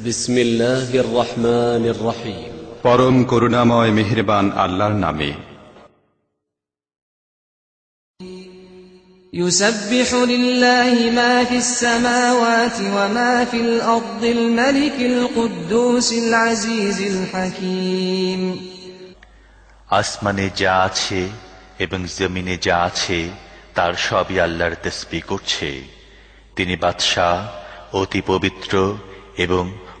بسم الله الرحمن الرحيم পরম করুণাময় মেহেরবান আল্লাহর নামে يسبح لله ما في السماوات وما في الأرض الملك القدوس العزيز الحكيم আসমানে যা আছে এবং জমিনে যা আছে তার সবই আল্লাহর তসবি করছে তিনি বাদশাহ অতি পবিত্র এবং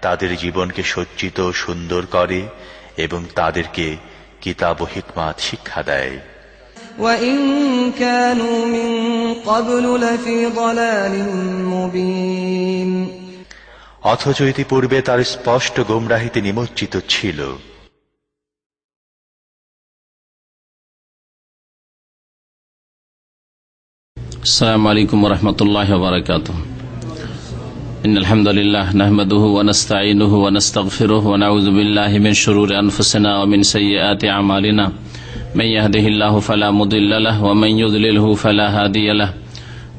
তাদের জীবনকে সজ্জিত ও সুন্দর করে এবং তাদেরকে কিতাব ও হিকমাত শিক্ষা দেয় وإن كانوا من قبل لفي ضلال مبين অথচ ইতিপূর্বে তার স্পষ্ট গোমরাহিতে নিমজ্জিত ছিল السلام عليكم ورحمة الله وبركاته إن الحمد لله نحمده ونستعينه ونستغفره ونعوذ بالله من شرور أنفسنا ومن سيئات أعمالنا. من يهده الله فلا مضل له ومن يضلله فلا هادي له.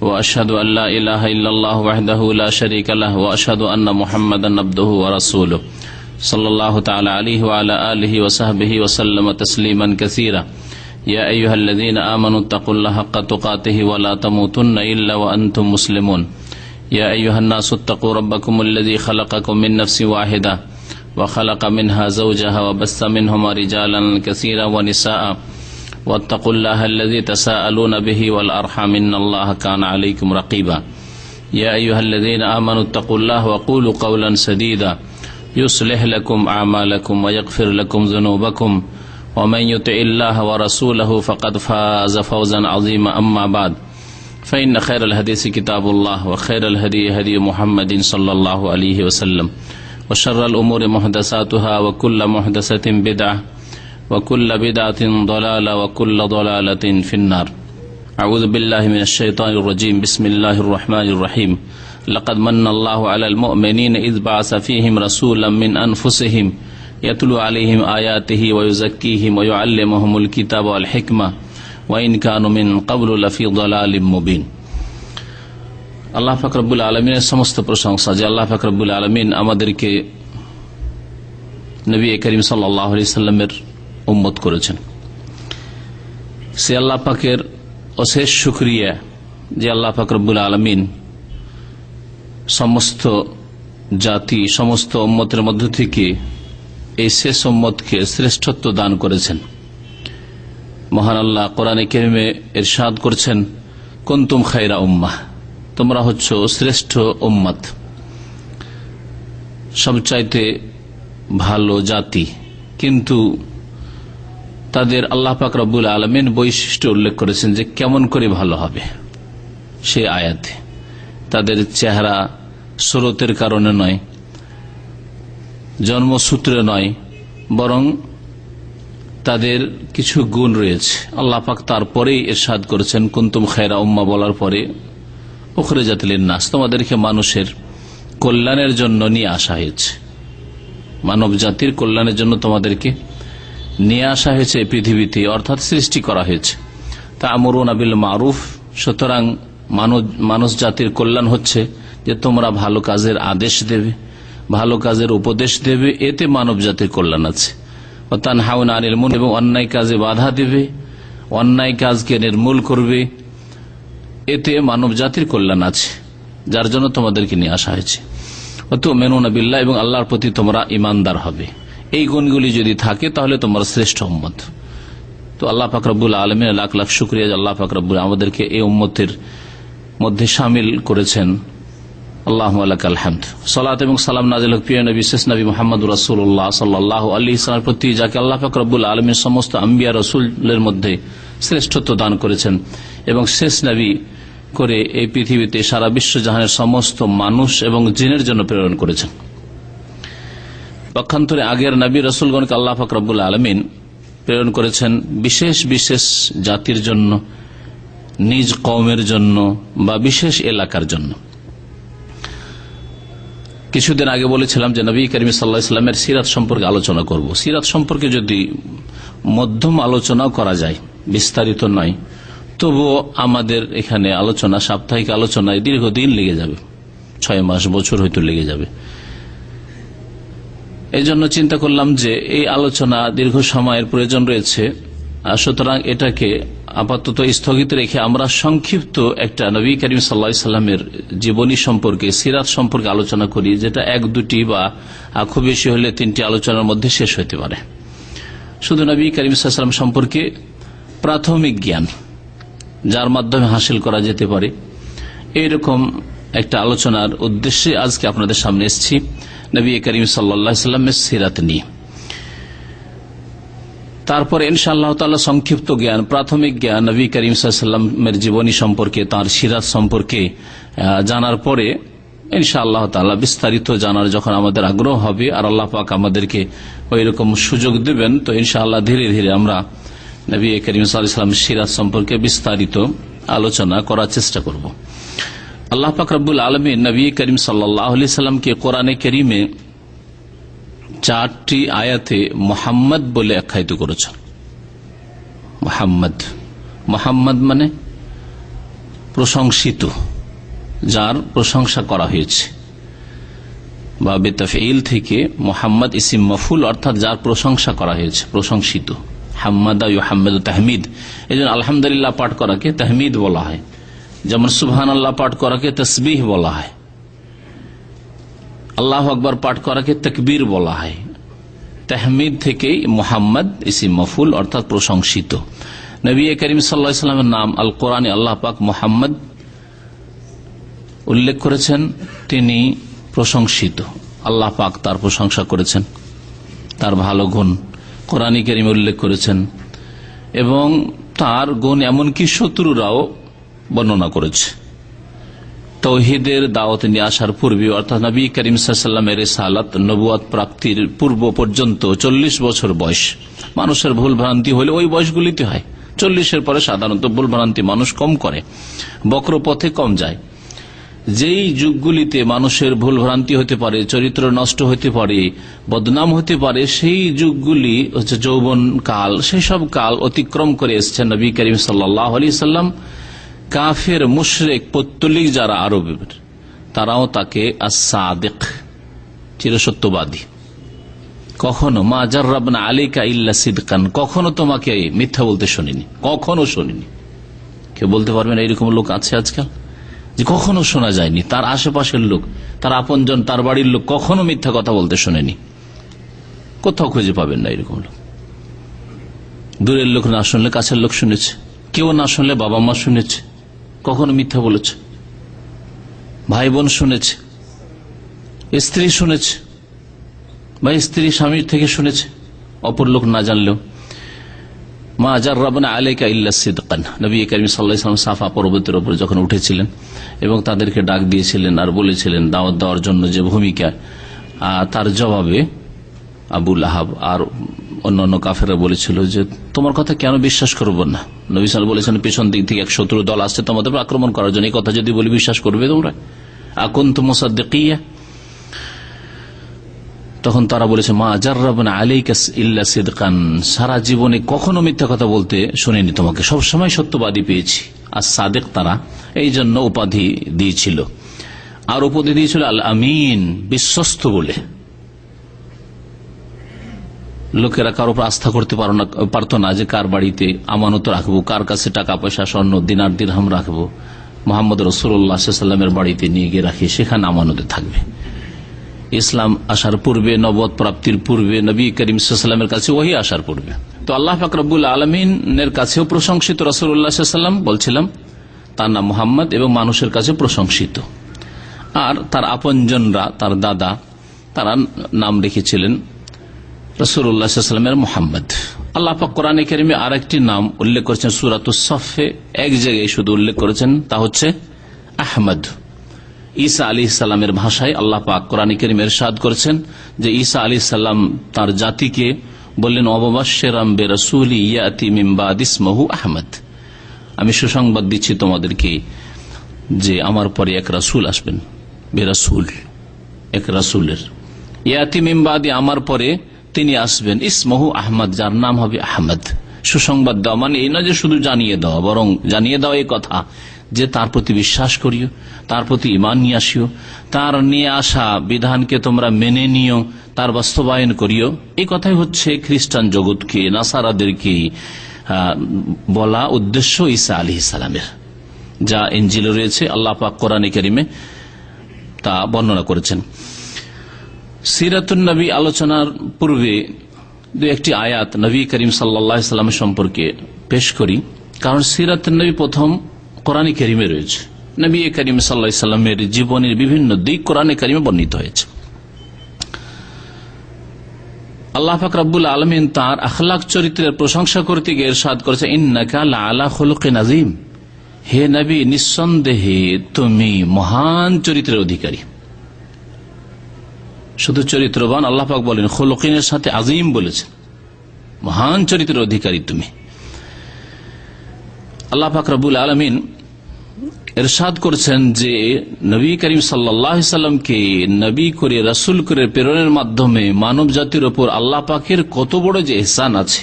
وأشهد أن لا إله إلا الله وحده لا شريك له وأشهد أن محمدا عبده ورسوله. صلى الله تعالى عليه وعلى آله وصحبه وسلم تسليما كثيرا. يا أيها الذين آمنوا اتقوا الله حق تقاته ولا تموتن إلا وأنتم مسلمون. يا أيها الناس اتقوا ربكم الذي خلقكم من نفس واحدة وخلق منها زوجها وبث منهما رجالا كثيرا ونساء واتقوا الله الذي تساءلون به والأرحم إن الله كان عليكم رقيبا يا أيها الذين آمنوا اتقوا الله وقولوا قولا سديدا يصلح لكم أعمالكم ويغفر لكم ذنوبكم ومن يطع الله ورسوله فقد فاز فوزا عظيما أما بعد فإن خير الحديث كتاب الله وخير الهدي هدي محمد صلى الله عليه وسلم وشر الأمور محدثاتها وكل محدثة بدعة وكل بدعة ضلالة وكل ضلالة في النار. أعوذ بالله من الشيطان الرجيم. بسم الله الرحمن الرحيم. لقد من الله على المؤمنين إذ بعث فيهم رسولا من أنفسهم يتلو عليهم آياته ويزكيهم ويعلمهم الكتاب والحكمة ওয়াইন কানুমিন কাবুল আলিম মুবিন আল্লাহ ফাকরবুল আলমিনের সমস্ত প্রশংসা যে আল্লাহ ফাকরবুল আলমিন আমাদেরকে নবী করিম সাল্লাহ সাল্লামের উম্মত করেছেন। সে আল্লাহ পাকের অশেষ সুক্রিয়া যে আল্লাহ ফাকরবুল আলমিন সমস্ত জাতি, সমস্ত উম্মতের মধ্য থেকে এই শেষ উম্মতকে শ্রেষ্ঠত্ব দান করেছেন। মহান আল্লাহ কোরআনে কেরিমে এরশাদ করছেন, কুন্তুম খাইরা উম্মাহ তোমরা হচ্ছ শ্রেষ্ঠ উম্মত। সবচাইতে ভালো জাতি। কিন্তু তাদের আল্লাহ পাক রব্বুল আলমিন বৈশিষ্ট্য উল্লেখ করেছেন যে কেমন করে ভালো হবে। সে আয়াতে, তাদের চেহারা স্রোতের কারণে নয়, জন্মসূত্রে নয়, বরং তাদের কিছু গুণ রয়েছে। আল্লাহ পাক তারপরেই এরশাদ করেছেন, কুন্তুম খায়রা উম্মা বলার পরে ওখরে জাতিলের নাস তোমাদেরকে মানুষের কল্যাণের জন্য নিয়ে আসা হয়েছে। মানব জাতির কল্যাণের জন্য তোমাদেরকে নিয়ে আসা হয়েছে পৃথিবীতে, অর্থাৎ সৃষ্টি করা হয়েছে। তা আমরুন আবিল মারুফ, সুতরাং মানুষ জাতির কল্যাণ হচ্ছে যে তোমরা ভালো কাজের আদেশ দেবে, ভালো কাজের উপদেশ দেবে, এতে মানব জাতির কল্যাণ আছে। মুন এবং অন্যায় কাজে বাধা দেবে, অন্যায় কাজকে নির্মূল করবে। এতে মানব জাতির কল্যাণ আছে, যার জন্য তোমাদেরকে নিয়ে আসা হয়েছে। অত মেনুন বিল্লাহ এবং আল্লাহর প্রতি তোমরা ইমানদার হবে। এই গুণগুলি যদি থাকে, তাহলে তোমার শ্রেষ্ঠ উম্মত। তো আল্লাহ ফাকরাবুল আলমিন লাখ লাখ শুক্রিয়া আল্লাহ ফাকরাবুল আমাদেরকে এই উম্মতের মধ্যে সামিল করেছেন। আল্লাহ এবং সালাম শেষ রসুল্লাহ সাল্লাহ আলী যাকে আল্লাহ ফাকরাবুল সমস্ত আম্বিয়া রসুলের মধ্যে শ্রেষ্ঠত্ব দান করেছেন। এবং শেষ নবী করে এই পৃথিবীতে সারা বিশ্ব জাহানের সমস্ত মানুষ এবং জিনের জন্য প্রেরণ করেছেন। পক্ষান্তরে আগের নবী রসুলগণকে আল্লাহ ফকরবুল আলমিন প্রেরণ করেছেন বিশেষ বিশেষ জাতির জন্য, নিজ কমের জন্য বা বিশেষ এলাকার জন্য। কিছুদিন আগে বলেছিলাম যে নবী করিম সাল্লাহ ইসলামের সিরাত সম্পর্কে আলোচনা করব। সিরাত সম্পর্কে যদি মধ্যম আলোচনাও করা যায়, বিস্তারিত নয়, তবুও আমাদের এখানে আলোচনা, সাপ্তাহিক আলোচনায় দীর্ঘদিন লেগে যাবে। ছয় মাস, বছর হয়তো লেগে যাবে। এই জন্য চিন্তা করলাম যে এই আলোচনা দীর্ঘ সময়ের প্রয়োজন রয়েছে সুতরাং এটাকে আপাতত স্থগিত রেখে আমরা সংক্ষিপ্ত একটা নবী করিম সাল্লা সাল্লামের জীবনী সম্পর্কে, সিরাত সম্পর্কে আলোচনা করি, যেটা এক, দুটি বা খুব বেশি হলে তিনটি আলোচনার মধ্যে শেষ হতে পারে। শুধু নবী করিম সাল্লাম সম্পর্কে প্রাথমিক জ্ঞান, যার মাধ্যমে হাসিল করা যেতে পারে। এইরকম একটা আলোচনার উদ্দেশ্যে আজকে আপনাদের সামনে এসেছি, নবী করিম সাল্লা সাল্লামের সিরাত নিয়ে। তারপরে ইনশাআল্লাহ তাল্লাহ সংক্ষিপ্ত জ্ঞান, প্রাথমিক জ্ঞান নবী করিম সাল্লামের জীবনী সম্পর্কে, তার সিরাত সম্পর্কে জানার পরে ইনশাআল্লাহ তাল্লাহ বিস্তারিত জানার যখন আমাদের আগ্রহ হবে আর আল্লাহ পাক আমাদেরকে ওই রকম সুযোগ দেবেন, তো ইনশাআল্লাহ ধীরে ধীরে আমরা নবী করিম সাল্লাম সিরাত সম্পর্কে বিস্তারিত আলোচনা করার চেষ্টা করব। আল্লাহ পাক রব্বুল আলমী নবী করিম সাল্লাহ সাল্লামকে কোরআনে করিমে চারটি আয়াতে মোহাম্মদ বলে আখ্যায়িত করেছেন। মোহাম্মদ। মোহাম্মদ মানে প্রশংসিত, যার প্রশংসা করা হয়েছে। বা বেতফিল থেকে মোহাম্মদ ইসিম মফুল, অর্থাৎ যার প্রশংসা করা হয়েছে, প্রশংসিত। হাম্মাদা হাম্মদ তাহমিদ। এই জন্য আলহামদুলিল্লাহ পাঠ করাকে তাহমিদ বলা হয়। যেমন সুবহান আল্লাহ পাঠ করাকে তসবিহ বলা হয়। আল্লাহ আকবর পাঠ করাকে তকবীর বলা হয়। তাহমিদ থেকেই মোহাম্মদ ইসিম মফুল অর্থাৎ প্রশংসিত। নবী করিম সাল্লামের নাম আল কোরআন আল্লাহ পাক মোহাম্মদ উল্লেখ করেছেন, তিনি প্রশংসিত। আল্লাহ পাক তার প্রশংসা করেছেন, তার ভালো গুণ কোরআন করিম উল্লেখ করেছেন এবং তার গুণ এমনকি শত্রুরাও বর্ণনা করেছে। তৌহিদের দাওয়াত নিয়ে আসার পূর্বে, অর্থাৎ নবী করিম সাল্লামের সালাত নবুয়াদ প্রাপ্তির পূর্ব পর্যন্ত চল্লিশ বছর বয়স। মানুষের ভুল ভ্রান্তি হলে ওই বয়সগুলিতে হয়। চল্লিশের পরে সাধারণত ভুল ভ্রান্তি মানুষ কম করে বক্র পথে কম যায়। যেই যুগগুলিতে মানুষের ভুল ভ্রান্তি হতে পারে, চরিত্র নষ্ট হতে পারে, বদনাম হতে পারে, সেই যুগগুলি হচ্ছে যৌবন কাল। সেই সব কাল অতিক্রম করে এসছেন নবী করিম সাল্লাহ আলি সাল্লাম কাফের, মুশরেক, পত্তলিক যারা আরবের তারাও তাকে আসাদেক চিরসত্যবাদী। কখনো মা জার্রাবনা আলিকা ইল্লা সিদকান, কখনো তোমাকে মিথ্যা বলতে শুনিনি, কখনো শুনিনি। কেউ বলতে পারবেন এইরকম লোক আছে আজকাল? যে কখনো শোনা যায়নি, তার আশেপাশের লোক, তার আপনজন, তার বাড়ির লোক কখনো মিথ্যা কথা বলতে শোনেনি। কোথাও খুঁজে পাবেন না এরকম লোক। দূরের লোক না শুনলে, কাছের লোক শুনেছে। কেউ না শুনলে বাবা মা শুনেছে। কখনো মিথ্যা বলেছে। ভাই বোন শুনেছে। স্ত্রী শুনেছে। বা স্ত্রী স্বামীর থেকে শুনেছে। অপর লোক না জানলেও। মা আজার রাবনা আলাইকা ইল্লা সিদ্কান। নবী করিম সাল্লাহাম সাফা পর্বতের ওপর যখন উঠেছিলেন এবং তাদেরকে ডাক দিয়েছিলেন আর বলেছিলেন, দাওয়াত দেওয়ার জন্য যে ভূমিকা তার জবাবে আবুল আহাব আর অন্যান্য কাফেরা বলেছিল যে, তোমার কথা কেন বিশ্বাস করব না? নবী সাল বলেছেন, পেছন দিক থেকে এক শত্রু দল আসছে তোমাদের আক্রমণ করার জন্য। এই কথা যদি বলি, বিশ্বাস করবে তোমরা? আকন তো মোসাদ্দিয়া তখন তারা বলেছে, মা জার্রাবন আলাইকাস ইল্লা সারা জীবনে কখনো মিথ্যা কথা বলতে শুনিনি তোমাকে। সবসময় সত্যবাদী পেয়েছি। আর সাদেক তারা এই জন্য উপাধি দিয়েছিল। আর উপাধি দিয়েছিল আল আমিন বিশ্বস্ত বলে। লোকেরা কারও আস্থা করতে পারতো না যে কার বাড়িতে আমানত রাখব, কার কাছে টাকা পয়সা, স্বর্ণ, দিনার দিরহাম রাখব। মোহাম্মদ রসুল্লাহামের বাড়িতে নিয়ে গিয়ে রাখি, সেখানে আমানতে থাকবে। ইসলাম আসার পূর্বে নবদ প্রাপ্তির পূর্বে, নবী করিম সাল্লামের কাছে ওই আসার পূর্বে। তো আল্লাহ ফাকরবুল আলমিনের কাছেও প্রশংসিত রসুল্লাহাম বলছিলাম, তার নাম মোহাম্মদ এবং মানুষের কাছে প্রশংসিত। আর তার আপনজনরা, তার দাদা, তারা নাম রেখেছিলেন রসুল্লাহামের মোহাম্মদ। আল্লাহ কোরআনে কেরিমে আর একটি নাম উল্লেখ করেছেন সুরাত সফে এক জায়গায় শুধু উল্লেখ করেছেন, তা হচ্ছে আহমদ। ঈসা আলী ইসাল্লামের ভাষায় আল্লাহ পাক কোরআন করিম এরশাদ করেছেন যে ঈসা আলী সাল্লাম তার জাতিকে বললেন বে ইয়াতি আহমদ। আমি সুসংবাদ দিচ্ছি তোমাদেরকে যে আমার পরে এক রাসুল আসবেন। বে রসুল এক রাসুলের। ইয়াতি মিমবাদি আমার পরে তিনি আসবেন। ইসমহু আহমদ, যার নাম হবে আহমদ। সুসংবাদ দেওয়া মানে এই নয় যে শুধু জানিয়ে দেওয়া বরং জানিয়ে দেওয়া এই কথা যে তার প্রতি বিশ্বাস করিও, তার প্রতি ইমান নিয়ে আসিও, তার নিয়ে আসা বিধানকে তোমরা মেনে নিও, তার বাস্তবায়ন করিও। এই কথাই হচ্ছে খ্রিস্টান জগৎকে, নাসারাদেরকে বলা উদ্দেশ্য ঈসা আলী ইসালামের যা এনজিলে রয়েছে, আল্লাহ পাক কোরআন করিমে তা বর্ণনা করেছেন। সিরাতুন নবী আলোচনার পূর্বে দু একটি আয়াত নবী করিম সাল্লামের সম্পর্কে পেশ করি। কারণ সিরাতুন নবী প্রথম কোরআনী করিমে রয়েছে। নবী করিম সাল্লা সাল্লামের জীবনের বিভিন্ন দিক কোরআনে করিমে বর্ণিত হয়েছে। আল্লাহ ফাকরাবুল আলমিন তার আখলাক চরিত্রের প্রশংসা করতে গিয়ে সাদ করেছে, ইন্নাকা আলা নাজিম হে নবী, নিঃসন্দেহে তুমি মহান চরিত্রের অধিকারী। শুধু চরিত্রবান আল্লাহাক বলেন, খোলকিনের সাথে আজিম বলেছেন। মহান চরিত্রের অধিকারী তুমি। আল্লাহ ফাকরাবুল আলমিন এরশাদ করছেন যে, নবী করিম সাল্লামকে নবী করে, রাসুল করে প্রেরণের মাধ্যমে মানব জাতির ওপর আল্লাহ পাকের কত বড় যে এহসান আছে,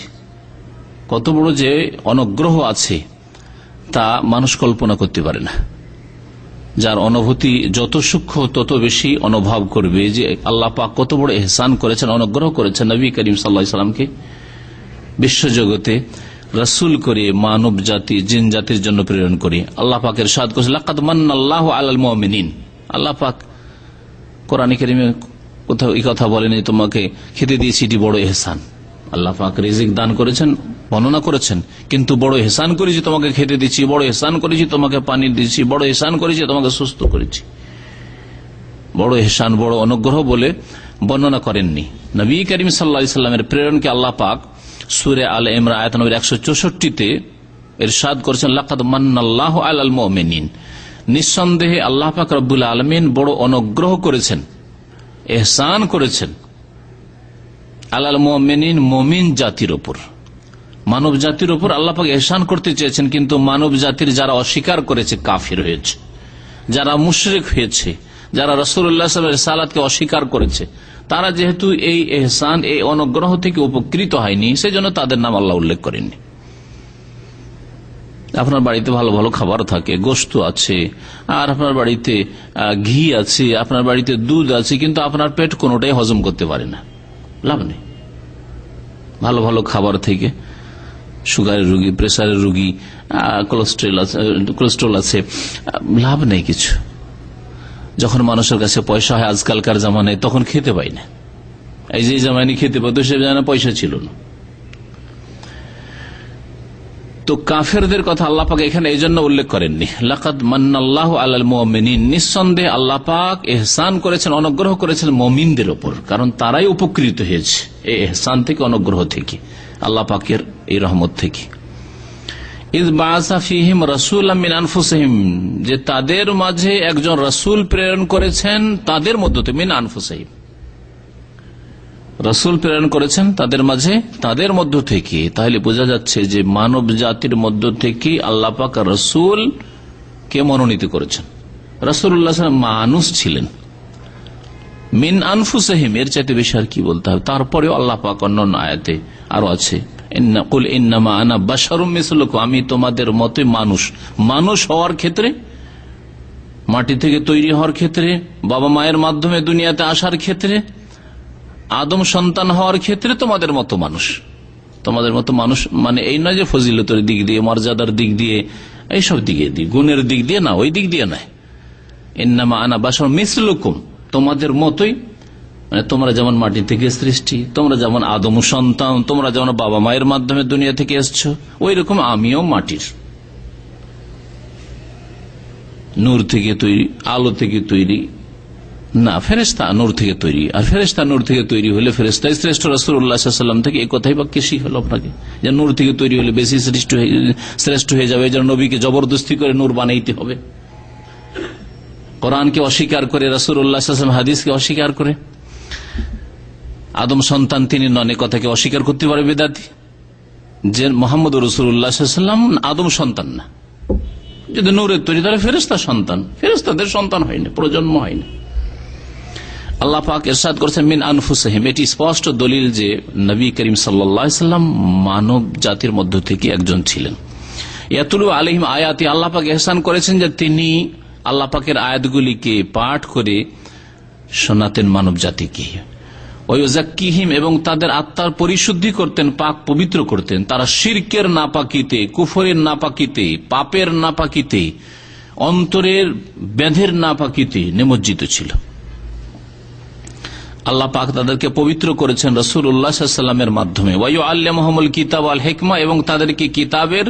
কত বড় যে অনগ্রহ আছে, তা মানুষ কল্পনা করতে পারে না। যার অনুভূতি যত সূক্ষ্ম, তত বেশি অনুভব করবে যে আল্লাহ পাক কত বড় এহসান করেছেন, অনুগ্রহ করেছেন নবী করিম সাল্লা সাল্লামকে। বিশ্বজগতে রসুল করে মানব জাতি, জিন জাতির জন্য প্রেরণ করে। আল্লাহ পাকের সাদ করছে আল্লাহ আল মিন আল্লাহ পাক কোরআন করিমে কোথাও এই কথা বলেনি তোমাকে খেতে দিয়েছি, এটি বড় এহসান। আল্লাহ পাক রিজিক দান করেছেন বর্ণনা করেছেন, কিন্তু বড় হেসান করেছি তোমাকে খেতে দিচ্ছি, বড় হেসান করেছি তোমাকে পানি দিচ্ছি, বড় হেসান করেছি তোমাকে সুস্থ করেছি। বড় হেসান বড় অনুগ্রহ বলে বর্ণনা করেননি। নবী করিম সাল্লা সাল্লামের প্রেরণকে আল্লাহ পাক সুরে আল ইমরা আয়ত নবীর একশো চৌষট্টিতে এর এরশাদ করেছেন, লাকাদ মান্নাল্লাহ আল মোমেনিন। নিঃসন্দেহে আল্লাহ পাক রব্বুল আলমিন বড় অনুগ্রহ করেছেন, এহসান করেছেন আলাল মোমেনিন, মমিন জাতির ওপর মানব জাতির ওপর আল্লাপাক এহসান করতে চেয়েছেন, কিন্তু মানব জাতির যারা অস্বীকার করেছে কাফির হয়েছে, যারা মুশরেক হয়েছে, যারা রসুল্লাহ সালাদকে অস্বীকার করেছে, তারা যেহেতু এই এহসান, এই অনুগ্রহ থেকে উপকৃত হয়নি, সেজন্য তাদের নাম আল্লাহ উল্লেখ করেননি। আপনার বাড়িতে ভালো ভালো খাবার থাকে গোস্ত আছে, আর আপনার বাড়িতে ঘি আছে, আপনার বাড়িতে দুধ আছে, কিন্তু আপনার পেট কোনোটাই হজম করতে পারে না। লাভ নেই। ভালো ভালো খাবার থেকে সুগারের রুগী প্রেসারের রুগী কোলেস্ট্রল আছে কোলেস্ট্রল আছে লাভ নেই কিছু। যখন মানুষের কাছে পয়সা হয় আজকালকার জামানায়, তখন খেতে পাই না। এই যে জামানি খেতে পাতো সে জানা পয়সা ছিল না। তো কাফেরদের কথা আল্লাহ পাক এখানে এই জন্য উল্লেখ করেননি। লাকাদ মান্নাল্লাহ আল্লাহ মোমিনিন। নিঃসন্দেহে এহসান করেছেন, অনুগ্রহ করেছেন মমিনদের ওপর, কারণ তারাই উপকৃত হয়েছে। এই এহসান থেকে, অনুগ্রহ থেকে। আল্লাহ পাকের এই রহমত থেকে। যে তাদের মাঝে একজন রসুল প্রেরণ করেছেন তাদের মধ্যে মিন আনফুসাহিম। রসুল প্রেরণ করেছেন তাদের মাঝে, তাদের মধ্য থেকে। তাহলে বোঝা যাচ্ছে যে মানব জাতির মধ্য থেকে আল্লাহ পাক রসুল কে মনোনীত করেছেন? রসুল্লাহ মানুষ ছিলেন। মিন আনফুসাহিম, এর চাইতে বেশি আর কি বলতে হবে? তারপরেও আল্লাহ পাক অন্য আয়াতে আরও আছে। আমি তোমাদের মতে মানুষ। মানুষ হওয়ার ক্ষেত্রে, মাটি থেকে তৈরি হওয়ার ক্ষেত্রে, বাবা মায়ের মাধ্যমে দুনিয়াতে আসার ক্ষেত্রে, আদম সন্তান হওয়ার ক্ষেত্রে তোমাদের মতো মানুষ। তোমাদের মতো মানুষ মানে এই নয় যে ফজিলতের দিক দিয়ে, মর্যাদার দিক দিয়ে, এইসব দিকে গুণের দিক দিয়ে না, ওই দিক দিয়ে নয়। এন্নামা আনা বাসা মিসলুকুম। তোমাদের মতোই মানে তোমরা যেমন মাটি থেকে সৃষ্টি, তোমরা যেমন আদম সন্তান, তোমরা যেমন বাবা মায়ের মাধ্যমে দুনিয়া থেকে এসছো ওই রকম আমিও মাটির। নূর থেকে তৈরি, আলো থেকে তৈরি। না ফেরেস্তা নূর থেকে তৈরি। আর ফেরেস্তা নূর থেকে তৈরি হলে ফেরেস্তা শ্রেষ্ঠ রসুল্লাহাম থেকে এই কথাই বা কেসি হলো আপনাকে। যে নূর থেকে তৈরি হলে বেশি শ্রেষ্ঠ হয়ে যাবে, যেন নবীকে জবরদস্তি করে নূর বানাইতে হবে। কোরআনকে অস্বীকার করে রসুল্লাহ হাদিসকে অস্বীকার করে। আদম সন্তান তিনি নন কথাকে অস্বীকার করতে পারে, বেদাতি? যে মোহাম্মদ রসুল্লাহাম আদম সন্তান না। যদি নূরের তৈরি, তাহলে ফেরেস্তা সন্তান। ফেরেস্তাদের সন্তান হয়নি প্রজন্ম হয়নি আল্লাহ পাক এরশাদ করেছেন, মিন আনফুসহিম। এটি স্পষ্ট দলিল যে নবী করিম সাল্লাম মানব জাতির মধ্য থেকে একজন ছিলেন। ইয়াতুলু আলহিম আয়াতি, আল্লাহ পাক এহসান করেছেন যে তিনি আল্লাহ পাকের আয়াতগুলিকে পাঠ করে শোনাতেন মানব জাতিকে। ওয়াকিহিম এবং তাদের আত্মার পরিশুদ্ধি করতেন, পাক পবিত্র করতেন। তারা শির্কের নাপাকিতে, কুফরের নাপাকিতে, পাপের নাপাকিতে, অন্তরের বেঁধের নাপাকিতে নিমজ্জিত ছিল। আল্লাহ পাক তাদেরকে পবিত্র করেছেন রসুল উল্লাহামের মাধ্যমে ওয়াইউ আল্লাহ মোহাম্মদ কিতাব আল হেকমা এবং তাদেরকে কিতাবের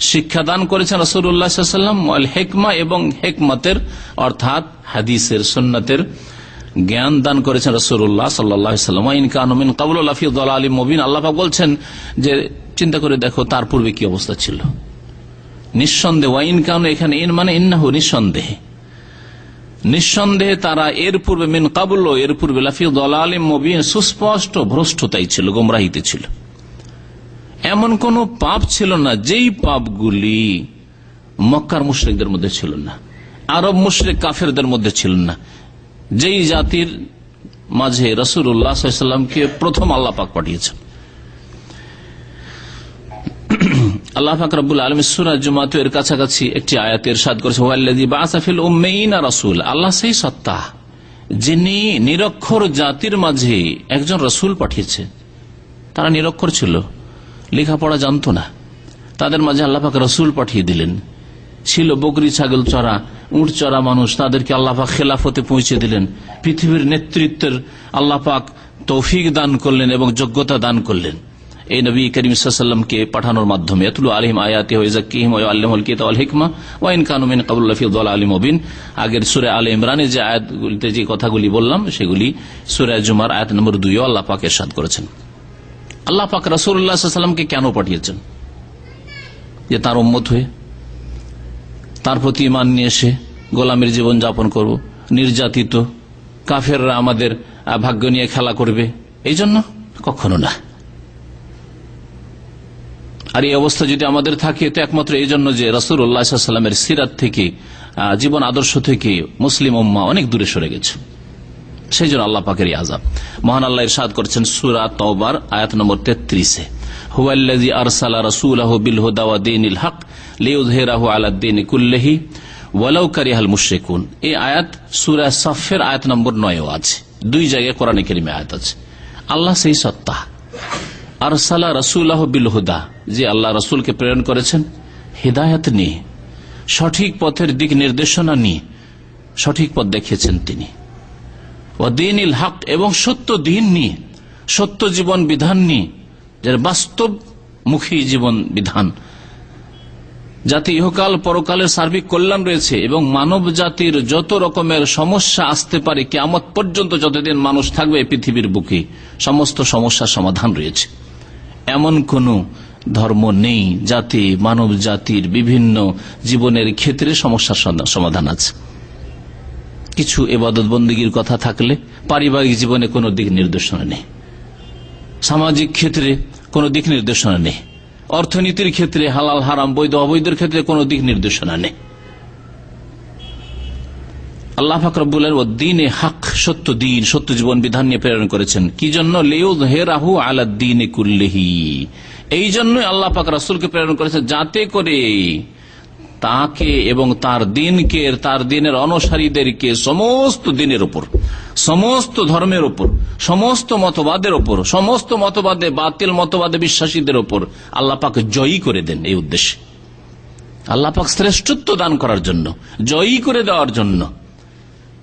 শিক্ষাদান করেছেন রসুল উল্লাহাম আল হেকমা এবং হেকমতের, অর্থাৎ হাদিসের সন্ন্যতের জ্ঞান দান করেছেন রসুল্লাহ সাল্লাম। কাবুল আলী মবিন। আল্লাহ বলছেন যে, চিন্তা করে দেখো তার পূর্বে কি অবস্থা ছিল। নিঃসন্দেহ ওয়াইন কানু এখানে ইন মানে ইন্নাহু নিঃসন্দেহে। নিঃসন্দেহে তারা এর পূর্বে মিন কাবুল এর পূর্বে লাফি আলী মবিন সুস্পষ্ট ভ্রষ্টতাই ছিল, গোমরাহিতে ছিল। এমন কোন পাপ ছিল না যেই পাপগুলি মক্কার মুশ্রিকদের মধ্যে ছিল না। আরব মুশ্রিক কাফেরদের মধ্যে ছিল না। যেই জাতির মাঝে রসুল উল্লাহামকে প্রথম আল্লাহ পাক পাঠিয়েছেন। আল্লাহ পাক রব্বুল আলম সুরা জুমাত এর কাছাকাছি একটি আয়াতের সাদ করেছে বাসাফিল উম্মেইনা রসুল আল্লাহ সেই সত্তা যিনি নিরক্ষর জাতির মাঝে একজন রসুল পাঠিয়েছে। তারা নিরক্ষর ছিল, লেখাপড়া জানত না। তাদের মাঝে আল্লাহ পাক রসুল পাঠিয়ে দিলেন। ছিল বকরি ছাগল চড়া উঁট চড়া মানুষ, তাদেরকে আল্লাপাক খেলাফতে পৌঁছে দিলেন। পৃথিবীর নেতৃত্বের আল্লাপাক তৌফিক দান করলেন এবং যোগ্যতা দান করলেন। এই নবী করিমকে পাঠানোর মাধ্যমে আলিম আয়াতি হিকমা ওয়াইন কানুমিন আগের সুরে আল ইমরানের যে আয়াতগুলিতে যে কথাগুলি বললাম, সেগুলি সুরে জুমার আয়াত নম্বর দুইও আল্লাহ পাক এরশাদ করেছেন। আল্লাহ পাক রসুল্লাহামকে কেন পাঠিয়েছেন? যে তার উম্মত হয়ে তার প্রতি ইমান নিয়ে এসে গোলামের জীবন যাপন করব। নির্যাতিত কাফেররা আমাদের ভাগ্য নিয়ে খেলা করবে। এই জন্য কখনো না। আর এই অবস্থা যদি আমাদের থাকে, তো একমাত্র এই জন্য যে রসুল উল্লাহামের সিরাত থেকে জীবন আদর্শ থেকে মুসলিম উম্মা অনেক দূরে সরে গেছে। সেই জন্য আল্লাহ পাকের আজাব মহান আল্লাহ ইরশাদ করছেন সুরা তওবার, আয়াত নম্বর তেত্রিশে। হুয়াল্লাজি আরসালা রাসূলাহু বিল হুদা দীনিল হক। লিউযহিরাহু আলাদ দীন কুল্লিহি ওয়ালাউ কারিহাল মুশরিকুন। এই আয়াত সূরা সাফের আয়াত নম্বর 9 আছে। দুই জায়গায় কোরআনে কারিমে আয়াত আছে। আল্লাহ সেই সত্তা। আরসালা রাসূলাহু বিল হুদা। যে আল্লাহ রাসূলকে প্রেরণ করেছেন, হিদায়াত নিয়ে। সঠিক পথের দিক নির্দেশনা নিয়ে সঠিক পথ দেখিয়েছেন তিনি। ও দিন ইল হক এবং সত্য দিন নিয়ে, সত্য জীবন বিধান নিয়ে, যার বাস্তবমুখী জীবন বিধান। যাতে ইহকাল পরকালের সার্বিক কল্যাণ রয়েছে এবং মানব জাতির যত রকমের সমস্যা আসতে পারে কেমত পর্যন্ত যতদিন মানুষ থাকবে পৃথিবীর বুকে, সমস্ত সমস্যার সমাধান রয়েছে। এমন কোন ধর্ম নেই যাতে মানব জাতির বিভিন্ন জীবনের ক্ষেত্রে সমস্যার সমাধান আছে। কিছু এবাদত বন্দীগীর কথা থাকলে পারিবারিক জীবনে কোনো দিক নির্দেশনা নেই। সামাজিক ক্ষেত্রে কোনো দিক নির্দেশনা নেই। অর্থনীতির ক্ষেত্রে হালাল, হারাম, বৈধ, অবৈধের ক্ষেত্রে কোনো দিক নির্দেশনা নেই। আল্লাহ ফাকরুল্লাহ দিনে হাক, সত্য দিন, সত্য জীবন বিধান নিয়ে প্রেরণ করেছেন। কি জন্য? রাহু আলাদ্দিন কুল্লেহি। এই জন্যই আল্লাহ পাক রাসুলকে প্রেরণ করেছেন যাতে করে তাকে এবং তার দিনকে, তার দিনের অনুসারীদেরকে সমস্ত দিনের উপর, সমস্ত ধর্মের উপর, সমস্ত মতবাদের উপর, সমস্ত মতবাদে বাতিল, মতবাদে বিশ্বাসীদের উপর আল্লাহ পাক জয়ী করে দেন এই উদ্দেশ্যে। আল্লাহ পাক শ্রেষ্ঠত্ব দান করার জন্য, জয়ী করে দেওয়ার জন্য,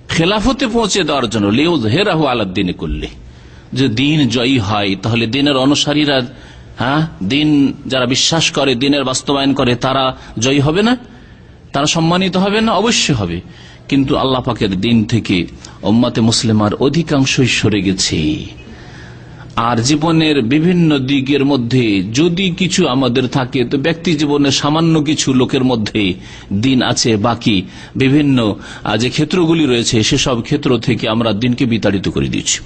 খেলাফতে পৌঁছে দেওয়ার জন্য লেউজ হেরাহু আলাদ্দিনে করলে যে দিন জয়ী হয়, তাহলে দিনের অনুসারীরা হ্যাঁ দিন যারা বিশ্বাস করে, দিনের বাস্তবায়ন করে, তারা জয়ী হবে না? তারা সম্মানিত হবে না? অবশ্যই হবে। কিন্তু আল্লাহ পাকের দিন থেকে ওম্মাতে মুসলিমার অধিকাংশই সরে গেছে। আর জীবনের বিভিন্ন দিকের মধ্যে যদি কিছু আমাদের থাকে, তো ব্যক্তি জীবনে সামান্য কিছু লোকের মধ্যে দিন আছে, বাকি বিভিন্ন যে ক্ষেত্রগুলি রয়েছে, সেসব ক্ষেত্র থেকে আমরা দিনকে বিতাড়িত করে দিচ্ছি।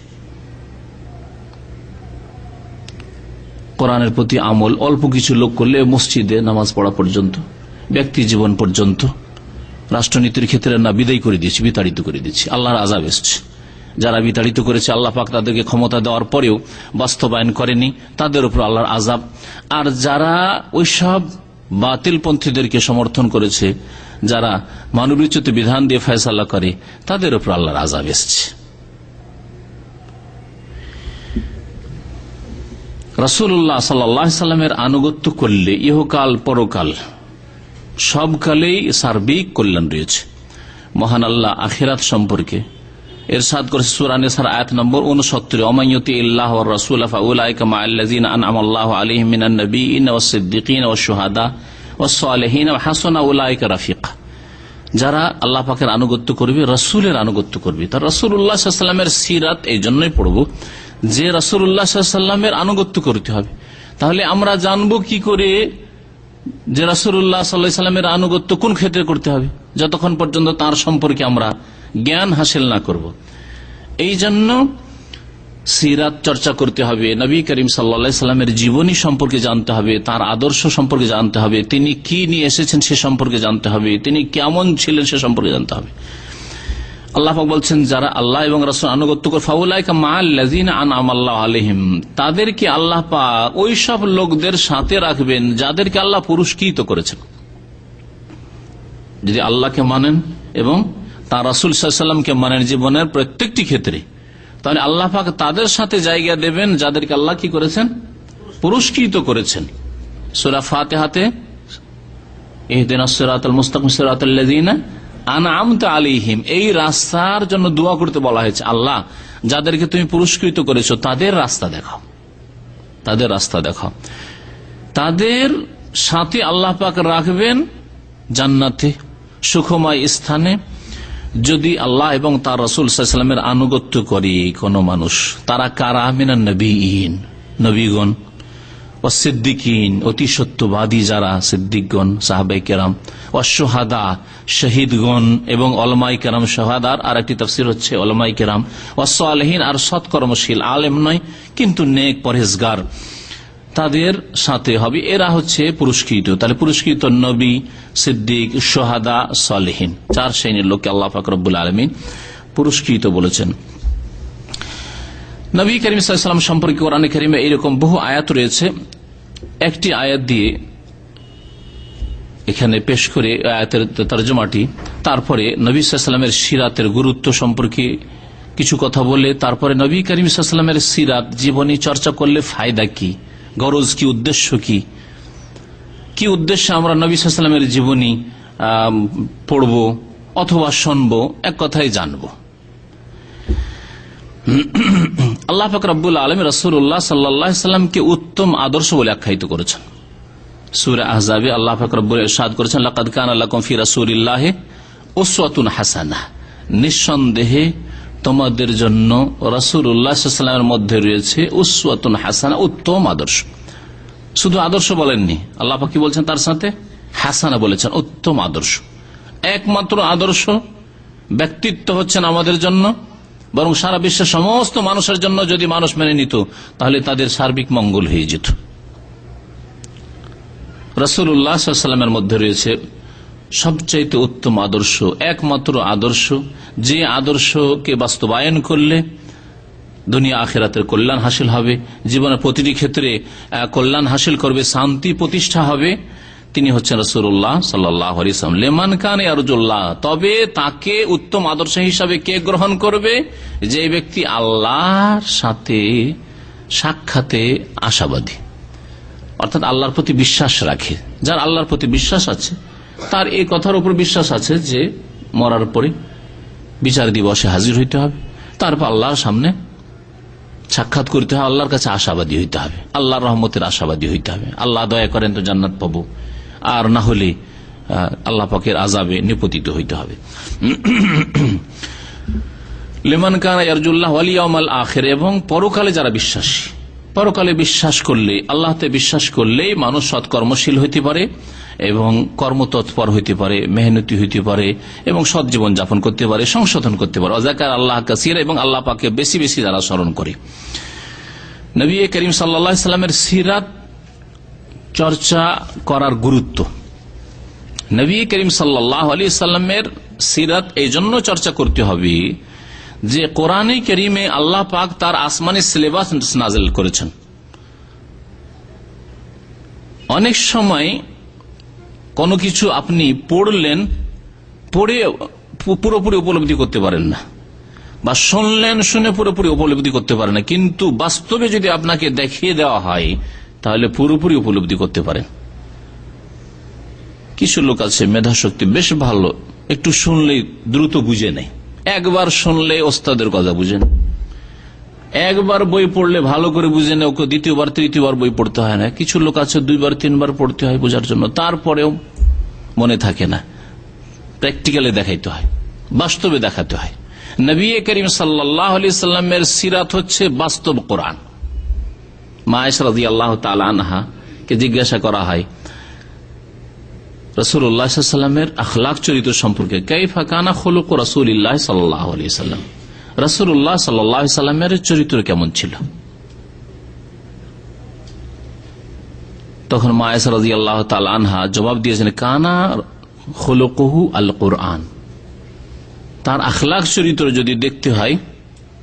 কোরআনের প্রতি আমল, অল্প কিছু লোক করলে মসজিদে নামাজ পড়া পর্যন্ত। ব্যক্তি জীবন পর্যন্ত রাষ্ট্রনীতির ক্ষেত্রে না বিদায় করে দিয়েছি, বিতাড়িত করে দিচ্ছি আল্লাহর আজাব এসছে। যারা বিতাড়িত করেছে, আল্লাহ পাক তাদেরকে ক্ষমতা দেওয়ার পরেও বাস্তবায়ন করেনি, তাদের উপর আল্লাহর আজাব আর যারা ওইসব বাতিলপন্থীদেরকে সমর্থন করেছে, যারা মানবীচিত বিধান দিয়ে ফয়সাল্লা করে, তাদের উপর আল্লাহর আজাব এসছে। রসুল্লাহ সাল্লামের আনুগত্য করলে ইহকাল পরকাল সবকালেই সার্বিক কল্যাণ রয়েছে। মহান আল্লাহ আখিরাত সম্পর্কে এরশাদ করেছে সুরানে সার আয়াত নম্বর উনসত্তর অমায়তি ইল্লাহ রসুল আল্লাহ আলহিমিন নবীন ও সিদ্দিকিন ও সুহাদা ও সালেহিন হাসনা উলাইকা রাফিকা। যারা আল্লাহ পাকের আনুগত্য করবে, রসুলের আনুগত্য করবে। তার রসুল উল্লাহামের সিরাত এই জন্যই পড়ব যে রসুল উল্লাহামের আনুগত্য করতে হবে। তাহলে আমরা জানব কি করে যে রসুল্লাহ সাল্লামের আনুগত্য কোন ক্ষেত্রে করতে হবে? যতক্ষণ পর্যন্ত তার সম্পর্কে আমরা জ্ঞান হাসিল না করব। এই জন্য সিরাত চর্চা করতে হবে, নবী করিম সাল্লা সাল্লামের জীবনী সম্পর্কে জানতে হবে, তার আদর্শ সম্পর্কে জানতে হবে, তিনি কি নিয়ে এসেছেন সে সম্পর্কে জানতে হবে, তিনি কেমন ছিলেন সে সম্পর্কে জানতে হবে। আল্লাহ বলছেন, যারা আল্লাহ এবং রসুল আনুগত্য আলহিম তাদেরকে আল্লাহ পাক ওই সব লোকদের সাথে রাখবেন যাদেরকে আল্লাহ পুরস্কৃত করেছেন। যদি আল্লাহকে মানেন এবং তার রাসুল সাল্লামকে মানেন জীবনের প্রত্যেকটি ক্ষেত্রে, তাহলে আল্লাহ পাক তাদের সাথে জায়গা দেবেন যাদেরকে আল্লাহ কি করেছেন? পুরস্কৃত করেছেন। সুরা ফাতে হাতে এহদিন মুস্তাকিম সিরাতাল্লাযীনা আলাইহিম, এই রাস্তার জন্য দোয়া করতে বলা হয়েছে, আল্লাহ, যাদেরকে তুমি পুরস্কৃত করেছ, তাদের রাস্তা দেখাও। তাদের রাস্তা দেখাও। তাদের সাথে আল্লাহ পাক রাখবেন জান্নাতে, সুখময় স্থানে। যদি আল্লাহ এবং তার রসুল সাল্লামের আনুগত্য করে কোন মানুষ, তারা কারা? মিনান নবীগণ। ও সিদ্দিকিন অতি সত্যবাদী যারা সিদ্দিকগণ, সাহাবাই কেরাম। অসহাদা শহীদগণ এবং অলমাই কেরাম সোহাদার আর একটি তফসির হচ্ছে অলমাই কেরাম। অসলহীন আর সৎকর্মশীল, আলেম নয়, কিন্তু নেক পরহেজগার। তাদের সাথে হবে, এরা হচ্ছে পুরস্কৃত। তাহলে পুরস্কৃত নবী, সিদ্দিক, সোহাদা, সলেহীন। চার শ্রেণির লোককে আল্লাহ ফাকরবুল আলমিন পুরস্কৃত বলেছেন। নবী করিম সাল্লাম সম্পর্কে কোরআন করিমে এইরকম বহু আয়াত রয়েছে। একটি আয়াত দিয়ে এখানে পেশ করে আয়াতের তর্জমাটি, তারপরে নবী সাল্লামের সিরাতের গুরুত্ব সম্পর্কে কিছু কথা বলে তারপরে নবী করিম সাল্লামের সিরাত, জীবনী চর্চা করলে ফায়দা কি? গরজ কি? উদ্দেশ্য কি? কি উদ্দেশ্যে আমরা নবী সাল্লামের জীবনী পড়ব অথবা শুনব, এক কথাই জানব? আল্লাহ ফকরাবুল আলম রসুল্লাহ সাল্লামকে উত্তম আদর্শ বলে আখ্যায়িত করেছেন। সুর আহজাবে আল্লাহ ফকরাবুল সাদ করেছেন, লাকাদ কান আল্লাহ কমফি রসুল্লাহ ওসওয়াতুন হাসানা নিঃসন্দেহে তোমাদের জন্য রসুল উল্লাহামের মধ্যে রয়েছে উসওয়াতুন হাসানা উত্তম আদর্শ। শুধু আদর্শ বলেননি, আল্লাহ কি বলছেন তার সাথে? হাসানা বলেছেন, উত্তম আদর্শ। একমাত্র আদর্শ ব্যক্তিত্ব হচ্ছেন আমাদের জন্য বরং সারা বিশ্বের সমস্ত মানুষের জন্য যদি মানুষ মেনে নিত, তাহলে তাদের সার্বিক মঙ্গল হয়ে যেত। রসুল উল্লাহামের মধ্যে রয়েছে সবচাইতে উত্তম আদর্শ, একমাত্র আদর্শ, যে আদর্শকে বাস্তবায়ন করলে দুনিয়া আখেরাতের কল্যাণ হাসিল হবে, জীবনের প্রতিটি ক্ষেত্রে কল্যাণ হাসিল করবে, শান্তি প্রতিষ্ঠা হবে তিনি হচ্ছেন রসুল্লাহ সাল্লাম লেমান খান আরজুল্লাহ তবে তাকে উত্তম আদর্শ হিসাবে কে গ্রহণ করবে? যে ব্যক্তি আল্লাহর সাথে সাক্ষাতে আশাবাদী, অর্থাৎ আল্লাহর প্রতি বিশ্বাস রাখে। যার আল্লাহর প্রতি বিশ্বাস আছে, তার এই কথার উপর বিশ্বাস আছে যে মরার পরে বিচার দিবসে হাজির হইতে হবে। তারপর আল্লাহর সামনে সাক্ষাৎ করতে হবে, আল্লাহর কাছে আশাবাদী হইতে হবে, আল্লাহর রহমতের আশাবাদী হইতে হবে। আল্লাহ দয়া করেন তো জান্নাত পাবো। আর না হলে আল্লাহ পাকের আজাবে নিপতিত হইতে হবে। লেমান কান আরজুল্লাহ আলিয়াল আখের, এবং পরকালে যারা বিশ্বাসী, পরকালে বিশ্বাস করলে, আল্লাহতে বিশ্বাস করলেই মানুষ সৎকর্মশীল হইতে পারে, এবং কর্মতৎপর হইতে পারে, মেহনতি হইতে পারে, এবং সৎ জীবন যাপন করতে পারে, সংশোধন করতে পারে। অজাকার আল্লাহ কাসির এবং আল্লাহ পাকে বেশি বেশি যারা স্মরণ করে। নবী করিম সাল্লা সাল্লামের সিরাত চর্চা করার গুরুত্ব। নবী করিম সাল্লাহ আলী সাল্লামের সিরাত এই জন্য চর্চা করতে হবে যে কোরআনে করিমে আল্লাহ পাক তার আসমানি সিলেবাস নাজেল করেছেন। অনেক সময় কোনো কিছু আপনি পড়লেন, পড়ে পুরোপুরি উপলব্ধি করতে পারেন না বা শুনলেন, শুনে পুরোপুরি উপলব্ধি করতে পারেন না। কিন্তু বাস্তবে যদি আপনাকে দেখিয়ে দেওয়া হয় তাহলে পুরোপুরি উপলব্ধি করতে পারেন কিছু লোক আছে মেধা শক্তি বেশ ভালো, একটু শুনলেই দ্রুত বুঝে নেয়। একবার শুনলে ওস্তাদের কথা বুঝেন একবার বই পড়লে ভালো করে বুঝে নেয়, ওকে দ্বিতীয়বার, তৃতীয়বার বই পড়তে হয় না। কিছু লোক আছে, দুইবার, তিনবার পড়তে হয় বোঝার জন্য। তারপরেও মনে থাকে না। প্র্যাকটিক্যালে দেখাইতে হয়, বাস্তবে দেখাতে হয়। নবী করিম সাল্লাহ আলি সাল্লামের সিরাত হচ্ছে বাস্তব কোরআন। তালানহা কে জিজ্ঞাসা করা হয় রসুল্লাহামের আখলাখ চরিত্র সম্পর্কে, কাইফা কানা খোলক রসুল সাল্লাহ সাল্লাম রসুল্লাহ সাল্লামের চরিত্র কেমন ছিল? তখন মায়েস আল্লাহ তালহা জবাব দিয়েছেন, কানা হলকহু আল কোরআন তার আখলাখ চরিত্র যদি দেখতে হয়,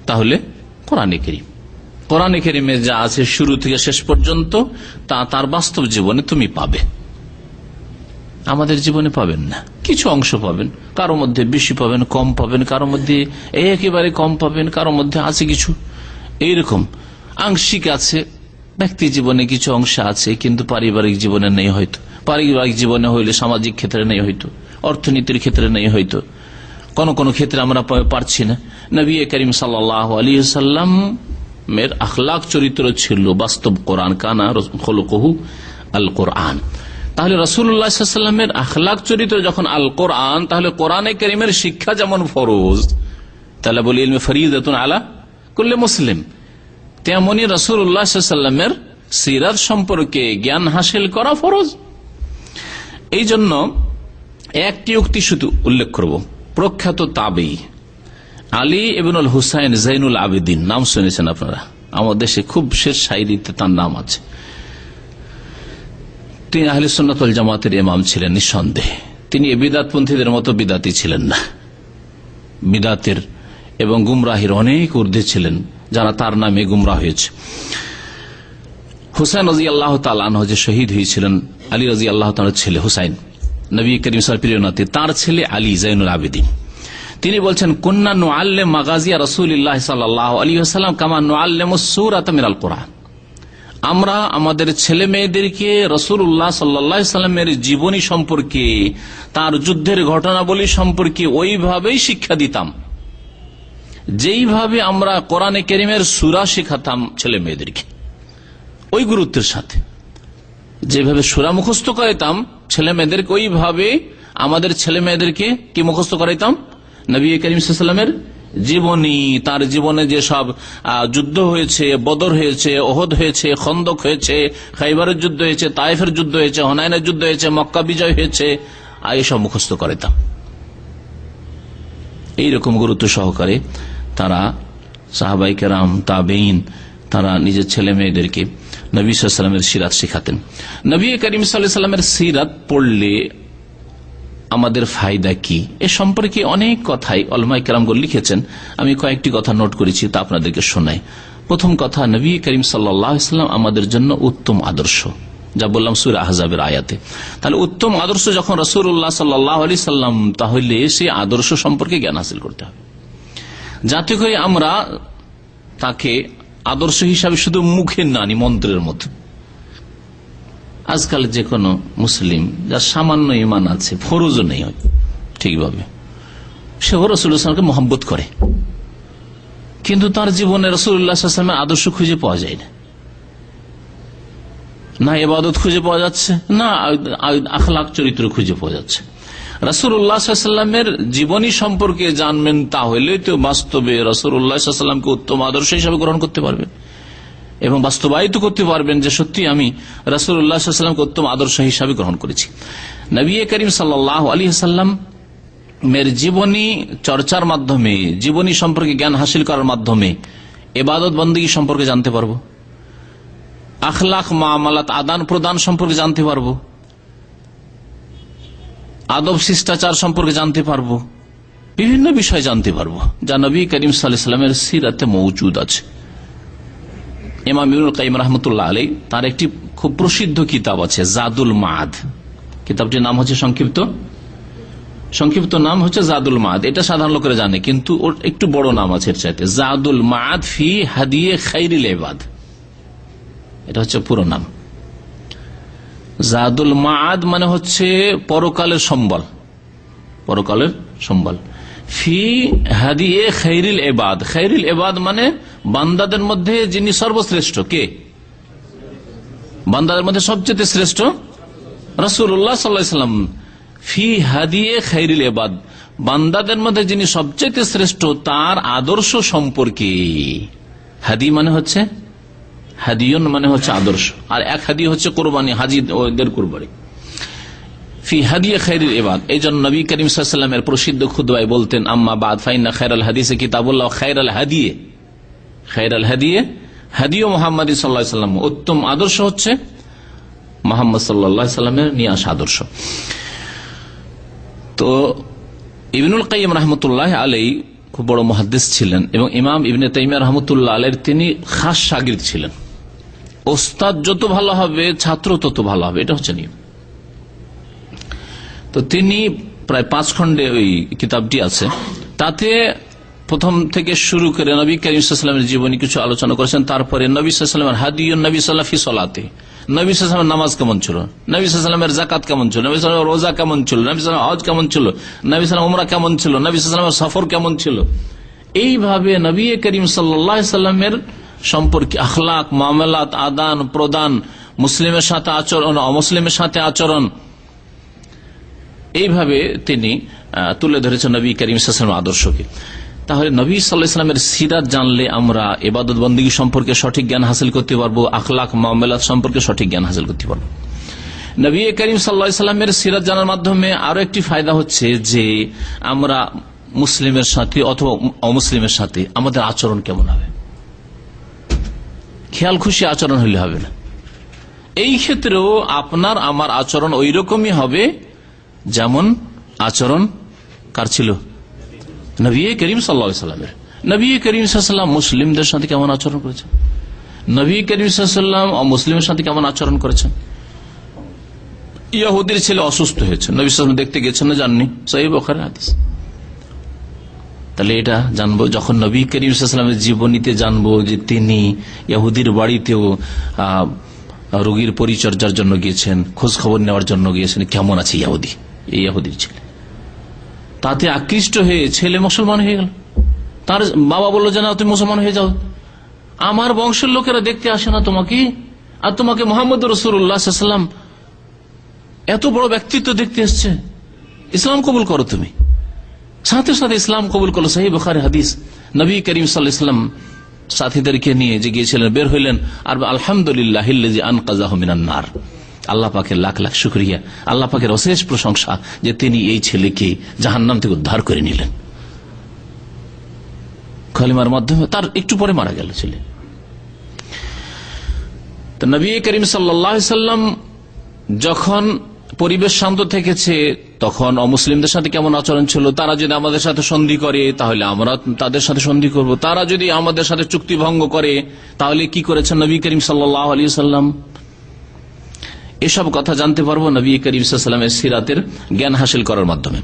তাহলে কোরআনে করিম। কোরআনে করিমে যা আছে শুরু থেকে শেষ পর্যন্ত, তা তার বাস্তব জীবনে তুমি পাবে। আমাদের জীবনে পাবেন না। কিছু অংশ পাবেন। কারও মধ্যে বেশি পাবেন, কম পাবেন। কারও মধ্যে একেবারে কম পাবেন, কারও মধ্যে আছে কিছু। এইরকম আংশিক আছে, ব্যক্তি জীবনে কিছু অংশ আছে, কিন্তু পারিবারিক জীবনে নেই হয়তো। পারিবারিক জীবনে হইলে সামাজিক ক্ষেত্রে নেই হয়তো। অর্থনীতির ক্ষেত্রে নেই হয়তো। কোন কোন ক্ষেত্রে আমরা পারছি না। নবী করিম সাল্লাহ আলী সাল্লামের আখলাখ চরিত্র ছিল বাস্তব কোরআন কানা হলকহু আল কোরআন তাহলে রসুল্লাহামের আখলাক চরিত্র যখন আল কোরআন তাহলে কোরআনে করিমের শিক্ষা যেমন ফরোজ, তাহলে বলি ইলমে ফরিদ আলা করলে মুসলিম। তেমনি রসুল্লাহামের সিরাত সম্পর্কে জ্ঞান হাসিল করা ফরজ। এই জন্য একটি উক্তি শুধু উল্লেখ করব। প্রখ্যাত তাবেই। আলী এবনুল হুসাইন জাইনুল আবেদিন, নাম শুনেছেন আপনারা? আমাদের দেশে খুব শেষ সাইদিতে তার নাম আছে। তিনি আহলে সন্ন্যতল জামাতের ইমাম ছিলেন, নিঃসন্দেহে। তিনি বিদাতপন্থীদের মতো বিদাতি ছিলেন না। বিদাতের এবং গুমরাহির অনেক ঊর্ধ্বে ছিলেন, যারা তার নামে গুমরা হয়েছে। হুসাইন রাজি আল্লাহ তালান যে শহীদ হয়েছিলেন, আলী রাজি আল্লাহ তালার ছেলে হুসাইন। নবী করিম সাল প্রিয় নাতি, তার ছেলে আলী জাইনুল আবেদিন। তিনি বলছেন কন্যা নো আল্লে মাগাজিয়া রসুল সাল্লাহ আলী আসালাম কামা নো আল্লে মসুর আতমির কোরআন। আমরা আমাদের ছেলে মেয়েদেরকে রসুল উল্লাহ সাল্লামের জীবনী সম্পর্কে, তার যুদ্ধের ঘটনাবলী সম্পর্কে ওইভাবেই শিক্ষা দিতাম। যেইভাবে আমরা কোরআনে কেরিমের সুরা শেখাতাম ছেলে মেয়েদেরকে, ওই গুরুত্বের সাথে। যেভাবে সুরা মুখস্থ করাইতাম, ছেলে মেয়েদেরকে ওইভাবে আমাদের ছেলে মেয়েদেরকে কি মুখস্থ করাইতাম? নবী করিম সাল্লামের জীবনী, তার জীবনে যে সব যুদ্ধ হয়েছে, বদর হয়েছে, ওহদ হয়েছে, খন্দক হয়েছে, খাইবারের যুদ্ধ হয়েছে তাইফের যুদ্ধ হয়েছে হনায়নের যুদ্ধ হয়েছে, মক্কা বিজয় হয়েছে আর এসব মুখস্থ করেতাম এইরকম গুরুত্ব সহকারে তারা সাহাবাই কেরাম তাবেইন তারা নিজের ছেলে মেয়েদেরকে নবী সাল্লামের সিরাত শিখাতেন। নবী করিম সাল্লামের সিরাত পড়লে আমাদের ফায়দা কি? এ সম্পর্কে অনেক কথাই অলমাই কেরামগুল লিখেছেন। আমি কয়েকটি কথা নোট করেছি, তা আপনাদেরকে শোনাই। প্রথম কথা, নবী করিম সাল্লাম আমাদের জন্য উত্তম আদর্শ। যা বললাম সুর আহজাবের আয়াতে। তাহলে উত্তম আদর্শ যখন রসুল্লাহ সাল্লাহ আলি সাল্লাম তাহলে সেই আদর্শ সম্পর্কে জ্ঞান হাসিল করতে হবে। যাতে করে আমরা তাকে আদর্শ হিসাবে শুধু মুখে নানি মন্ত্রের মতো আজকাল যে কোনো মুসলিম, যার সামান্য ইমান আছে, ফরজও নেই ঠিকভাবে। সে রসুল্লাহামকে মোহাম্মত করে। কিন্তু তার জীবনে রসুল্লাহামের আদর্শ খুঁজে পাওয়া যায় না। না এবাদত খুঁজে পাওয়া যাচ্ছে, না আখলাখ চরিত্র খুঁজে পাওয়া যাচ্ছে। রসুল্লাহামের জীবনী সম্পর্কে জানবেন তাহলে তো বাস্তবে রসুল্লাহামকে উত্তম আদর্শ হিসাবে গ্রহণ করতে পারবেন। এবং বাস্তবায়িত করতে পারবেন যে সত্যি আমি রাসুল্লাহামকে উত্তম আদর্শ হিসাবে গ্রহণ করেছি। নবী করিম সাল্লাহ আলী সাল্লাম মের জীবনী চর্চার মাধ্যমে, জীবনী সম্পর্কে জ্ঞান হাসিল করার মাধ্যমে এবাদত বন্দী সম্পর্কে জানতে পারব। আখলাখ মামালাত আদান প্রদান সম্পর্কে জানতে পারব। আদব শিষ্টাচার সম্পর্কে জানতে পারব। বিভিন্ন বিষয় জানতে পারব, যা নবী করিম সাল্লামের সিরাতে মৌজুদ আছে। ইমাম ইবনুল কাইম রহমতুল্লাহ আলী তার একটি খুব প্রসিদ্ধ কিতাব আছে, জাদুল মাদ কিতাবটির নাম হচ্ছে সংক্ষিপ্ত। সংক্ষিপ্ত নাম হচ্ছে জাদুল মাদ এটা সাধারণ লোকেরা জানে, কিন্তু ওর একটু বড় নাম আছে এর চাইতে। জাদুল মাদ ফি হাদিয়ে খাইরিল এবাদ এটা হচ্ছে পুরো নাম। জাদুল মাদ মানে হচ্ছে পরকালের সম্বল। পরকালের সম্বল। ফি হাদিয়ে খৈরিল এবাদ। খৈরিল এবাদ মানে বান্দাদের মধ্যে যিনি সর্বশ্রেষ্ঠ, কে? বান্দাদের মধ্যে সবচেয়ে শ্রেষ্ঠ রসুল্লাহ সাল্লাম। ফি হাদিয়ে খৈরিল এবাদ। বান্দাদের মধ্যে যিনি সবচেয়ে শ্রেষ্ঠ, তার আদর্শ সম্পর্কে। হাদি মানে হচ্ছে, হাদিয়ন মানে হচ্ছে আদর্শ। আর এক হাদি হচ্ছে কোরবানি, হাজি ওদের কোরবানি। ফি এই জন্য নবী করিম প্রসিদ্ধ বলতেন, আম্মা বাদ মোহাম্মদ সাল্লাহ সাল্লাম উত্তম আদর্শ হচ্ছে সাল্লামের আদর্শ। তো ইবিনুল কাইম রহমতুল্লাহ আলাই খুব বড় মহাদ্দেশ ছিলেন এবং ইমাম ইবনে তাইমিয়া রহমতুল্লাহ আলের তিনি খাস সাগির ছিলেন। ওস্তাদ যত ভালো হবে, ছাত্র তত ভালো হবে, এটা হচ্ছে নিয়ম। তো তিনি প্রায় পাঁচ খন্ডে ওই কিতাবটি আছে তাতে প্রথম থেকে শুরু করে নবী করিমের জীবনী কিছু আলোচনা করেছেন তারপরে নবী হাদিউন নবী সাল্লাফি সলাতে নবী নামাজ কেমন ছিল নবী সাল্লামের জাকাত কেমন ছিল নবী রোজা কেমন ছিল নবী সাল্লাম হজ কেমন ছিল নবী সাল্লাম উমরা কেমন ছিল নবী সাল্লামের সফর কেমন ছিল এইভাবে নবী করিম সাল্লামের সম্পর্কে আখলাক মামলাত আদান প্রদান মুসলিমের সাথে আচরণ অমুসলিমের সাথে আচরণ এইভাবে তিনি তুলে ধরেছেন নবী করিম সাল্লামের আদর্শকে। তাহলে নবী সাল্লাহামের সিরাত জানলে আমরা এবাদত বন্দী সম্পর্কে সঠিক জ্ঞান হাসিল করতে পারব, আখলাখ মামলাত সম্পর্কে সঠিক জ্ঞান হাসিল করতে পারব। নবী করিম সাল্লামের সিরাত জানার মাধ্যমে আরও একটি ফায়দা হচ্ছে যে আমরা মুসলিমের সাথে অথবা অমুসলিমের সাথে আমাদের আচরণ কেমন হবে? খেয়াল খুশি আচরণ হইলে হবে না। এই ক্ষেত্রেও আপনার, আমার আচরণ ওই রকমই হবে যেমন আচরণ কার ছিল? নবী করিম সাল্লামের। নবী করিম সাল্লাম মুসলিমদের সাথে কেমন আচরণ করেছেন? নবী করিম সাল্লাম মুসলিমের সাথে কেমন আচরণ করেছেন? ইয়াহুদির ছেলে অসুস্থ হয়েছে। নবী সাল্লাম দেখতে গেছেন না, জাননি। সহি বখার হাদিস। তাহলে এটা জানব, যখন নবী করিম সাল্লামের জীবনীতে জানব যে তিনি ইয়াহুদির বাড়িতেও রোগীর পরিচর্যার জন্য গিয়েছেন খোঁজ খবর নেওয়ার জন্য গিয়েছেন, কেমন আছে ইয়াহুদি এই ইয়াহুদির ছেলে। তাতে আকৃষ্ট হয়ে ছেলে মুসলমান হয়ে গেল। তার বাবা বলল যে না তুমি মুসলমান হয়ে যাও। আমার বংশের লোকেরা দেখতে আসে না তোমাকে। আর তোমাকে মোহাম্মদ রসুল্লাহাম এত বড় ব্যক্তিত্ব দেখতে এসছে। ইসলাম কবুল করো তুমি। সাথে সাথে ইসলাম কবুল করল সাহি বখারি হাদিস। নবী করিম সাল্লাম সাথীদেরকে নিয়ে যে গিয়েছিলেন, বের হইলেন। আর আলহামদুলিল্লাহ আনকাজাহমিনার আল্লাহ পাকের লাখ লাখ শুক্রিয়া, আল্লাহ পাকের অশেষ প্রশংসা যে তিনি এই ছেলেকে জাহান্নাম থেকে উদ্ধার করে নিলেন। খলিমার মাধ্যমে তার একটু পরে মারা গেল ছেলে। নবী করিম সাল্লাম যখন পরিবেশ শান্ত থেকেছে, তখন অমুসলিমদের সাথে কেমন আচরণ ছিল? তারা যদি আমাদের সাথে সন্ধি করে, তাহলে আমরা তাদের সাথে সন্ধি করব। তারা যদি আমাদের সাথে চুক্তি ভঙ্গ করে, তাহলে কি করেছেন নবী করিম সাল্লাহ আলী সাল্লাম? এসব কথা জানতে পারব নবী করিম সাল্লামের সিরাতের জ্ঞান হাসিল করার মাধ্যমে।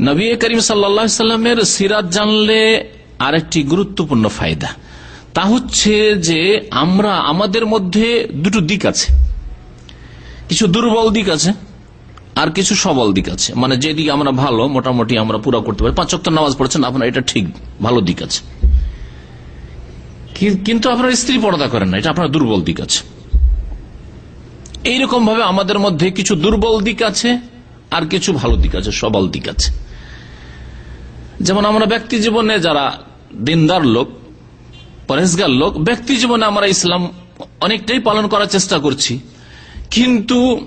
নবী করিম সাল্লামের সিরাত জানলে আরেকটি গুরুত্বপূর্ণ ফায়দা। তা হচ্ছে যে আমরা আমাদের মধ্যে দুটো দিক আছে। কিছু দুর্বল দিক আছে আর কিছু সবল দিক আছে। মানে যে দিক আমরা ভালো, মোটামুটি আমরা পুরো করতে পারি। পাঁচ নামাজ পড়ছেন, আপনার এটা ঠিক ভালো দিক আছে। কিন্তু আপনার স্ত্রী পর্দা করেন না, এটা আপনার দুর্বল দিক আছে। এইরকম ভাবে আমাদের মধ্যে কিছু দুর্বল দিক আছে আর কিছু ভালো দিক আছে, সবল দিক আছে। যেমন আমরা ব্যক্তি জীবনে যারা দিনদার লোক পরেশগার লোক, ব্যক্তি জীবনে আমরা ইসলাম অনেকটাই পালন করার চেষ্টা করছি। কিন্তু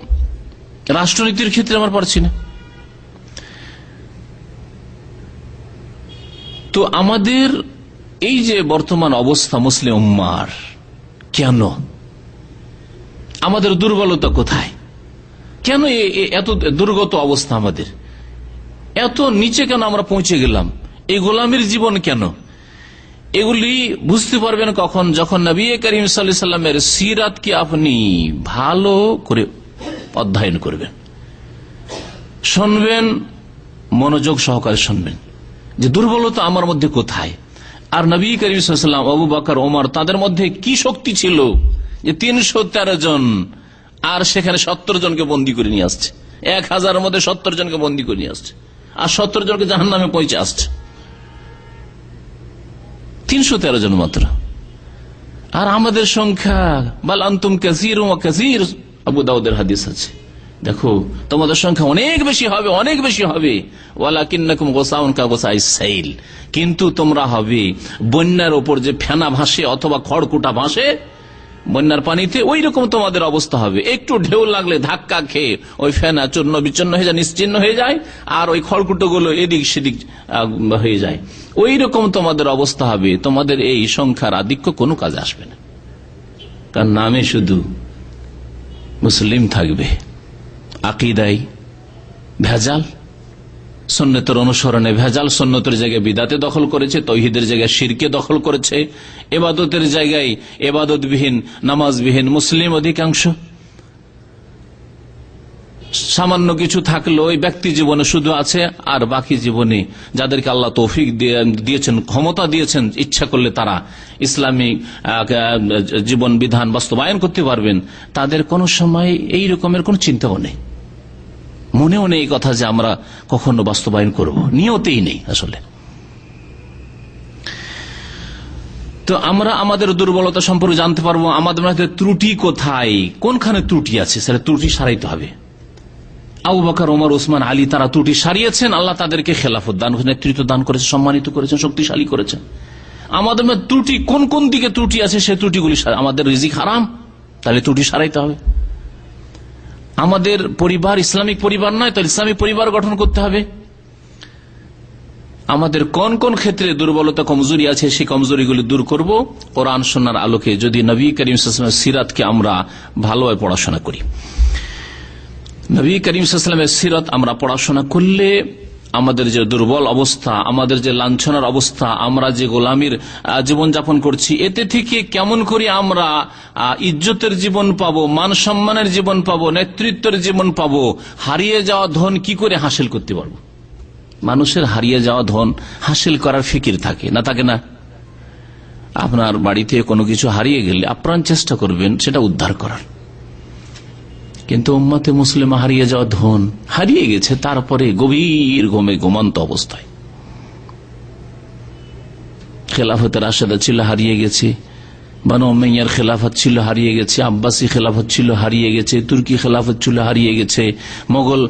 রাষ্ট্রনীতির ক্ষেত্রে আমরা পারছি না। তো আমাদের এই যে বর্তমান অবস্থা মুসলিম উম্মার, কেন? আমাদের দুর্বলতা কোথায়? কেন এত দুর্গত অবস্থা আমাদের? এত নিচে কেন আমরা পৌঁছে গেলাম? এই গোলামের জীবন কেন? এগুলি বুঝতে পারবেন কখন, যখন নবী করিম সাল্লামের সিরাতকে আপনি ভালো করে অধ্যয়ন করবেন। শুনবেন, মনোযোগ সহকারে শুনবেন যে দুর্বলতা আমার মধ্যে কোথায়? আর নবী করিম সাল্লাম, আবু বাকর, ওমর, তাদের মধ্যে কি শক্তি ছিল? যে তিনশো তেরো জন আর সেখানে সত্তর জনকে বন্দী করে নিয়ে আসছে। এক হাজারের মধ্যে সত্তর জনকে বন্দী করে নিয়ে আসছে। আর সত্তর জনকে জাহান নামে পৌঁছে আসছে। তিনশো তেরো জন মাত্র। আর আমাদের সংখ্যা, বাল আন্তুম কাসির ও কাসির, আবু দাউদের হাদিস আছে। দেখো, তোমাদের সংখ্যা অনেক বেশি হবে, অনেক বেশি হবে। কিন্তু তোমরা হবে বন্যার ওপর যে ফেনা ভাসে অথবা খড়কুটা ভাসে বন্যার পানিতে ওই রকম তোমাদের অবস্থা হবে। একটু ঢেউ লাগলে ধাক্কা খেয়ে ওই ফেনা চূর্ণ বিচ্ছন্ন হয়ে যায়, নিশ্চিন্ন হয়ে যায়, আর ওই খড়কুটো গুলো এদিক সেদিক হয়ে যায়। ওই রকম তোমাদের অবস্থা হবে। তোমাদের এই সংখ্যার আধিক্য কোনো কাজে আসবে না। তার নামে শুধু মুসলিম থাকবে। আকিদাই ভেজাল। সন্ন্যতের অনুসরণে ভেজাল সন্ন্যতের জায়গায় বিদাতে দখল করেছে, তৌহিদের জায়গায় শিরকে দখল করেছে, এবাদতের জায়গায় এবাদতবিহীন, নামাজবিহীন মুসলিম অধিকাংশ। সামান্য কিছু থাকল ওই ব্যক্তি জীবনে শুধু আছে আর বাকি জীবনে যাদেরকে আল্লাহ তৌফিক দিয়ে- দিয়েছেন, ক্ষমতা দিয়েছেন, ইচ্ছা করলে তারা ইসলামিক জীবন বিধান বাস্তবায়ন করতে পারবেন। তাদের কোনো সময় এই রকমের কোন চিন্তাও নেই। মনেও নেই এই কথা যে আমরা কখনো বাস্তবায়ন করব। নিয়তেই নেই আসলে। তো আমরা আমাদের দুর্বলতা সম্পর্কে জানতে পারব, আমাদের মধ্যে ত্রুটি কোথায়, কোনখানে ত্রুটি আছে, সেটা ত্রুটি সারাইতে হবে। আবু বকর, ওমর, ওসমান, আলী, তারা ত্রুটি সারিয়েছেন, আল্লাহ তাদেরকে খেলাফত দান নেতৃত্ব দান করেছে সম্মানিত করেছেন, শক্তিশালী করেছেন। আমাদের মধ্যে ত্রুটি, কোন কোন দিকে ত্রুটি আছে, সে ত্রুটিগুলি আমাদের রিজিক হারাম, তাহলে ত্রুটি সারাইতে হবে। আমাদের পরিবার ইসলামিক পরিবার নয়, তাহলে ইসলামিক পরিবার গঠন করতে হবে। আমাদের কোন কোন ক্ষেত্রে দুর্বলতা, কমজোরি আছে, সেই কমজোরিগুলি দূর করব কোরআন সোনার আলোকে। যদি নবী করিম সাল্লামের সিরাতকে আমরা ভালোভাবে পড়াশোনা করি। নবী করিম সাল্লামের সিরাত আমরা পড়াশোনা করলে আমাদের যে দুর্বল অবস্থা, আমাদের যে লাঞ্ছনার অবস্থা, আমরা যে গোলামীর জীবনযাপন করছি, এতে থেকে কেমন করে আমরা ইজ্জতের জীবন পাবো, মান সম্মানের জীবন পাব, নেতৃত্বের জীবন পাবো, হারিয়ে যাওয়া ধন কি করে হাসিল করতে পারব? মানুষের হারিয়ে যাওয়া ধন হাসিল করার ফিকির থাকে, না থাকে না? আপনার বাড়িতে কোনো কিছু হারিয়ে গেলে আপ্রাণ চেষ্টা করবেন, সেটা উদ্ধার করার। কিন্তু উম্মাতে মুসলিম হারিয়ে যাওয়া ধন হারিয়ে গেছে, তারপরে গভীর ঘুমে ঘুমন্ত অবস্থায়। খেলাফতের আশাদা ছিল হারিয়ে গেছে, বানো মেয়ার খেলাফত ছিল হারিয়ে গেছে, আব্বাসী খেলাফত ছিল হারিয়ে গেছে, তুর্কি খেলাফত ছিল হারিয়ে গেছে, মোগল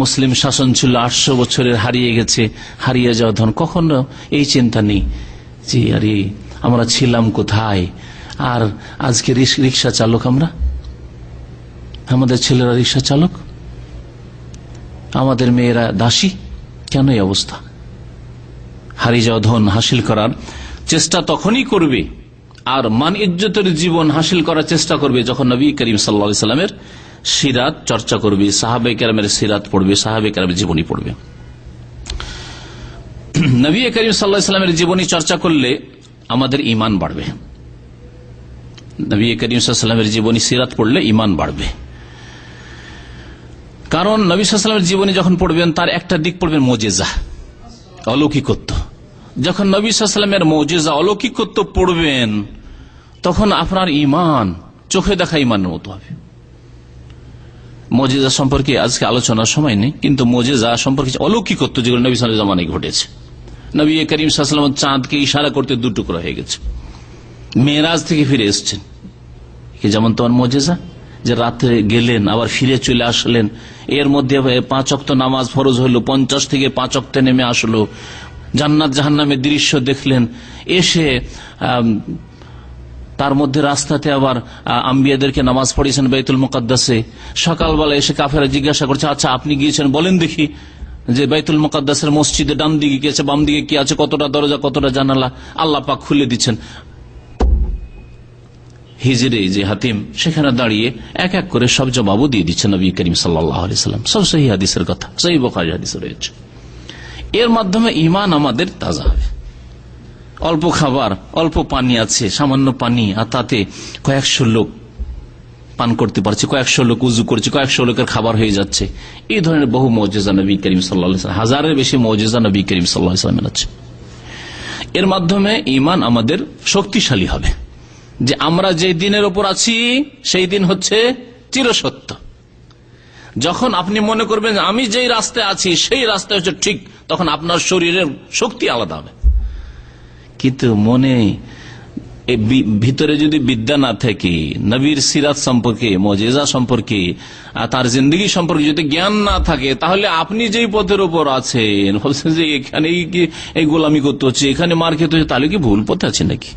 মুসলিম শাসন ছিল আটশো বছরের হারিয়ে গেছে, হারিয়ে যাওয়া ধন। কখনো এই চিন্তা নেই যে, আরে আমরা ছিলাম কোথায়? আর আজকে রিক্সা চালক আমরা? আমাদের ছেলেরা রিক্সা চালক? আমাদের মেয়েরা দাসী? কেন এই অবস্থা? হারিয়ে যাওয়া ধন হাসিল করার চেষ্টা তখনই করবে আর মান ইজ্জতের জীবন হাসিল করার চেষ্টা করবে যখন নবী করিম সাল্লা সাল্লামের সিরাত চর্চা করবে, সাহাবে কেরামের সিরাত পড়বে, সাহাবে কেরামের জীবনী পড়বে। নবী করিম সাল্লাহ জীবনী চর্চা করলে আমাদের ইমান বাড়বে। নবী করিম সাল্লামের জীবনী সিরাত পড়লে ইমান বাড়বে। কারণ নবী সাল্লামের জীবনী যখন পড়বেন, তার একটা দিক পড়বেন মোজেজা, অলৌকিকত্ব। যখন নবী সাল্লামের মৌজেজা, অলৌকিকত্ব পড়বেন, তখন আপনার ইমান চোখে দেখা ইমানের মতো হবে। মজেজা সম্পর্কে আজকে আলোচনার সময় নেই, কিন্তু মজেজা সম্পর্কে অলৌকিকত্ব যেগুলো নবী সাল জামানায় ঘটেছে। নবী করিম সাল্লাম চাঁদকে ইশারা করতে দুটুকরো হয়ে গেছে। মেয়েরাজ থেকে ফিরে এসছেন। যেমন তোমার মজেজা? যে রাতে গেলেন, আবার ফিরে চলে আসলেন। এর মধ্যে পাঁচ অক্ত নামাজ ফরজ হইল, পঞ্চাশ থেকে পাঁচ অক্তে নেমে আসলো। জান্নাত জাহান্নামের দৃশ্য দেখলেন। এসে তার মধ্যে রাস্তাতে আবার আম্বিয়াদেরকে নামাজ পড়িয়েছেন বাইতুল মুকাদ্দাসে। সকালবেলা এসে কাফেরা জিজ্ঞাসা করছে আচ্ছা আপনি গিয়েছেন? বলেন দেখি যে বাইতুল মুকাদ্দাসের মসজিদে ডান দিকে কি আছে, বাম দিকে কি আছে, কতটা দরজা, কতটা জানালা? আল্লাহ পাক খুলে দিচ্ছেন। হিজরে যে হাতিম, সেখানে দাঁড়িয়ে এক এক করে সব জবাবও দিয়ে দিচ্ছেন নবী করিম সাল্লাম। সব সহি হাদিসের কথা, সহি বখারি হাদিস রয়েছে। এর মাধ্যমে ইমান আমাদের তাজা হবে। অল্প খাবার, অল্প পানি আছে, সামান্য পানি, আর তাতে কয়েকশো লোক পান করতে পারছে, কয়েকশো লোক উজু করছে, কয়েকশো লোকের খাবার হয়ে যাচ্ছে। এই ধরনের বহু মৌজেজা নবী করিম সাল্লাহ হাজারের বেশি মৌজেজা নবী করিম সাল্লাহ আছে। এর মাধ্যমে ইমান আমাদের শক্তিশালী হবে। যে আমরা যে দিনের ওপর আছি, সেই দিন হচ্ছে চিরসত্য। যখন আপনি মনে করবেন আমি যেই রাস্তায় আছি, সেই রাস্তা হচ্ছে ঠিক, তখন আপনার শরীরের শক্তি আলাদা হবে। কিন্তু মনে ভিতরে যদি বিদ্যা না থাকে, নবীর সিরাত সম্পর্কে, মজেজা সম্পর্কে তার জিন্দগি সম্পর্কে যদি জ্ঞান না থাকে, তাহলে আপনি যেই পথের উপর আছেন ভাবছেন যে এখানে কি এই গোলামি করতে হচ্ছে, এখানে মার খেতে হচ্ছে, তাহলে কি ভুল পথে আছে নাকি?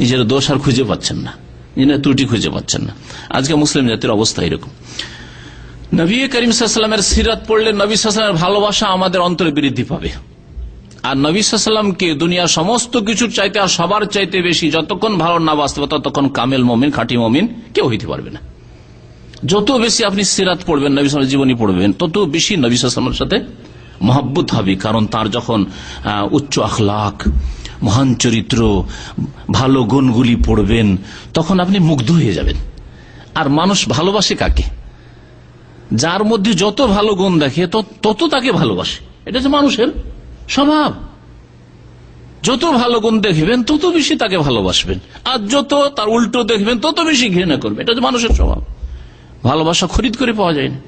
নিজের দোষ আর খুঁজে পাচ্ছেন না। নিজের ত্রুটি খুঁজে পাচ্ছেন না। আজকে মুসলিম জাতির অবস্থা এরকম। নবী করিম সাল্লামের সিরাত পড়লে নবী সাল্লামের ভালোবাসা আমাদের অন্তরে বৃদ্ধি পাবে। আর নবী সাল্লামকে দুনিয়ার সমস্ত কিছুর চাইতে আর সবার চাইতে বেশি যতক্ষণ ভালো না বাঁচতে পারে ততক্ষণ কামেল মমিন, খাঁটি মমিন কেউ হইতে পারবে না। যত বেশি আপনি সিরাত পড়বেন, নবী সালামের জীবনী পড়বেন, তত বেশি নবী সাল্লামের সাথে মহাব্বত হবে। কারণ তার যখন উচ্চ আখলাক মহান চরিত্র, ভালো গুণগুলি পড়বেন, তখন আপনি মুগ্ধ হয়ে যাবেন। আর মানুষ ভালোবাসে কাকে? যার মধ্যে যত ভালো গুণ দেখে, তত- তাকে ভালোবাসে। এটা হচ্ছে মানুষের স্বভাব। যত ভালো গুণ দেখবেন, তত বেশি তাকে ভালোবাসবেন। আর যত তার উল্টো দেখবেন, তত বেশি ঘৃণা করবে এটা হচ্ছে মানুষের স্বভাব। ভালোবাসা খরিদ করে পাওয়া যায় না।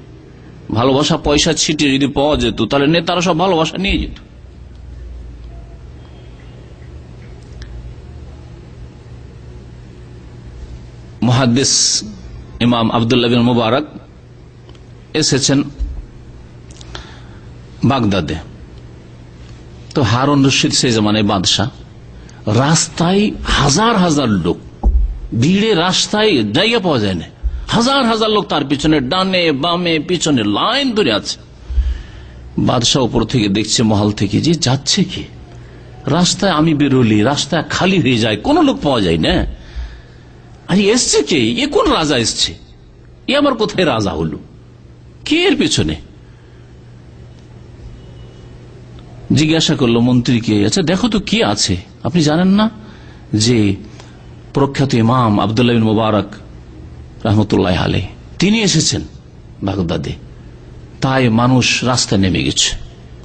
ভালোবাসা পয়সা ছিটিয়ে যদি পাওয়া যেত, তাহলে নেতারা সব ভালোবাসা নিয়ে যেত। মহাদ্দেশ ইমাম আবদুল্লাহ বিন মুবারক এসেছেন বাগদাদে। তো হারুন রশিদ সে জমানে বাদশাহ। রাস্তায় হাজার হাজার লোক, ভিড়ে রাস্তায় জায়গা পাওয়া যায় না। হাজার হাজার লোক তার পিছনে ডানে, বামে, পিছনে লাইন ধরে আছে। বাদশাহ উপর থেকে দেখছে, মহল থেকে যে যাচ্ছে কি? রাস্তায় আমি বেরোলি রাস্তা খালি হয়ে যায়, কোন লোক পাওয়া যায় না। আরে এসছে কে? এ কোন রাজা এসছে? এ আবার কোথায় রাজা হলো? কে এর পেছনে? জিজ্ঞাসা করল মন্ত্রীকে আচ্ছা দেখো তো কি আছে? আপনি জানেন না যে প্রখ্যাত ইমাম আবদুল্লাহ বিন মুবারক রহমতুল্লাহ আলে তিনি এসেছেন বাগদাদে। তাই মানুষ রাস্তায় নেমে গেছে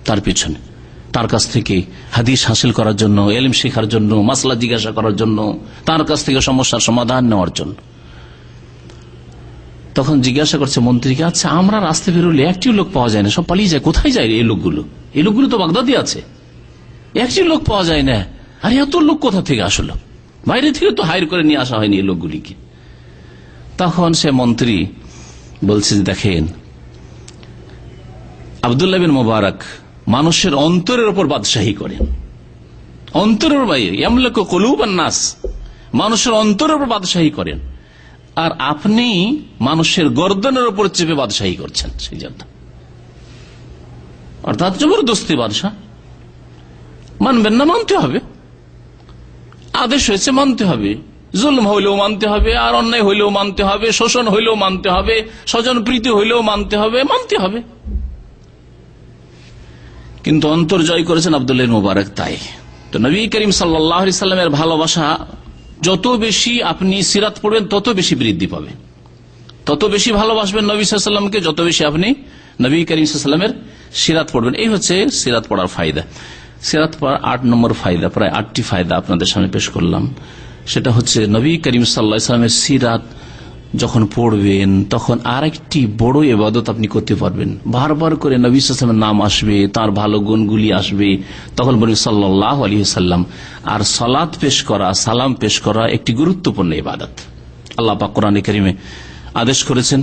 তার পিছনে। তার কাছ থেকে হাদিস হাসিল করার জন্য, এলিম শেখার জন্য, মাসলা জিজ্ঞাসা করার জন্য, তার কাছ থেকে সমস্যার সমাধান নেওয়ার জন্য। তখন জিজ্ঞাসা করছে মন্ত্রীকে আচ্ছা আমরা রাস্তায় বেরোলে একটিও লোক পাওয়া যায় না, সব পালিয়ে যায়, কোথায় যায় এই লোকগুলো? এই লোকগুলো তো বাগদাদি আছে। একটি লোক পাওয়া যায় না। আর, এত লোক কোথা থেকে আসলো? বাইরে থেকে তো হায়ার করে নিয়ে আসা হয়নি এই লোকগুলিকে। তখন সে মন্ত্রী বলছে দেখেন, আবদুল্লাহ বিন মোবারক মানুষের অন্তরের ওপর বাদশাহী করেন। অন্তরের বাইরে নাস, মানুষের অন্তরের ওপর বাদশাহী করেন। আর আপনি মানুষের গর্দনের ওপর চেপে বাদশাহী করছেন, সেই জন্য। অর্থাৎ জবরদস্তি বাদশাহ। মানবেন না, মানতে হবে। আদেশ হয়েছে, মানতে হবে। জুলম হইলেও মানতে হবে, আর অন্যায় হইলেও মানতে হবে, শোষণ হইলেও মানতে হবে স্বজন প্রীতি হইলেও মানতে হবে মানতে হবে। কিন্তু অন্তর জয় করেছেন আবদুল্লাহ মুবারক, তাই। তো নবী করিম সাল্লামের ভালোবাসা যত বেশি আপনি সিরাত পড়বেন, তত বেশি বৃদ্ধি পাবে তত বেশি ভালোবাসবেন নবী সাল্লামকে, যত বেশি আপনি নবী করিম সাল্লামের সিরাত পড়বেন। এই হচ্ছে সিরাত পড়ার ফায়দা। সিরাত পড়ার আট নম্বর ফায়দা, প্রায় আটটি ফায়দা আপনাদের সামনে পেশ করলাম। সেটা হচ্ছে নবী করিম সাল্লা সিরাত যখন পড়বেন, তখন আরেকটি বড় এবাদত আপনি করতে পারবেন। বারবার করে নবী সাল্লামের নাম আসবে, তার ভালো গুণগুলি আসবে। তখন বলি সাল্লাহ আলী সাল্লাম আর সালাদ পেশ করা, সালাম পেশ করা একটি গুরুত্বপূর্ণ ইবাদত। আল্লাহ পাক কোরআন করিমে আদেশ করেছেন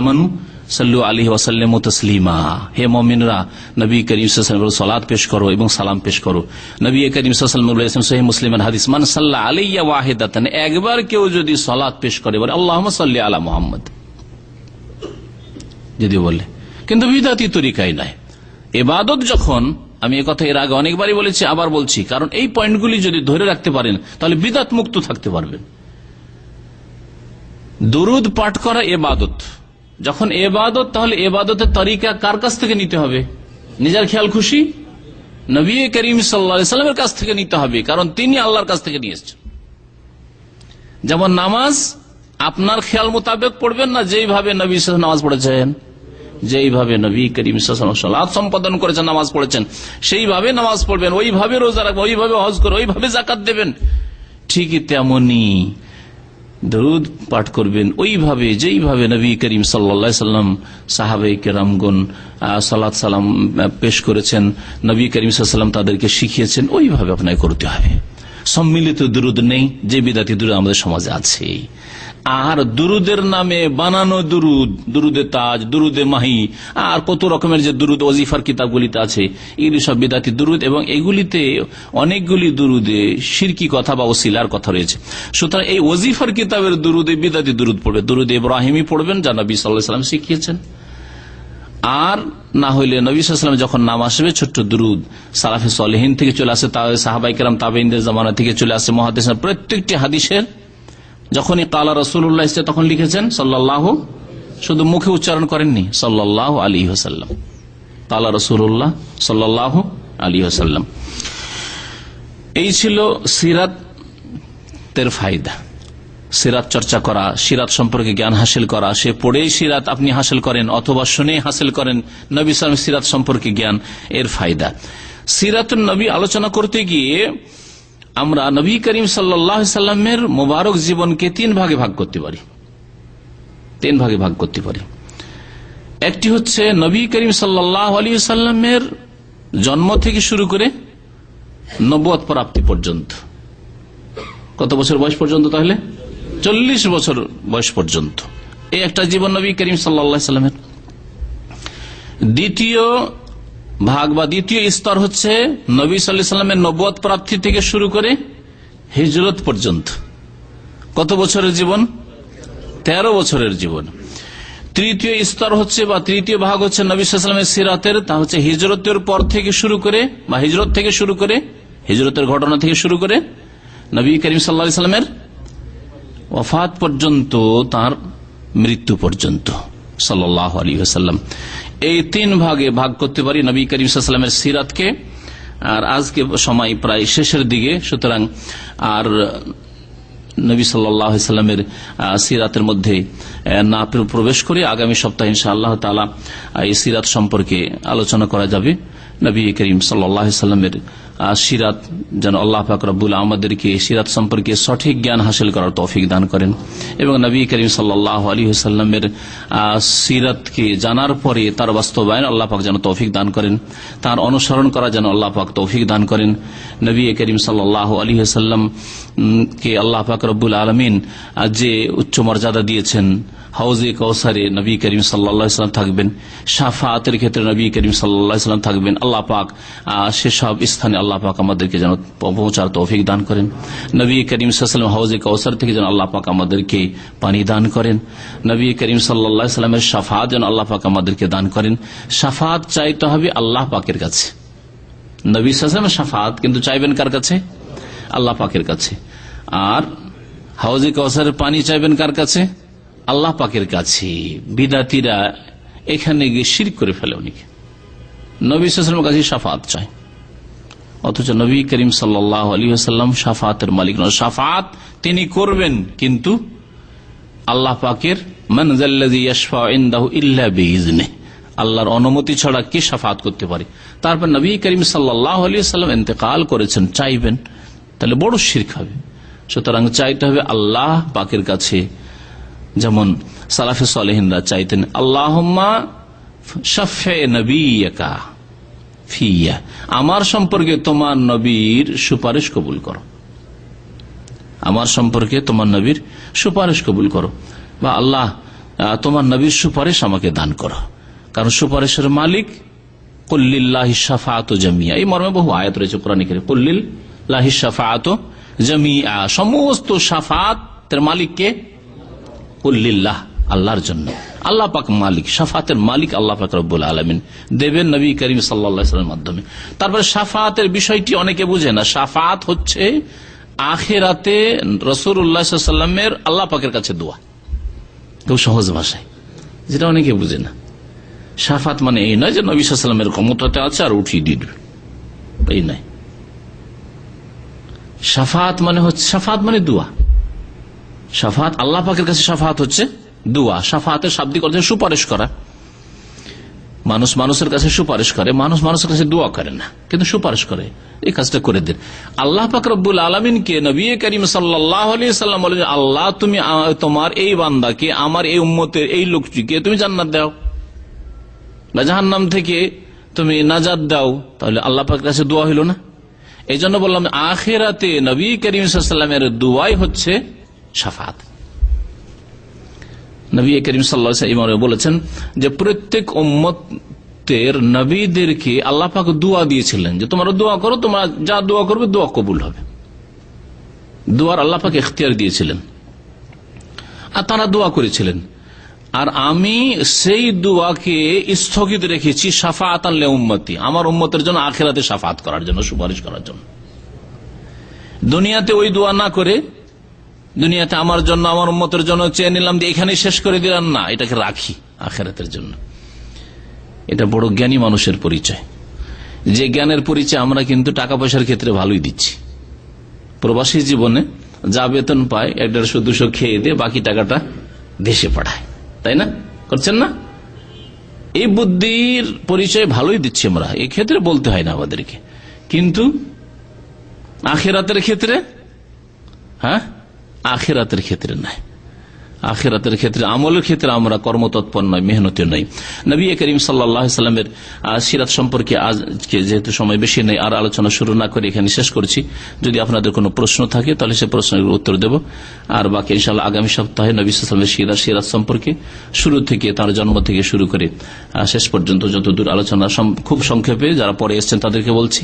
আমানু সাল্লু আলী ওয়াসাল্লাম তসলিমা। হে মমিনরা, নবী করিম সালাদ পেশ করো এবং সালাম পেশ করো। নবী করিম সাল্লাম মুসলিমের হাদিস, মান সাল্লাহ আলিয়া ওয়াহেদাতান একবার কেউ যদি সলাদ পেশ করে বলে আল্লাহ সাল্লি আলা মোহাম্মদ যদি বলে। কিন্তু বিদাতি তরিকাই নাই এবাদত যখন, আমি কথা এর আগে অনেকবারই বলেছি, আবার বলছি, কারণ এই পয়েন্টগুলি যদি ধরে রাখতে পারেন, তাহলে বিদাত মুক্ত থাকতে পারবেন। দুরুদ পাঠ করা এবাদত। যখন এবাদত, তাহলে এবাদতের তরিকা কার কাছ থেকে নিতে হবে? নিজের খেয়াল খুশি? নবী করিম সাল্লামের কাছ থেকে নিতে হবে, কারণ তিনি আল্লাহর কাছ থেকে নিয়ে এসছেন। যেমন নামাজ, আপনার খেয়াল মোতাবেক পড়বেন না, যেইভাবে নবী নামাজ পড়েছেন, যেইভাবে নবী করিম সম্পাদন করেছেন, নামাজ পড়েছেন, সেইভাবে নামাজ পড়বেন, ওইভাবে রোজা রাখবেন, ওইভাবে হজ করে ওইভাবে জাকাত দেবেন। ঠিকই তেমনি দরুদ পাঠ করবেন ওইভাবে, যেইভাবে নবী করিম সাল্লা সাল্লাম সাহাবে কেরামগুন সালাত সালাম পেশ করেছেন, নবী করিম সাল্লাম তাদেরকে শিখিয়েছেন, ওইভাবে আপনাকে করতে হবে। সম্মিলিত দুরুদ নেই, যে বিদাতি দুরুদ আমাদের সমাজে আছে আর দুরুদের নামে বানানো দুরুদ, দুরুদে তাজ, দুরুদে মাহি, আর কত রকমের যে দুরুদ ওজিফার কিতাবগুলিতে আছে, এগুলি সব বিদাতি দুরুদ এবং এগুলিতে অনেকগুলি দুরুদে সিরকি কথা বা ওসিলার কথা রয়েছে। সুতরাং এই ওজিফার কিতাবের দুরুদে বিদাতি দুরুদ পড়বে, দুরুদ ইব্রাহিমী পড়বেন যা নবী সাল্লাহ সাল্লাম শিখিয়েছেন। আর না হইলে নবী যখন নাম আসবে, ছোট্ট দুরুদ সালাফে সলেহীন থেকে চলে আসে সাহাবাই কেরাম তাবেইনদের জামানা থেকে চলে আসে মহাদেশ প্রত্যেকটি হাদিসের যখনই কালা রসুল্লাহ ইসে তখন লিখেছেন সাল্লাহ শুধু মুখে উচ্চারণ করেননি সাল্লাহ আলী হাসাল্লাম কালা রসুল্লাহ সাল্লাহ আলী হাসাল্লাম এই ছিল সিরাতের ফায়দা। সিরাত চর্চা করা, সিরাত সম্পর্কে জ্ঞান হাসিল করা, সে পড়েই সিরাত আপনি হাসিল করেন, অথবা শুনে হাসিল করেন, নবী সালাম সিরাত সম্পর্কে জ্ঞান এর ফায়দা। সিরাত নবী আলোচনা করতে গিয়ে আমরা নবী করিম সাল্লামের মোবারক জীবনকে তিন ভাগে ভাগ করতে পারি। তিন ভাগে ভাগ করতে পারি। একটি হচ্ছে নবী করিম সাল্লাহ আলী সাল্লামের জন্ম থেকে শুরু করে নবত প্রাপ্তি পর্যন্ত। কত বছর বয়স পর্যন্ত তাহলে? চল্লিশ বছর বয়স পর্যন্ত। এই একটা জীবন নবী করিম সাল্লা সাল্লামের। দ্বিতীয় ভাগ বা দ্বিতীয় স্তর হচ্ছে নবী সাল্লামের নব্বত প্রাপ্তি থেকে শুরু করে হিজরত পর্যন্ত। কত বছরের জীবন? তেরো বছরের জীবন। তৃতীয় স্তর হচ্ছে বা তৃতীয় ভাগ হচ্ছে নবী সাল্লামের সিরাতের, তা হচ্ছে হিজরতের পর থেকে শুরু করে বা হিজরত থেকে শুরু করে, হিজরতের ঘটনা থেকে শুরু করে নবী করিম সাল্লা সাল্লামের ওফাত পর্যন্ত, তার মৃত্যু পর্যন্ত সাল্লাহ আলী আসাল্লাম এই তিন ভাগে ভাগ করতে পারি নবী করিম সিরাতকে। আর আজকে সময় প্রায় শেষের দিকে, সুতরাং আর নবী সাল্লামের সিরাতের মধ্যে না প্রবেশ করে আগামী সপ্তাহে ইনশা আল্লাহ তালা এই সিরাত সম্পর্কে আলোচনা করা যাবে। নবী করিম সাল্লামের সিরাত, যেন আল্লাহ ফাকরাবুল আমাদেরকে সিরাত সম্পর্কে সঠিক জ্ঞান হাসিল করার তৌফিক দান করেন। এবং নবী করিম সাল্লাহ আলী সাল্লামের সিরাতকে জানার পরে তার বাস্তবায়ন আল্লাহ পাক যেন তৌফিক দান করেন। তার অনুসরণ করা যেন আল্লাহ পাক তৌফিক দান করেন। নবী করিম সাল্লাহ আলী সাল্লাম কে আল্লাহ পাক রব্বুল আলমিন যে উচ্চ মর্যাদা দিয়েছেন, হাউজে কৌসারে নবী করিম সাল্লাম থাকবেন। সাফাতের ক্ষেত্রে নবী করিম সাল্লাম থাকবেন। আল্লাহ পাক সেসব স্থানে আল্লাহ পাক আমাদেরকে যেন পৌঁছার তৌফিক দান করেন। নবী করিম সাল্লাম হাউজে কৌসার থেকে যেন আল্লাহ পাক আমাদেরকে পানি দান করেন। নবী করিম সাল্লামের সাফাত যেন আল্লাহ পাক আমাদেরকে দান করেন। সাফাত চাইতে হবে আল্লাহ পাকের কাছে। নবী সাল্লামের সাফাত কিন্তু চাইবেন কার কাছে? আল্লাহ পাকের কাছে। আর হাউজে কৌসারের পানি চাইবেন কার কাছে? আল্লাহ পাকের কাছে। বিদাতিরা এখানে গিয়ে শির করে ফেলে অনেকে নবী সালামের কাছে সাফাত চায়। অথচ নবী করিম সাল্লাম সাফাতের মালিক নয় সাফাত তিনি করবেন, কিন্তু আল্লাহ পাকের আল্লাহর অনুমতি ছাড়া কে সাফাত করতে পারে? তারপর নবী করিম সাল্লাম এতেকাল করেছেন, চাইবেন, তাহলে বড় শির খাবে সুতরাং চাইতে হবে আল্লাহ পাকের কাছে। যেমন সালাফে সালেহিনরা চাইতেন আল্লাহ ফিয়া। আমার সম্পর্কে তোমার নবীর সুপারিশ কবুল করো। আমার সম্পর্কে তোমার নবীর সুপারিশ কবুল করো। বা আল্লাহ তোমার নবীর সুপারিশ আমাকে দান করো। কারণ সুপারিশের মালিক কল্লিল্লাহি সাফাত জামিয়া। এই মর্মে বহু আয়াত রয়েছে কোরআন কল্লিল লাহি সাফাত জামিয়া। সমস্ত সাফাতের মালিককে কল্লিল্লাহ আল্লাহর জন্য। আল্লাহ পাক মালিক সাফাতের মালিক আল্লাহ পাক রব্বুল আলমিন। দেবেন নবী করিম সাল্লামের মাধ্যমে। তারপরে সাফাতের বিষয়টি অনেকে বুঝে না। সাফাত হচ্ছে আখেরাতে রসুর উল্লাহামের আল্লাহ পাকের কাছে দোয়া। খুব সহজ ভাষায়। যেটা অনেকে বুঝে না। সাফাত মানে এই নয় যে নবী সাল্লামের ক্ষমতাতে আছে আর উঠিয়ে দিয়ে দিবে। এই নয়। সাফাত মানে হচ্ছে সাফাত মানে দোয়া। সাফাত আল্লাহ পাকের কাছে সাফাত হচ্ছে দোয়া সাফাতের শাব্দিক অর্থে সুপারিশ করা। মানুষ মানুষের কাছে সুপারিশ করে, মানুষ মানুষের কাছে দোয়া করে না, কিন্তু সুপারিশ করে। এই কাজটা করে দিন। আল্লাহ পাক রব্বুল আলমিনকে নবী করিম সাল্লাম বলেন, আল্লাহ, তুমি তোমার এই বান্দাকে, আমার এই উম্মতের এই লোকটিকে তুমি জান্নাত দাও। বা জাহান্নাম থেকে তুমি নাজাদ দাও। তাহলে আল্লাহ পাকের কাছে দোয়া হইল না। এই জন্য বললাম, আখেরাতে নবী করিম সাল্লামের দোয়াই হচ্ছে সাফাত নবী করিম সাল্লা বলেছেন যে প্রত্যেক উম্মতের নবীদেরকে আল্লাহ পাক দোয়া দিয়েছিলেন যে তোমরা দোয়া করো, তোমরা যা দোয়া করবে দোয়া কবুল হবে। দোয়ার আল্লাহ পাক এখতিয়ার দিয়েছিলেন। আর তারা দোয়া করেছিলেন। আর আমি সেই দোয়াকে স্থগিত রেখেছি সাফাত আনলে উম্মতি, আমার উম্মতের জন্য আখেরাতে সাফাত করার জন্য, সুপারিশ করার জন্য। দুনিয়াতে ওই দোয়া না করে দুনিয়াতে আমার জন্য, আমার উম্মতের জন্য চেয়ে নিলাম দিয়ে এখানে শেষ করে দিলাম। না, এটাকে রাখি আখেরাতের জন্য। এটা বড় জ্ঞানী মানুষের পরিচয়। যে জ্ঞানের পরিচয় আমরা কিন্তু টাকা পয়সার ক্ষেত্রে ভালোই দিচ্ছি। প্রবাসী জীবনে যা বেতন পায়, এক দেড়শো, দুশো খেয়ে দিয়ে বাকি টাকাটা দেশে পাঠায়। তাই না? করছেন না? এই বুদ্ধির পরিচয় ভালোই দিচ্ছি আমরা। ক্ষেত্রে বলতে হয় না আমাদেরকে। কিন্তু আখেরাতের ক্ষেত্রে হ্যাঁ? আখেরাতের ক্ষেত্রে নাই। আখেরাতের ক্ষেত্রে, আমলের ক্ষেত্রে আমরা কর্মতৎপর নয় মেহনতি নই। নবী করিম সাল্লামের সিরাত সম্পর্কে আজকে যেহেতু সময় বেশি নেই, আর আলোচনা শুরু না করে এখানে শেষ করছি। যদি আপনাদের কোনো প্রশ্ন থাকে, তাহলে সে প্রশ্নের উত্তর দেব। আর বাকি ইনশাল্লাহ আগামী সপ্তাহে নবী সাল্লামের সিরাত সিরাত সম্পর্কে শুরু থেকে তার জন্ম থেকে শুরু করে শেষ পর্যন্ত যতদূর আলোচনা খুব সংক্ষেপে যারা পরে এসছেন তাদেরকে বলছি।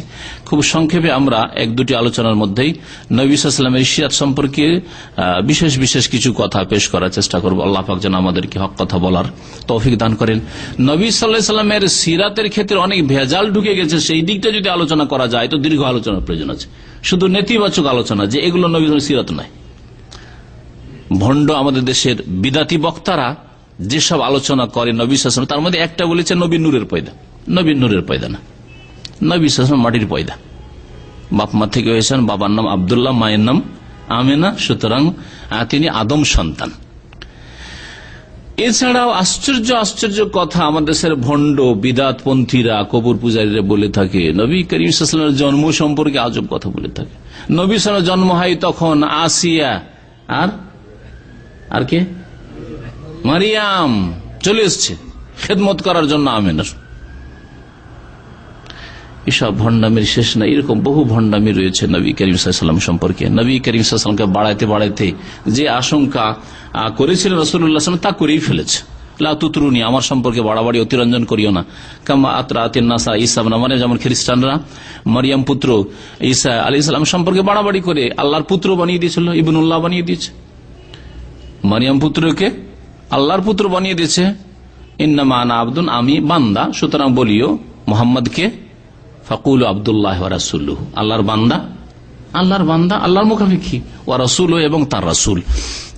খুব সংক্ষেপে আমরা এক দুটি আলোচনার মধ্যেই নবী সাল্লামের সিরাত সম্পর্কে বিশেষ বিশেষ কিছু কথা পেশ করার চেষ্টা করব। আল্লাহ পাক যেন আমাদেরকে হক কথা বলার তৌফিক দান করেন। নবী সাল্লাহ সাল্লামের সিরাতের ক্ষেত্রে অনেক ভেজাল ঢুকে গেছে, সেই দিকটা যদি আলোচনা করা যায়, তো দীর্ঘ আলোচনার প্রয়োজন আছে। শুধু নেতিবাচক আলোচনা, যে এগুলো নবী সিরাত নয়। ভণ্ড আমাদের দেশের বিদাতি বক্তারা যেসব আলোচনা করে নবী শাসন তার মধ্যে একটা বলেছে, নবী নূরের পয়দা। নবী নূরের পয়দা না। নবী শাসন মাটির পয়দা। বাপ মা থেকে হয়েছেন, বাবার নাম আবদুল্লাহ, মায়ের নাম আমেনা, সুতরাং তিনি আদম সন্তান। এছাড়াও আশ্চর্য আশ্চর্য কথা আমাদের দেশের ভণ্ড বিদাত পন্থীরা কবর পূজারীরা বলে থাকে। নবী করিম সাল্লামের জন্ম সম্পর্কে আজব কথা বলে থাকে। নবী সালের জন্ম হয় তখন আসিয়া, আর? আর কে? মারিয়াম, চলে এসছে। খেদমত করার জন্য আমেনার। এসব ভণ্ডামির শেষ না এরকম বহু ভণ্ডামি রয়েছে নবী করিম সাল্লাম সম্পর্কে। নবী করিম সাল্লামকে বাড়াইতে বাড়াইতে যে আশঙ্কা করেছিলেন রসুল্লাহ তা করেই ফেলেছে। লাতুতরুনি আমার সম্পর্কে বাড়াবাড়ি, অতিরঞ্জন করিও না। কামা আত্রা আতিনাসা ইসা মানে যেমন খ্রিস্টানরা, মারিয়াম পুত্র ইসা আলী ইসলাম সম্পর্কে বাড়াবাড়ি করে আল্লাহর পুত্র বানিয়ে দিয়েছিল, ইবনুল্লাহ বানিয়ে দিয়েছে। মারিয়াম পুত্রকে আল্লাহর পুত্র বানিয়ে দিয়েছে। ইন্নামা আনা আব্দুন, আমি বান্দা, সুতরাং বলিও, মোহাম্মদকে ফাকুল আবদুল্লাহ রাসুল্লু আল্লাহর বান্দা আল্লাহর বান্দা, আল্লাহর মুখাফিক্ষি ও রাসুল এবং তার রাসুল।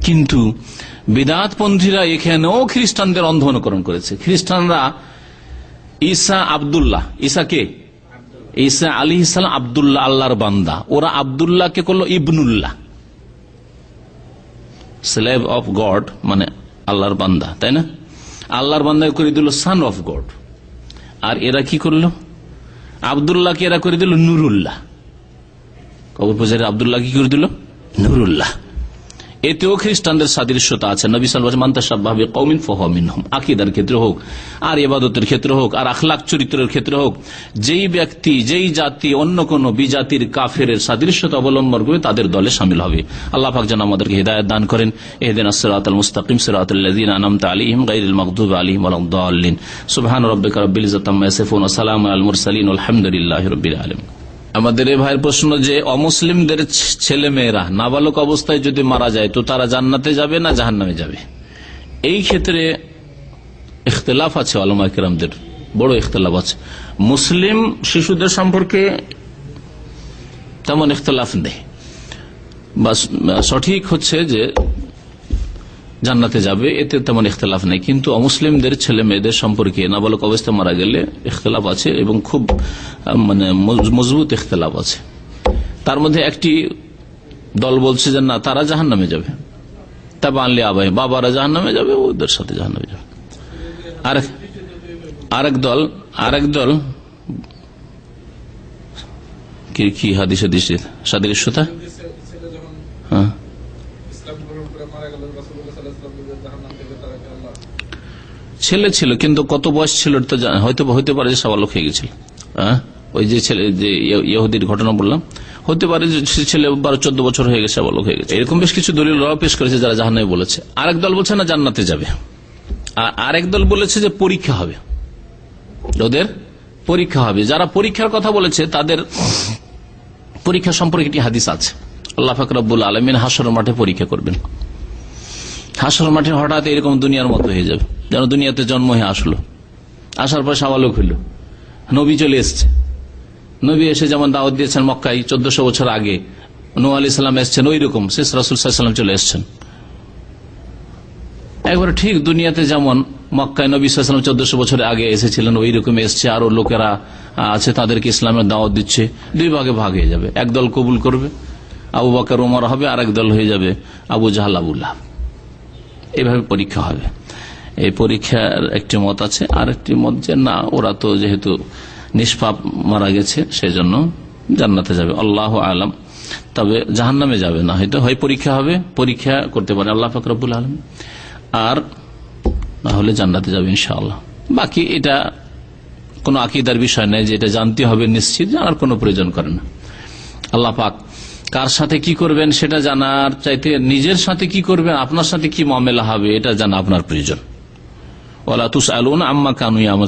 কিন্তু বিদাত পন্থীরা এখানেও খ্রিস্টানদের অন্ধ অনুকরণ করেছে। খ্রিস্টানরা ঈসা আবদুল্লাহ, ঈসা কে? ঈসা আলী ইসলাম আবদুল্লাহ, আল্লাহর বান্দা। ওরা আবদুল্লাহকে করল ইবনুল্লাহ। স্লেভ অফ গড মানে আল্লাহর বান্দা, তাই না? আল্লাহর বান্দা করে দিল সান অফ গড আর এরা কি করল? আবদুল্লাহকে এরা করে দিল? নুরুল্লাহ। কবর পূজারী আবদুল্লাহ কি করে দিল? নুরুল্লাহ। এতেও খ্রিস্টানদের সাদৃশ্যতা আছে। নবী সাল্লাহ মান্তাসাবাহ কৌমিন ফহমিন হোম আকিদার ক্ষেত্রে হোক, আর ইবাদতের ক্ষেত্রে হোক, আর আখলাক চরিত্রের ক্ষেত্রে হোক, যেই ব্যক্তি, যেই জাতি, অন্য কোন বিজাতির কাফের সাদৃশ্যতা অবলম্বন করবে তাদের দলে সামিল হবে। আল্লাহ যেন আমাদেরকে হৃদায়ত দান করেন। এহদিন আসরাত মুস্তাকিম সিরাতুল্লাযীনা আনআমতা আলাইহিম গায়রিল মাগদুবি আলাইহিম ওয়ালাদ-দাল্লিন সুবহান রাব্বিকা রাব্বিল ওয়া সালামুন আলাল মুরসালিন। আলহামদুলিল্লাহি রাব্বিল আলামিন। আমাদের এই ভাইয়ের প্রশ্ন যে, অমুসলিমদের ছেলে মেয়েরা নাবালক অবস্থায় যদি মারা যায়, তো তারা জান্নাতে যাবে না জাহান্নামে যাবে? এই ক্ষেত্রে ইখতলাফ আছে আলমা কিরামদের, বড় ইখতলাফ আছে। মুসলিম শিশুদের সম্পর্কে তেমন ইখতলাফ নেই। বা সঠিক হচ্ছে যে জান্নাতে যাবে, এতে তেমন ইখতলাফ নেই। কিন্তু অমুসলিমদের ছেলে মেয়েদের সম্পর্কে নাবালক অবস্থা মারা গেলে ইখতলাফ আছে এবং খুব মানে মজবুত ইখতলাফ আছে। তার মধ্যে একটি দল বলছে যে, না, তারা জাহান নামে যাবে। তা বানলে আবাই বাবারা জাহান নামে যাবে, ওদের সাথে জাহান নামে যাবে। আরেক আরেক দল আরেক দল, কি হাদিস হাদিস সাদৃশ্যতা হ্যাঁ। ছেলে ছিল, কিন্তু কত বয়স ছিল হয়তো হইতে পারে যে সাবালক হয়ে গেছিল। হ্যাঁ? ওই যে ছেলে যে ইহুদির ঘটনা বললাম। হতে পারে যে ছেলে বারো, চোদ্দ বছর হয়ে গেছে সাবালক হয়ে গেছে। এরকম বেশ কিছু দলিল পেশ করেছে যারা জাহান্নামে বলেছে। আরেক দল বলছে, না, জান্নাতে যাবে। আর আরেক দল বলেছে যে পরীক্ষা হবে। ওদের পরীক্ষা হবে। যারা পরীক্ষার কথা বলেছে, তাদের পরীক্ষা সম্পর্কে একটি হাদিস আছে। আল্লাহ ফাকরাবুল আলমিন হাসর মাঠে পরীক্ষা করবেন। হাসর মাঠে হঠাৎ এরকম দুনিয়ার মতো হয়ে যাবে। যেন দুনিয়াতে জন্ম হয়ে আসলো। আসার পর সাবালক হইল নবী চলে এসছে। নবী এসে যেমন দাওয়াত দিয়েছেন মক্কাই চোদ্দশো বছর আগে নো আলি সাল্লাম এসছেন ওই রকম শেষ রাসুল চলে এসছেন। একবার ঠিক দুনিয়াতে যেমন মক্কায় নবী সাল্লাম চোদ্দশো বছর আগে এসেছিলেন ওই রকম এসছে, আরও লোকেরা আছে তাদেরকে ইসলামের দাওয়াত দিচ্ছে। দুই ভাগে ভাগ হয়ে যাবে। একদল কবুল করবে, আবু বাকর ওমর হবে আর দল হয়ে যাবে, আবু জাহাল আবুল্লাহ এইভাবে পরীক্ষা হবে। এই পরীক্ষার একটি মত আছে আর একটি মত যে না, ওরা তো যেহেতু নিষ্পাপ মারা গেছে, সেজন্য জান্নাতে যাবে। আল্লাহ আলম। তবে জাহান নামে যাবে না, হয়তো হয় পরীক্ষা হবে, পরীক্ষা করতে পারে আল্লাহ ফকরবুল আলম আর না হলে জান্নাতে যাবে ইনশাআল্লাহ। বাকি এটা কোন আকিদার বিষয় নেই যে এটা জানতে হবে নিশ্চিত, জানার কোনো প্রয়োজন করে না। আল্লাহ পাক কার সাথে কি করবেন সেটা জানার চাইতে নিজের সাথে কি করবেন, আপনার সাথে কি মামেলা হবে, এটা জানা আপনার প্রয়োজন। ওলা তুস আম্মা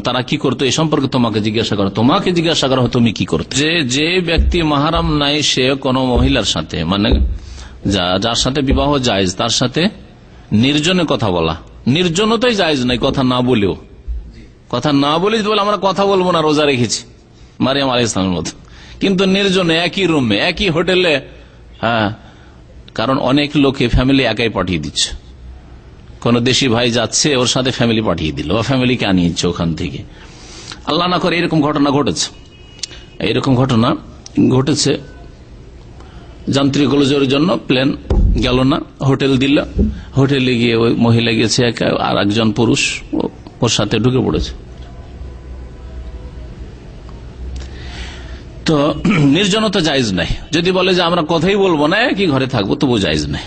তারা কি করতো এই সম্পর্কে তোমাকে জিজ্ঞাসা করো। তোমাকে জিজ্ঞাসা করো, তুমি কি করতো? যে যে ব্যক্তি মাহারাম নাই, সে কোন মহিলার সাথে মানে যার সাথে বিবাহ জায়জ, তার সাথে নির্জনে কথা বলা। নির্জনতাই জায়জ নাই, কথা না বলেও। কথা না বলে বলে, আমরা কথা বলব না, রোজা রেখেছি। মারিয়াম আলী ইসলামের মতো। কিন্তু নির্জনে একই রুমে একই হোটেলে হ্যাঁ কারণ অনেক লোকে ফ্যামিলি একাই পাঠিয়ে দিচ্ছে। কোন দেশি ভাই যাচ্ছে, ওর সাথে ফ্যামিলি পাঠিয়ে দিল, বা ফ্যামিলিকে আনিয়েছে ওখান থেকে। আল্লাহ না করে এরকম ঘটনা ঘটেছে। এরকম ঘটনা ঘটেছে। যান্ত্রিক গোলজোর জন্য প্লেন গেল না হোটেল দিল। হোটেলে গিয়ে ওই মহিলা গেছে একা, আর একজন পুরুষ ওর সাথে ঢুকে পড়েছে। তো নির্জনতা জায়জ নাই। যদি বলে যে আমরা কথাই বলব না কি ঘরে থাকব তবু জায়জ নাই।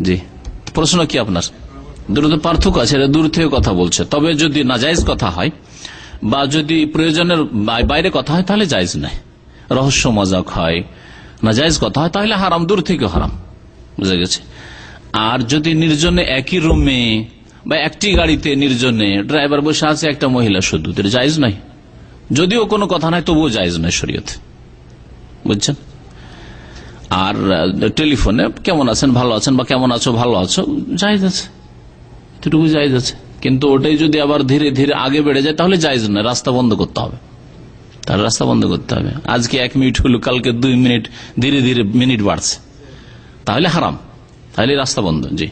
জি। প্রশ্ন কি আপনার? দূর পার্থক্য আছে দূর থেকে কথা বলছে। তবে যদি নাজাইজ কথা হয়, বা যদি প্রয়োজনের বাইরে কথা হয়, তাহলে জায়জ নাই। রহস্য মজাক হয় নাজাইজ কথা হয়, তাহলে হারাম, দূর থেকে হারাম। বুঝা গেছে? আর যদি নির্জনে একই রুমে বা একটি গাড়িতে নির্জনে ড্রাইভার বসে আছে একটা মহিলা শুধু জায়জ নাই। যদিও কোনো কথা নাই, তবুও জায়জ নাই শরীয়তে। বুঝছেন? আর টেলিফোনে কেমন আছেন, ভালো আছেন বা কেমন আছো, ভালো আছো, জায়জ আছে। এতটুকু জায়জ আছে। কিন্তু ওটাই যদি আবার ধীরে ধীরে আগে বেড়ে যায়, তাহলে জায়জ না রাস্তা বন্ধ করতে হবে। তার রাস্তা বন্ধ করতে হবে। আজকে এক মিনিট হলো, কালকে দুই মিনিট, ধীরে ধীরে মিনিট বাড়ছে। তাহলে হারাম। তাহলে রাস্তা বন্ধ, জি।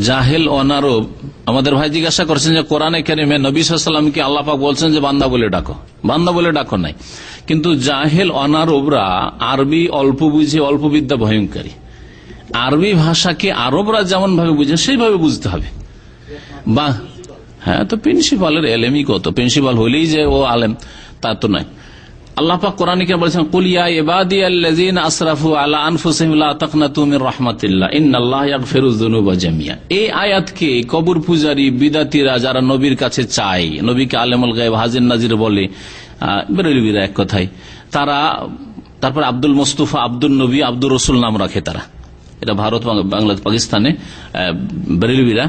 জাহেল অনারব আমাদের ভাই জিজ্ঞাসা করছেন যে কোরআনে কেরিমে নবী সাল্লামকে আল্লাপাক বলছেন যে বান্দা বলে ডাকো। বান্দা বলে ডাকো নাই। কিন্তু জাহেল অনারবরা আরবি অল্প বুঝে, অল্প বিদ্যা ভয়ঙ্করী আরবি ভাষাকে আরবরা যেমন ভাবে বুঝে, সেইভাবে বুঝতে হবে। বা হ্যাঁ তো প্রিন্সিপালের এলেমই কত? প্রিন্সিপাল হলেই যে ও আলেম, তা তো নয়। আল্লাহ পাক কোরআনিকে বলেছেন কুলিয়া জামিয়া এই আয়াতকে কবর পূজারী, বিদাতীরা যারা নবীর কাছে চায়, নবীকে আলেমুল গায়ব হাজির নাজির বলে এক কথায়, তারা, তারপর আব্দুল মোস্তফা, আব্দুল নবী আব্দুল রসুল নাম রাখে তারা। এটা ভারত বাংলাদেশ, পাকিস্তানে বেরেলবিরা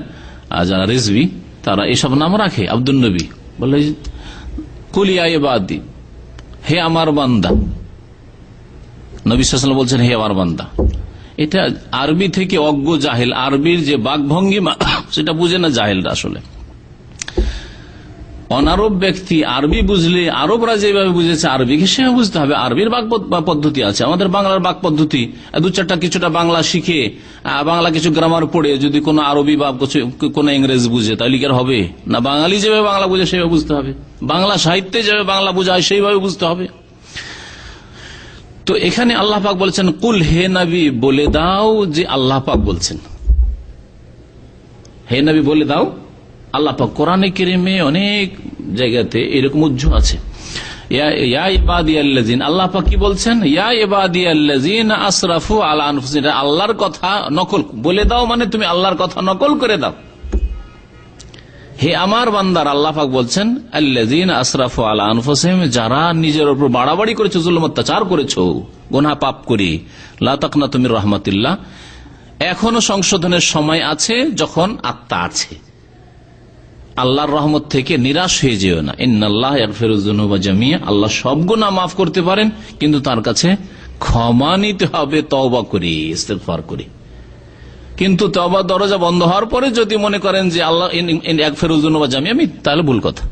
যারা রেজবি তারা এসব নাম রাখে, আব্দুল নবী। বলে কুলিয়া ইবাদি হে আমার বান্দা। নবী বলছেন, হে আমার বান্দা। এটা আরবি থেকে অজ্ঞ জাহেল। আরবির যে বাঘভঙ্গিমা সেটা বুঝে না জাহেলরা আসলে। অনারব ব্যক্তি আরবি বুঝলে আরবরা যেভাবে বুঝেছে, আরবিকে সেভাবে বুঝতে হবে। আরবির বাক পদ্ধতি আছে। আমাদের বাংলার বাক পদ্ধতি দু চারটা কিছুটা বাংলা শিখে বাংলা কিছু গ্রামার পড়ে, যদি কোনো আরবি বা কোনো ইংরেজ বুঝে, তাহলে কি হবে? না, বাঙালি যেভাবে বাংলা বুঝে, সেভাবে বুঝতে হবে। বাংলা সাহিত্যে যেভাবে বাংলা বোঝায়, সেইভাবে বুঝতে হবে। তো এখানে আল্লাহ পাক বলছেন, কুল হে নবী, বলে দাও যে আল্লাহ পাক বলছেন। হে নাবি, বলে দাও আল্লাহ পাক কোরআনে কেরিমে অনেক জায়গাতে এরকম উজ্জ আছে। আল্লাহ আল্লাহর কথা নকল, বলে দাও মানে তুমি আল্লাহর কথা নকল করে দাও। হে আমার বান্দার, আল্লাহ বলছেন, আল্লাযিন আসরাফু আলা আনফুসিহিম, যারা নিজের উপর বাড়াবাড়ি করেছ, জুলুম, অত্যাচার করেছ, গুনাহ পাপ করি, লা তাকনা তুমি রহমাতিল্লাহ, এখনও সংশোধনের সময় আছে যখন আত্মা আছে। আল্লাহর রহমত থেকে নিরাশ হয়ে যেও না। ইন্নাল্লাহ ফেরুজনুবা জামিয়া। আল্লাহ সব গুণা মাফ করতে পারেন, কিন্তু তার কাছে ক্ষমা নিতে হবে, তওবা করে, ইস্তেগফার করি। কিন্তু তবা দরজা বন্ধ হওয়ার পরে যদি মনে করেন যে আল্লাহ এক ফেরুজনুবা জামিয়া, আমি তাহলে ভুল কথা।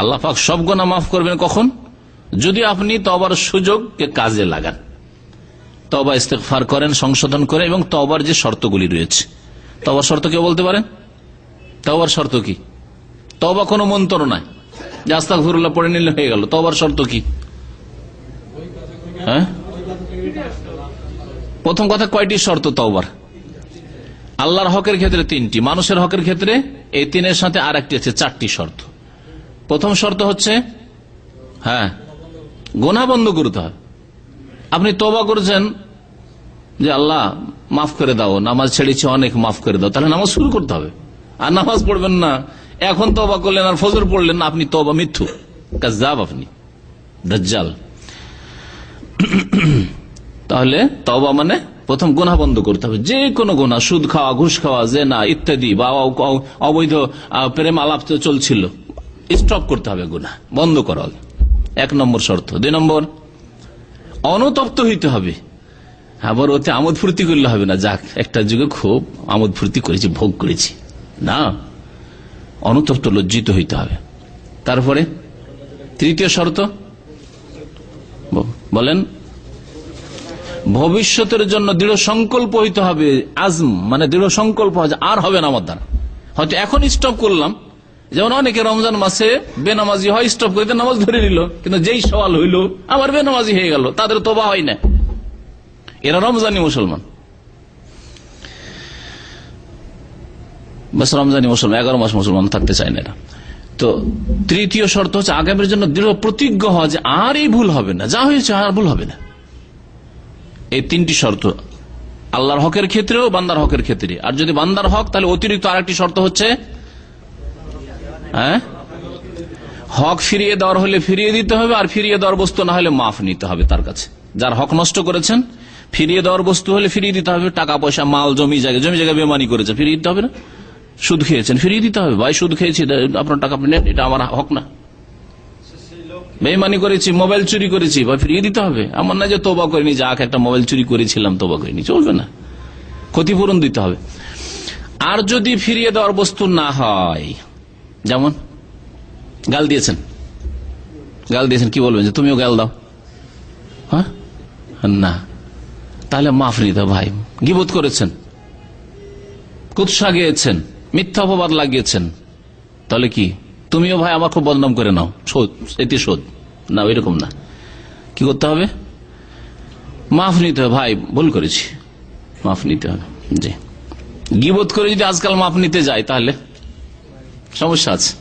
আল্লাহ পাক সব গুণা মাফ করবেন কখন? যদি আপনি তবার সুযোগকে কাজে লাগান। তবা ইস্তেগফার করেন, সংশোধন করে এবং তবার যে শর্তগুলি রয়েছে। তবার শর্ত কেউ বলতে পারেন? তবার শর্ত কি? তবা কোনো মন্ত্র নাই। যে পড়ে নিলে হয়ে গেল। তবার শর্ত কি? হ্যাঁ? প্রথম কথা, কয়টি শর্ত তওবার? আল্লাহর হকের ক্ষেত্রে তিনটি, মানুষের হকের ক্ষেত্রে এই তিনের সাথে আর একটি আছে, চারটি শর্ত। প্রথম শর্ত হচ্ছে হ্যাঁ গোনা বন্ধ করতে হয়। আপনি তবা করেছেন যে, আল্লাহ, মাফ করে দাও, নামাজ ছেড়েছি, অনেক মাফ করে দাও। তাহলে নামাজ শুরু করতে হবে। আর নামাজ পড়বেন না। এখন তবা করলেন আর ফজর পড়লেন না আপনি তবা মিথ্যু। কাজাব আপনি, দজ্জাল। তাহলে তবা মানে প্রথম গোনা বন্ধ করতে হবে। যে কোনো গোনা সুদ খাওয়া, ঘুষ খাওয়া, জেনা ইত্যাদি বা অবৈধ প্রেম আলাপ চলছিল। স্টপ করতে হবে গুণা বন্ধ করা। হবে এক নম্বর শর্ত। দুই নম্বর, অনতপ্ত হইতে হবে। আবার ওতে আমোদ ফুর্তি করলে হবে না। যাক, একটা যুগে খুব আমোদ ফুর্তি করেছি, ভোগ করেছি। না, অনুতপ্ত লজ্জিত হইতে হবে। তারপরে, তৃতীয় শর্ত বলেন, ভবিষ্যতের জন্য দৃঢ় সংকল্প হইতে হবে, আজম মানে দৃঢ় সংকল্প আর হবে না আমার দ্বারা। হয়তো এখন স্টপ করলাম, যেমন অনেকে রমজান মাসে বেনামাজি হয় স্টপ করে, নামাজ ধরে নিল, কিন্তু যেই সওয়াল হইল আবার বেনামাজি হয়ে গেল, তাদের তোবা হয় না। এরা রমজানি মুসলমান। রমজানি মুসলমান, এগারো মাস মুসলমান থাকতে চায় না তো তৃতীয় শর্ত হচ্ছে আগামীর জন্য দৃঢ় প্রতিজ্ঞ হওয়া যে আর এই ভুল হবে না, যা হয়েছে আর ভুল হবে না। এই তিনটি শর্ত, আল্লাহর হকের ক্ষেত্রেও বান্দার হকের ক্ষেত্রে। আর যদি বান্দার হক, তাহলে অতিরিক্ত আরেকটি শর্ত হচ্ছে হ্যাঁ? হক ফিরিয়ে দেওয়ার হলে ফিরিয়ে দিতে হবে, আর ফিরিয়ে দেওয়ার বস্তু না হলে মাফ নিতে হবে তার কাছে। যার হক নষ্ট করেছেন, ফিরিয়ে দেওয়ার বস্তু হলে ফিরিয়ে দিতে হবে, টাকা, পয়সা, মাল, জমি জায়গা জমি জায়গা বেমানি করেছে, ফিরিয়ে দিতে হবে না। সুদ খেয়েছেন। ফিরিয়ে দিতে হবে। ভাই, সুদ খেয়েছি আপনার টাকা নেন, এটা আমার হক না। বেমানি করেছি, মোবাইল চুরি করেছি বা ফিরিয়ে দিতে হবে। আমার না যে তোবা করিনি যাক একটা মোবাইল চুরি করেছিলাম, তোবা করিনি, চলবে না। ক্ষতিপূরণ দিতে হবে। আর যদি ফিরিয়ে দেওয়ার বস্তু না হয়, যেমন, গাল দিয়েছেন। গাল দিয়েছেন, কি বলবেন যে তুমিও গাল দাও? হ্যাঁ? না। তাহলে মাফ নিতে ভাই গিবোধ করেছেন। কুৎসা গিয়েছেন। মিথ্যা অপবাদ লাগিয়েছেন। তাহলে কি? তুমিও ভাই আমার খুব বদনাম করে নাও। শোধ, এটি শোধ। না ওইরকম না। কি করতে হবে? মাফ নিতে হবে। ভাই, ভুল করেছি। মাফ নিতে হবে। জি। গিবোধ করে যদি আজকাল মাফ নিতে যায় তাহলে? সমস্যা আছে।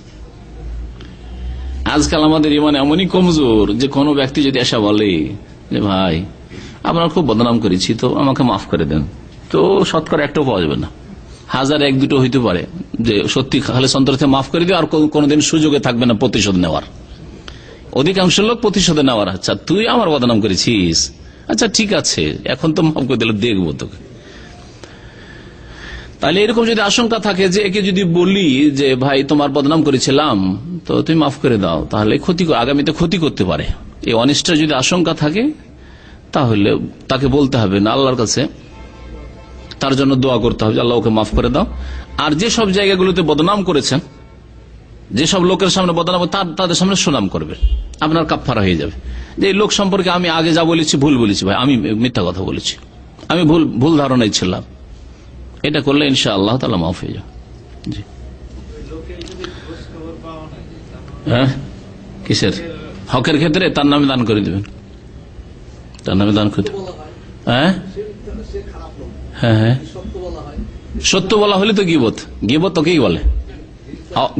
আজকাল আমাদের ইমান এমনই কমজোর যে কোনো ব্যক্তি যদি এসে বলে যে, ভাই, আপনার খুব বদনাম করেছি, তো আমাকে মাফ করে দেন। তো শতকরা একটাও পাওয়া যাবে না। হাজার এক দুটো হইতে পারে যে সত্যি খালে সন্তর থেকে মাফ করে দিয়ে আর কোনোদিন সুযোগে থাকবে না প্রতিশোধ নেওয়ার। অধিকাংশ লোক প্রতিশোধে নেওয়ার। আচ্ছা তুই আমার বদনাম করেছিস? আচ্ছা ঠিক আছে, এখন তো মাফ করে দিলে, দেখব তোকে। তাহলে এরকম যদি আশঙ্কা থাকে যে একে যদি বলি যে, ভাই, তোমার বদনাম করেছিলাম, তো তুমি মাফ করে দাও। তাহলে ক্ষতি আগামীতে ক্ষতি করতে পারে। এই অনিষ্টের যদি আশঙ্কা থাকে, তাহলে তাকে বলতে হবে না, আল্লাহর কাছে। তার জন্য দোয়া করতে হবে আল্লাহ ওকে মাফ করে দাও। আর যে সব জায়গাগুলোতে বদনাম করেছেন যেসব লোকের সামনে বদনাম তার তাদের সামনে সুনাম করবে। আপনার কাপফারা হয়ে যাবে। যে লোক সম্পর্কে আমি আগে যা বলেছি, ভুল বলেছি ভাই, আমি মিথ্যা কথা বলেছি। আমি ভুল ভুল ধারণায় ছিলাম। এটা করলে ইনশা আল্লাহ তালা মাফ হয়ে যাবে। জি। হ্যাঁ? কিসের? হকের ক্ষেত্রে তার নামে দান করে দেবেন। তার নামে দান করে দেবেন। হ্যাঁ? হ্যাঁ হ্যাঁ। সত্য বলা হলে তো গিবত। গিবত তোকেই বলে।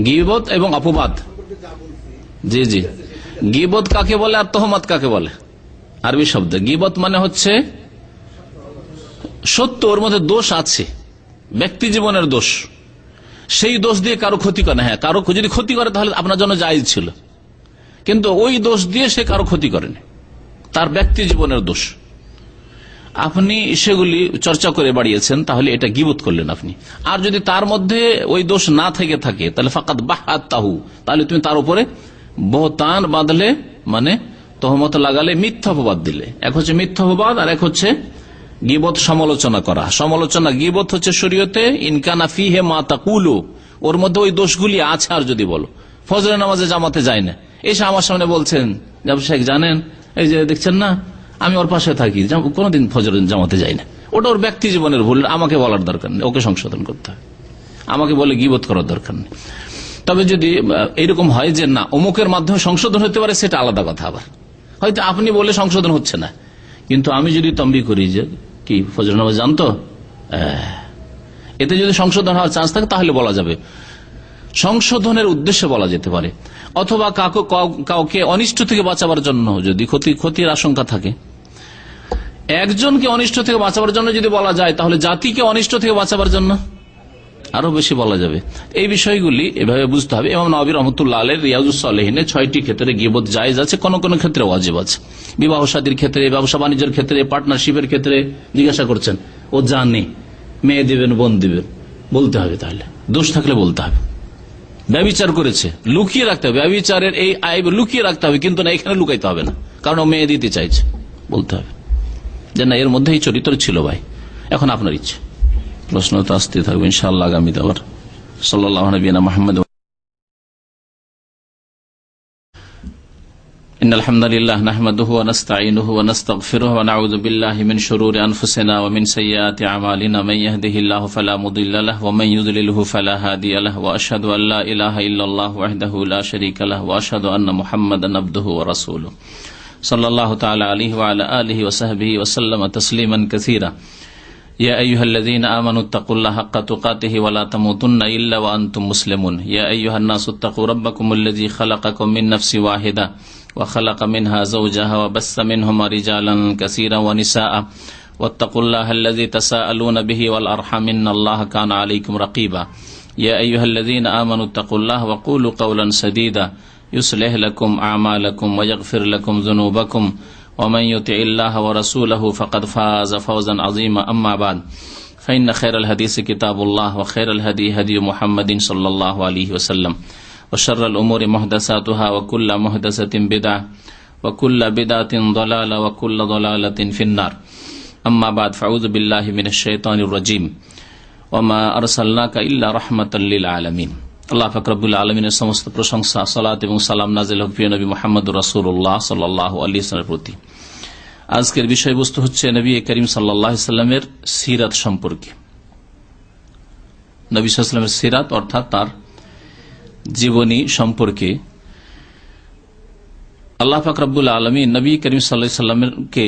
গিবত এবং অপবাদ। জি জি। গিবত কাকে বলে আর তহমত কাকে বলে? আরবি শব্দ। গিবত মানে হচ্ছে সত্য, ওর মধ্যে দোষ আছে। ব্যক্তি জীবনের দোষ। সেই দোষ দিয়ে কারও ক্ষতি করে হ্যাঁ কারও যদি ক্ষতি করে, তাহলে আপনার জন্য জায়জ ছিল। কিন্তু ওই দোষ দিয়ে সে কারও ক্ষতি করেনি। তার ব্যক্তি জীবনের দোষ। আপনি সেগুলি চর্চা করে বাড়িয়েছেন, তাহলে এটা গিবোধ করলেন আপনি। আর যদি তার মধ্যে ওই দোষ না থেকে থাকে, তাহলে ফাকাত বাহাত তাহু তাহলে তুমি তার উপরে বহতান বাঁধলে মানে তহমত লাগালে মিথ্যাপবাদ দিলে। এক হচ্ছে মিথ্যাপবাদ আর এক হচ্ছে গিবত সমালোচনা করা। সমালোচনা, গিবত হচ্ছে শরীয়তে ইনকানা ফি হে মা তাকুলু, ওর মধ্যে ওই দোষগুলি আছে আর যদি বলো। ফজরের নামাজে জামাতে যায় না। এসে আমার সামনে বলছেন জানেন, এই যে দেখছেন না আমি ওর পাশে থাকি কোনোদিন ফজর জামাতে যাই না। ওটা ওর ব্যক্তি জীবনের ভুল, আমাকে বলার দরকার নেই, ওকে সংশোধন করতে হয়। আমাকে বলে গিবত করার দরকার নেই। তবে যদি এরকম হয় যে না, অমুকের মাধ্যমে সংশোধন হতে পারে, সেটা আলাদা কথা আবার। হয়তো আপনি বলে সংশোধন হচ্ছে না। কিন্তু আমি যদি তম্বি করি যে, কি, ফজর নামাজ জানতো? এতে যদি সংশোধন হওয়ার চান্স থাকে, তাহলে বলা যাবে। সংশোধনের উদ্দেশ্যে বলা যেতে পারে। অথবা কাউকে কাউকে অনিষ্ট থেকে বাঁচাবার জন্য যদি ক্ষতি, ক্ষতির আশঙ্কা থাকে। একজনকে অনিষ্ট থেকে বাঁচাবার জন্য যদি বলা যায়, তাহলে জাতিকে অনিষ্ট থেকে বাঁচাবার জন্য আরও বেশি বলা যাবে। এই বিষয়গুলি এভাবে বুঝতে হবে। এবং নবী রহমতুল্লাহ আলের রিয়াজুসালেহিনে ছয়টি ক্ষেত্রে গিবত জায়জ আছে, কোন কোন ক্ষেত্রে ওয়াজিব আছে। বিবাহ সাদীর ক্ষেত্রে, ব্যবসা বাণিজ্যের ক্ষেত্রে পার্টনারশিপের ক্ষেত্রে জিজ্ঞাসা করছেন, ও জানে, মেয়ে দিবেন, বোন দিবেন, বলতে হবে তাহলে। দোষ থাকলে বলতে হবে। ব্যবিচার করেছে। লুকিয়ে রাখতে হবে। ব্যবিচারের এই আইব লুকিয়ে রাখতে হবে, কিন্তু না, এখানে লুকাইতে হবে না। কারণ ও মেয়ে দিতে চাইছে, বলতে হবে। যে না, এর মধ্যে এই চরিত্র ছিল ভাই। এখন আপনার ইচ্ছে। প্রশ্ন তো আসতে থাকবে, ইনশাআল্লাহ আগামীতে আবার। সাল্লাহ নবীনা মোহাম্মদ إن الحمد لله نحمده ونستعينه ونستغفره ونعوذ بالله من شرور أنفسنا ومن سيئات أعمالنا. من يهده الله فلا مضل له ومن يضلله فلا هادي له. وأشهد أن لا إله إلا الله وحده لا شريك له. وأشهد أن محمدا عبده ورسوله. صلى الله تعالى عليه وعلى آله وصحبه وسلم تسليما كثيرا. يا أيها الذين آمنوا اتقوا الله حق تقاته ولا تموتن إلا وأنتم مسلمون. يا أيها الناس اتقوا ربكم الذي خلقكم من نفس واحدة. وخلق منها زوجها وبث منهما رجالا كثيرا ونساء. واتقوا الله الذي تساءلون به والأرحم إن الله كان عليكم رقيبا. يا أيها الذين آمنوا اتقوا الله وقولوا قولا سديدا. يصلح لكم أعمالكم ويغفر لكم ذنوبكم. ومن يطع الله ورسوله فقد فاز فوزا عظيما. أما بعد، فإن خير الحديث كتاب الله وخير الهدي هدي محمد صلى الله عليه وسلم. وشر الأمور محدثاتها وكل محدثة بدعة وكل بدعة ضلالة وكل ضلالة في النار أما بعد فأعوذ بالله من الشيطان الرجيم وما أرسلناك إلا رحمة للعالمين আল্লাহ ফকরবুল আলমিনের সমস্ত প্রশংসা সালাত এবং সালাম নাজিল হক প্রিয় নবী মোহাম্মদ রসুল্লাহ সাল্লাহ আলী ইসলামের প্রতি আজকের বিষয়বস্তু হচ্ছে নবী করিম সাল্লামের সিরাত সম্পর্কে নবী সাল্লামের সিরাত অর্থাৎ তার জীবনী সম্পর্কে আল্লাহ ফাকরাবুল আলমী নবী করিম সাল্লা সাল্লামকে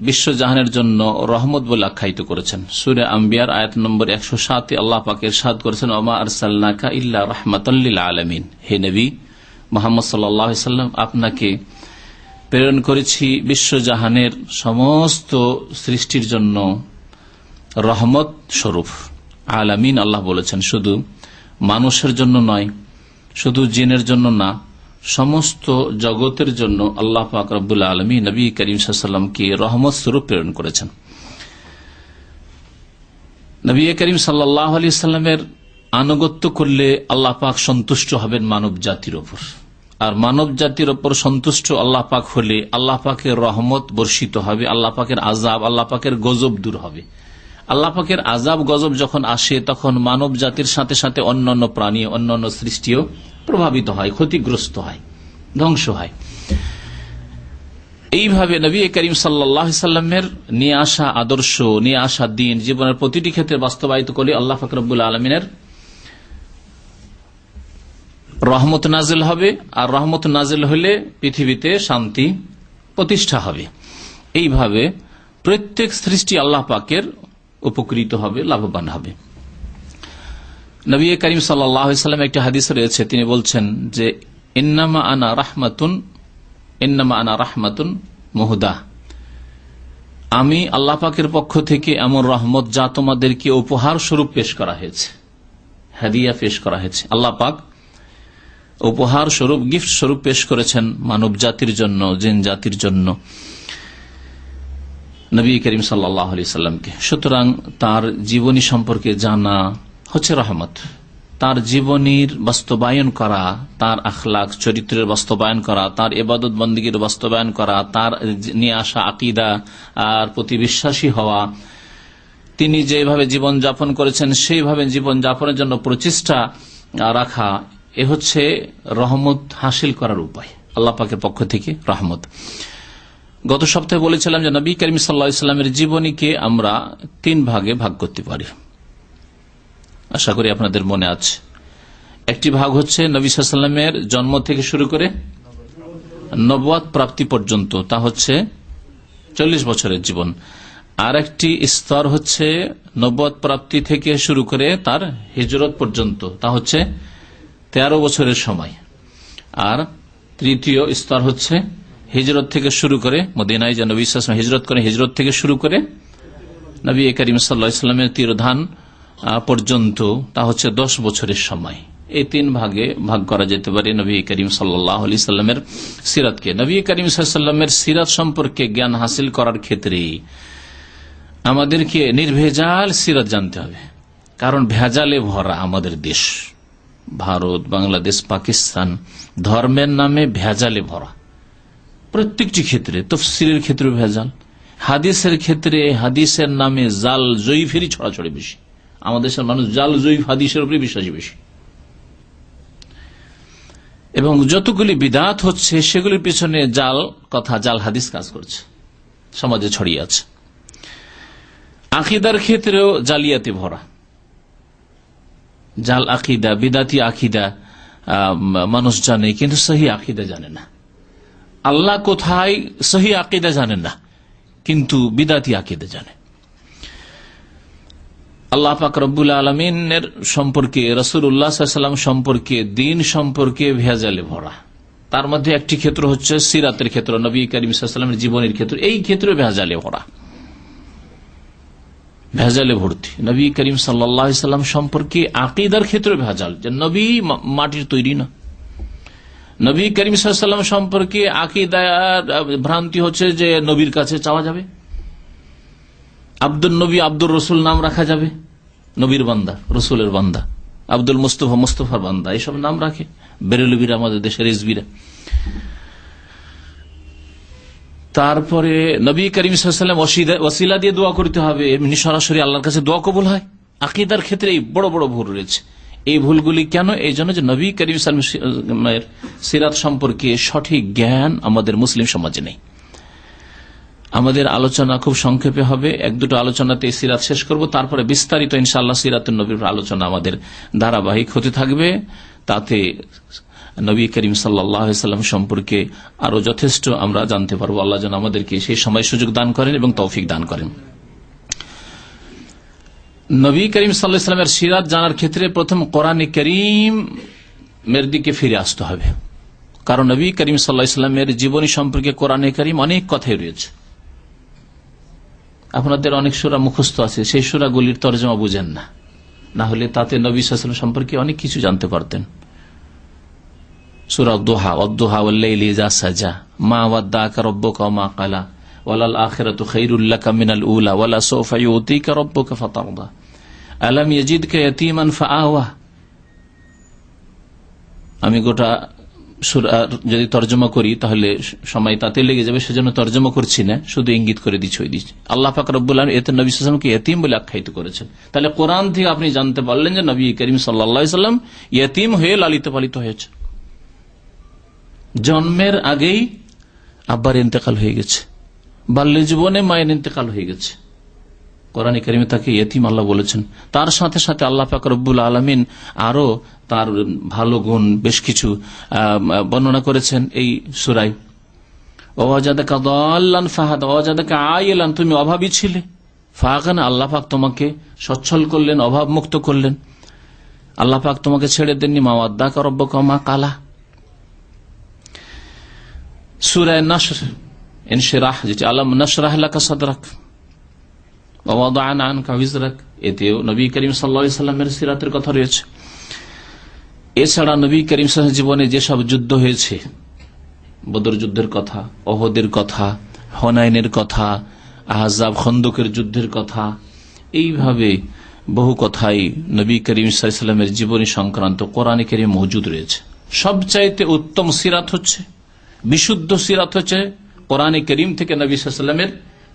বিশ্বজাহানের জন্য রহমত বলে আখ্যায়িত করেছেন। সুরে আম্বিয়ার আয়াত নম্বর একশো সাতে আল্লাহ পাকের সাদ করেছেন ওমা আরসাল্লাকা ইল্লা রহমতাল্লিল আলমিন। হে নবী, মোহাম্মদ সাল্লাম, আপনাকে প্রেরণ করেছি বিশ্বজাহানের সমস্ত সৃষ্টির জন্য রহমত স্বরূপ। আলামিন আল্লাহ বলেছেন, শুধু মানুষের জন্য নয় শুধু জিনের জন্য না, সমস্ত জগতের জন্য আল্লাহ পাক রব্বুল্লা আলমী নবী করিম সাল্লামকে রহমত স্বরূপ প্রেরণ করেছেন। নবী করিম সাল্লাহ আলি সাল্লামের আনুগত্য করলে আল্লাহ পাক সন্তুষ্ট হবেন মানব জাতির ওপর। আর মানব জাতির ওপর সন্তুষ্ট আল্লাহ পাক হলে আল্লাহ পাকের রহমত বর্ষিত হবে, আল্লাহ পাকের আজাব আল্লাহ পাকের গজব দূর হবে। আল্লাহ পাকের আজাব গজব যখন আসে, তখন মানব জাতির সাথে সাথে অন্যান্য প্রাণী, অন্যান্য সৃষ্টিও প্রভাবিত হয়, ক্ষতিগ্রস্ত হয়, ধ্বংস হয়। এইভাবে নবী করিম সাল্লামের নিয়ে আসা আদর্শ, নিয়ে আসা দিন জীবনের প্রতিটি ক্ষেত্রে বাস্তবায়িত করলে আল্লাহ ফকরবুল আলমিনের রহমত নাজিল হবে, আর রহমত নাজিল হলে পৃথিবীতে শান্তি প্রতিষ্ঠা হবে। এইভাবে প্রত্যেক সৃষ্টি আল্লাহ পাকের উপকৃত হবে, লাভবান হবে। নবী করিম সাল্লাম একটি হাদিস রয়েছে, তিনি বলছেন যে, ইন্নামা আনা রাহমাতুন, ইন্নামা আনা রাহমাতুন মহুদা। আমি আল্লাহ পাকের পক্ষ থেকে এমন রহমত যা তোমাদেরকে উপহার স্বরূপ পেশ করা হয়েছে, হাদিয়া পেশ করা হয়েছে। আল্লাহ পাক উপহার স্বরূপ, গিফট স্বরূপ পেশ করেছেন মানব জাতির জন্য জিন জাতির জন্য। নবী করিম সাল্লামকে। সুতরাং তার জীবনী সম্পর্কে জানা হচ্ছে রহমত। তার জীবনীর বাস্তবায়ন করা, তার আখলাক চরিত্রের বাস্তবায়ন করা, তার এবাদত বন্দীগীর বাস্তবায়ন করা, তার নিয়ে আসা আকিদা আর প্রতি বিশ্বাসী হওয়া, তিনি যেভাবে জীবন যাপন করেছেন, সেইভাবে জীবন যাপনের জন্য প্রচেষ্টা রাখা, এ হচ্ছে রহমত হাসিল করার উপায়। আল্লাহ পাকের পক্ষ থেকে রহমত। গত সপ্তাহে বলেছিলাম যে নবী করিম সাল্লা ইসলামের জীবনীকে আমরা তিন ভাগে ভাগ করতে পারি। আশা করি আপনাদের মনে আছে। একটি ভাগ হচ্ছে নবী সাল্লামের জন্ম থেকে শুরু করে নবাদ প্রাপ্তি পর্যন্ত, তা হচ্ছে চল্লিশ বছরের জীবন। আর একটি স্তর হচ্ছে নবাদ প্রাপ্তি থেকে শুরু করে তার হিজরত পর্যন্ত, তা হচ্ছে তেরো বছরের সময়। আর তৃতীয় স্তর হচ্ছে হিজরত থেকে শুরু করে, মদিনায় যেন বিশ্বাস হিজরত করে, হিজরত থেকে শুরু করে নবী করিম সাল্লা ইসলামের তীরধান পর্যন্ত, তা হচ্ছে দশ বছরের সময়। এই তিন ভাগে ভাগ করা যেতে পারে নবী করিম সাল্লি সাল্লামের সিরাতকে। নবী করিম সাল্লামের সিরাত সম্পর্কে জ্ঞান হাসিল করার ক্ষেত্রে আমাদেরকে নির্ভেজাল সিরাত জানতে হবে। কারণ ভেজালে ভরা আমাদের দেশ, ভারত, বাংলাদেশ, পাকিস্তান, ধর্মের নামে ভেজালে ভরা। প্রত্যেকটি ক্ষেত্রে, তফসিলের ক্ষেত্রে ভেজাল। হাদিসের ক্ষেত্রে হাদিসের নামে জাল, জয়ীফেরই ছড়াছড়ি বেশি। আমাদের দেশের মানুষ জাল, জয়ীফ হাদিসের উপরে বিশ্বাসী বেশি। এবং যতগুলি বিদাত হচ্ছে, সেগুলির পিছনে জাল কথা, জাল হাদিস কাজ করছে। সমাজে ছড়িয়ে আছে। আকিদার ক্ষেত্রেও জালিয়াতি ভরা। জাল আকিদা, বিদাতি আকিদা মানুষ জানে, কিন্তু সহি আকিদা জানে না। আল্লাহ কোথায় সহি আকিদা জানেন না, কিন্তু বিদাতি আকিদা জানে। আল্লাহ পাক রব্বুল আলমিনের সম্পর্কে রসুল উল্লাহাম সম্পর্কে, দিন সম্পর্কে ভেজালে ভরা। তার মধ্যে একটি ক্ষেত্র হচ্ছে সিরাতের ক্ষেত্র, নবী করিমের জীবনের ক্ষেত্র। এই ক্ষেত্রে ভেজালে ভরা। ভেজালে ভর্তি। নবী করিম সাল্লাম সম্পর্কে আকিদার ক্ষেত্রে ভেজাল। যে নবী মাটির তৈরি না। নবী করিম সাল্লাম সম্পর্কে আকিদার ভ্রান্তি হচ্ছে যে নবীর কাছে চাওয়া যাবে? আব্দুল নবী আব্দুল রসুল নাম রাখা যাবে? নবীর বান্দা, রসুলের বান্দা। আব্দুল মুস্তফা, মুস্তফার বান্দা এইসব নাম রাখে। বেরেলবিরা আমাদের দেশের রিজবিরা তারপরে নবী করিম সাল্লাম ওসিলা দিয়ে দোয়া করতে হবে। এমনি সরাসরি আল্লাহর কাছে দোয়া কবুল হয়। আকিদার ক্ষেত্রে এই বড় বড় ভুল রয়েছে। এই ভুলগুলি কেন? এই জন্য যে নবী করিম সালামের সিরাত সম্পর্কে সঠিক জ্ঞান আমাদের মুসলিম সমাজে নেই। আমাদের আলোচনা খুব সংক্ষেপে হবে। এক দুটো আলোচনাতে সিরাত শেষ করব। তারপরে বিস্তারিত ইনশাআল্লাহ সিরাত নবীর আলোচনা আমাদের ধারাবাহিক হতে থাকবে। তাতে নবী করিম সাল্লাম সম্পর্কে আরও যথেষ্ট আমরা জানতে পারব। আল্লাহ যেন আমাদেরকে সেই সময় সুযোগ দান করেন এবং তৌফিক দান করেন। নবী করিম সাল্লাহামের সিরাত জানার ক্ষেত্রে প্রথম কোরআন করিম এর দিকে ফিরে আসতে হবে। কারণ নবী করিম সাল্লা ইসলামের জীবনী সম্পর্কে কোরআনে করিম অনেক কথাই রয়েছে। আপনাদের অনেক সুরা মুখস্থ আছে, সেই সুরাগুলির তর্জমা বুঝেন না। না হলে তাতে নবী সাল্লাম সম্পর্কে অনেক কিছু জানতে পারতেন। সুরা দোহা অদ্দোহা সাজা, মা ওয়াদ্দা রব্বকা মা কালা ওয়ালাল আখিরাতু খাইরুল্লাকা মিনাল উলা ওয়ালা সোফা ইউতিকা রব্বকা ফাতারদা। আলাম ইয়াজিদকা ইয়াতীমান ফাআওয়া। আমি গোটা যদি তর্জমা করি, তাহলে সময় তাতে লেগে যাবে, সেজন্য তর্জমা করছি না, শুধু ইঙ্গিত করে দিচ্ছি, ওই দিচ্ছি। আল্লাহ পাক রব্বুল এতে নবী সালামকে এতিম বলে আখ্যায়িত করেছেন। তাহলে কোরআন থেকে আপনি জানতে পারলেন যে নবী করিম সাল্লা সাল্লাম ইয়তিম হয়ে লালিত পালিত হয়েছে। জন্মের আগেই আব্বার ইন্তেকাল হয়ে গেছে। বাল্য জীবনে মায়ের ইন্তেকাল হয়ে গেছে। কোরআন করিমে তাকে ইয়তিম আল্লাহ বলেছেন। তার সাথে সাথে আল্লাহ পাক রব্বুল আলমিন আরও তার ভালো গুণ বেশ কিছু বর্ণনা করেছেন এই সুরাই অজাদাকা দল্লান ফাহাদ অজাদাকা আইলান, তুমি অভাবী ছিলে। ফাহান আল্লাহ তোমাকে সচ্ছল করলেন অভাব মুক্ত করলেন। আল্লাহ তোমাকে ছেড়ে দেননি, মা আদা করব্য কমা কালা। সুরায় নসর। ইনশেরাহ যেটি আলম নসরাহ সদরাক এতেও নবী করিম সাল্লামের সিরাতের কথা রয়েছে এছাড়া নবী করিম জীবনে যেসব যুদ্ধ হয়েছে, বদর যুদ্ধের কথা অহদের কথা, হনাইনের কথা, আহজাব খন্দকের যুদ্ধের কথা, এইভাবে বহু কথাই নবী করিম সাল্লামের জীবনী সংক্রান্ত কোরআনে করিম মজুদ রয়েছে। সবচাইতে উত্তম সিরাত হচ্ছে, বিশুদ্ধ সিরাত হচ্ছে কোরআনে করিম থেকে নবী সাল্লামের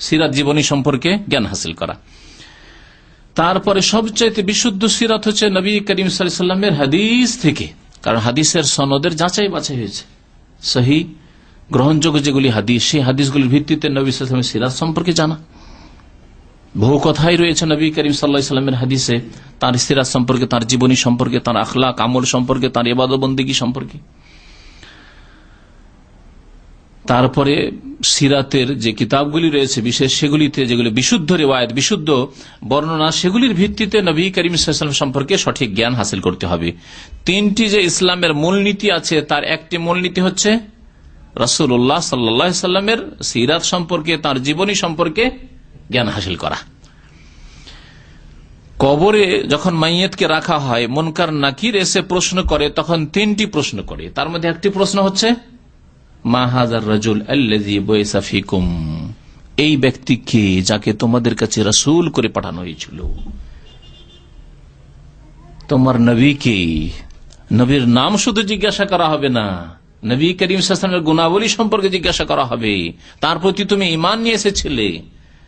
সিরাত জীবনী সম্পর্কে জ্ঞান হাসিল করা। তারপরে সবচাইতে বিশুদ্ধ সিরাত হচ্ছে নবী করিম সাল্লামের হাদিস থেকে, কারণ হাদিসের সনদের যাচাই বাছাই হয়েছে। সহি গ্রহণযোগ্য যেগুলি হাদিস, সেই হাদিসগুলির ভিত্তিতে নবী সাল্লামের সিরাত সম্পর্কে জানা। বহু কথাই রয়েছে নবী করিম সাল্লা সাল্লামের হাদিসে, তার সিরাজ সম্পর্কে, তার জীবনী সম্পর্কে, তার আখলা কামল সম্পর্কে, তার এবাদবন্দিগি সম্পর্কে। তারপরে সিরাতের যে কিতাবগুলি রয়েছে, বিশেষ সেগুলিতে যেগুলি বিশুদ্ধ রেওয়ায়ত, বিশুদ্ধ বর্ণনা, সেগুলির ভিত্তিতে নবী করিম ইসলাম সম্পর্কে সঠিক জ্ঞান হাসিল করতে হবে। তিনটি যে ইসলামের মূলনীতি আছে, তার একটি মূলনীতি হচ্ছে রসুল্লাহ সাল্লা সাল্লামের সিরাত সম্পর্কে, তার জীবনী সম্পর্কে জ্ঞান হাসিল করা। কবরে যখন মাইয়েতকে রাখা হয়, মনকার নাকির এসে প্রশ্ন করে, তখন তিনটি প্রশ্ন করে। তার মধ্যে একটি প্রশ্ন হচ্ছে মাহাজার রাজুল আল্লাফিকুম এই ব্যক্তিকে যাকে তোমাদের কাছে রসুল করে পাঠানো হয়েছিল। তোমার নবীকে, নবীর নাম শুধু জিজ্ঞাসা করা হবে না, নবী করিম সাসনের গুণাবলী সম্পর্কে জিজ্ঞাসা করা হবে। তার প্রতি তুমি ইমান নিয়ে এসেছিলে,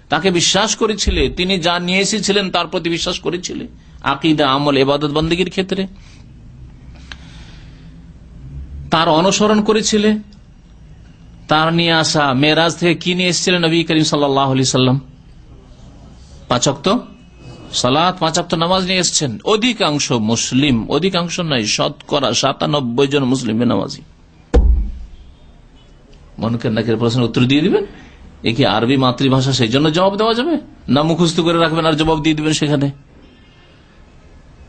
তাকে বিশ্বাস করেছিলে, তিনি যা নিয়ে এসেছিলেন তার প্রতি বিশ্বাস করেছিলে। আকিদা, আমল এবাদত বন্দীগীর ক্ষেত্রে। তার অনুসরণ করেছিলে তার নিয়ে আসা মেয়েরাজ থেকে কি নিয়ে এসেছিলেন নবী করিম সাল্লি সাল্লাম? পাঁচক্ত সালাত পাঁচাক্ত নামাজ নিয়ে এসছেন। অধিকাংশ মুসলিম, অধিকাংশ নয়, শতকরা সাতানব্বই জন মুসলিমের নামাজি। মনকে নাকের প্রশ্ন উত্তর দিয়ে দিবেন? এ কি আরবি মাতৃভাষা সেই জন্য জবাব দেওয়া যাবে? না মুখস্থ করে রাখবেন আর জবাব দিয়ে দিবেন সেখানে?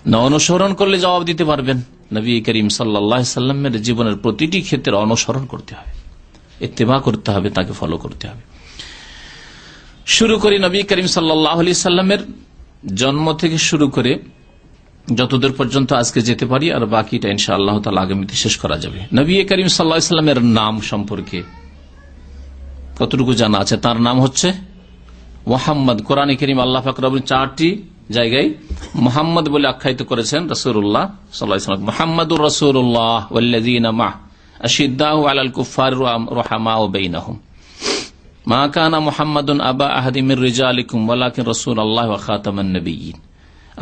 না অনুসরণ করলে জবাব দিতে পারবেন। নবী করিম সাল্লা সাল্লামের জীবনের প্রতিটি ক্ষেত্রে অনুসরণ করতে হবে। ইত্তেবা করতে হবে, তাকে ফলো করতে হবে। শুরু করি নবী করিম সাল্লি সাল্লামের জন্ম থেকে শুরু করে যতদূর পর্যন্ত আজকে যেতে পারি, আর বাকিটা ইনশা আল্লাহ তালা আগামীতে শেষ করা যাবে। নবী করিম সাল্লামের নাম সম্পর্কে কতটুকু জানা আছে? তার নাম হচ্ছে মোহাম্মদ, কোরআন করিম আল্লাহ ফাকর চারটি জায়গায় মোহাম্মদ বলে আখ্যায়িত করেছেন রসুল্লাহ সাল্লাহ মোহাম্মদুর রসুল্লাহ আশিদ্দাহ আলাল কুফার রহামা ও বেইনাহুম মা কানা মোহাম্মদ আবা আহাদিমির রিজা আলিকুম ওয়ালাকিন রসুল আল্লাহ খাতামান নবীন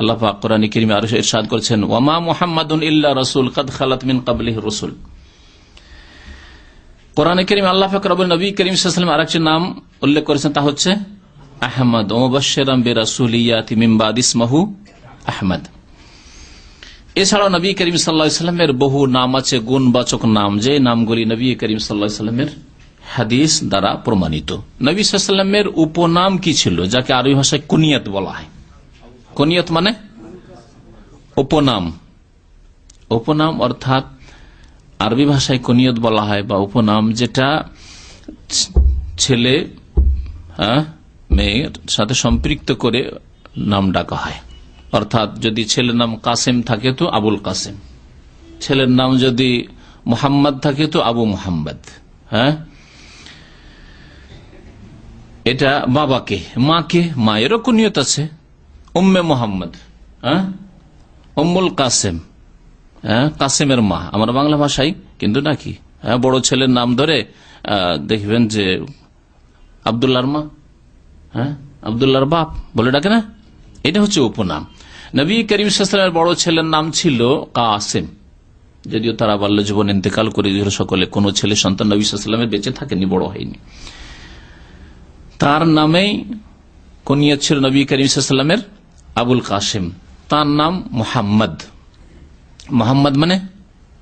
আল্লাহ কোরআন করিমে আরও ইরশাদ করেছেন ওয়ামা মুহাম্মাদুন ইল্লা রাসূল কদ খালাত মিন ক্বাবলিহি রাসূল কোরআনে করিম আল্লাহ সাল্লাল্লাহু আলাইহি আরেকটি নাম উল্লেখ করেছেন, তা হচ্ছে আহমদ। ও মুবাশশিরাম বিরাসূলিয়াতি মিন বাদ ইসমাহু আহমদ এছাড়াও নবী করিম সাল্লামের বহু নাম আছে গুণবাচক নাম যে নামগুলি নবী করিম সাল্লামের হাদিস দ্বারা প্রমাণিত। নবী সাল্লামের উপনাম কি ছিল যাকে আরবি ভাষায় কুনিয়ত বলা হয়? কুনিয়ত মানে উপনাম। উপনাম অর্থাৎ আরবি ভাষায় কুনিয়ত বলা হয় বা উপনাম যেটা ছেলে হ্যাঁ, মেয়ের সাথে সম্পৃক্ত করে নাম ডাকা হয়। অর্থাৎ যদি ছেলের নাম কাসেম থাকে তো আবুল কাসেম। ছেলের নাম যদি মোহাম্মদ থাকে তো আবু মোহাম্মদ হ্যাঁ? এটা বাবাকে, মাকে, মায়েরও কুনিয়ত আছে। উম্মে মোহাম্মদ হ্যাঁ? উম্মুল কাসেম হ্যাঁ? কাসেমের মা, আমরা বাংলা ভাষাই কিন্তু নাকি? হ্যাঁ বড় ছেলের নাম ধরে দেখবেন যে আবদুল্লার মা হ্যাঁ? আবদুল্লার বাপ, বলে ডাকে না? এটা হচ্ছে উপনাম। নবী করিম সাল্লামের বড় ছেলের নাম ছিল কাসেম। যদিও তারা বাল্য জীবন ইন্তেকাল করে দিল সকলে, কোন ছেলে সন্তান নবী সাল্লামের বেঁচে থাকেনি, বড় হয়নি। তার নামেই কনিয়ত ছিল নবী করিম সাল্লামের আবুল কাসেম। তার নাম মোহাম্মদ। মোহাম্মদ মানে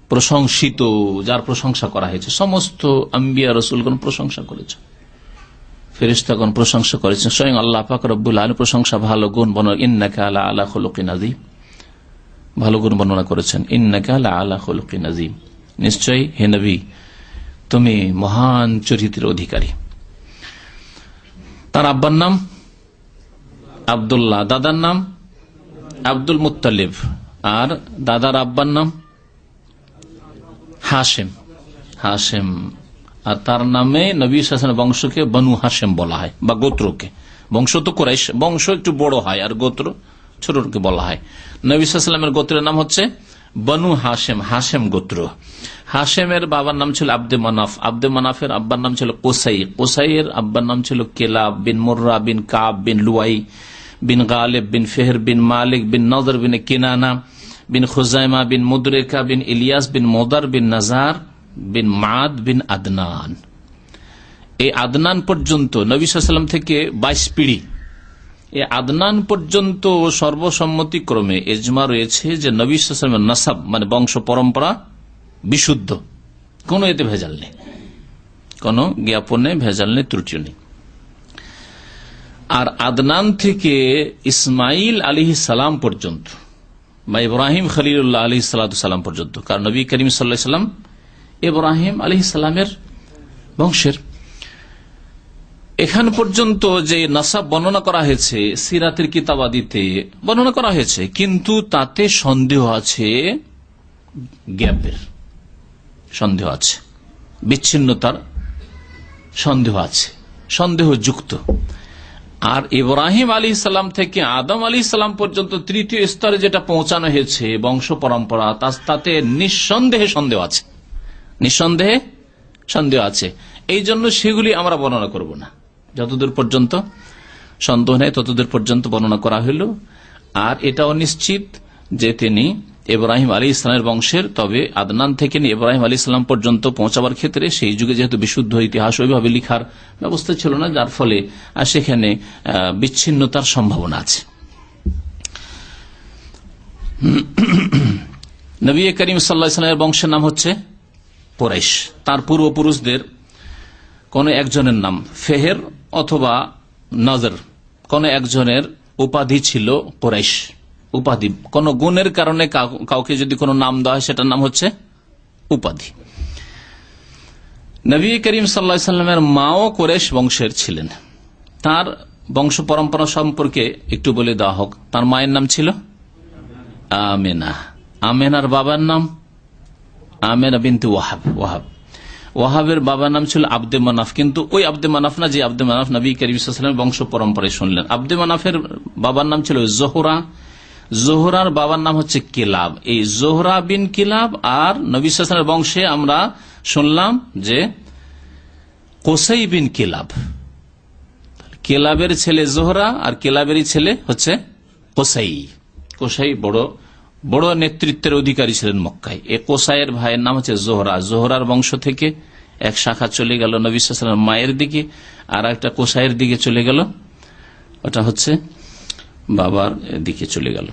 প্রশংসিত, যার প্রশংসা করা হয়েছে। সমস্ত আম্বিয়া রসুলগণ প্রশংসা করেছে। ফেরিস্তাগণ প্রশংসা করেছেন। স্বয়ং আল্লাহ পাক রব্বুল আলম প্রশংসা, ভালো গুণ বর্ণনা ইন্নাকা আলা আলা খলকিন আজিম ভালো গুণ বর্ণনা করেছেন। ইন্নাকা আলা আলা খলকিন আজিম নিশ্চয়ই হে নবী, তুমি মহান চরিত্রের অধিকারী। তার আব্বার নাম আবদুল্লাহ, দাদার নাম আব্দুল মুতালিব আর দাদার আব্বার নাম হাসেম হাসেম আর তার নামে নবী শাসনের বংশকে বনু হাসেম বলা হয়, বা গোত্রকে। বংশ তো কোরাইশ, বংশ একটু বড় হয়, আর গোত্র ছোটকে বলা হয়। নবী সাল্লামের গোত্রের নাম হচ্ছে বনু হাসেম হাসেম গোত্র। হাসেমের বাবার নাম ছিল আব্দে মানাফ, আব্দে মানাফের আব্বার নাম ছিল কোসাই, কোসাইয়ের আব্বার নাম ছিল কেলাব বিন মোর্রা, বিন কাব, বিন লুয়াই, বিন গালেব, বিন ফেহর, বিন মালিক, বিন নজর বিন কিনানা, বিন খুজাইমা, বিন মুদরেকা, বিন ইলিয়াস, বিন মোদার, বিন নাজার বিন মাদ বিন আদনান। এই আদনান পর্যন্ত নবী সাল্লাম থেকে বাইশ পিড়ি। এই আদনান পর্যন্ত সর্বসম্মতিক্রমে এজমা রয়েছে যে নবী নাসাব মানে বংশ পরম্পরা, বিশুদ্ধ। কোনো এতে ভেজাল নেই। কোন জ্ঞাপনে ভেজাল নেই ত্রুটি নেই। আর আদনান থেকে ইসমাইল আলী সালাম পর্যন্ত, বা ইব্রাহিম খলিল্লাহ আলী সালাম পর্যন্ত, কারণ নবী করিম সাল্লাহ ইব্রাহিম আলী সালামের বংশের। এখান পর্যন্ত যে নাসাব বর্ণনা করা হয়েছে, সিরাতের কিতাবাদিতে বর্ণনা করা হয়েছে, কিন্তু তাতে সন্দেহ আছে গ্যাপের। সন্দেহ আছে। বিচ্ছিন্নতার সন্দেহ আছে। সন্দেহযুক্ত। আর ইব্রাহিম আলী সাল্লাম থেকে আদম আলী সাল্লাম পর্যন্ত তৃতীয় স্তরে যেটা পৌঁছানো হয়েছে বংশ পরম্পরা তাতে নিঃসন্দেহে সন্দেহ আছে। নিঃসন্দেহে সন্দেহ আছে। এই জন্য সেগুলি আমরা বর্ণনা করব না। যতদূর পর্যন্ত সন্দেহ নেই, ততদূর পর্যন্ত বর্ণনা করা হইল। আর এটাও নিশ্চিত যে তিনি ইব্রাহিম আলী ইসলামের বংশের, তবে আদনান থেকে নিয়ে ইব্রাহিম আলী ইসলাম পর্যন্ত পৌঁছাবার ক্ষেত্রে সেই যুগে যেহেতু বিশুদ্ধ ইতিহাস ওইভাবে লিখার ব্যবস্থা ছিল না, যার ফলে সেখানে বিচ্ছিন্নতার সম্ভাবনা আছে। নবী করিম সাল্লা ইসলামের বংশের নাম হচ্ছে কোরাইশ। তার পূর্বপুরুষদের কোন একজনের নাম ফেহের অথবা নজর। কোন একজনের উপাধি ছিল কোরাইশ। উপাধি। কোন গুণের কারণে কাউ- কাউকে যদি কোনো নাম দেওয়া হয়, সেটার নাম হচ্ছে উপাধি। নবী করিম সাল্লা সাল্লামের মাও কোরেশ বংশের ছিলেন। তার বংশ পরম্পরা সম্পর্কে একটু বলে দেওয়া হোক। তার মায়ের নাম ছিল আমেনা। আমেনার বাবার নাম আমেনা বিনতে ওয়াহাব ওয়াহাব। ওয়াহাবের বাবার নাম ছিল আব্দে মানাফ, কিন্তু ওই আব্দে মানাফ না যে আব্দে মানাফ নবী করিমের বংশ পরম্পরায় শুনলেন। আব্দে মানাফের বাবার নাম ছিল জোহরা। জোহরার বাবার নাম হচ্ছে কিলাব। এই জোহরা বিন কিলাব আর নবী সাসনের বংশে আমরা শুনলাম যে কোসাই বিন কিলাব। কেলাবের ছেলে জোহরা আর কেলাবেরই ছেলে হচ্ছে কোসাই। কোসাই বড় বড় নেতৃত্বের অধিকারী ছিলেন মক্কায়। এ কোসাইয়ের ভাইয়ের নাম হচ্ছে জোহরা। জোহরার বংশ থেকে এক শাখা চলে গেল নবী মায়ের দিকে, আর একটা কোসাইয়ের দিকে চলে গেল। ওটা হচ্ছে বাবার দিকে চলে গেল।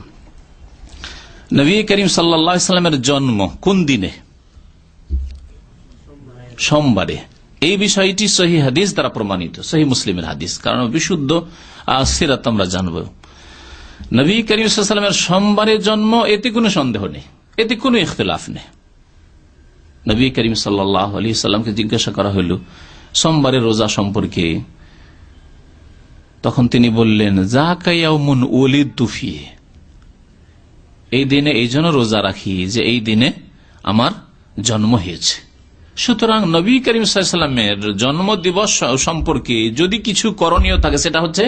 নবী করিম সাল্লামের জন্ম কোন দিনে? সোমবারে। এই বিষয়টি সহি হাদিস দ্বারা প্রমাণিত, সহি মুসলিমের হাদিস। কারণ বিশুদ্ধ সিরাত আমরা জানব। নবী করিম সাল্লামের সোমবারে জন্ম এতে কোনো সন্দেহ নেই, এতে কোনো ইখতলাফ নেই। নবী করিম সাল্লাহ আলী সাল্লামকে জিজ্ঞাসা করা হইল, সোমবারের রোজা সম্পর্কে? তখন তিনি বললেন জাকাইয়াউমুন ওলিদ তুফিয়ে এই দিনে এই জন্য রোজা রাখি যে এই দিনে আমার জন্ম হয়েছে। সুতরাং নবী করিম সাল্লামের জন্ম দিবস সম্পর্কে যদি কিছু করণীয় থাকে, সেটা হচ্ছে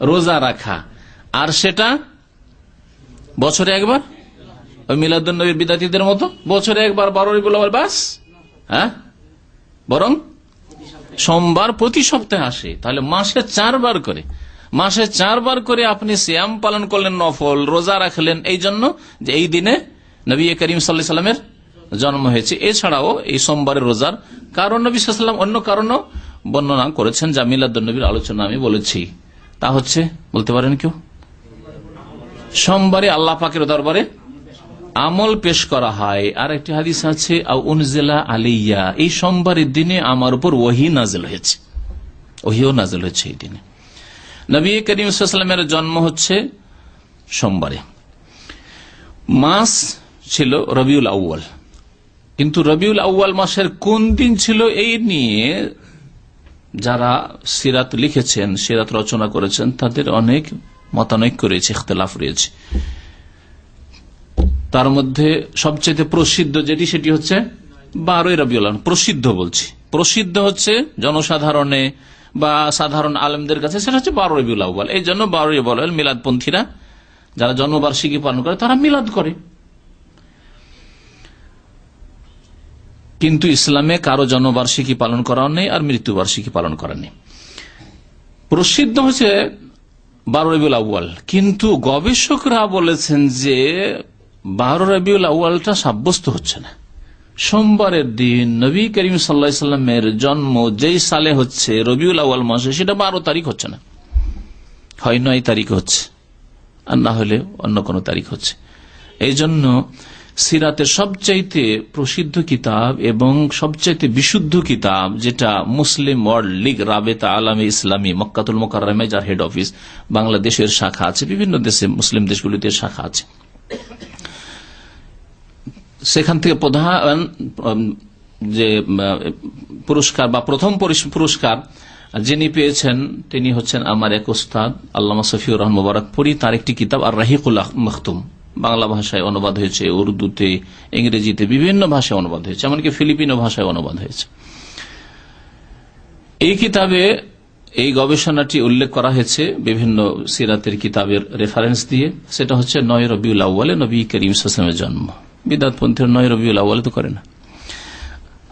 রোজা রাখা। আর সেটা বছরে একবার? ওই মিলাদুন্নবীর বিদ্যার্থীদের মতো? বছরে একবার বারো রবিউল বাস? হ্যাঁ? বরং সোমবার প্রতি সপ্তাহে আসে। তাহলে মাসে চারবার করে। মাসে চারবার করে আপনি শ্যাম পালন করলেন, নফল, রোজা রাখলেন, এই জন্য যে এই দিনে নবী করিম সাল্লা সাল্লামের জন্ম হয়েছে। এছাড়াও এই সোমবারের রোজার কারণ নবী সাল্লাম অন্য কারণও বর্ণনা করেছেন, যা মিলাদুন্নবীর আলোচনা আমি বলেছি। তা হচ্ছে, বলতে পারেন কেউ? সোমবারে আল্লাহ পাকের দরবারে আমল পেশ করা হয়। আর একটি হাদিস আছে আলিয়া। এই সোমবারের দিনে আমার উপর ওহি নাজেল হয়েছে। ওহিও নাজেল হয়েছে এই দিনে। নবী করিমের জন্ম হচ্ছে সোমবারে। মাস ছিল রবিউল আউ্য়াল। কিন্তু রবিউল আউ্য়াল মাসের কোন দিন ছিল এই নিয়ে যারা সিরাত লিখেছেন, সিরাত রচনা করেছেন, তাদের অনেক মতানৈক্য রয়েছে, ইখতলাফ রয়েছে। তার মধ্যে সবচেয়ে প্রসিদ্ধ যেটি, সেটি হচ্ছে বারোই রবিউল প্রসিদ্ধ বলছি। প্রসিদ্ধ হচ্ছে জনসাধারণে বা সাধারণ আলমদের কাছে, সেটা হচ্ছে বারো রবিউল আউ্বাল এই জন্য বারো রবিউল মিলাদপন্থীরা, যারা জন্মবার্ষিকী পালন করে, তারা মিলাদ করে। কিন্তু ইসলামে কারও জন্মবার্ষিকী পালন করা নেই আর মৃত্যুবার্ষিকী পালন করা নেই। প্রসিদ্ধ হচ্ছে বারো রবিউল আউ্বাল কিন্তু গবেষকরা বলেছেন যে বারো রবিউল আউ্বালটা সাব্যস্ত হচ্ছে না। সোমবারের দিন নবী করিম সাল্লা সাল্লামের জন্ম যেই সালে হচ্ছে, রবিউল আউ্বাল মাসে, সেটা বারো তারিখ হচ্ছে না। হয় নয় তারিখ হচ্ছে, আর না হলে অন্য কোন তারিখ হচ্ছে। এই জন্য সিরাতের সবচাইতে প্রসিদ্ধ কিতাব এবং সবচাইতে বিশুদ্ধ কিতাব যেটা মুসলিম ওয়ার্ল্ড লীগ, রাবেতা আলামে ইসলামী, মক্কাতুল মোকারমে যার হেড অফিস বাংলাদেশের শাখা আছে, বিভিন্ন দেশে, মুসলিম দেশগুলিতে শাখা আছে। সেখান থেকে প্রধান যে পুরস্কার বা প্রথম পুরস্কার যিনি পেয়েছেন, তিনি হচ্ছেন আমার এক ওস্তাদ, আল্লামা সফিউর রহমান মুবারকপুরি তার একটি কিতাব আর রাহিকুল্লাহ মখতুম। বাংলা ভাষায় অনুবাদ হয়েছে, উর্দুতে, ইংরেজিতে বিভিন্ন ভাষায় অনুবাদ হয়েছে, এমনকি ফিলিপিনো ভাষায় অনুবাদ হয়েছে। এই কিতাবে এই গবেষণাটি উল্লেখ করা হয়েছে বিভিন্ন সিরাতের কিতাবের রেফারেন্স দিয়ে। সেটা হচ্ছে নয় রবিউল আউ্বালে নবী করিম সাসলামের জন্ম। বিদাতপন্থীর নয় রবিউল আউ্বালে তো করে না।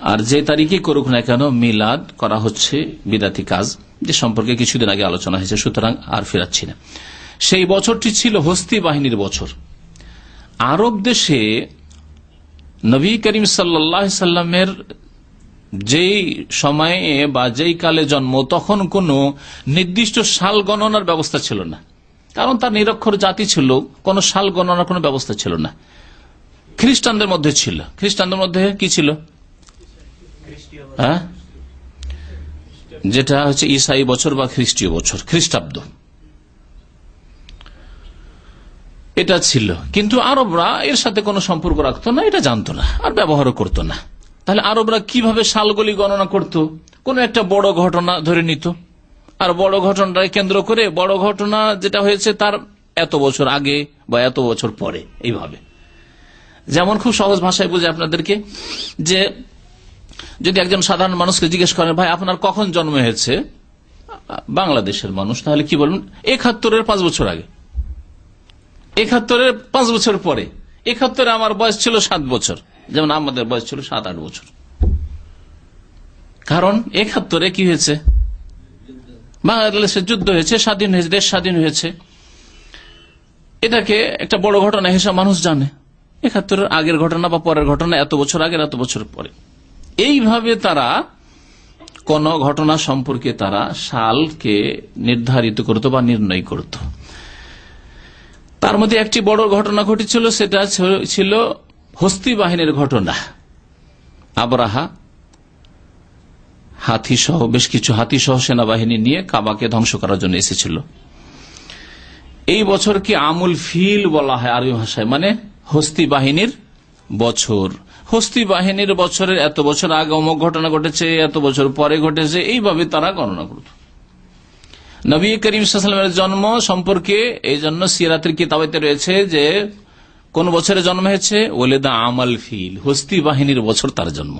আর যে তারিখে করুক না কেন মিলাদ করা হচ্ছে বিদাতি কাজ, যে সম্পর্কে কিছুদিন আগে আলোচনা হয়েছে, সুতরাং আর ফেরাচ্ছি না। সেই বছরটি ছিল হস্তি বাহিনীর বছর। আরব দেশে নবী করিম সাল্লামের যেই সময়ে বা যেই কালে জন্ম, তখন কোন নির্দিষ্ট সাল গণনার ব্যবস্থা ছিল না। কারণ তার নিরক্ষর জাতি ছিল, কোন সাল গণনার কোন ব্যবস্থা ছিল না। খ্রিস্টানদের মধ্যে ছিল। খ্রিস্টানদের মধ্যে কি ছিল? হ্যাঁ? যেটা হচ্ছে ইসাই বছর বা খ্রিস্টীয় বছর, খ্রিস্টাব্দ। এটা ছিল। কিন্তু আরবরা এর সাথে কোনো সম্পর্ক রাখতো না, এটা জানতো না, আর ব্যবহারও করতো না। তাহলে আরবরা কীভাবে সালগুলি গণনা করত? কোন একটা বড় ঘটনা ধরে নিত। আর বড় ঘটনাটাকে কেন্দ্র করে বড় ঘটনা যেটা হয়েছে তার এত বছর আগে বা এত বছর পরে, এইভাবে। যেমন খুব সহজ ভাষায় বুঝে আপনাদেরকে, যে যদি একজন সাধারণ মানুষকে জিজ্ঞেস করেন, ভাই, আপনার কখন জন্ম হয়েছে? বাংলাদেশের মানুষ, তাহলে কি বলবেন? একাত্তরের পাঁচ বছর আগে। একাত্তরের পাঁচ বছর পরে। একাত্তরে আমার বয়স ছিল সাত বছর। যেমন আমাদের বয়স ছিল সাত, আট বছর। কারণ একাত্তরে কি হয়েছে? বাংলাদেশের যুদ্ধ হয়েছে, স্বাধীন হয়েছে, দেশ স্বাধীন হয়েছে। এটাকে একটা বড় ঘটনা হিসাবে মানুষ জানে। একাত্তরের আগের ঘটনা বা পরের ঘটনা এত বছর আগের, এত বছর পরে। এইভাবে তারা কোন ঘটনা সম্পর্কে তারা সালকে নির্ধারিত করত বা নির্ণয় করত। তার মধ্যে একটি বড় ঘটনা ঘটেছিল, সেটা ছিল হস্তি বাহিনীর ঘটনা। আবরাহা হাতি সহ বেশ কিছু হাতি সহ সেনাবাহিনী নিয়ে কাবাকে ধ্বংস করার জন্য এসেছিল। এই বছরকে আমুল ফিল বলা হয় আরবি ভাষায় মানে হস্তি বাহিনীর বছর। হস্তি বাহিনীর বছরের এত বছর আগে অমুক ঘটনা ঘটেছে, এত বছর পরে ঘটেছে, এইভাবে তারা গণনা করত। নবী করিম সাল্লামের জন্ম সম্পর্কে এই জন্য সিরাতের কিতাবেতে রয়েছে যে, কোন বছরে জন্ম হয়েছে? ওলেদা আমাল ফিল, হস্তি বাহিনীর বছর তার জন্ম।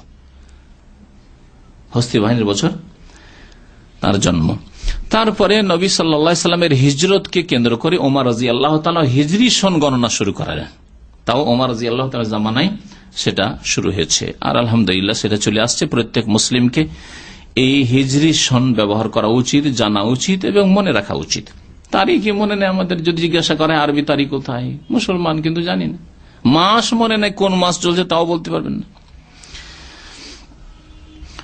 হস্তি বাহিনীর বছর তার জন্ম। তারপরে নবী সাল্লা সাল্লামের হিজরতকে কেন্দ্র করে ওমার রাজি আল্লাহ হিজরি সন গণনা শুরু করালেন তাও ওমার রাজি আল্লাহ জামানায় সেটা শুরু হয়েছে। আর আলহামদুলিল্লাহ সেটা চলে আসছে প্রত্যেক মুসলিমকে। এই হিজরি সন ব্যবহার করা উচিত, জানা উচিত এবং মনে রাখা উচিত। তারিখই মনে নেই আমাদের, যদি জিজ্ঞাসা করে আরবি তারিখ কোথায়? মুসলমান কিন্তু জানি না। মাস মনে নেই কোন মাস চলছে তাও বলতে পারবেন না।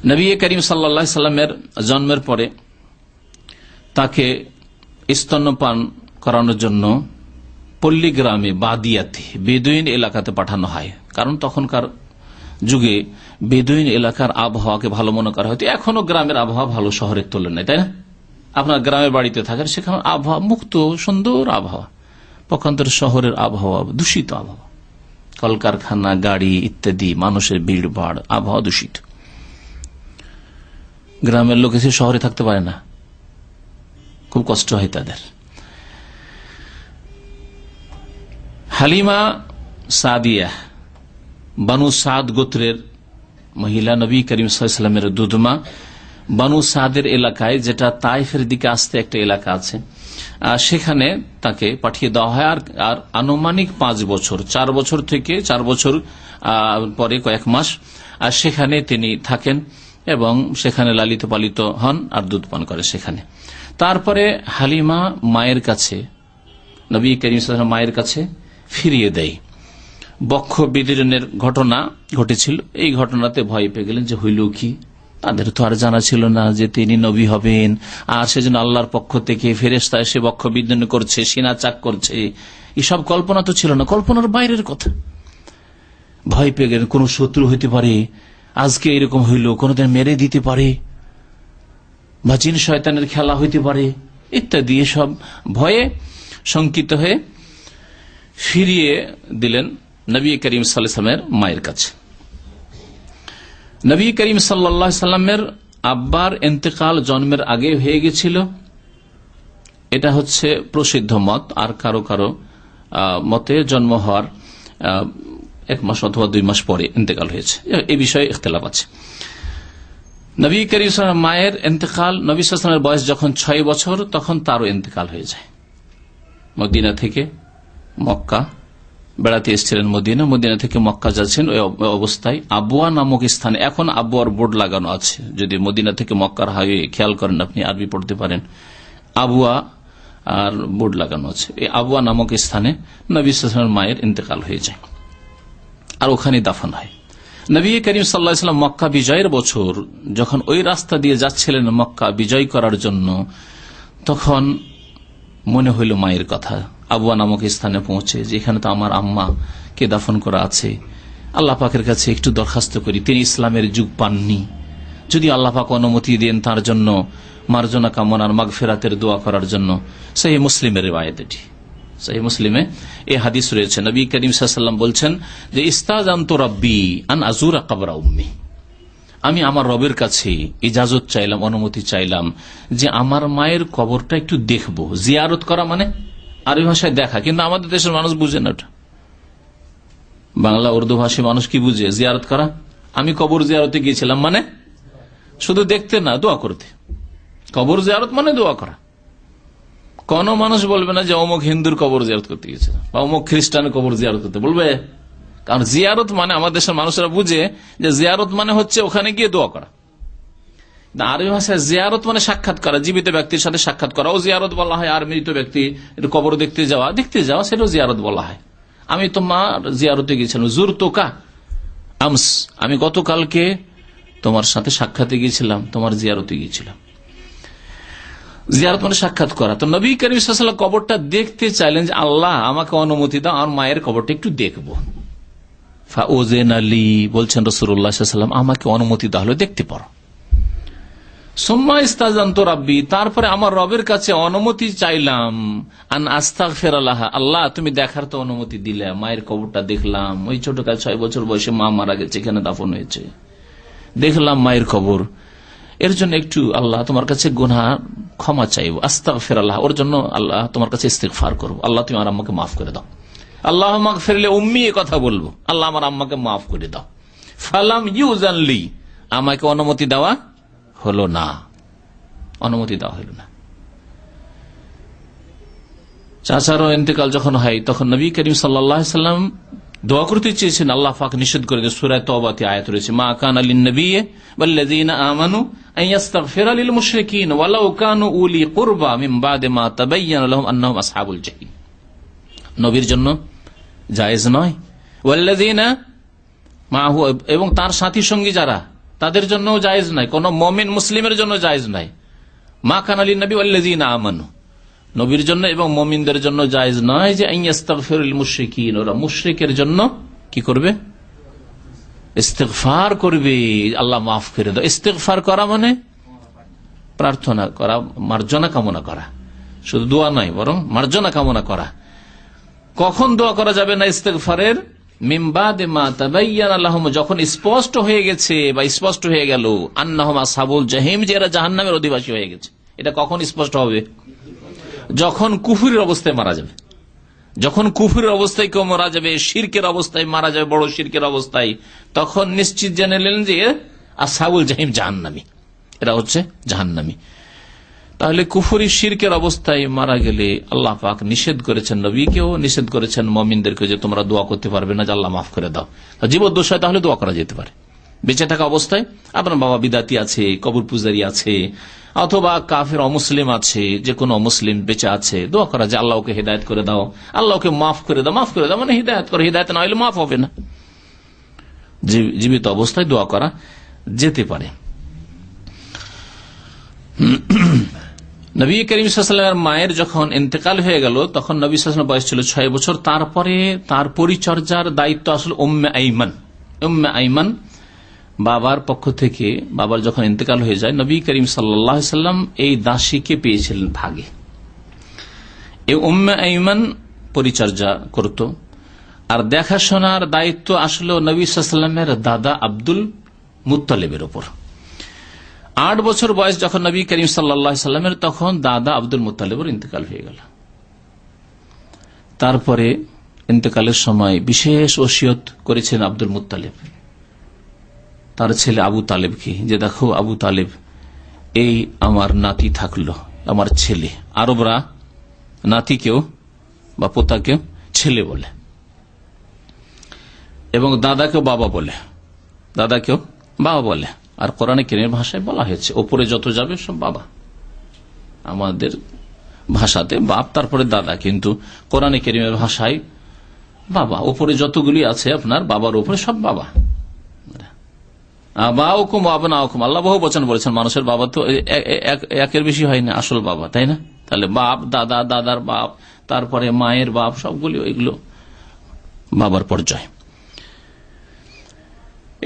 নবী করিম সাল্লা সাল্লামের জন্মের পরে তাকে স্তন্যপান করানোর জন্য পল্লী গ্রামে বাদিয়াতে, বেদুইন এলাকাতে পাঠানো হয়। কারণ তখনকার যুগে বেদুইন এলাকার আবহাওয়াকে ভালো মনে করা হয়তো। এখনও গ্রামের আবহাওয়া ভালো শহরের তুলনায়, তাই না? আপনার গ্রামের বাড়িতে থাকেন, সেখানে আবহাওয়া মুক্ত, সুন্দর আবহাওয়া। পক্ষান্তর শহরের আবহাওয়া দূষিত আবহাওয়া। কলকারখানা, গাড়ি ইত্যাদি, মানুষের ভিড়, ভাড়, আবহাওয়া দূষিত। গ্রামের লোক এসে শহরে থাকতে পারে না। খুব কষ্ট হয় তাদের। হালিমা সাদিয়া বানু সাদ গোত্রের মহিলা নবী করিম সাল্লামের দুধমা বানু সাদের এলাকায় যেটা তাইফের দিকে আসতে একটা এলাকা আছে সেখানে তাকে পাঠিয়ে দেওয়া হয়। আর আনুমানিক পাঁচ বছর, চার বছর থেকে চার বছর পরে কয়েক মাস, আর সেখানে তিনি থাকেন এবং সেখানে লালিত পালিত হন আর দুধ পান করে সেখানে। তারপরে হালিমা মায়ের কাছে, নবী করিম মায়ের কাছে ফিরিয়ে দেয়। বক্ষ বিদীর্ণের ঘটনা ঘটেছিল। এই ঘটনাতে ভয় পেয়ে গেলেন যে হইল কি? তাদের তো আর জানা ছিল না যে তিনি নবী হবেন। আর সেজন্য আল্লাহর পক্ষ থেকে ফেরেস্তা এসে বক্ষ বিদ্যন করছে সিনা চাক করছে। এসব কল্পনা তো ছিল না, কল্পনার বাইরের কথা। ভয় পেয়ে গেলেন, কোন শত্রু হইতে পারে, আজকে এরকম হইল, কোনদিন মেরে দিতে পারে, বা চিন শয়তানের খেলা হইতে পারে, ইত্যাদি। সব ভয়ে শঙ্কিত হয়ে ফিরিয়ে দিলেন নবী করিম সাল্লামের মায়ের কাছে। নবী করিম সাল্লা সাল্লামের আব্বার এতেকাল জন্মের আগে হয়ে গেছিল। এটা হচ্ছে প্রসিদ্ধ মত, আর কারও কারও মতে জন্ম হওয়ার এক মাস অথবা দুই মাস পরে ইন্তেকাল হয়েছে। এ বিষয়ে ইখতলাফ আছে। নবী করিম মায়ের এতেকাল নবী সালামের বয়স যখন ছয় বছর, তখন তারও ইন্তেকাল হয়ে যায়। মদিনা থেকে মক্কা বেড়াতে এসেছিলেন মদিনা। মদিনা থেকে মক্কা যাচ্ছেন। ওই অবস্থায় আবুয়া নামক স্থানে এখন আবুয়ার বোর্ড লাগানো আছে। যদি মদিনা থেকে মক্কার হাইওয়ে, খেয়াল করেন আপনি, আরবি পড়তে পারেন। আবুয়া আর বোর্ড লাগানো আছে। এই আবুয়া নামক স্থানে নবী সালামের মায়ের ইন্তেকাল হয়ে যায় আর ওখানে দাফন হয়। নবী করিম সাল্লাহাম মক্কা বিজয়ের বছর যখন ওই রাস্তা দিয়ে যাচ্ছিলেন মক্কা বিজয় করার জন্য, তখন মনে হইল মায়ের কথা। আবুয়া নামক স্থানে পৌঁছে, যেখানে তো আমার আম্মা কে দাফন করা আছে। আল্লাহ পাকের কাছে একটু দরখাস্ত করি। তিনি ইসলামের যুগ পাননি। যদি আল্লাহ পাক অনুমতি দেন তার জন্য মার্জনা কামনার মাগ ফেরাতের দোয়া করার জন্য। সেই মুসলিমের রেওয়ায়ত এটি। মুসলিমে এই হাদিস রয়েছে। নবী করিম সাল্লাম বলছেন যে ইস্তাজান্ত রব্বি আন আজুরা কাবরা উম্মি। আমি আমার রবের কাছে ইজাজত চাইলাম, অনুমতি চাইলাম যে, আমার মায়ের কবরটা একটু দেখব। জিয়ারত করা মানে? আরবি ভাষায় দেখা, কিন্তু আমাদের দেশের মানুষ বুঝে না ওটা। বাংলা, উর্দু ভাষী মানুষ কি বুঝে? জিয়ারত করা? আমি কবর জিয়ারতে গিয়েছিলাম মানে শুধু দেখতে না, দোয়া করতে। কবর জিয়ারত মানে দোয়া করা। কোন মানুষ বলবে না যে অমুক হিন্দুর কবর জিয়ারত করতে গেছে বা অমুক খ্রিস্টানের কবর জিয়ারত করতে। বলবে? কারণ জিয়ারত মানে আমাদের দেশের মানুষরা বুঝে যে জিয়ারত মানে হচ্ছে ওখানে গিয়ে দোয়া করা। আরবি ভাষায় জিয়ারত মানে সাক্ষাৎ করা, জীবিত ব্যক্তির সাথে সাক্ষাৎ করা। ও জিয়ারত বলা হয় আর মৃত ব্যক্তি কবর দেখতে যাওয়া। দেখতে যাওয়া, সেটাও জিয়ারত বলা হয়। আমি তো মা জিয়ারতে গিয়েছিলাম, জুর তোকা, আমস। আমি গতকালকে তোমার সাথে সাক্ষাতে গিয়েছিলাম, তোমার জিয়ারতে গিয়েছিলাম। জিয়ারত মানে সাক্ষাৎ করা। তো নবী করিম কবরটা দেখতে চাইলেন যে, আল্লাহ, আমাকে অনুমতি দাও আর মায়ের কবরটা একটু দেখব। ওজেন আলী বলছেন রসুল্লাহাম আমাকে অনুমতি হলো দেখতে পারো। সোম্মা রাব্বি, তারপরে আমার রবের কাছে অনুমতি চাইলাম। আন আস্তাক ফেরালাহ আল্লাহ তুমি দেখার তো অনুমতি দিলে, মায়ের কবরটা দেখলাম। ওই ছোট কাল ছয় বছর বয়সে মা মারা গেছে, এখানে দাফন হয়েছে। দেখলাম মায়ের কবর। এর জন্য একটু আল্লাহ তোমার কাছে গুনা ক্ষমা চাইব। আস্তাক ফেরাল্লাহ ওর জন্য আল্লাহ তোমার কাছে ইস্তেকফার করব। আল্লাহ তুমি আমার আম্মাকে মাফ করে দাও। আল্লাহ আমাকে ফেরলে উম্মি এ কথা বলব। আল্লাহ আমার আম্মাকে মাফ করে দাও। ফালাম ইউ জানলি আমাকে অনুমতি দেওয়া হল না। অনুমতি দেওয়া হইল না। চাচারও ইন্তেকাল যখন হয়, তখন নবী করিম সাল্লাম দোয়া করতে চেয়েছেন, আল্লাহ পাক নিষেধ করে সুরায় তবাতে আয়াত রয়েছে, মা কান আলী নবী আমানু নবীর জন্য জায়েজ নয়। এবং তার সাথী সঙ্গী যারা তাদের জন্য জায়েজ নাই। কোন মমিন মুসলিমের জন্য জায়েজ নাই। মা কান আলী নবী ওয়াল্লাযীনা আমানু। নবীর জন্য এবং মমিনদের জন্য জায়েজ নয় যে মুশরিকিন। ওরা মুশরিকের জন্য কি করবে? ইস্তেগফার করবে। আল্লাহ মাফ করে দাও। ইস্তেগফার করা মানে প্রার্থনা করা, মার্জনা কামনা করা। শুধু দোয়া নয় বরং মার্জনা কামনা করা। কখন দোয়া করা যাবে না ইস্তেগফারের? মিমবাদে মা তাবাইয়ান আল্লাহম যখন স্পষ্ট হয়ে গেছে বা স্পষ্ট হয়ে গেল, আন্নাহমা সাবুল জাহিম, যে এরা জাহান্নামের অধিবাসী হয়ে গেছে। এটা কখন স্পষ্ট হবে? যখন কুফুরের অবস্থায় মারা যাবে। যখন কুফুরের অবস্থায় কেউ মারা যাবে, শির্কের অবস্থায় মারা যাবে, বড় শির্কের অবস্থায়, তখন নিশ্চিত জেনে নিলেন যে আর সাবুল জাহিম জাহান্নামি। এরা হচ্ছে জাহান্নামি। তাহলে কুফুরি শিরকের অবস্থায় মারা গেলে আল্লাহ পাক নিষেধ করেছেন নবীকেও, নিষেধ করেছেন মমিনদেরকে যে তোমরা দোয়া করতে পারবে না, যে আল্লাহ মাফ করে দাও। জীবদ্দশায় তাহলে দোয়া করা যেতে পারে। বেঁচে থাকা অবস্থায় আপনার বাবা বিদাতি আছে, কবর পূজারি আছে, অথবা কাফের অমুসলিম আছে, যে কোনো অমুসলিম বেঁচে আছে, দোয়া করা যে আল্লাহকে হৃদায়ত করে দাও, আল্লাহকে মাফ করে দাও, মাফ করে দাও মানে হৃদায়ত করে, হৃদায়ত না হলে মাফ হবে না। জীবিত অবস্থায় দোয়া করা যেতে পারে। নবী করিম সাল্লামের মায়ের যখন ইন্তেকাল হয়ে গেল, তখন নবী সাল্লাম বয়স ছিল ছয় বছর। তারপরে তার পরিচর্যার দায়িত্ব আসলে উম্মে আইমান। উম্মে আইমান বাবার পক্ষ থেকে বাবার যখন ইন্তেকাল হয়ে যায়, নবী করিম সাল্লাম এই দাসীকে পেয়েছিলেন ভাগে। এই উম্মে আইমান পরিচর্যা করত। আর দেখাশোনার দায়িত্ব আসলো নবী সাল্লামের দাদা আব্দুল মুতালেবের ওপর। আট বছর বয়স যখন নবী করিম সাল্লামের, তখন দাদা আব্দুল মুতালেবর ইন্তেকাল হয়ে গেল। তারপরে ইন্তেকালের সময় বিশেষ ওসিয়ত করেছেন আব্দুল মুতালেব তার ছেলে আবু তালেবকে যে দেখো, আবু তালেব, এই আমার নাতি থাকল, আমার ছেলে। আরবরা নাতিকেও বা পোতাকেও ছেলে বলে। এবং দাদাকেও বাবা বলে। দাদাকেও বাবা বলে। আর কোরআনে কেনের ভাষায় বলা হয়েছে, ওপরে যত যাবে সব বাবা। আমাদের ভাষাতে বাপ, তারপরে দাদা, কিন্তু কোরআনে কেরিমের ভাষায় বাবা, ওপরে যতগুলি আছে আপনার বাবার উপরে সব বাবা। বা হুকুম আবনা হুকুম আল্লাহ বহু বচন বলেছেন, মানুষের বাবা তো একের বেশি হয় না, আসল বাবা, তাই না? তাহলে বাপ, দাদা, দাদার বাপ, তারপরে মায়ের বাপ, সবগুলি ওইগুলো বাবার পর্যায়।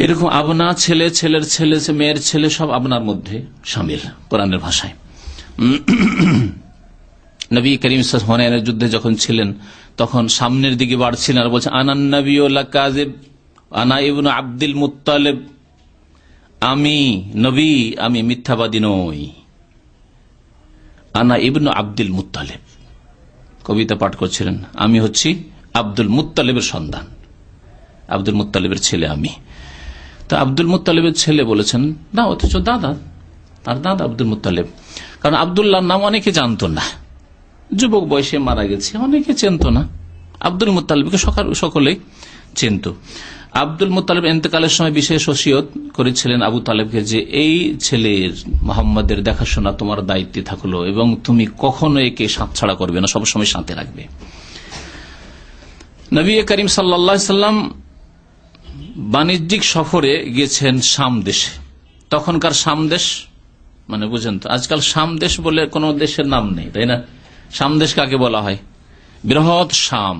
এরকম আপনা ছেলে, ছেলের ছেলে মেয়ের ছেলে সব আপনার মধ্যে সামিল কোরআনের ভাষায়। নবী করিম হনায়নের যুদ্ধে যখন ছিলেন, তখন সামনের দিকে বাড়ছিলেন আর বলছেন আনান নবী কাজেব আনা ইবন আব্দুল মুতালেব আমি নবী, আমি মিথ্যাবাদী নই। আনা ইবন আব্দুল মুতালেব কবিতা পাঠ করছিলেন, আমি হচ্ছি আব্দুল মুতালেবের সন্ধান আব্দুল মুতালেবের ছেলে আমি। তা আব্দুল মুতালেবের ছেলে বলেছেন, না, অথচ দাদা, তার দাদা আব্দুল মুতালেব কারণ আবদুল্লাহ নাম অনেকে জানতো না। যুবক বয়সে মারা গেছে, অনেকে চেনত না। আব্দুল মুতালিবকে সকলেই চিনত। আব্দুল মুতালিব এতেকালের সময় বিশেষ ওসিয়ত করেছিলেন আবু তালেবকে যে, এই ছেলের, মোহাম্মদের দেখাশোনা তোমার দায়িত্বে থাকল এবং তুমি কখনো একে ছাড়া করবে না, সবসময় সাঁতে রাখবে। নবী করিম সাল্লাম বাণিজ্যিক সফরে গেছেন সাম দেশে। তখনকার সাম দেশ মানে বুঝেন তো, আজকাল সাম দেশ বলে কোন দেশের নাম নেই, তাই না? সাম দেশ কাকে বলা হয়? বৃহৎ শাম।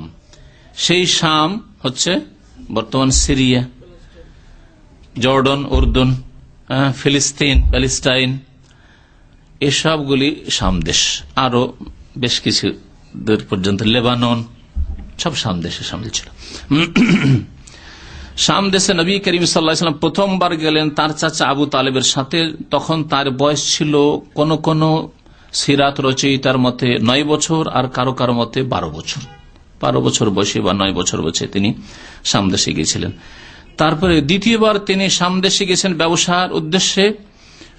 সেই শাম হচ্ছে বর্তমান সিরিয়া, জর্ডন, উর্দুন ফিলিস্তিন, প্যালেস্টাইন, এসবগুলি সামদেশ আরও বেশ কিছু দূর পর্যন্ত, লেবানন, সব সামদেশে সামিল ছিল। শাম দেশে নবী করিম সাল্লাহাম প্রথমবার গেলেন তার চাচা আবু তালেবের সাথে। তখন তার বয়স ছিল কোন কোন সিরাত রচয়িতার মতে নয় বছর আর কারও কারও মতে বারো বছর। বারো বছর বয়সে বা নয় বছর বয়সে তিনি সামদেশে গিয়েছিলেন। তারপরে দ্বিতীয়বার তিনি সামদেশে গেছেন ব্যবসার উদ্দেশ্যে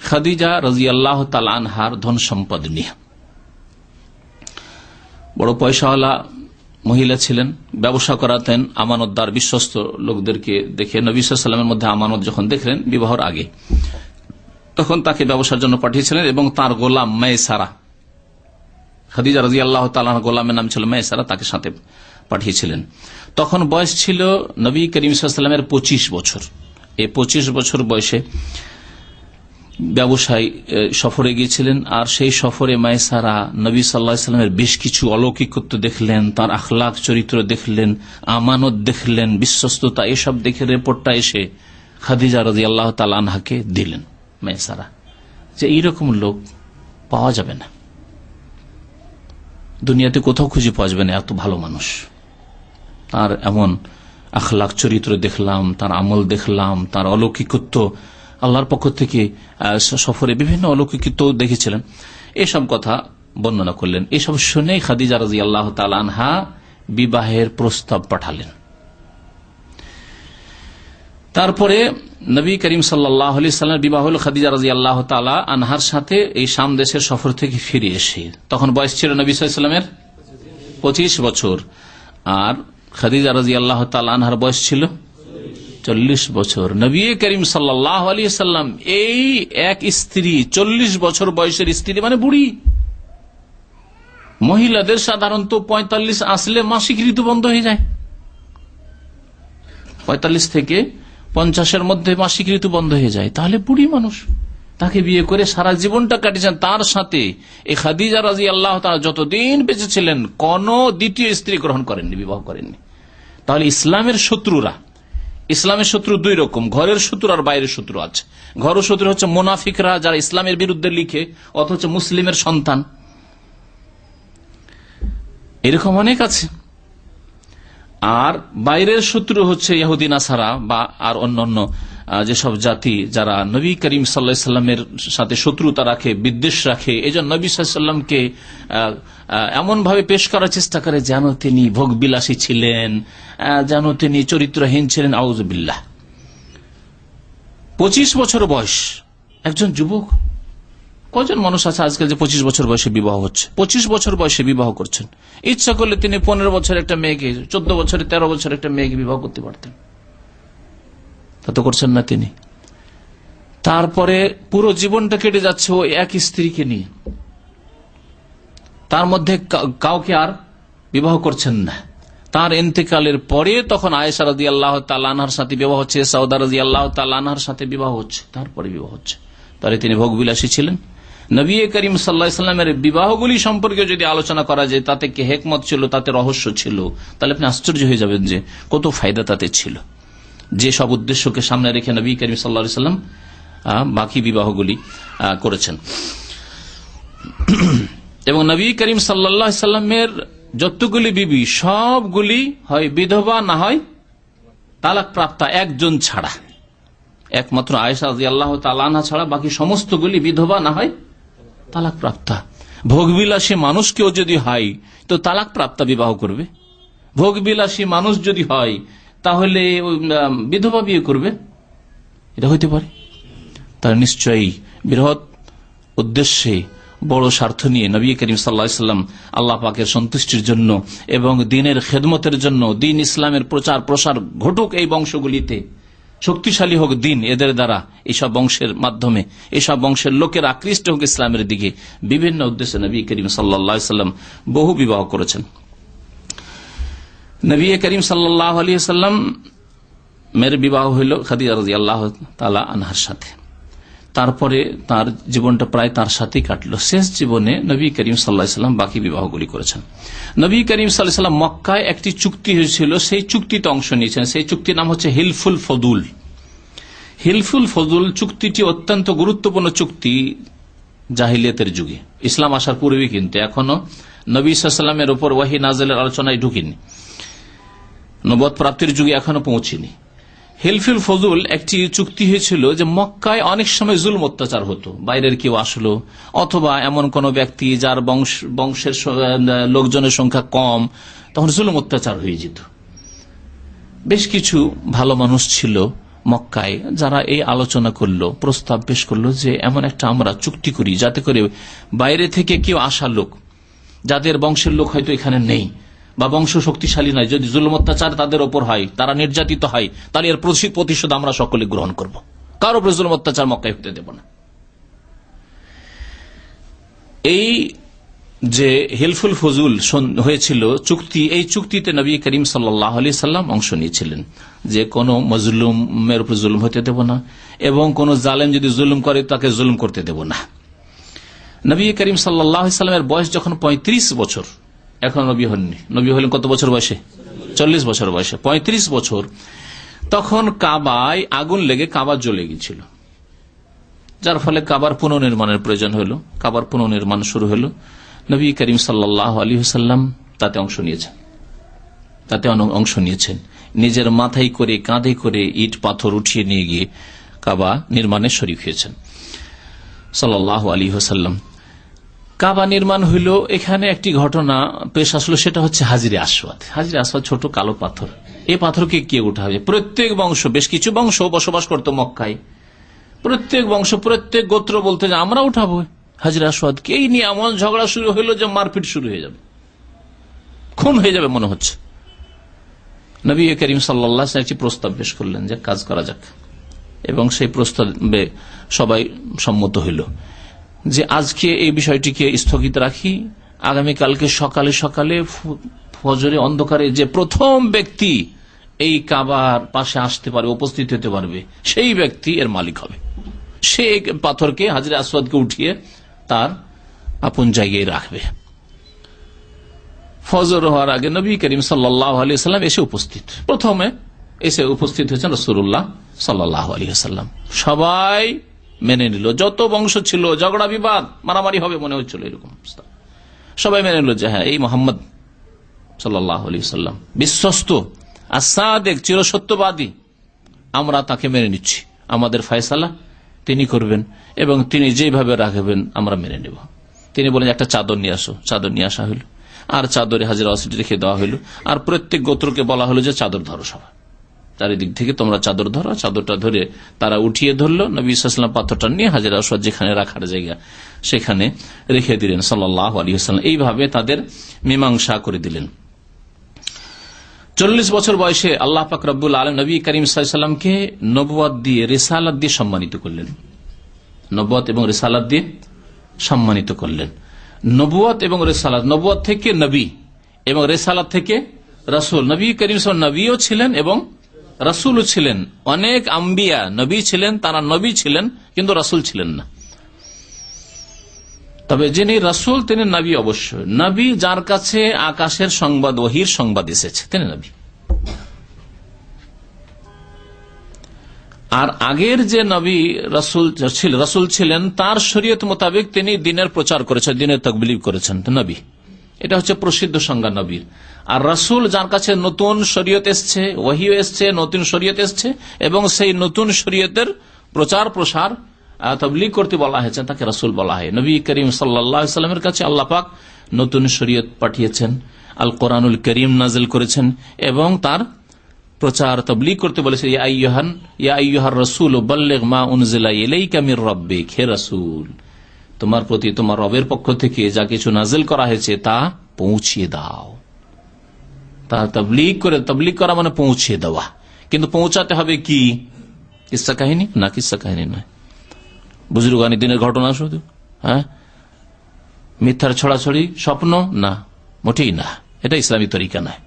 খাদিজা রাজি আল্লাহ তালানহার ধন সম্পদ নিয়ে। বড় পয়সাওয়ালা মহিলা ছিলেন, ব্যবসা করাতেন, আমানতদার বিশ্বস্ত লোকদেরকে দেখে নবী সাল্লামের মধ্যে আমানত যখন দেখলেন, বিবাহর আগে, তখন তাকে ব্যবসার জন্য পাঠিয়েছিলেন এবং তার গোলাম মেসারা খাদিজা রাজি আল্লাহ গোলামের নাম ছিল মেসারা তাকে সাথে পাঠিয়েছিলেন। তখন বয়স ছিল নবী করিম পঁচিশ বছর। এই পঁচিশ বছর বয়সে ব্যবসায় সফরে গিয়েছিলেন আর সেই সফরে মায়েসারা নবী সাল্লাহামের বেশ কিছু অলৌকিকত্ব দেখলেন, তার আখলাখ চরিত্র দেখলেন, আমানত দেখলেন, বিশ্বস্ততা, এসব দেখে রেপোর্টটা এসে খাদিজা রাজি আল্লাহ তালানহাকে দিলেন মায়েসারা যে এইরকম লোক পাওয়া যাবে না। দুনিয়াতে কোথাও খুঁজে পাওয়া যাবে না, এত ভালো মানুষ। তার এমন আখলাখ চরিত্র দেখলাম, তার আমল দেখলাম, তার অলৌকিকত্ব আল্লাহর পক্ষ থেকে সফরে বিভিন্ন অলৌকিকত্ব দেখেছিলেন। এসব কথা বর্ণনা করলেন। এসব শুনে খাদিজা রাজি আল্লাহ তালানহা বিবাহের প্রস্তাব পাঠালেন। তারপরে নবী করিম সাল্লাহ বিবাহ হল খাদিজা রাজি আল্লাহ তালা আনহার সাথে এই সাম দেশের সফর থেকে ফিরে এসে। তখন বয়স ছিল নবী সাল্লামের পঁচিশ বছর। আর খাদিজা রাজি আল্লাহ তালা আনহার বয়স ছিল চল্লিশ বছর। নবী করিম সাল্লাহ আলী সাল্লাম এই এক স্ত্রী, চল্লিশ বছর বয়সের স্ত্রী মানে বুড়ি। মহিলাদের সাধারণত পঁয়তাল্লিশ আসলে মাসিক ঋতু বন্ধ হয়ে যায়। পঁয়তাল্লিশ থেকে পঞ্চাশের মধ্যে মাসিক ঋতু বন্ধ হয়ে যায়। তাহলে বুড়ি মানুষ, তাকে বিয়ে করে সারা জীবনটা কাটিয়েছেন। তার সাথে এই খাদিজা রাজি আল্লাহ তারা যতদিন বেঁচে ছিলেন, কোন দ্বিতীয় স্ত্রী গ্রহণ করেননি, বিবাহ করেননি। তাহলে ইসলামের শত্রুরা ইসলামের শত্রু দুই রকম, ঘরের শত্রু আর বাইরের শত্রু আছে। ঘরের শত্রু হচ্ছে মোনাফিকরা যারা ইসলামের বিরুদ্ধে লিখে, অথচ মুসলিমের সন্তান। এরকম অনেক আছে। আর বাইরের শত্রু হচ্ছে ইহুদিন আসারা বা আর অন্যান্য যেসব জাতি যারা নবী করিম সাল্লামের সাথে শত্রুতা রাখে, বিদ্বেষ রাখে, এই জন্য নবী সাল্লামকে এমন ভাবে পেশ করার চেষ্টা করে যেন তিনি ভোগ বিলাসী ছিলেন যেন তিনি চরিত্রহীন ছিলেন আউজবিল্লাহ পঁচিশ বছর বয়স। একজন যুবক? কজন মানুষ আছে আজকাল যে পঁচিশ বছর বয়সে বিবাহ হচ্ছে? পঁচিশ বছর বয়সে বিবাহ করছেন। ইচ্ছা করলে তিনি পনেরো বছর একটা মেয়েকে, চোদ্দ বছরে তেরো বছর একটা মেয়েকে বিবাহ করতে পারতেন। তা তো করছেন না তিনি। তারপরে পুরো জীবনটা কেটে যাচ্ছে ও এক স্ত্রীকে নিয়ে। তার মধ্যে কাউকে আর বিবাহ করছেন না। তার এতেকালের পরে তখন আয়েশা রাজি আল্লাহ তালানহার সাথে বিবাহ হচ্ছে সৌদা রাজি আল্লাহ তালানহার সাথে বিবাহ হচ্ছে, তারপরে বিবাহ হচ্ছে। তাহলে তিনি ভোগবিলাসী ছিলেন। নবী করিম সাল্লাহামের বিবাহগুলি সম্পর্কে যদি আলোচনা করা যায়, তাতে কি হেকমত ছিল, তাতে রহস্য ছিল? তাহলে আপনি আশ্চর্য হয়ে যাবেন যে কত ফায়দা তাতে ছিল। যে সব উদ্দেশ্যকে সামনে রেখে নবী করিম সাল্লা সাল্লাম বাকি বিবাহগুলি করেছেন। এবং নবী করিম সাল্লা সাল্লামের যতগুলি বিবি, সবগুলি হয় বিধবা, না হয় তালাক প্রাপ্তা একজন ছাড়া। একমাত্র আয়সা আল্লাহ তালানা ছাড়া বাকি সমস্তগুলি বিধবা, না হয় তালাক প্রাপ্তা ভোগবিলাসী মানুষ কেউ যদি হয়, তো তালাক প্রাপ্তা বিবাহ করবে। ভোগবিলাসী মানুষ যদি হয় তাহলে বিধবা বিয়ে করবে? এটা হইতে পারে। তার নিশ্চয়ই বৃহৎ উদ্দেশ্যে বড় স্বার্থ নিয়ে নবী করিম সাল্লাম আল্লাহ পাকের সন্তুষ্টির জন্য এবং দিনের খেদমতের জন্য দিন ইসলামের প্রচার প্রসার ঘটুক এই বংশগুলিতে। শক্তিশালী হোক দিন এদের দ্বারা এইসব বংশের মাধ্যমে এইসব বংশের লোকের আকৃষ্ট হোক ইসলামের দিকে। বিভিন্ন উদ্দেশ্যে নবী করিম সাল্লা সাল্লাম বহু বিবাহ করেছেন। নবী করিম সাল্লাহ আলিয়াল্লাম মের বিবাহ হইল খাদিজা রাজি আল্লাহ তালা আনহার সাথে। তারপরে তার জীবনটা প্রায় তার সাথেই কাটলো। শেষ জীবনে নবী করিম সাল্লাহাম বাকি বিবাহগুলি করেছেন। নবী করিম সাল্লাহাম মক্কায় একটি চুক্তি হয়েছিল, সেই চুক্তিতে অংশ নিয়েছেন। সেই চুক্তির নাম হচ্ছে হিলফুল ফদুল। হিলফুল ফদুল চুক্তিটি অত্যন্ত গুরুত্বপূর্ণ চুক্তি জাহিলিয়াতের যুগে। ইসলাম আসার পূর্বে কিন্তু এখনও নবী সাল্লামের উপর ওয়াহি নাজেলের আলোচনায় ঢুকিনি। নবদ প্রাপ্তির যুগে এখনও পৌঁছিনি। হিলফিল ফজুল একটি চুক্তি হয়েছিল যে মক্কায় অনেক সময় জুলম অত্যাচার হতো। বাইরের কেউ আসলো, অথবা এমন কোন ব্যক্তি যার বংশ, বংশের লোকজনের সংখ্যা কম, তখন জুলুম অত্যাচার হয়ে যেত। বেশ কিছু ভালো মানুষ ছিল মক্কায় যারা এই আলোচনা করল, প্রস্তাব পেশ করল যে এমন একটা আমরা চুক্তি করি, যাতে করে বাইরে থেকে কেউ আসা লোক, যাদের বংশের লোক হয়তো এখানে নেই বা বংশ শক্তিশালী নয়। যদি জুলুম অত্যাচার তাদের ওপর হয়, তারা নির্যাতিত হয়, তাহলে এর প্রতিশোধ আমরা সকলে গ্রহণ করব। কারও উপরে জুলুম অত্যাচার মক্কায় হতে দেব না। এই যে হেলফুল ফজুল হয়েছিল, চুক্তি এই চুক্তিতে নবী করিম সাল্লাহ আলি সাল্লাম অংশ নিয়েছিলেন। যে কোন মজলুমের উপর জুলুম হতে দেব না, এবং কোন জালেম যদি জুলুম করে, তাকে জুলুম করতে দেব না। নবী করিম সাল্লামের বয়স যখন ৩৫ বছর এখন নবী হননি। নবী হলেন কত বছর বয়সে? চল্লিশ বছর বয়সে। ৩৫ বছর। তখন কাবায় আগুন লেগে কাবা জ্বলে গিয়েছিল। যার ফলে কাবার পুনর্নির্মাণের প্রয়োজন হলো। কাবার পুনর্নির্মাণ শুরু হলো। নবী করিম সাল্লাহ আলী সাল্লাম তাতে অংশ নিয়েছেন। তাতে অংশ নিয়েছেন। নিজের মাথায় করে, কাঁধে করে ইট, পাথর উঠিয়ে নিয়ে গিয়ে কাবা নির্মাণে শরিক হয়েছেন। সাল্লাহ আলী হাসাল্লাম কাবা নির্মাণ হইল, এখানে একটি ঘটনা পেশ আসলো, সেটা হচ্ছে হাজিরে আসওয়াদ। হাজিরে আসওয়াদ ছোট কালো পাথর। এই পাথরকে কে উঠাবে প্রত্যেক বংশ, বেশ কিছু বংশ বসবাস করত মক্কায়। প্রত্যেক বংশ, প্রত্যেক গোত্র বলতে যে, আমরা উঠাবো। হাজির আসওয়াদকে এই নিয়ে এমন ঝগড়া শুরু হইল যে মারপিট শুরু হয়ে যাবে। খুন হয়ে যাবে মনে হচ্ছে। নবী করিম সাল্লাহ একটি প্রস্তাব পেশ করলেন যে, কাজ করা যাক। এবং সেই প্রস্তাবে সবাই সম্মত হইল। যে আজকে এই বিষয়টিকে স্থগিত রাখি। আগামীকালকে সকালে সকালে ফজরে অন্ধকারে যে প্রথম ব্যক্তি এই কাবার পাশে আসতে পারবে উপস্থিত হতে পারবে, সেই ব্যক্তি এর মালিক হবে। সে পাথরকে, হাজির আসওয়াদকে উঠিয়ে তার আপন জায়গায় রাখবে। ফজর হওয়ার আগে নবী করিম সাল্লাম এসে উপস্থিত। প্রথমে এসে উপস্থিত হয়েছেন রসুল্লাহ সাল্লাহ আলী সাল্লাম সবাই মেনে নিল। যত বংশ ছিল, ঝগড়া, বিবাদ, মারামারি হবে মনে হচ্ছিল এরকম অবস্থা। সবাই মেনে নিল যে হ্যাঁ এই মোহাম্মদ সাল্লাহ আলী সাল্লাম বিশ্বস্ত, আসাদেক, চিরসত্যবাদী। আমরা তাকে মেনে নিচ্ছি। আমাদের ফয়সালা তিনি করবেন এবং তিনি যেভাবে রাখবেন আমরা মেনে নেব। তিনি বলেন, একটা চাদর নিয়ে আসো। চাদর নিয়ে আসা হইল। আর চাদরে হাজিরা রেখে দেওয়া হইল। আর প্রত্যেক গোত্রকে বলা হলো যে, চাদর ধরো সবাই। চারিদিক থেকে তোমরা চাদর ধরো, চাদরটা ধরে তারা উঠিয়ে ধরলো। নবী ইসলাম পাথরটা নিয়ে হাজিরা আসওয়াদ যেখানে রাখার জায়গা সেখানে রেখে দিলেন সাল্লাহ আলী হাসলাম এইভাবে তাদের মীমাংসা করে দিলেন। চল্লিশ বছর বয়সে আল্লাহ পাক রব্বুল আলম নবী করিম সাল্লামকে নবুয়াদ দিয়ে রেসালাদ দিয়ে সম্মানিত করলেন। নবুয়াত এবং রেসালাদ দিয়ে সম্মানিত করলেন। নবুয়াত এবং রেসালাদ নবুয়াত থেকে নবী এবং রেসালাদ থেকে রাসুল। নবী করিম সাল নবীও ছিলেন এবং রাসুলও ছিলেন, অনেক আম্বিয়া, নবী ছিলেন, তারা নবী ছিলেন, কিন্তু রাসুল ছিলেন না। তবে যিনি রাসুল, তিনি নবী অবশ্যই। নবী যার কাছে আকাশের সংবাদ, ওহির সংবাদ এসেছে, তিনি নবী। আর আগের যে নবী রাসুল রাসুল ছিলেন, তার শরীয়ত মোতাবেক তিনি দিনের প্রচার করেছেন, দিনের তকবিলিভ করেছেন নবী। এটা হচ্ছে প্রসিদ্ধ সংজ্ঞা নবীর। আর রাসুল যার কাছে নতুন শরীয়ত এসছে ওহিও এসছে, নতুন শরীয়ত এসছে, এবং সেই নতুন শরীয়তের প্রচার, প্রসার তবলিগ করতে বলা হয়েছে, তাকে রাসুল বলা হয়। নবী করিম সাল্লামের কাছে আল্লাপাক নতুন শরীয়ত পাঠিয়েছেন, আল কোরআনুল করিম নাজিল করেছেন, এবং তার প্রচার, তবলিগ করতে বলেছে রসুল মা উনজিলা কামির রব্বে খে রসুল, তোমার প্রতি তোমার রবের পক্ষ থেকে যা কিছু নাজিল করা হয়েছে তা পৌঁছিয়ে দাও। তা তবলিগ করে, তবলিগ করা মানে পৌঁছে দেওয়া। কিন্তু পৌঁছাতে হবে কি? কিসা কাহিনী? না, কিসা কাহিনী নয়। বুজরুগানি দিনের ঘটনা শুধু হ্যাঁ? মিথ্যার ছড়াছড়ি, স্বপ্ন? না, মোটেই না। এটা ইসলামী তরিকা নয়।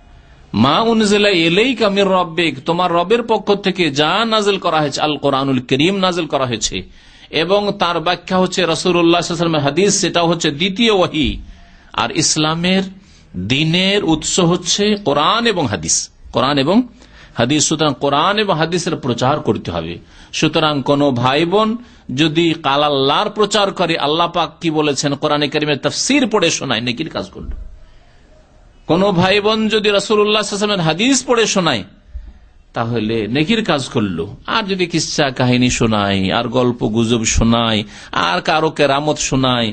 মা উনজেলা এলেই কামির রব্বেক, তোমার রবের পক্ষ থেকে যা নাজেল করা হয়েছে, আল কোরআনুল করিম নাজেল করা হয়েছে, এবং তার ব্যাখ্যা হচ্ছে রসুল্লাহ হাদিস সেটা হচ্ছে দ্বিতীয় ওয়াহি। আর ইসলামের দিনের উৎস হচ্ছে কোরআন এবং হাদিস। কোরআন এবং হাদিস, সুতরাং কোরআন এবং হাদিসের প্রচার করতে হবে। সুতরাং কোন ভাই বোন যদি কালাল্লার প্রচার করে, আল্লাহ পাক কি বলেছেন? কোরআন করিমের তাফসির পড়ে শোনায় নাকি কাজ করল। কোন ভাই বোন যদি রসুল্লাহ হাদিস পড়ে শোনায় তাহলে নেকির কাজ করল। আর যদি কিসা কাহিনী শোনাই, আর গল্প গুজব শোনায় আর কারও কেরামত শোনাই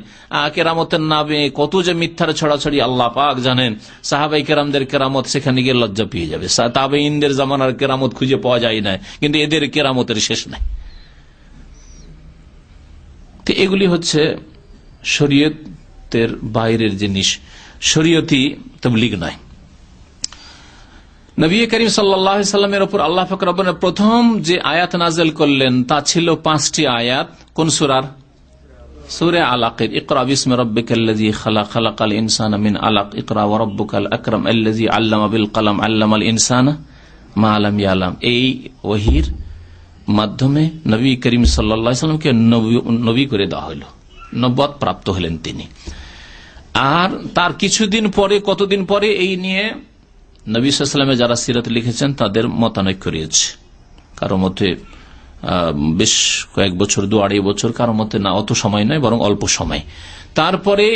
কেরামতের নামে কত যে মিথ্যার ছড়াছড়ি আল্লাহ পাক জানেন, সাহাবাই কেরামদের কেরামত সেখানে গিয়ে লজ্জা পেয়ে যাবে। তাবে ইন্দের জামানার কেরামত খুঁজে পাওয়া যায় না, কিন্তু এদের কেরামতের শেষ নাই। তো এগুলি হচ্ছে শরীয়তের বাইরের জিনিস। শরীয়তি তবলিগ নয়। নবী করিম সাল্লামের ওপর আল্লাহ ফকরাবনের প্রথম যে আয়াত নাজেল করলেন, তা ছিল পাঁচটি আয়াত। কোন সুরার? সুরে আলাকের। ইকরা খালা ইনসান আলাক। কালাম মা এই মাধ্যমে নবী করিম সাল্লামকে নবী করে দেওয়া হইল। নব্বত প্রাপ্ত হলেন তিনি। আর তার কিছুদিন পরে, কতদিন পরে এই নিয়ে নবী যারা সিরাত লিখেছেন, তাদের মতানৈক্য রয়েছে। কারও মতে বেশ কয়েক বছর দু আড়াই বছর, কারও মতে না, অত সময় নয়, বরং অল্প সময়। তারপরে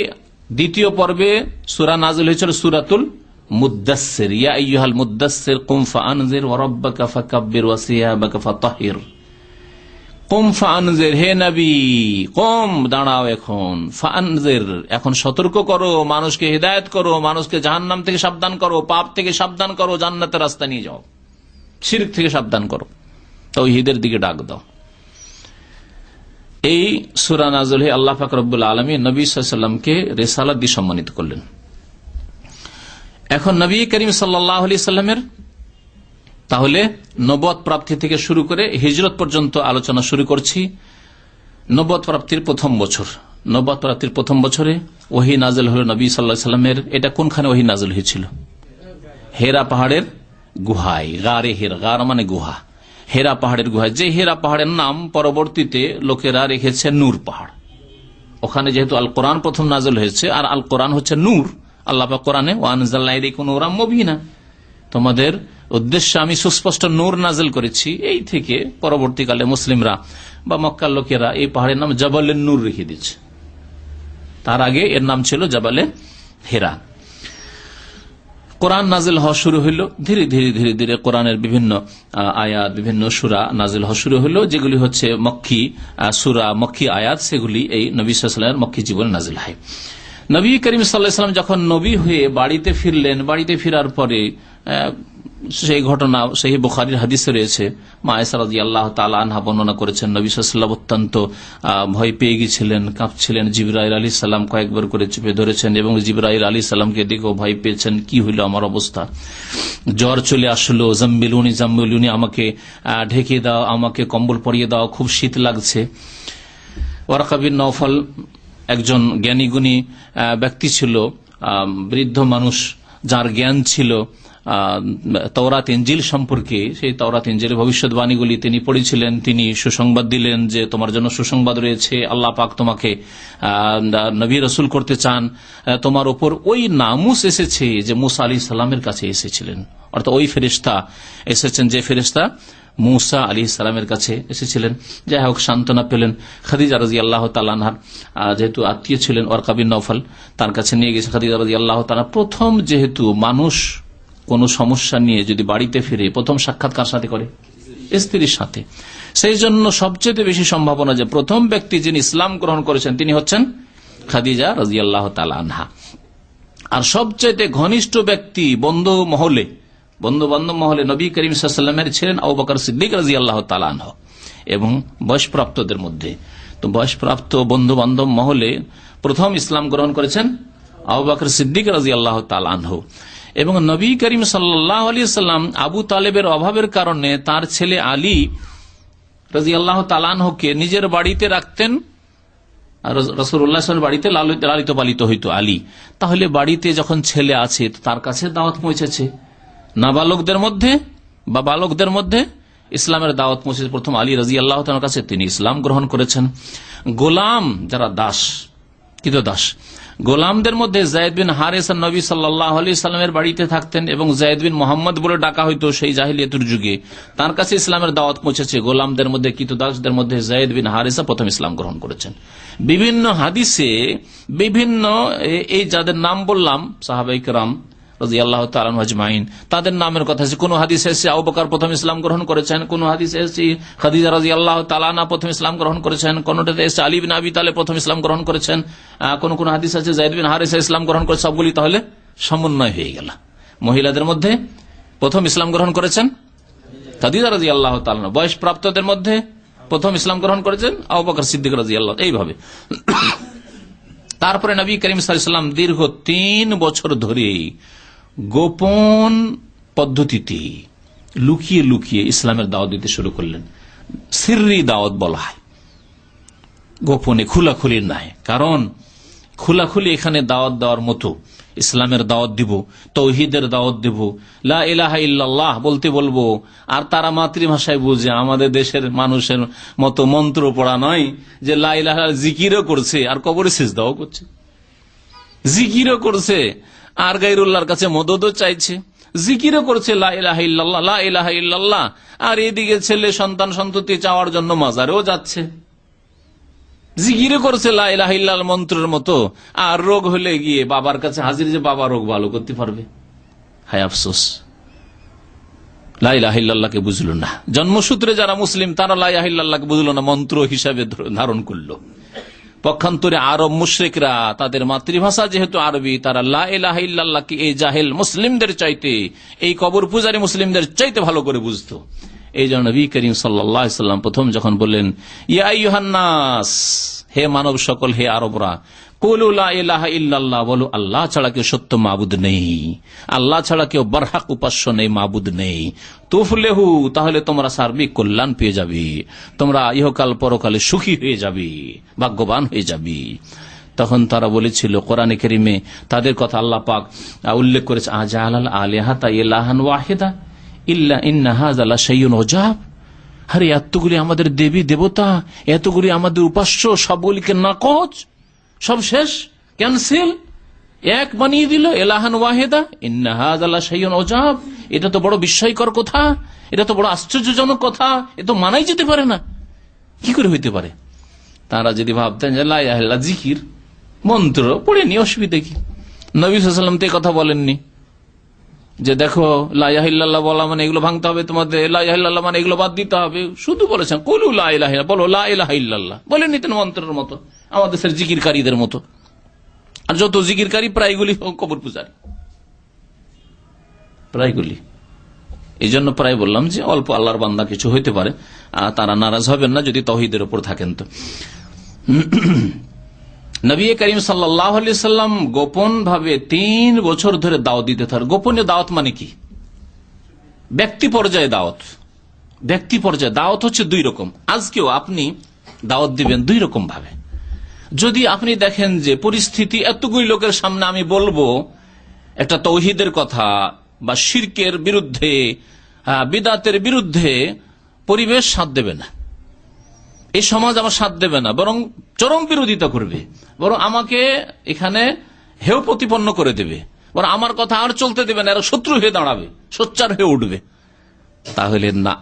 দ্বিতীয় পর্বে সুরা নাজুল হয়েছিল সুরাতুল মুদাসের ইয়া ইহাল মুদাসের কুমফা আনজের ওরব্বা কাফা কাব্বির ওয়াসিয়া বা কাফা ফাতাহির। কম ফানজের হে নবী কম দাঁড়াও এখন। ফানজের এখন সতর্ক করো, মানুষকে হৃদায়ত করো, মানুষকে জাহান্নাম থেকে সাবধান করো, পাপ থেকে সাবধান করো, জান্নাতের রাস্তা নিয়ে যাও। শির্ক থেকে সাবধান করো। তৌহিদের দিকে ডাক দাও। এই সুরা হে আল্লাহ ফাকরবুল আলমী নবী সাল্লামকে রেসালাত দিয়ে সম্মানিত করলেন। এখন নবী করিম সাল্লাহ আলি সাল্লামের তাহলে নবদ প্রাপ্তি থেকে শুরু করে হিজরত পর্যন্ত আলোচনা শুরু করছি। নবদ প্রাপ্তির প্রথম বছর। নবদ প্রাপ্তির প্রথম বছরে ওহি নাজল হল নবী সাল্লা সাল্লামের, এটা কোনখানে ওহি নাজল হয়েছিল? হেরা পাহাড়ের গুহায়, গারে হেরা, গার মানে গুহা। হেরা পাহাড়ের গুহায়। যে হেরা পাহাড়ের নাম পরবর্তীতে লোকেরা রেখেছে নূর পাহাড়। ওখানে যেহেতু আল কোরআন প্রথম নাজল হয়েছে, আর আল কোরআন হচ্ছে নূর, আল্লাহ কোরআনে ওয়ানজাল্লাহ কোন ওরাম মবিনা। তোমাদের উদ্দেশ্যে আমি সুস্পষ্ট নূর নাজেল করেছি। এই থেকে পরবর্তীকালে মুসলিমরা বা মক্কার লোকেরা এই পাহাড়ের নাম জবালের নূর রেখে দিচ্ছে তার আগে এর নাম ছিল জবালে হেরা। কোরআন নাজিল হওয়া শুরু হইল, ধীরে ধীরে ধীরে ধীরে কোরআনের বিভিন্ন আয়াত বিভিন্ন সুরা নাজিল হওয়া শুরু হইল, যেগুলি হচ্ছে মক্কি সুরা, মক্কি আয়াত, সেগুলি এই নবী সাল্লামের মক্কি জীবন নাজিল হয়। নবী করিম সাল্লাহাম যখন নবী হয়ে বাড়িতে ফিরলেন, বাড়িতে ফিরার পরে সেই ঘটনা, সেই বুখারির হাদিসে রয়েছে। মা মায়েসারদি আল্লাহ তালা আনহা বর্ণনা করেছেন, নবী সাল্লাম অত্যন্ত ভয় পেয়ে গিয়েছিলেন, কাঁপছিলেন। জিবরাইল আলী সাল্লাম কয়েকবার করে চেপে ধরেছেন এবং জিবরাইল আলী সাল্লামকে দেখেও ভয় পেয়েছেন, কি হইল আমার অবস্থা? জ্বর চলে আসলো, জাম্বিলুনি জাম্বিলুনি, আমাকে ঢেকে দাও, আমাকে কম্বল পরিয়ে দাও, খুব শীত লাগছে। ওয়ারাকাবিন নফল একজন জ্ঞানীগুণী ব্যক্তি ছিল বৃদ্ধ মানুষ, যার জ্ঞান ছিল তওরাত এঞ্জিল সম্পর্কে, সেই তওরাত এঞ্জিলের ভবিষ্যৎবাণীগুলি তিনি পড়েছিলেন, তিনি সুসংবাদ দিলেন যে তোমার জন্য সুসংবাদ রয়েছে, আল্লাহ পাক তোমাকে নবী রসুল করতে চান তোমার ওপর ওই নামুস এসেছে যে মুসা আলী সাল্লামের কাছে এসেছিলেন। অর্থাৎ ওই ফেরিস্তা এসেছেন যে ফেরিস্তা মুসা আলী সালামের কাছে এসেছিলেন। যাই হোক, সান্ত্বনা পেলেন। খাদিজা রাজি আল্লাহ তালানহার যেহেতু আত্মীয় ছিলেন ওরকাবিন নৌফল তার কাছে নিয়ে গেছে খাদিজা রাজি আল্লাহ তালা প্রথম যেহেতু মানুষ কোন সমস্যা নিয়ে যদি বাড়িতে ফিরে প্রথম সাক্ষাৎকার সাথে করে? স্ত্রীর সাথে। সেই জন্য সবচেয়ে বেশি সম্ভাবনা যে প্রথম ব্যক্তি যিনি ইসলাম গ্রহণ করেছেন, তিনি হচ্ছেন খাদিজা রাজিয়াল্লাহ আনহা। আর সবচেয়ে ঘনিষ্ঠ ব্যক্তি বন্ধু মহলে, বন্ধু বান্ধব মহলে নবী করিম সাল্লামের ছিলেন আবু সিদ্দিক রাজি আল্লাহ এবং বয়সপ্রাপ্তদের মধ্যে। তো বয়সপ্রাপ্ত বন্ধু বান্ধব মহলে প্রথম ইসলাম গ্রহণ করেছেন আবু সিদ্দিক রাজি আল্লাহ এবং নবী করিম সাল্লাহ আলী সাল্লাম আবু তালেবের অভাবের কারণে তার ছেলে আলী রাজি আল্লাহ তালানহকে নিজের বাড়িতে রাখতেন। রসুল্লাহ বাড়িতে লালিত পালিত হইত আলী। তাহলে বাড়িতে যখন ছেলে আছে তার কাছে দাওয়াত পৌঁছেছে। নাবালকদের মধ্যে বা বালকদের মধ্যে ইসলামের দাওয়াত পৌঁছেছে। প্রথম আলী রাজি আল্লাহ কাছে তিনি ইসলাম গ্রহণ করেছেন। গোলাম যারা দাস, কিত দাস গোলামদের মধ্যে জায়দ বিন হারেস নবী সাল্লাহ আলি সাল্লামের বাড়িতে থাকতেন এবং জায়দ বিন মোহাম্মদ বলে ডাকা হইতো সেই জাহিলিয়তুর যুগে। তার কাছে ইসলামের দাওয়াত পৌঁছেছে। গোলামদের মধ্যে, কিতদাসদের মধ্যে জায়দ বিন হারেসা প্রথম ইসলাম গ্রহণ করেছেন। বিভিন্ন হাদিসে বিভিন্ন এই যাদের নাম বললাম সাহাবাইকরাম তাদের নামের কথা হাদিস প্রথম ইসলাম গ্রহণ করেছেন? কোন হাদিস খাদিজা রাজি আল্লাহ তালানা প্রথম ইসলাম গ্রহণ করেছেন? কোনটাতে এসে আলী বিন আবি তালে প্রথম ইসলাম গ্রহণ করেছেন? কোন কোন হাদিস আছে জাইদ বিন হারিসা ইসলাম গ্রহণ করে সবগুলি তাহলে সমন্বয় হয়ে গেল। মহিলাদের মধ্যে প্রথম ইসলাম গ্রহণ করেছেন খাদিজা রাজি আল্লাহ তালানা বয়স প্রাপ্তদের মধ্যে প্রথম ইসলাম গ্রহণ করেছেন আবকার সিদ্দিক রাজি আল্লাহ এইভাবে। তারপরে নবী করিম সাল্লাম দীর্ঘ তিন বছর ধরে গোপন পদ্ধতিতে লুকিয়ে লুকিয়ে ইসলামের দাওয়াত দিতে শুরু করলেন। সিররি দাওয়াত বলা হয়। গোপনে খোলাখুলি নাই। কারণ খোলাখুলি এখানে দাওয়াত দেওয়ার মতো ইসলামের দাওয়াত দিব, তৌহিদের দাওয়াত দিব, লা ইলাহা বলতে বলব, আর তারা মাতৃভাষায় বুঝে আমাদের দেশের মানুষের মতো মন্ত্র পড়া নয় যে লাহ জিকিরও করছে আর কবরে শেষ দাও করছে। জিকিরও করছে আর গাইরুল্লাহর কাছে মদতও চাইছে। জিকিরও করছে আর এদিকে ছেলে সন্তান সন্ততি চাওয়ার জন্য মাজারেও যাচ্ছে। জিগিরে করছে লাইলাহিল্লাল মন্ত্রের মতো। আর রোগ হলে গিয়ে বাবার কাছে হাজির যে বাবা রোগ ভালো করতে পারবে। হায় আফসোস। লাইলাহিল্লাহকে বুঝলো না। জন্মসূত্রে যারা মুসলিম, তারা লাইলাহিল্লাহকে বুঝলো না, মন্ত্র হিসাবে ধারণ করল। পক্ষান্তরে আরব মুশ্রিকরা তাদের মাতৃভাষা যেহেতু আরবি, তারা লাইলাহিল্লাহকে এই জাহেল মুসলিমদের চাইতে, এই কবর পূজারী মুসলিমদের চাইতে ভালো করে বুঝত। এই জন্য নবী করিম সাল্লাম প্রথম যখন বললেন, ইয়া ইউহান্নাস হে মানব সকল, হে আরবরা ইল্লাল্লাহ, বলো, আল্লাহ ছাড়া কেউ সত্য মাবুদ নেই। আল্লাহ ছাড়া কেউ বরহাক উপাস্য নেই, মাবুদ নেই। তুফলেহু, তাহলে তোমরা সার্বিক কল্যাণ পেয়ে যাবে। তোমরা ইহকাল পরকালে সুখী হয়ে যাবে, ভাগ্যবান হয়ে যাবে। তখন তারা বলেছিল, কোরআনে কেরিমে তাদের কথা আল্লাহ পাক উল্লেখ করেছে আজা আল আলিহাতা ইলাহান ওয়াহিদা, ইল্লা ইন্না হাজালা সাইয়ুন ওজাব আরে, এতগুলি আমাদের দেবী দেবতা, এতগুলি আমাদের উপাস্য, সবগুলিকে নাকচ। সব শেষ? ক্যান্সেল? এক বানিয়ে দিল, এলাহান ওয়াহেদা ইন্নাহাজ আল্লাহ সাইন ওজাব এটা তো বড় বিস্ময়কর কথা, এটা তো বড় আশ্চর্যজনক কথা, এ তো মানাই যেতে পারে না। কি করে হইতে পারে? তারা যদি ভাবতেন যে লাইল্লা জিকির, মন্ত্র পড়েনি অসুবিধা কি? নবী সাল্লাম তো কথা বলেননি। যে দেখো লাইল্লাহ বলা মানে এগুলো ভাঙতে হবে তোমাদের লাইল্লাহ মানে এগুলো বাদ দিতে হবে। শুধু বলেছেন, কলু লাইলাহ বলো লাইল্লাহ বলে নিতেন মন্ত্রের মতো, আমাদের দেশের জিকিরকারীদের মতো। আর যত জিকিরকারী প্রায়গুলি কবর পূজার। প্রায়গুলি এই জন্য প্রায় বললাম যে, অল্প আল্লাহর বান্দা কিছু হইতে পারে তারা নারাজ হবেন না যদি তহিদের উপর থাকেন তো। নবী করিম সাল্লাম গোপন ভাবে তিন বছর ধরে দাওয়াত দিতে থাকেন। গোপনে দাওয়াত মানে কি? ব্যক্তি পর্যায়ে দাওয়াত। ব্যক্তি পর্যায়ে দাওয়াত হচ্ছে দুই রকম। আজকেও আপনি দাওয়াত দিবেন দুই রকম ভাবে। যদি আপনি দেখেন যে পরিস্থিতি এতগুলি লোকের সামনে আমি বলব, একটা তৌহিদের কথা বা শির্কের বিরুদ্ধে বিদাতের বিরুদ্ধে পরিবেশ সাথ দেবে না। এই সমাজ আমার সাথ দেবে না, বরং চরম বিরোধিতা করবে, বরং আমাকে এখানে হেউ প্রতিপন্ন করে দেবে, বরং আমার কথা আর চলতে দেবে না শত্রু হয়ে দাঁড়াবে, সোচ্চার হয়ে উঠবে। তাহলে না,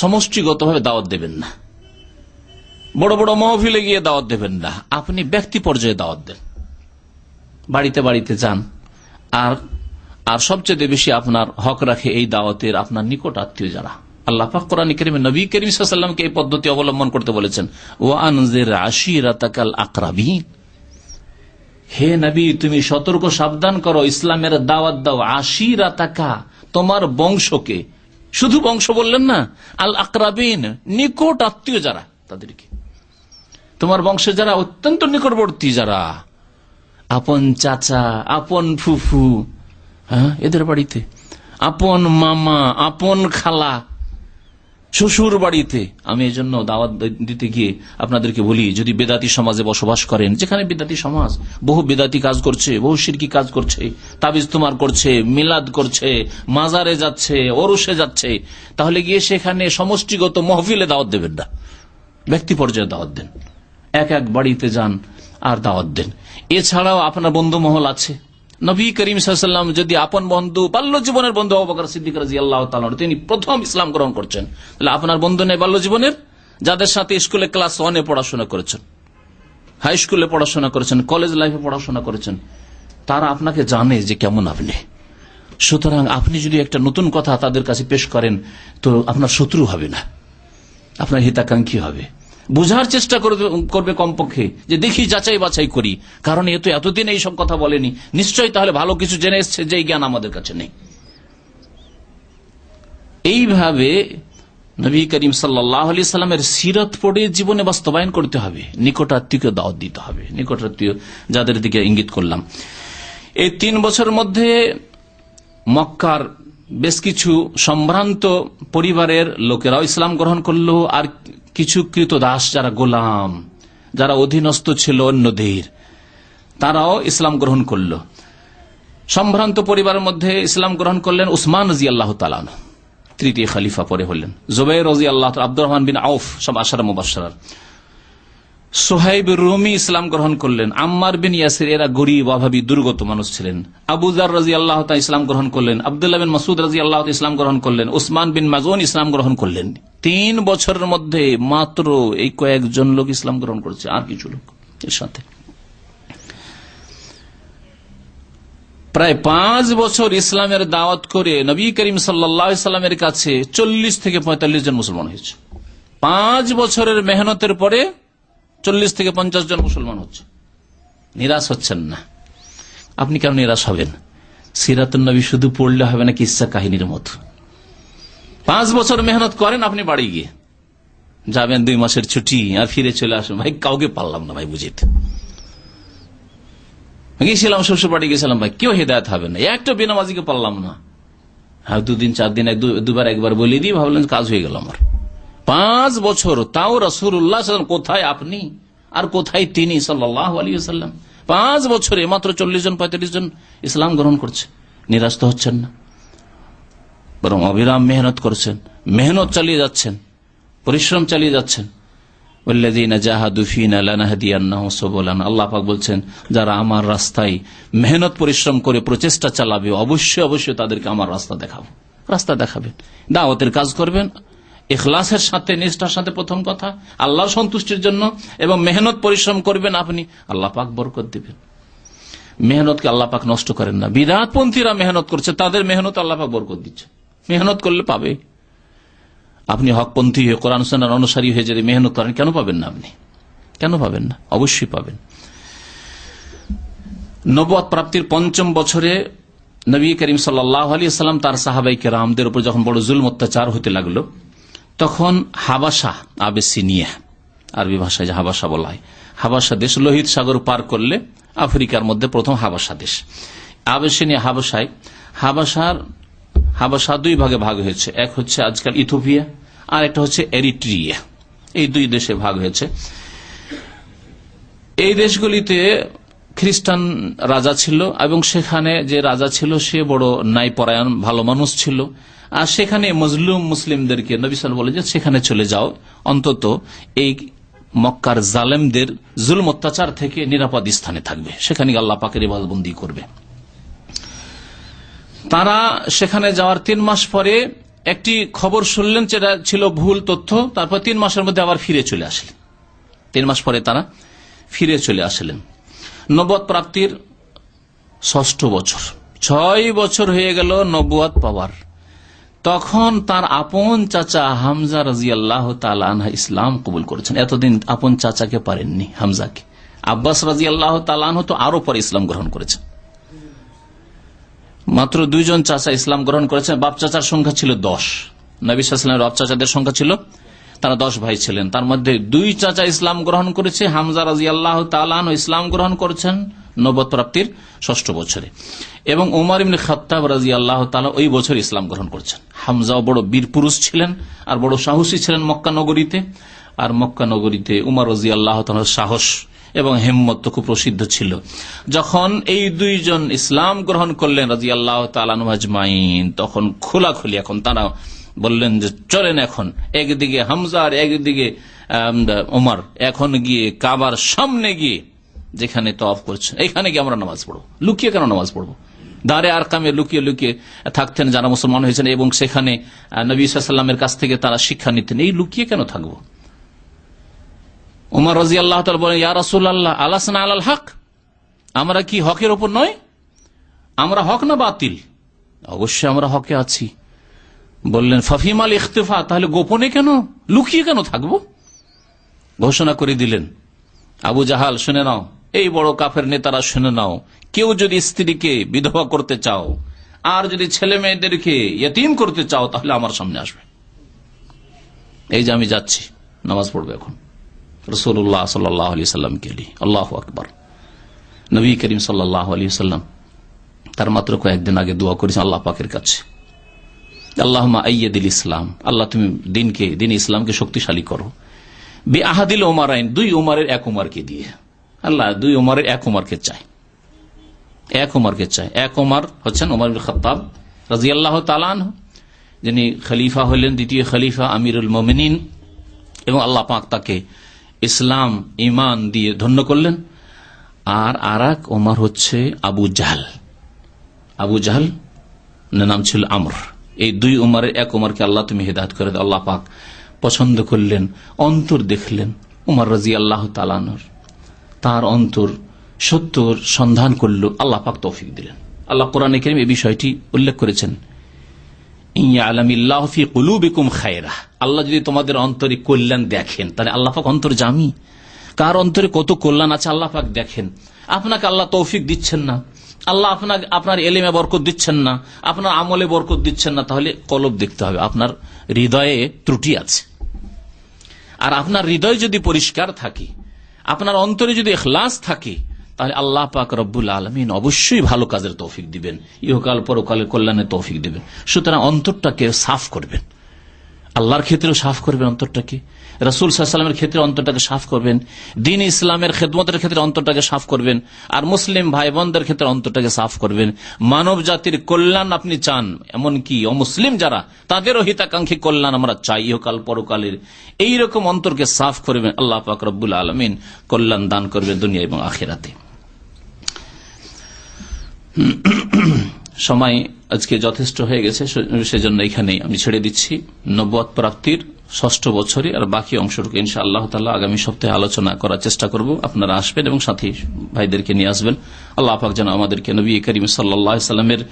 সমষ্টিগতভাবে দাওয়াত দেবেন না। বড় বড় মহফিলে গিয়ে দাওয়াত দেবেন না, আপনি ব্যক্তি পর্যায়ে দাওয়াত দেন। বাড়িতে বাড়িতে যান, আর আর সবচেয়ে বেশি আপনার হক রাখে এই দাওয়াতের আপনার নিকট আত্মীয় যারা। আল্লাহ পাক কোরআন করিমে নবী করিম সাল্লামকে এই পদ্ধতি অবলম্বন করতে বলেছেন ও আনজের আশিরাতাকাল আকরাবিন হে নবী, তুমি সতর্ক, সাবধান করো, ইসলামের দাওয়াত দাও। আশিরাতাকা, তোমার বংশকে। শুধু বংশ বললেন না, আল আকরাবিন, নিকট আত্মীয় যারা, তাদেরকে। তোমার বংশে যারা, অত্যন্ত নিকটবর্তী যারা। আপন চাচা, আপন ফুফু হ্যাঁ এদের বাড়িতে। আপন মামা, আপন খালা শ্বশুর বাড়িতে আমি এই জন্য দাওয়াত দিতে গিয়ে আপনাদেরকে বলি, যদি বেদাতি সমাজে বসবাস করেন, যেখানে বেদাতি সমাজ, বহু বেদাতি কাজ করছে, বহু সিরকি কাজ করছে, তাবিজ তোমার করছে, মিলাদ করছে, মাজারে যাচ্ছে, ওরসে যাচ্ছে, তাহলে গিয়ে সেখানে সমষ্টিগত মহফিলে দাওয়াত দেবেন না। ব্যক্তি পর্যায়ে দাওয়াত দেন। এক এক বাড়িতে যান আর দাওয়াত দেন। এছাড়াও আপনার বন্ধু মহল আছে। নবী করিম সাল্লাম যদি আপন বন্ধু বাল্য জীবনের বন্ধু অবকার সিদ্দিক রাজি আল্লাহ তিনি প্রথম ইসলাম গ্রহণ করছেন। তাহলে আপনার বন্ধু নেই বাল্য জীবনের যাদের সাথে স্কুলে ক্লাস ওয়ানে পড়াশোনা করেছেন হাই স্কুলে পড়াশোনা করেছেন কলেজ লাইফে পড়াশোনা করেছেন, তারা আপনাকে জানে যে কেমন আপনি। সুতরাং আপনি যদি একটা নতুন কথা তাদের কাছে পেশ করেন, তো আপনার শত্রু হবে না। আপনার হিতাকাঙ্ক্ষী হবে। বুঝার চেষ্টা করবে কমপক্ষে যে দেখি, যাচাই বাছাই করি। কারণ এ তো এতদিন এইসব কথা বলেনি। নিশ্চয়ই তাহলে ভালো কিছু জেনে এসছে যে জ্ঞান আমাদের কাছে নেই। এইভাবে নবী করিম সাল্লাহ আলি সাল্লামের সিরত পড়ে জীবনে বাস্তবায়ন করতে হবে। নিকটাত্মীয় দাওয়াত দিতে হবে। নিকটাত্মীয়, যাদের দিকে ইঙ্গিত করলাম। এই তিন বছর মধ্যে মক্কার বেশ কিছু সম্ভ্রান্ত পরিবারের লোকেরাও ইসলাম গ্রহণ করল। আর কিছু কৃত দাস যারা গোলাম, যারা অধীনস্থ ছিল অন্যদের তারাও ইসলাম গ্রহণ করল। সম্ভ্রান্ত পরিবারের মধ্যে ইসলাম গ্রহণ করলেন উসমান রাজি আল্লাহ তালান তৃতীয় খালিফা পরে হলেন। জুবাই রাজি আল্লাহ আব্দুর রহমান বিন আউফ, সব আশার মুবাসার সোহাইব রুমি ইসলাম গ্রহণ করলেন। আম্মার বিন ইয়াসির, এরা গরিব, অভাবী, দুর্গত মানুষ ছিলেন। আবুজার রাজি আল্লাহ ইসলাম গ্রহণ করলেন, আবদুল্লাহ বিন মাসুদ রাজি আল্লাহ ইসলাম গ্রহণ করলেন উসমান বিন মাজুন ইসলাম গ্রহণ করলেন। তিন বছরের মধ্যে মাত্র এই কয়েকজন লোক ইসলাম গ্রহণ করছে, আর কিছু লোক এর সাথে। প্রায় পাঁচ বছর ইসলামের দাওয়াত করে নবী করিম সাল্লামের কাছে চল্লিশ থেকে পঁয়তাল্লিশ জন মুসলমান হয়েছে। পাঁচ বছরের মেহনতের পরে চল্লিশ থেকে পঞ্চাশ জন মুসলমান হচ্ছে। নিরাশ হচ্ছেন না। আপনি কেন নিরাশ হবেন? সিরাতুনবী শুধু পড়লে হবে না কিসা কাহিনীর মতো। পাঁচ বছর মেহনত করেন আপনি বাড়ি গিয়ে। যাবেন দুই মাসের ছুটি আর ফিরে চলে আসবেন ভাই, কাউকে পারলাম না ভাই বুঝিতে। গিয়েছিলাম, শ্বশুর বাড়ি গেছিলাম ভাই, কেউ হেদায়ত হবে না। একটা বেনামাজিকে পারলাম না। হ্যাঁ দুদিন, চার দিন দুবার একবার বলে দিয়ে ভাবলেন কাজ হয়ে গেল আমার। পাঁচ বছর, তাও রসুল্লাহ কোথায় আপনি? আর কোথায় তিনি সাল্লাহ আলী সাল্লাম পাঁচ বছরে মাত্র চল্লিশ জন, পঁয়তাল্লিশ জন ইসলাম গ্রহণ করছে। নিরাশ তো হচ্ছেন না। বরং অবিরাম মেহনত করছেন। মেহনত চালিয়ে যাচ্ছেন। পরিশ্রম চালিয়ে যাচ্ছেন। আল্লাহ পাক বলছেন, যারা আমার রাস্তায় মেহনত, পরিশ্রম করে প্রচেষ্টা চালাবে, অবশ্যই অবশ্যই তাদেরকে আমার রাস্তা দেখাবো। রাস্তা দেখাবেন। দাওয়াতের কাজ করবেন এখলাসের সাথে, নিষ্ঠার সাথে প্রথম কথা আল্লাহ সন্তুষ্টির জন্য এবং মেহনত, পরিশ্রম করবেন আপনি, আল্লাহ পাক বরকত দিবেন। মেহনতকে আল্লাহ পাক নষ্ট করেন না। বিরাটপন্থীরা মেহনত করছে, তাদের মেহনত আল্লাহ পাক বরকত দিচ্ছে। মেহনত করলে পাবে। আপনি হকপন্থী হয়ে, কোরআন সেনার অনুসারী হয়ে যদি মেহনত করেন, কেন পাবেন না আপনি? কেন পাবেন না? অবশ্যই পাবেন। নবাদ প্রাপ্তির পঞ্চম বছরে নবী করিম সাল্লাহ সাল্লাম তার সাহাবাইকে রামদের উপর যখন বড় জুল অত্যাচার হতে লাগল তখন হাবাসা, আবেসিনিয়া, আরবি ভাষায় যে হাবাসা বলা হয়। হাবাসা দেশ লোহিত সাগর পার করলে আফ্রিকার মধ্যে প্রথম হাবাসা দেশ। আবেসিনিয়া হাবাসায়, হাবাসার, হাবাসা দুই ভাগে ভাগ হয়েছে। এক হচ্ছে আজকাল ইথোপিয়া আর একটা হচ্ছে এরিট্রিয়া। এই দুই দেশে ভাগ হয়েছে। এই দেশগুলিতে খ্রিস্টান রাজা ছিল এবং সেখানে যে রাজা ছিল সে বড় ন্যায়পরায়ণ, ভালো মানুষ ছিল। আর সেখানে মজলুম মুসলিমদেরকে নবিসাল বলে যে সেখানে চলে যাও। অন্তত এই মক্কার জালেমদের জুলম অত্যাচার থেকে নিরাপদ স্থানে থাকবে। সেখানে আল্লাহ পাকের ইবাদবন্দি করবে। তারা সেখানে যাওয়ার তিন মাস পরে একটি খবর শুনলেন যেটা ছিল ভুল তথ্য। তারপর তিন মাসের মধ্যে আবার ফিরে চলে আসলেন। তিন মাস পরে তারা ফিরে চলে আসলেন। নবদ প্রাপ্তির ষষ্ঠ বছর। ছয় বছর হয়ে গেল নবুয়াদ পাওয়ার। তখন তার আপন চাচা হামজা রাজি আল্লাহ তালানহা ইসলাম কবুল করেছেন। এতদিন আপন চাচাকে পারেননি হামজাকে। আব্বাস রাজি আল্লাহ তালানহ তো আরও পরে ইসলাম গ্রহণ করেছেন। মাত্র দুইজন চাচা ইসলাম গ্রহণ করেছেন। বাপ চাচার সংখ্যা ছিল দশ। নবিসামের বাপ চাচাদের সংখ্যা ছিল তারা দশ ভাই ছিলেন। তার মধ্যে দুই চাচা ইসলাম গ্রহণ করেছে। হামজা রাজি আল্লাহ তালান ইসলাম গ্রহণ করেছেন নবদ প্রাপ্তির ষষ্ঠ বছরে। এবং উমার ইমনি খত্তাব রাজি আল্লাহ তালা ওই বছর ইসলাম গ্রহণ করছেন। হামজাও বড় বীর পুরুষ ছিলেন আর বড় সাহসী ছিলেন মক্কা নগরীতে। আর মক্কা নগরীতে উমার রাজি আল্লাহ তালার সাহস এবং হেম্মত তো খুব প্রসিদ্ধ ছিল। যখন এই দুইজন ইসলাম গ্রহণ করলেন রাজি আল্লাহ তালানুমাজমাইন তখন খোলাখুলি এখন তারা বললেন যে, চলেন এখন। একদিকে হামজার একদিকে উমার এখন গিয়ে কাবার সামনে গিয়ে যেখানে তফ করছেন, এখানে গিয়ে আমরা নামাজ পড়ব। লুকিয়ে কেন নামাজ পড়ব? দাঁড়ে আর কামে লুকিয়ে লুকিয়ে থাকতেন যারা মুসলমান হয়েছেন এবং সেখানে নবী সাল্লামের কাছ থেকে তারা শিক্ষা নিতেন। এই লুকিয়ে কেন থাকব? উমর রাজি আল্লাহ বলেন, ইয়া রাসুল আল্লাহ আল্লাহ আল হক? আমরা কি হকের ওপর নয়? আমরা হক না বাতিল? অবশ্যই আমরা হকে আছি। বললেন, ফাফিমাল ইখতেফা, তাহলে গোপনে কেন? লুকিয়ে কেন থাকব? ঘোষণা করে দিলেন, আবু জাহাল, শুনে নাও। এই বড় কাফের নেতারা শুনে নাও। কেউ যদি স্ত্রীকে বিধবা করতে চাও, আর যদি ছেলে মেয়েদেরকে ইয়তিম করতে চাও, তাহলে আমার সামনে আসবে। এই যে আমি যাচ্ছি, নামাজ পড়বে এখন। রসুল্লাহ সাল্লাহ আলি সাল্লাম কেলি আল্লাহ আকবর। নবী করিম সাল্লাহ আলী সাল্লাম তার মাত্র কয়েকদিন আগে দোয়া করেছেন আল্লাহ পাকের কাছে। আল্লাহ আইয়দিল ইসলাম। আল্লাহ, তুমি দিনকে, দিন ইসলামকে শক্তিশালী করো। বে আহাদিল ওমার আইন দুই ওমারের এক ওমারকে দিয়ে। আল্লাহ, দুই ওমারের এক ওমারকে চাই এক ওমারকে চাই এক ওমার হচ্ছেন ওমর খতাব রাজি আল্লাহ তালান যিনি খলিফা হলেন দ্বিতীয় খলিফা, আমিরুল মোমিনিন। এবং আল্লাহ পাক তাকে ইসলাম ইমান দিয়ে ধন্য করলেন। আর আর এক ওমার হচ্ছে আবু জাহাল। আবু জাহাল নাম ছিল আমর। এই দুই উমারের এক উমারকে আল্লাহ তুমি হেদায়ত করে দাও, আল্লাহ পাক পছন্দ করলেন, অন্তর দেখলেন উমার রাজি আল্লাহ তালানোর তার অন্তর সত্যর সন্ধান করল, আল্লাহ পাক তৌফিক দিলেন। আল্লাহ কোরআন করিম এই বিষয়টি উল্লেখ করেছেন আল্লাহ যদি তোমাদের অন্তরে কল্যাণ দেখেন, তাহলে আল্লাহ পাক অন্তর জামি। কার অন্তরে কত কল্যাণ আছে, আল্লাহ পাক দেখেন। আপনাকে আল্লাহ তৌফিক দিচ্ছেন না। আল্লাহ আপনাকে আপনার এলেমে বরকত দিচ্ছেন না, আপনার আমলে বরকত দিচ্ছেন না, তাহলে কলব দেখতে হবে, আপনার হৃদয়ে ত্রুটি আছে। আর আপনার হৃদয় যদি পরিষ্কার থাকে, আপনার অন্তরে যদি এখলাস থাকে, তাহলে আল্লাহ পাক রব্বুল আলমিন অবশ্যই ভালো কাজের তৌফিক দিবেন, ইহকাল পরকালের কল্যাণের তৌফিক দিবেন। সুতরাং অন্তরটাকে সাফ করবেন। আল্লাহর ক্ষেত্রেও সাফ করবেন অন্তরটাকে। রসুল সাল্লামের ক্ষেত্রে অন্তরটাকে সাফ করবেন, দিন ইসলামের খেদমতের ক্ষেত্রে অন্তরটাকে সাফ করবেন, আর মুসলিম ভাই বোনদের ক্ষেত্রে অন্তরটাকে সাফ করবেন। মানব জাতির কল্যাণ আপনি চান, এমনকি অমুসলিম যারা, তাদেরও হিতাকাঙ্ক্ষী কল্যাণ আমরা চাই, ইহকাল পরকালের। এইরকম অন্তরকে সাফ করবেন আল্লাহ পাক আলমিন, কল্যাণ দান করবেন দুনিয়া এবং আখেরাতে। সময় আজকে যথেষ্ট হয়ে গেছে সেজন্য এখানেই আমি ছেড়ে দিচ্ছি। নব্বত প্রাপ্তির ষষ্ঠ বছরে আর বাকি অংশটুকু ইনশা আল্লাহ তালা আগামী সপ্তাহে আলোচনা করার চেষ্টা করব। আপনারা আসবেন এবং সাথী ভাইদেরকে নিয়ে আসবেন। আল্লাহ পাক যেন আমাদেরকে নবী করিম সাল্লা সাল্লামের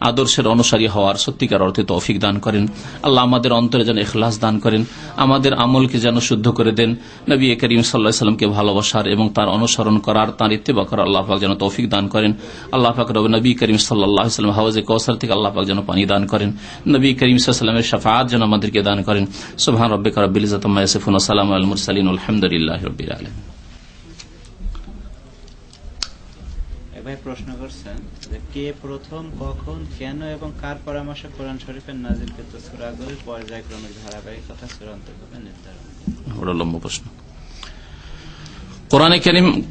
আদর্শের অনুসারী হওয়ার সত্যিকার অর্থে তৌফিক দান করেন। আল্লাহ আমাদের অন্তরে যেন এখলাস দান করেন। আমাদের আমলকে যেন শুদ্ধ করে দেন। নবী করিম সাল্লাহ সাল্লামকে ভালোবাসার এবং তার অনুসরণ করার, তার ইত্তেবা করার আল্লাহ পাক যেন তৌফিক দান করেন। আল্লাহ পাক নবী করিম সাল্লাহ সাল্লাম হাওয়াজে কৌসার থেকে আল্লাহ পাক যেন পানি দান করেন। নবী করিম সাল্লামের সাফাত যেন আমাদেরকে দান করেন। সুবহান রব্বিক রব্বিল ইজ্জাতিম্মা ইয়াসিফুন সালামু মুরসালিন। আলহামদুলিল্লাহি ভাই প্রশ্ন করছেন কে প্রথম, কখন, কেন এবং কার পরামর্শে কোরআন শরীফের নাজিলকৃত সূরাগুলির পর্যায়ক্রমিক ধারাবাহিকতা চূড়ান্তভাবে নির্ধারণ? প্রশ্ন। কোরআনে করিম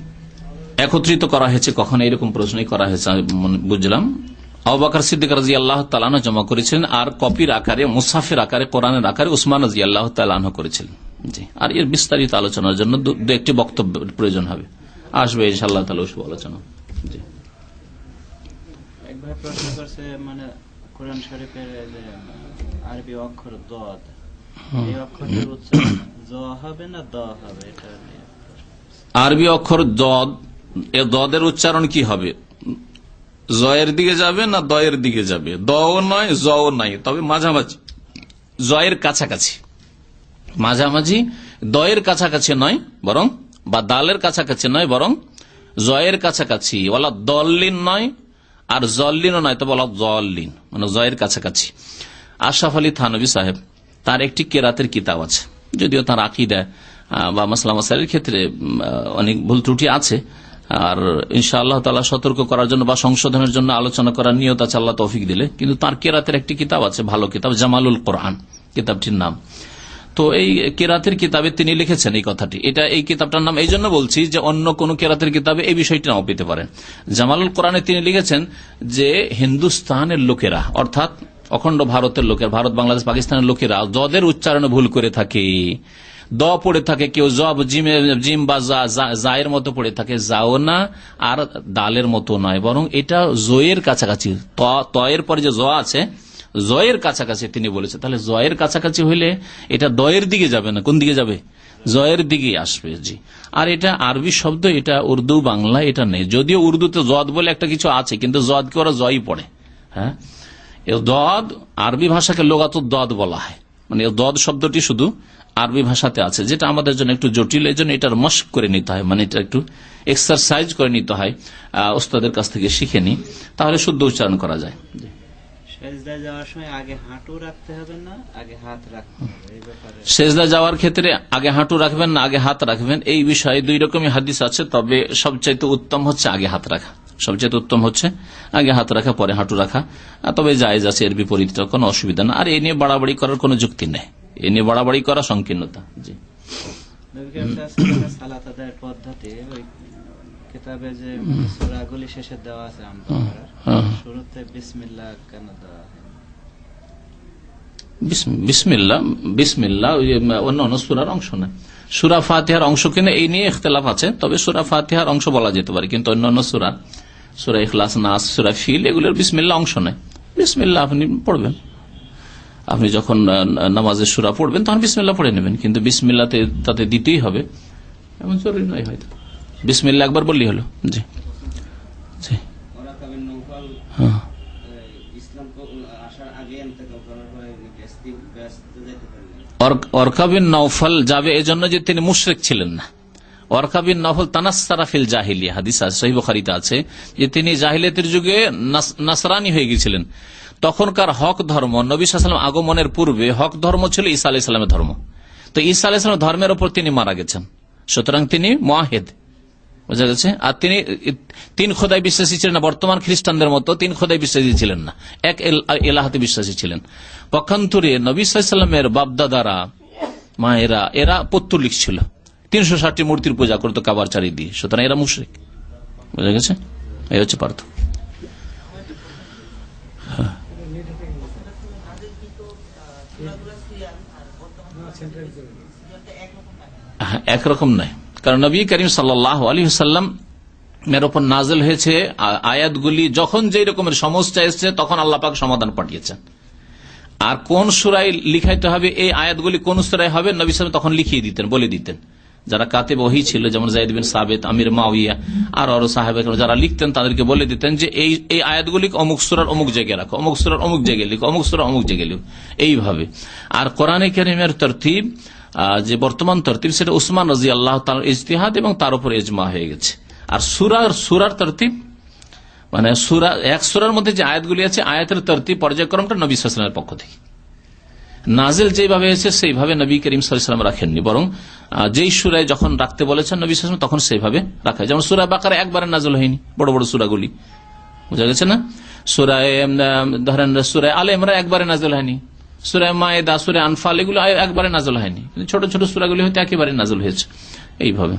একত্রিত করা হয়েছে, কখন এইরকম প্রশ্নই করা হয়েছে বুঝলাম। আবাকার সিদ্দিক রাজি আল্লাহ তালানো জমা করেছিলেন আর কপির আকারে, মুসাফির আকারে, কোরআনের আকারে উসমান রাজি আল্লাহ তালাহ করেছিলেন। জি, আর এর বিস্তারিত আলোচনার জন্য দু একটি বক্তব্য প্রয়োজন হবে। আসবে ইনশাল্লাহ তালা ওসব আলোচনা। জি। প্রশ্ন করছে মানে কোরআন শরীফের আরবি অক্ষর দদ এই অক্ষরের উচ্চারণ জ হবে না দ হবে এটা আরবি অক্ষর দদ এ দদের উচ্চারণ কি হবে? জয়ের দিকে যাবে না দয়ের দিকে যাবে? দও নয় জও নাই। তবে মাঝামাঝি। জয়ের কাছাকাছি। মাঝামাঝি দয়ের কাছাকাছি নয় বরং বা দালের কাছাকাছি নয় বরং জয়ের কাছাকাছি। ওলা দল্লিন নয় আর জল্লিনও নয় তো বলা জল্লিন মানে জয়ের কাছাকাছি। আশাফ আলী থানবী সাহেব, তার একটি কেরাতের কিতাব আছে, যদিও তার আকিদা বা মাসলা মাসাইলের ক্ষেত্রে অনেক ভুল ত্রুটি আছে। আর ইনশা আল্লাহ তালা সতর্ক করার জন্য বা সংশোধনের জন্য আলোচনা করার নিয়ত আছে, আল্লাহ তৌফিক দিলে। কিন্তু তার কেরাতের একটি কিতাব আছে, ভালো কিতাব, জামালুল কোরআন, কিতাবটির নাম। তো এই কেরাতের কিতাবে তিনি লিখেছেন এই কথাটি। এটা এই কিতাবটার নাম। এই জন্য বলছি যে অন্য কোন কেরাতের কিতাবে এই বিষয়টি নাও পেতে পারেন। জামালুল কোরআনে তিনি লিখেছেন যে হিন্দুস্তানের লোকেরা, অর্থাৎ অখণ্ড ভারতের লোকের, ভারত, বাংলাদেশ, পাকিস্তানের লোকেরা যদের উচ্চারণে ভুল করে থাকে, দ পড়ে থাকে, কেউ জব, জিমে, জিম বা জায়ের মতো পড়ে থাকে, যাও না, আর দালের মতো নয়। বরং এটা জয়ের কাছাকাছি তয়ের পরে যে জ আছে জয়ের কাছাকাছি তিনি বলেছে। তাহলে জয়ের কাছাকাছি হইলে এটা দয়ের দিকে যাবে না? কোন দিকে যাবে? জয়ের দিকে আসবে, জি। আর এটা আরবি শব্দ, এটা উর্দু বাংলা, এটা নেই। যদিও উর্দুতে জদ বলে একটা কিছু আছে, কিন্তু জদকে ওরা জয়ই পড়ে হ্যাঁ? দদ, আরবি ভাষাকে লোগাত দদ বলা হয়। মানে দদ শব্দটি শুধু আরবি ভাষাতে আছে, যেটা আমাদের জন্য একটু জটিল এই জন্য এটার মস্ক করে নিতে হয় মানে এটা একটু এক্সারসাইজ করে নিতে হয়। ওস্তাদের কাছ থেকে শিখে নি তাহলে শুদ্ধ উচ্চারণ করা যায়। জি। যাওয়ার সময় আগে হাঁটু রাখতে হবে না আগে হাত রাখতে হবে এই ব্যাপারে। সেজদা যাওয়ার ক্ষেত্রে আগে হাঁটু রাখবেন না আগে হাত রাখবেন এই বিষয়ে দুই রকমই হাদিস আছে তবে সবচাইতে উত্তম হচ্ছে আগে হাত রাখা। সবচেয়ে উত্তম হচ্ছে আগে হাত রাখা পরে হাঁটু রাখা তবে জায়েজ আছে এর বিপরীতটা কোনো অসুবিধা না। আর এ নিয়ে বাড়াবাড়ি করার কোনো যুক্তি নেই। এ নিয়ে বাড়াবাড়ি করা সংকীর্ণতা জি। কিতাবে যে সূরাগুলি শেষে দেওয়া আছে হ্যাঁ। শুরুতে বিসমিল্লাহ কেন দেওয়া বিসমিল্লা বিসমিল্লা ওই যে, উম, অন্য অন্য সুরার অংশ না। সুরা ফাতিহার অংশ কিনা এই নিয়ে ইখতলাফ আছে তবে সুরা ফাতিহার অংশ বলা যেতে পারে কিন্তু অন্য অন্য সুরা সুরা ইখলাস নাস সুরা ফিল এগুলোর বিসমিল্লা অংশ নয় বিসমিল্লা আপনি পড়বেন। আপনি যখন নামাজের সুরা পড়বেন তখন বিসমিল্লা পড়ে নেবেন কিন্তু বিসমিল্লাতে তাতে দিতেই হবে। এমন জরুরি নয় হয়তো। বিসমিল্লা একবার বললেই হলো। জি। জি। হ্যাঁ। ইসলাম আসার আগে ইন্তেকাল করার পরে ব্যস্ত ব্যস্ত যেতে পারলেন। অর- অরকা বিন নৌফল যাবে এজন্য যে তিনি মুশরেক ছিলেন না। অরকা বিন নফল তানাসারাফিল জাহিলিয়া হাদিস আছে সহি আছে যে তিনি জাহিলিয়াতের যুগে নাসরানি হয়ে গিয়েছিলেন। তখনকার হক ধর্ম নবী সাল্লাম আগমনের পূর্বে হক ধর্ম ছিল ঈসা আলাহ ইসলামের ধর্ম। তো ঈসা আলাহ ইসলামের ধর্মের ওপর তিনি মারা গেছেন। সুতরাং তিনি মোয়াহেদ। বোঝা গেছে? আর তিনি তিন খোদায় বিশ্বাসী ছিলেন না বর্তমান খ্রিস্টানদের মতো তিন খোদায় বিশ্বাসী ছিলেন না। এক এল- এলাহাতে বিশ্বাসী ছিলেন। পক্ষান্তরে নবী বাপদাদারা মায়েরা এরা পত্তলিক ছিল। তিনশো ষাটটি মূর্তির পূজা করতো কাবার চারিদিকে সুতরাং এরা মুশরিক। বোঝা গেছে? এই হচ্ছে পার্থক্য। হ্যাঁ। হ্যাঁ, একরকম নয়। কারণ নবী করিম সাল্লাহ আলী সাল্লাম এর ওপর নাজেল হয়েছে আয়াতগুলি, যখন যেই রকমের সমস্যা এসছে, তখন আল্লাহ পাক সমাধান পাঠিয়েছেন। আর কোন সুরায় লিখাইতে হবে, এই আয়াতগুলি কোন সুরায় হবে, নবী সালাম তখন লিখিয়ে দিতেন, বলে দিতেন। যারা কাতে বহি ছিল, যেমন জাইদ বিন সাবেদ আমির মাউইয়া আর আরও সাহেব যারা লিখতেন, তাদেরকে বলে দিতেন যে এই এই আয়াতগুলি অমুক সুরার অমুক জায়গায় রাখো, অমুক সুরার অমুক জায়গায় লিখো, অমুক সুরার অমুক জায়গায় লিখো। এইভাবে। আর কোরআনে কেরিমের তরতিব যে বর্তমান তরতিব সেটা উসমান রাজি আল্লাহ তার ইজতিহাদ এবং তার উপর এজমা হয়ে গেছে। আর সুরার সুরার তরতিব মানে সুরা, এক সুরার মধ্যে যে আয়াতগুলি আছে, আয়াতের তরতিব পর্যায়ক্রমটা নবী সালামের পক্ষ থেকে। নাজেল যেভাবে এসে সেইভাবে নবী করিম সাল্লাম রাখেননি। বরং যেই সুরায় যখন রাখতে বলেছেন নবী সালাম তখন সেইভাবে রাখা যেমন সুরা বাকার একবারে নাজল হয়নি, বড় বড় সুরাগুলি। বুঝা গেছে না? সুরায় ধরেন সুরায় আলে ইমরা একবারে নাজল হয়নি। সুরায় মায়েদা সুরায় আনফাল এগুলো একবারে নাজল হয়নি কিন্তু ছোট ছোট সুরাগুলি হয়তো একেবারে নাজল হয়েছে এইভাবে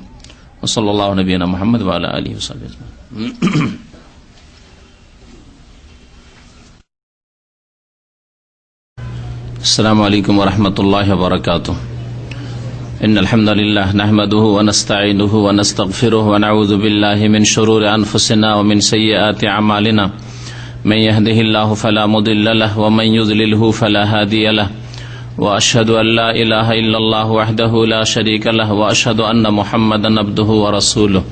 সাল্লাহ নবীনা মোহাম্মদ আলী হুসাল السلام عليكم ورحمة الله وبركاته إن الحمد لله نحمده ونستعينه ونستغفره ونعوذ بالله من شرور أنفسنا ومن سيئات أعمالنا من يهده الله فلا مضل له ومن يضلله فلا هادي له وأشهد أن لا إله إلا الله وحده لا شريك له وأشهد أن محمدا عبده ورسوله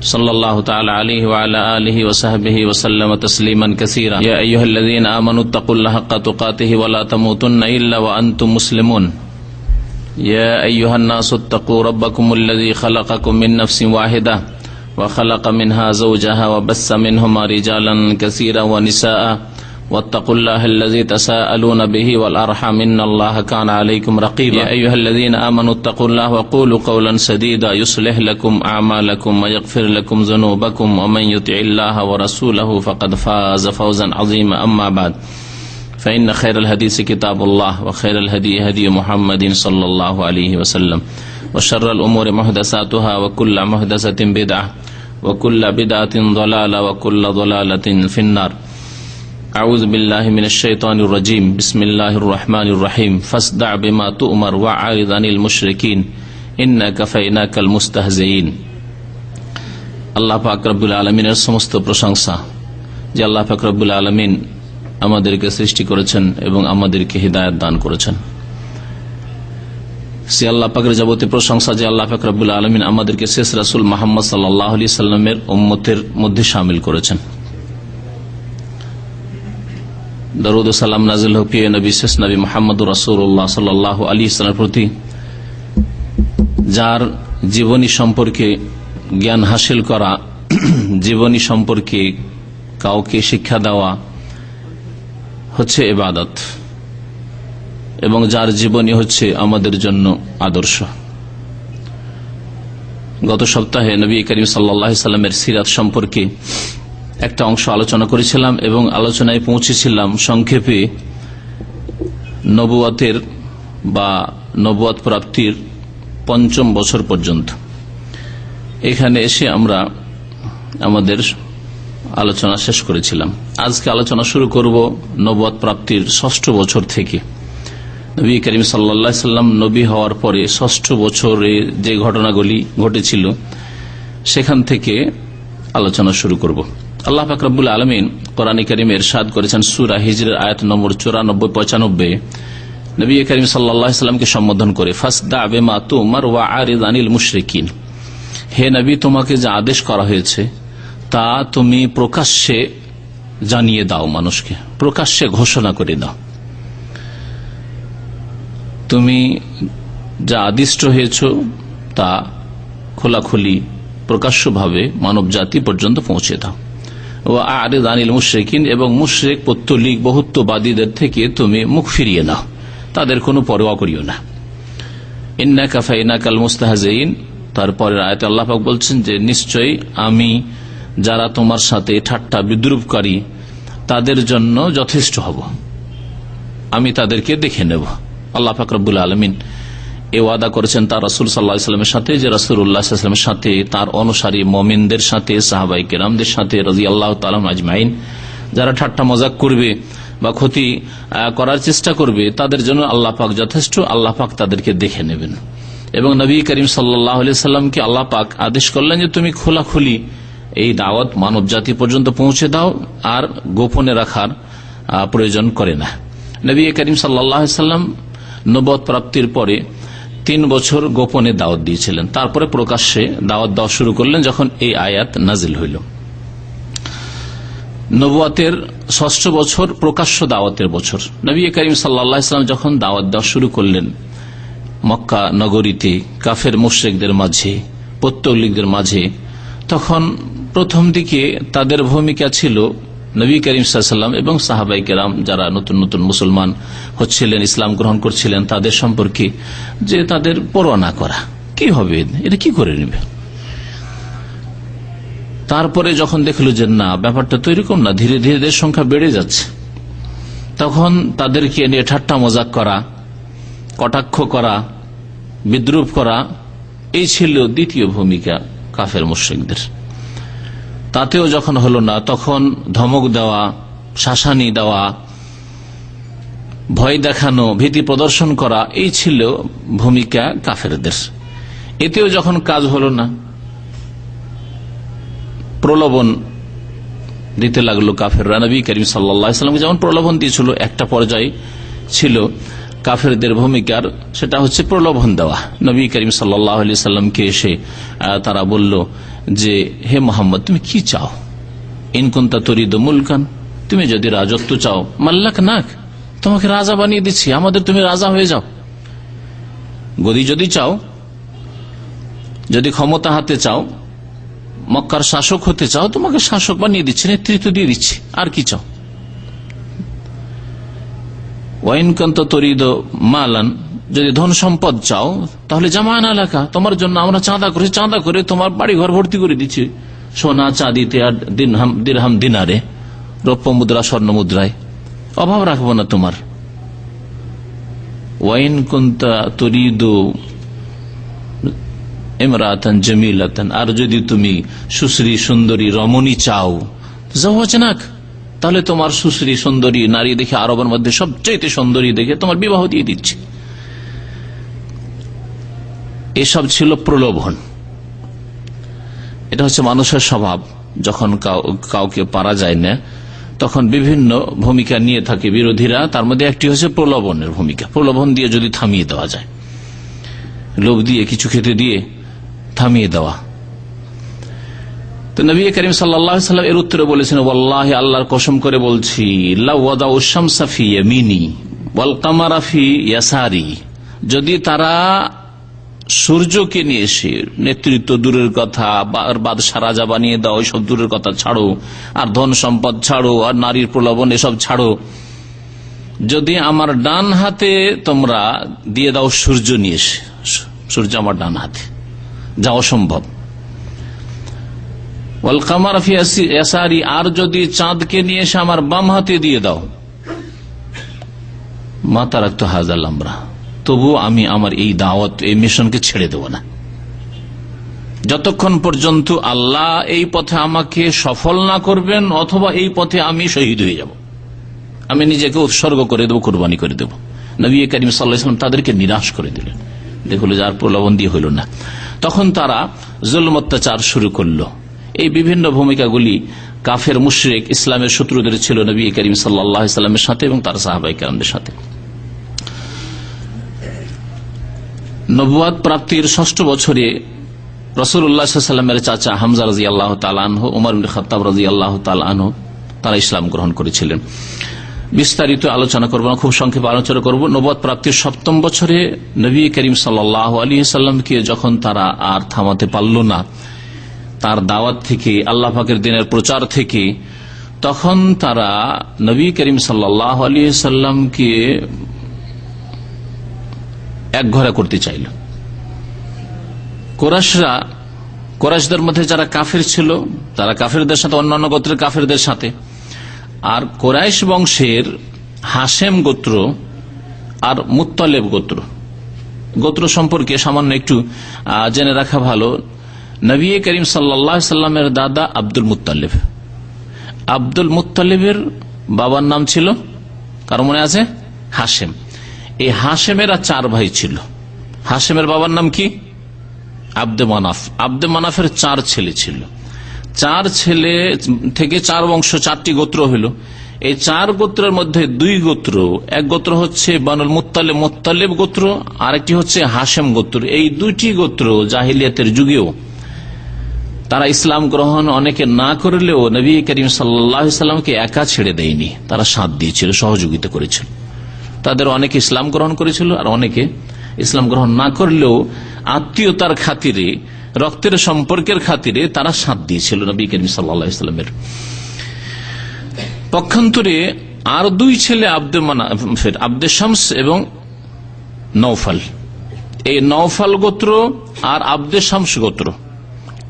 صلى الله تعالى عليه وعلى آله وصحبه وسلم تسليما كثيرا. يا أيها الذين آمنوا اتقوا الله حق تقاته ولا تموتن إلا وأنتم مسلمون. يا أيها الناس اتقوا ربكم الذي خلقكم من نفس واحدة. وخلق منها زوجها وبث منهما رجالا كثيرا ونساء واتقوا الله الذي تساءلون به والأرحم إن الله كان عليكم رقيبا. يا أيها الذين آمنوا اتقوا الله وقولوا قولا سديدا يصلح لكم أعمالكم ويغفر لكم ذنوبكم ومن يطع الله ورسوله فقد فاز فوزا عظيما. أما بعد، فإن خير الحديث كتاب الله وخير الهدي هدي محمد صلى الله عليه وسلم. وشر الأمور محدثاتها وكل محدثة بدعة وكل بدعة ضلالة وكل ضلالة في النار أعوذ بالله من الشيطان الرجيم بسم الله الرحمن الرحيم فاصدع بما تؤمر وعارض عن المشركين إنا كفيناك المستهزئين আল্লাহ পাক রব্বুল আলমিনের সমস্ত প্রশংসা যে আল্লাহ পাক রব্বুল আলমিন আমাদেরকে সৃষ্টি করেছেন এবং আমাদেরকে হৃদায়ত দান করেছেন সে আল্লাহ পাকের যাবতীয় প্রশংসা যে আল্লাহ পাক রব্বুল আলমিন আমাদেরকে শেষ রাসুল মোহাম্মদ সাল্লাহ সাল্লামের উম্মতের মধ্যে সামিল করেছেন। দরুদ সালাম নাজিল হকিয়ে নবী, শেষ নবী মোহাম্মদ রাসুল্লাহ সাল্লাহ আলী ইসলামের প্রতি, যার জীবনী সম্পর্কে জ্ঞান হাসিল করা, জীবনী সম্পর্কে কাউকে শিক্ষা দেওয়া হচ্ছে এবাদত। এবং যার জীবনী হচ্ছে আমাদের জন্য আদর্শ। গত সপ্তাহে নবী করিম সাল্লামের সিরাত সম্পর্কে একটা অংশ আলোচনা করেছিলাম এবং আলোচনায় পৌঁছেছিলাম সংক্ষেপে নবুয়াতের বা নবুয়াত প্রাপ্তির পঞ্চম বছর পর্যন্ত। এখানে এসে আমরা আমাদের আলোচনা শেষ করেছিলাম। আজকে আলোচনা শুরু করব নবুয়াত প্রাপ্তির ষষ্ঠ বছর থেকে। নবী করিম সাল্লা সাল্লাম নবী হওয়ার পরে ষষ্ঠ বছরে যে ঘটনাগুলি ঘটেছিল, সেখান থেকে আলোচনা শুরু করব। আল্লাহ ফাকরাবুল আলমিন কোরআন করিমের সাদ করেছেন সুরা হিজরের আয়াত নম্বর চুরানব্বই, পঁচানব্বই। নবী করিম সাল্লামকে সম্বোধন করে, ফাসদা বেমা তুমার ওয়া আরিদ আনিল মুশরিকিন। হে নবী, তোমাকে যে আদেশ করা হয়েছে, তা তুমি প্রকাশ্যে জানিয়ে দাও মানুষকে, প্রকাশ্যে ঘোষণা করে দাও। তুমি যা আদিষ্ট হয়েছ তা খোলাখুলি প্রকাশ্যভাবে মানব জাতি পর্যন্ত পৌঁছে দাও। ও আরে দানিল মুশ্রেকিন এবং মুশ্রেক পত্তলিক বহুত্ববাদীদের থেকে তুমি মুখ ফিরিয়ে নাও। তাদের কোনো পরোয়া করিও না। ইন্না কাফা ইনা কাল মুস্তাহাজেইন তারপরে আয়ত আল্লাহাক বলছেন যে, নিশ্চয়ই আমি যারা তোমার সাথে ঠাট্টা বিদ্রুপকারী, তাদের জন্য যথেষ্ট হব। আমি তাদেরকে দেখে নেব। আল্লাহ ফাকরুল আলমিন এ ওয়াদা করেছেন তার রসুল সাল্লাহ ইসলামের সাথে, যে রসুল উল্লাহামের সাথে, তার অনুসারী মমিনদের সাথে সাহাবাই কেরামদের সাথে রাজি আল্লাহ তালাম আজমাইন, যারা ঠাট্টা মজাক করবে বা ক্ষতি করার চেষ্টা করবে, তাদের জন্য আল্লাহ পাক যথেষ্ট, আল্লাহ পাক তাদেরকে দেখে নেবেন। এবং নবী করিম সাল্লাহ সাল্লামকে আল্লাহ পাক আদেশ করলেন যে, তুমি খোলাখুলি এই দাওয়াত মানব জাতি পর্যন্ত পৌঁছে দাও, আর গোপনে রাখার প্রয়োজন করে না। নবী করিম সাল্লাম নবদ প্রাপ্তির পরে তিন বছর গোপনে দাওয়াত দিয়েছিলেন। তারপরে প্রকাশ্যে দাওয়াত দেওয়া শুরু করলেন যখন এই আয়াত নাজিল হইল। নবুয়াতের ষষ্ঠ বছর প্রকাশ্য দাওয়াতের বছর। নবী করিম সাল্লাম যখন দাওয়াত দেওয়া শুরু করলেন, মক্কা নগরীতে কাফের মুশ্রেকদের মাঝে পত্তলিকদের মাঝে, তখন প্রথম দিকে তাদের ভূমিকা ছিল নবী করিম সাল্লাম এবং সাহাবাই কেরাম যারা নতুন নতুন মুসলমান হচ্ছিলেন, ইসলাম গ্রহণ করছিলেন, তাদের সম্পর্কে যে তাদের পরোয়া না করা, কি হবে? এটা কি করে নেবে? তারপরে যখন দেখল যে না, ব্যাপারটা তো এরকম না, ধীরে ধীরে এদের সংখ্যা বেড়ে যাচ্ছে, তখন তাদেরকে নিয়ে ঠাট্টা মজাক করা, কটাক্ষ করা, বিদ্রুপ করা, এই ছিল দ্বিতীয় ভূমিকা কাফের মুশ্রিকদের। তাতেও যখন হলো না, তখন ধমক দেওয়া, শাসানি দেওয়া, ভয় দেখানো, ভীতি প্রদর্শন করা, এই ছিল ভূমিকা কাফেরদের। এতেও যখন কাজ হলো না, প্রলোভন দিতে লাগল কাফের রানবী করিম সাল্লামকে যেমন প্রলোভন দিয়েছিল, একটা পর্যায়ে ছিল কাফেরদের ভূমিকার, সেটা হচ্ছে প্রলোভন দেওয়া। নবী করিম সাল্লি সাল্লামকে এসে তারা বলল যে, হে মোহাম্মদ, তুমি কি চাও? ইনকুন্তা তরিদ মুলকান, তুমি যদি রাজত্ব চাও, মাল্লাক নাক, তোমাকে রাজা বানিয়ে দিচ্ছি, আমাদের তুমি রাজা হয়ে যাও। গদি যদি চাও, যদি ক্ষমতা হাতে চাও, মক্কার শাসক হতে চাও, তোমাকে শাসক বানিয়ে দিচ্ছি, নেতৃত্ব দিয়ে দিচ্ছি, আর কি চাও? ওয়াইনকান্ত তরিদ মালান যদি ধন সম্পদ চাও, তাহলে জামান এলাকা তোমার জন্য আমরা চাঁদা করে চাঁদা করে তোমার বাড়ি ঘর ভর্তি করে দিচ্ছি। সোনা চাঁদিতে আর দিরহাম দিনারে, রৌপ্য মুদ্রা, স্বর্ণ মুদ্রায়। অভাব রাখব না তোমার। ওয়াইন কুন্তা তরিদ এমরাতন জমিলাতন, আর যদি তুমি সুশ্রী, সুন্দরী, রমণী চাও জওয়াজনাক তাহলে তোমার সুশ্রী, সুন্দরী নারী দেখে আরবের মধ্যে সবচেয়ে সুন্দরী দেখে তোমার বিবাহ দিয়ে দিচ্ছে। এসব ছিল প্রলোভন। এটা হচ্ছে মানুষের স্বভাব। যখন কাউকে পারা যায় না, তখন বিভিন্ন ভূমিকা নিয়ে থাকে বিরোধীরা। তার মধ্যে একটি হচ্ছে প্রলোভনের ভূমিকা। প্রলোভন দিয়ে যদি থামিয়ে দেওয়া যায়, লোভ দিয়ে কিছু খেতে দিয়ে থামিয়ে দেওয়া। তো নবী করিম সাল্লাম এর উত্তরে বলেছেন ওল্লাহ আল্লাহর কসম করে বলছি যদি তারা সূর্যকে নিয়ে এসে নেতৃত্ব দূরের কথা বাদশা রাজা বানিয়ে দাও সব দূরের কথা ছাড়ো। আর ধন সম্পদ ছাড়ো, আর নারীর প্রলোভন, এসব ছাড়ো। যদি আমার ডান হাতে তোমরা দিয়ে দাও সূর্য নিয়ে এসে, সূর্য আমার ডান হাতে, যা অসম্ভব। ওয়ালকামার আর যদি চাঁদকে নিয়ে এসে আমার বাম হাতে দিয়ে দাও মাতা রাখতো হাজার আমরা। তবু আমি আমার এই দাওয়াত, এই মিশনকে ছেড়ে দেব না। যতক্ষণ পর্যন্ত আল্লাহ এই পথে আমাকে সফল না করবেন অথবা এই পথে আমি শহীদ হয়ে যাব, আমি নিজেকে উৎসর্গ করে দেবো, কোরবানি করে দেব। নবী করিম সাল্লাহাম তাদেরকে নিরাশ করে দিলেন। দেখল যার প্রলোভন দিয়ে হইল না। তখন তারা জুলম অত্যাচার শুরু করল। এই বিভিন্ন ভূমিকাগুলি কাফের মুশ্রেক, ইসলামের শত্রুদের ছিল নবী করিম সাল্লামের সাথে এবং তার সাহাবাই কারণের সাথে। নবাদ প্রাপ্তির ষষ্ঠ বছরে রসুল্লাহামের চাচা হামজা রাজি আল্লাহ তালাহ উমর খতাব রাজি আল্লাহ তালাহ তারা ইসলাম গ্রহণ করেছিলেন। বিস্তারিত আলোচনা করব না, খুব সংক্ষেপে আলোচনা করব। নবাদ প্রাপ্তির সপ্তম বছরে নবী করিম সাল্লাহ আলী সাল্লামকে যখন তারা আর থামাতে পারল না, তার দাওয়াত থেকে, আল্লাহ পাকের দিনের প্রচার থেকে, তখন তারা নবী করিম সাল্লাহ আলী সাল্লামকে এক ঘরে করতে চাইল। কোরাসরা কোরাসদের মধ্যে যারা কাফের ছিল, তারা কাফেরদের সাথে, অন্যান্য গোত্রের কাফেরদের সাথে। আর কোরাইশ বংশের হাসেম গোত্র আর মুত্তলেব গোত্র। গোত্র সম্পর্কে সামান্য একটু জেনে রাখা ভালো। নবী করিম সাল্লামের দাদা আব্দুল মুতালিব আব্দুল মুতালিবের বাবার নাম ছিল, কার মনে আছে? হাসেম এই হাসেমেরা চার ভাই ছিল। হাসেমের বাবার নাম কি? আব্দে মানাফ। আব্দে মানাফের চার ছেলে ছিল। চার ছেলে থেকে চার বংশ, চারটি গোত্র হইল। এই চার গোত্রের মধ্যে দুই গোত্র, এক গোত্র হচ্ছে বানুল মুতালেব মোত্তালেব গোত্র, আরেকটি হচ্ছে হাসেম গোত্র। এই দুইটি গোত্র জাহিলিয়াতের যুগেও তারা ইসলাম গ্রহণ অনেকে না করলেও নবী করিম সাল্লামকে একা ছেড়ে দেয়নি। তারা সাথ দিয়েছিল, সহযোগিতা করেছিল। তাদের অনেকে ইসলাম গ্রহণ করেছিল আর অনেকে ইসলাম গ্রহণ না করলেও আত্মীয়তার খাতিরে, রক্তের সম্পর্কের খাতিরে তারা সাথ দিয়েছিল নবী করিম সাল্লা ইসলামের পক্ষান্তরে আর দুই ছেলে আব্দে মানাফের আব্দে শামস এবং নৌফাল এই নৌফাল গোত্র আর আব্দে শামস গোত্র।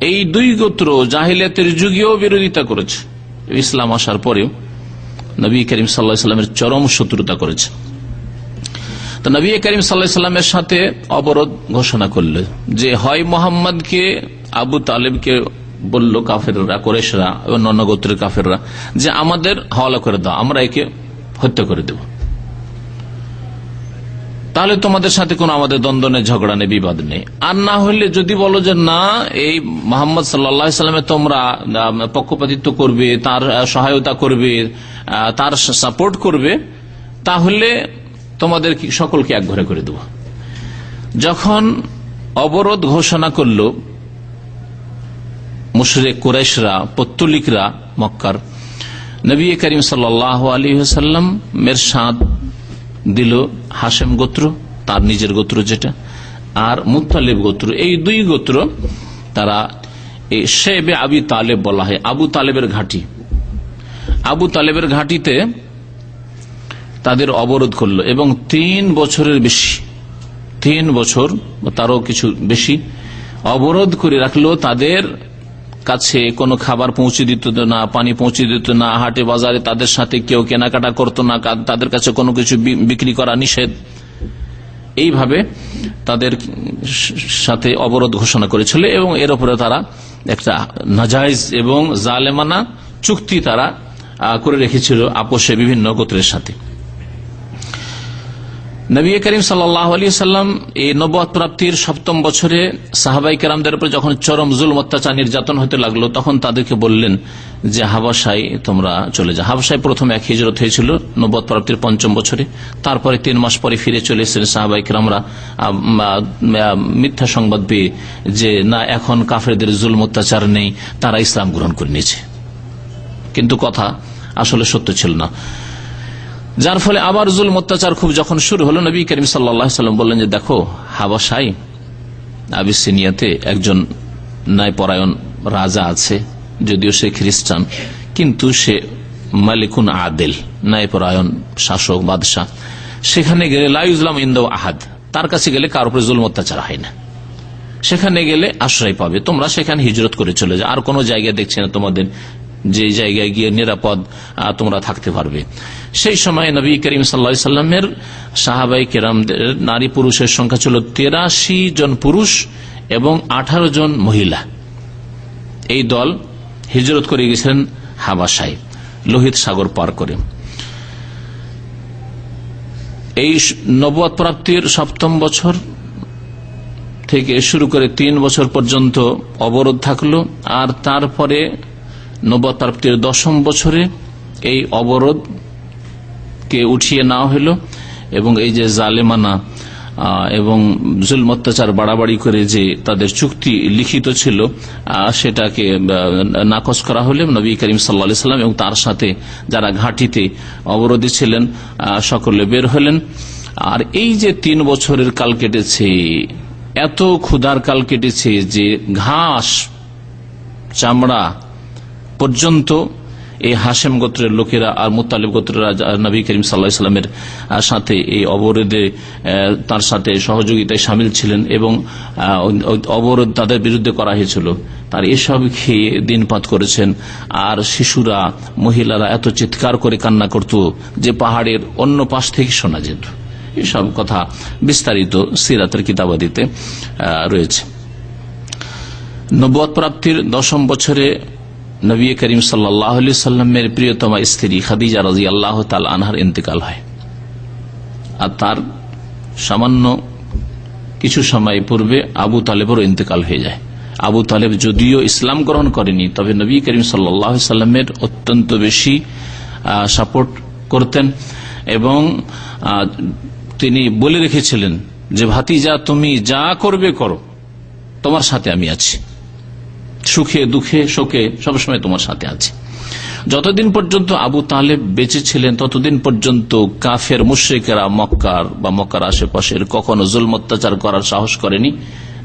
এই দুই গোত্র জাহিলিয়াতের যুগেও বিরোধিতা করেছে। ইসলাম আসার পরেও নবী করিম সাল্লামের চরম শত্রুতা করেছে। তো নবী করিম সাল্লামের সাথে অবরোধ ঘোষণা করল যে, হয় মোহাম্মদকে আবু তালেবকে বলল কাফেররা কোরেশরা এবং অন্য গোত্রের কাফেররা যে, আমাদের হওয়ালা করে দাও, আমরা একে হত্যা করে দেব। তাহলে তোমাদের সাথে কোনো আমাদের দ্বন্দ্ব নেই, ঝগড়া নেই, বিবাদ নেই। আর না হলে যদি বলো যে, না, এই মোহাম্মদ সাল্লামে তোমরা পক্ষপাতিত্ব করবে, তার সহায়তা করবে তার সাপোর্ট করবে, তাহলে তোমাদের সকলকে এক ঘরে করে দেব। যখন অবরোধ ঘোষণা করল মুশরেক কুরেশরা পত্তলিকরা মক্কার, নবী করিম সাল্লাহ আলী সাল্লাম মের সাঁত দিল হাসেম গোত্র, তার নিজের গোত্র যেটা, আর মুতালেব গোত্র। এই দুই গোত্র তারা শেবে আবি তালেব বলা হয়, আবু তালেবের ঘাটি। আবু তালেবের ঘাটিতে তাদের অবরোধ করল। এবং তিন বছরের বেশি, তিন বছর তারও কিছু বেশি অবরোধ করে রাখল তাদের কাছে। কোনো খাবার পৌঁছে দিত না, পানি পৌঁছে দিত না, হাটে বাজারে তাদের সাথে কেউ কেনাকাটা করতো না তাদের কাছে কোনো কিছু বিক্রি করা নিষেধ। এইভাবে তাদের সাথে অবরোধ ঘোষণা করেছিল এবং এর উপরে তারা একটা নাজাইজ এবং জালেমানা চুক্তি তারা করে রেখেছিল আপোষে বিভিন্ন গোত্রের সাথে। নবী করিম সাল্লাহ আলী সাল্লাম এই নবাদ প্রাপ্তির সপ্তম বছরে সাহাবাই কেরামদের উপর যখন চরম জুল অত্যাচার, নির্যাতন হতে লাগল, তখন তাদেরকে বললেন যে হাবাসাই তোমরা চলে যা হাবাসাই প্রথম এক হিজরত হয়েছিল নবাদ প্রাপ্তির পঞ্চম বছরে। তারপরে তিন মাস পরে ফিরে চলে এসেছেন সাহাবাই কেরামরা। মিথ্যা সংবাদ পেয়ে যে, না, এখন কাফেরদের জুল অত্যাচার নেই, তারা ইসলাম গ্রহণ করে নিয়েছে। কিন্তু কথা আসলে সত্য ছিল না। যার ফলে আবার জুল অত্যাচার খুব যখন শুরু হলো, নবী করিম সাল্লাম বললেন যে, দেখো হাবাসাই আবিসিনিয়াতে একজন ন্যায়পরায়ণ রাজা আছে, যদিও সে খ্রিস্টান, কিন্তু সে মালিকুন আদেল, ন্যায়পরায়ণ শাসক, বাদশাহ। সেখানে গেলে লাইজলাম ইন্দ আহাদ, তার কাছে গেলে কার উপরে জুল অত্যাচার হয় না। সেখানে গেলে আশ্রয় পাবে, তোমরা সেখানে হিজরত করে চলে যাও। আর কোন জায়গায় দেখছি না তোমাদের যে জায়গায় গিয়ে নিরাপদ তোমরা থাকতে পারবে। সেই সময় নবী করিম সাল্লা সাল্লামের সাহাবাই কেরামদের নারী পুরুষের সংখ্যা ছিল তেরাশি জন পুরুষ এবং আঠারো জন মহিলা। এই দল হিজরত করে গেছিলেন হাবাসাই লোহিত সাগর পার করে। এই নবদ প্রাপ্তির সপ্তম বছর থেকে শুরু করে তিন বছর পর্যন্ত অবরোধ থাকল, আর তারপরে প্রাপ্তির দশম বছরে এই অবরোধ কে উঠিয়ে নেওয়া হলো এবং এই যে জালেমানা এবং জুল অত্যাচার বাড়াবাড়ি করে যে তাদের চুক্তি লিখিত ছিল সেটাকে নাকচ করা হলে নবী করিম সাল্লা সাল্লাম এবং তার সাথে যারা ঘাটিতে অবরোধী ছিলেন সকলে বের হলেন। আর এই যে তিন বছরের কাল কেটেছে, এত ক্ষুধার কাল কেটেছে যে ঘাস, চামড়া পর্যন্ত এই হাসেম গোত্রের লোকেরা আর মুতালিব গোত্রের নবী করিম সাল্লাহামের সাথে এই অবরোধে তার সাথে সহযোগিতায় সামিল ছিলেন এবং অবরোধ তাদের বিরুদ্ধে করা হয়েছিল। তার এসব খেয়ে দিনপাত করেছেন। আর শিশুরা, মহিলারা এত চিৎকার করে কান্না করত যে পাহাড়ের অন্য পাশ থেকে শোনা যেত। এসব কথা বিস্তারিত সিরাতের কিতাবাদিতে রয়েছে। নবাদ প্রাপ্তির দশম বছরে নবী করিম সাল্লামের প্রিয়তমা স্ত্রী খাদিজা রাজি আল্লাহ তাল আনহার ইন্তেকাল হয়। আর তার সামান্য কিছু সময় পূর্বে আবু তালেবেরও ইন্তেকাল হয়ে যায়। আবু তালেব যদিও ইসলাম গ্রহণ করেনি, তবে নবী করিম সাল্লামের অত্যন্ত বেশি সাপোর্ট করতেন এবং তিনি বলে রেখেছিলেন যে, ভাতিজা, তুমি যা করবে করো, তোমার সাথে আমি আছি। সুখে, দুঃখে, শোকে সবসময় তোমার সাথে আছে। যতদিন পর্যন্ত আবু তালেব বেঁচে ছিলেন, ততদিন পর্যন্ত কাফের মুশ্রিকেরা মক্কার বা মক্কার আশেপাশের কখনো জুল অত্যাচার করার সাহস করেনি।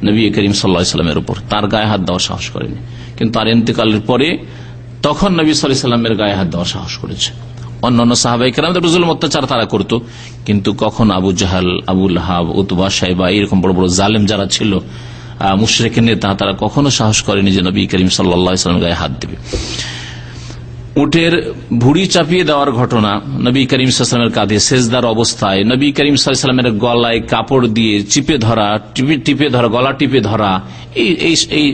নবী করিম সাল্লামের উপর। তার গায়ে হাত দেওয়ার সাহস করেনি। কিন্তু তার ইন্তেকালের পরে তখন নবী সাল্লামের গায়ে হাত দেওয়ার সাহস করেছে। অন্যান্য সাহাবাই কেরাম জুলম অত্যাচার তারা করত, কিন্তু কখন Abu Jahl, Abu Lahab Utba সাহেবা, এরকম বড় বড় জালেম যারা ছিল মুশ্রেকের নেতা তারা কখনো সাহস করেনি যে নবী করিম সাল্লাম গায়ে হাত দেবে। উটের ভুড়ি চাপিয়ে দেওয়ার ঘটনা নবী করিম সাল্লামের কাঁধে সেজদার অবস্থায় নবী করিম সাল্লামের গলায় কাপড় দিয়ে চিপে ধরা, টিপে ধরা, গলা টিপে ধরা,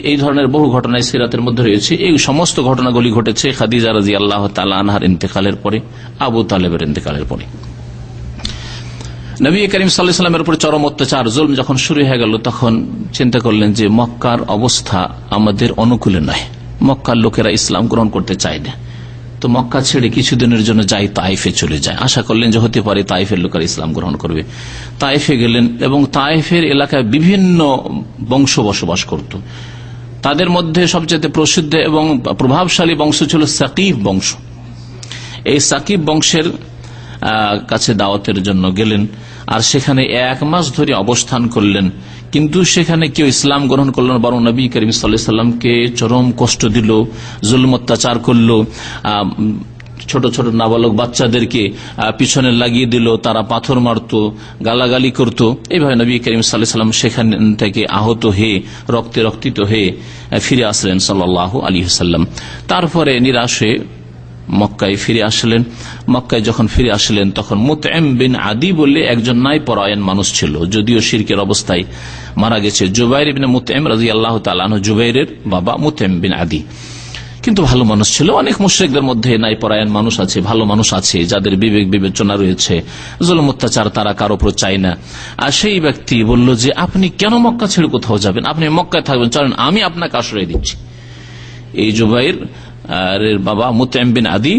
এই ধরনের বহু ঘটনা সিরাতের মধ্যে রয়েছে। এই সমস্ত ঘটনাগুলি ঘটেছে খাদিজা রাজি আল্লাহ তালা আনহার ইন্তেকালের পরে, আবু তালেবের ইন্তেকালের পরে। নবী করিম সাল্লামের উপর চরম অত্যাচার, জুলম যখন শুরু হয়ে গেল, তখন চিন্তা করলেন যে মক্কার অবস্থা আমাদের অনুকূলে নয়। মক্কার লোকেরা ইসলাম গ্রহণ করতে চায় না। তো মক্কা ছেড়ে কিছুদিনের জন্য যাই তাইফে চলে যায়। আশা করলেন যে হতে পারে তাইফের লোকেরা ইসলাম গ্রহণ করবে। তাইফে গেলেন এবং তাইফের এলাকায় বিভিন্ন বংশ বসবাস করত। তাদের মধ্যে সবচেয়ে প্রসিদ্ধ এবং প্রভাবশালী বংশ ছিল সাকিব বংশ। এই সাকিব বংশের কাছে দাওয়াতের জন্য গেলেন। আর সেখানে এক মাস ধরে অবস্থান করলেন। কিন্তু সেখানে কেউ ইসলাম গ্রহণ করলেন বরং নবী করিম সাল্লামকে চরম কষ্ট দিল, জুলম অত্যাচার করল ছোট ছোট নাবালক বাচ্চাদেরকে পিছনে লাগিয়ে দিল, তারা পাথর মারত, গালাগালি করত। এইভাবে নবী করিম সাল্লাম সেখান থেকে আহত হয়ে, রক্তে রক্তিত হয়ে ফিরে আসলেন সাল্লাহ আলী সাল্লাম। তারপরে নিরাশ মক্কায় ফিরে আসলেন। মক্কায় যখন ফিরে আসলেন, তখন মুতএম বিন আদি বলে একজন নাই পরায়ণ মানুষ ছিল, যদিও শিরকের অবস্থায় মারা গেছে। জুবাইর বিন মুতএম রাজি আল্লাহ তালাহ জুবাইরের বাবা মুতএম বিন আদি। কিন্তু ভালো মানুষ ছিল, অনেক মুশ্রিকদের মধ্যে নাই পরায়ণ মানুষ আছে, ভালো মানুষ আছে, যাদের বিবেক বিবেচনা রয়েছে, জুলুম অত্যাচার তারা কারও উপর চায় না। আর সেই ব্যক্তি বলল যে, আপনি কেন মক্কা ছেড়ে কোথাও যাবেন? আপনি মক্কায় থাকবেন, চলেন, আমি আপনাকে আশ্রয় দিচ্ছি। এই জুবাইর বাবা মুতাইম আদি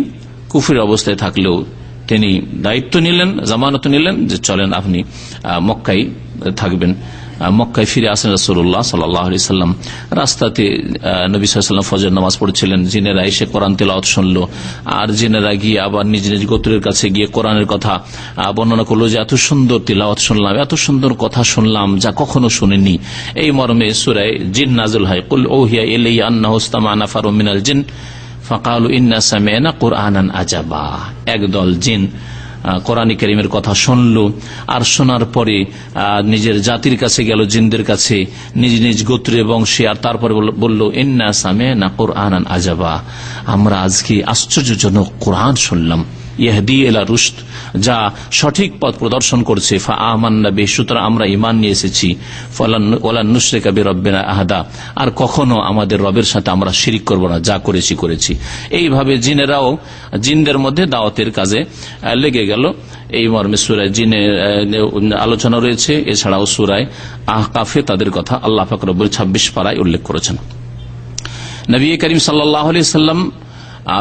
কুফির অবস্থায় থাকলেও তিনি দায়িত্ব নিলেন, জামানত নিলেন যে চলেন আপনি মক্কাই থাকবেন। মক্কায় ফিরে আসেন রসুল্লাহ সাল্লাম। রাস্তাতে নবী সাল্লাম ফজর নামাজ পড়ছিলেন। জিনেরা এসে কোরআন তেলাওয়াত শুনলো। আর জিনেরা গিয়ে আবার নিজ নিজ গোত্রের কাছে গিয়ে কোরআনের কথা বর্ণনা করল যে, এত সুন্দর তিলাওয়াত শুনলাম, এত সুন্দর কথা শুনলাম যা কখনো শুনিনি। এই মর্মে সুরায় জিন নাজুল হয়। কুল ওহিয়া এলাই আন্না হোস্তামানা ফারুম মিনাল জিন, ফকালু ইন্না সামেনা কোরআনান আজাবা। একদল জিন কোরআন করিমের কথা শুনল। আর শোনার পরে নিজের জাতির কাছে গেল, জিনদের কাছে, নিজ নিজ গোত্রে বংশে, আর তারপরে বলল- ইন্না সামে না কোরআন আজাবা। আমরা আজকে আশ্চর্যজনক কোরআন শুনলাম। ইহদি এলা রুস্ত যা সঠিক পথ প্রদর্শন করছে। ফা আমান্না বে সুতরাং আমরা ইমান নিয়ে এসেছি। নুসরে কবি রব্বেনা আহাদা, আর কখনো আমাদের রবের সাথে আমরা শিরিক করব না, যা করেছি করেছি। এইভাবে জিনেরাও জিনদের মধ্যে দাওয়াতের কাজে লেগে গেল। এই মর্মে সুরায় জিনের আলোচনা রয়েছে। এছাড়াও সুরায় আহ কাফে তাদের কথা আল্লাহ ফাকরবুল ছাব্বিশ পাড়ায় উল্লেখ করেছেন। নবী করিম সাল্লাহ সাল্লাম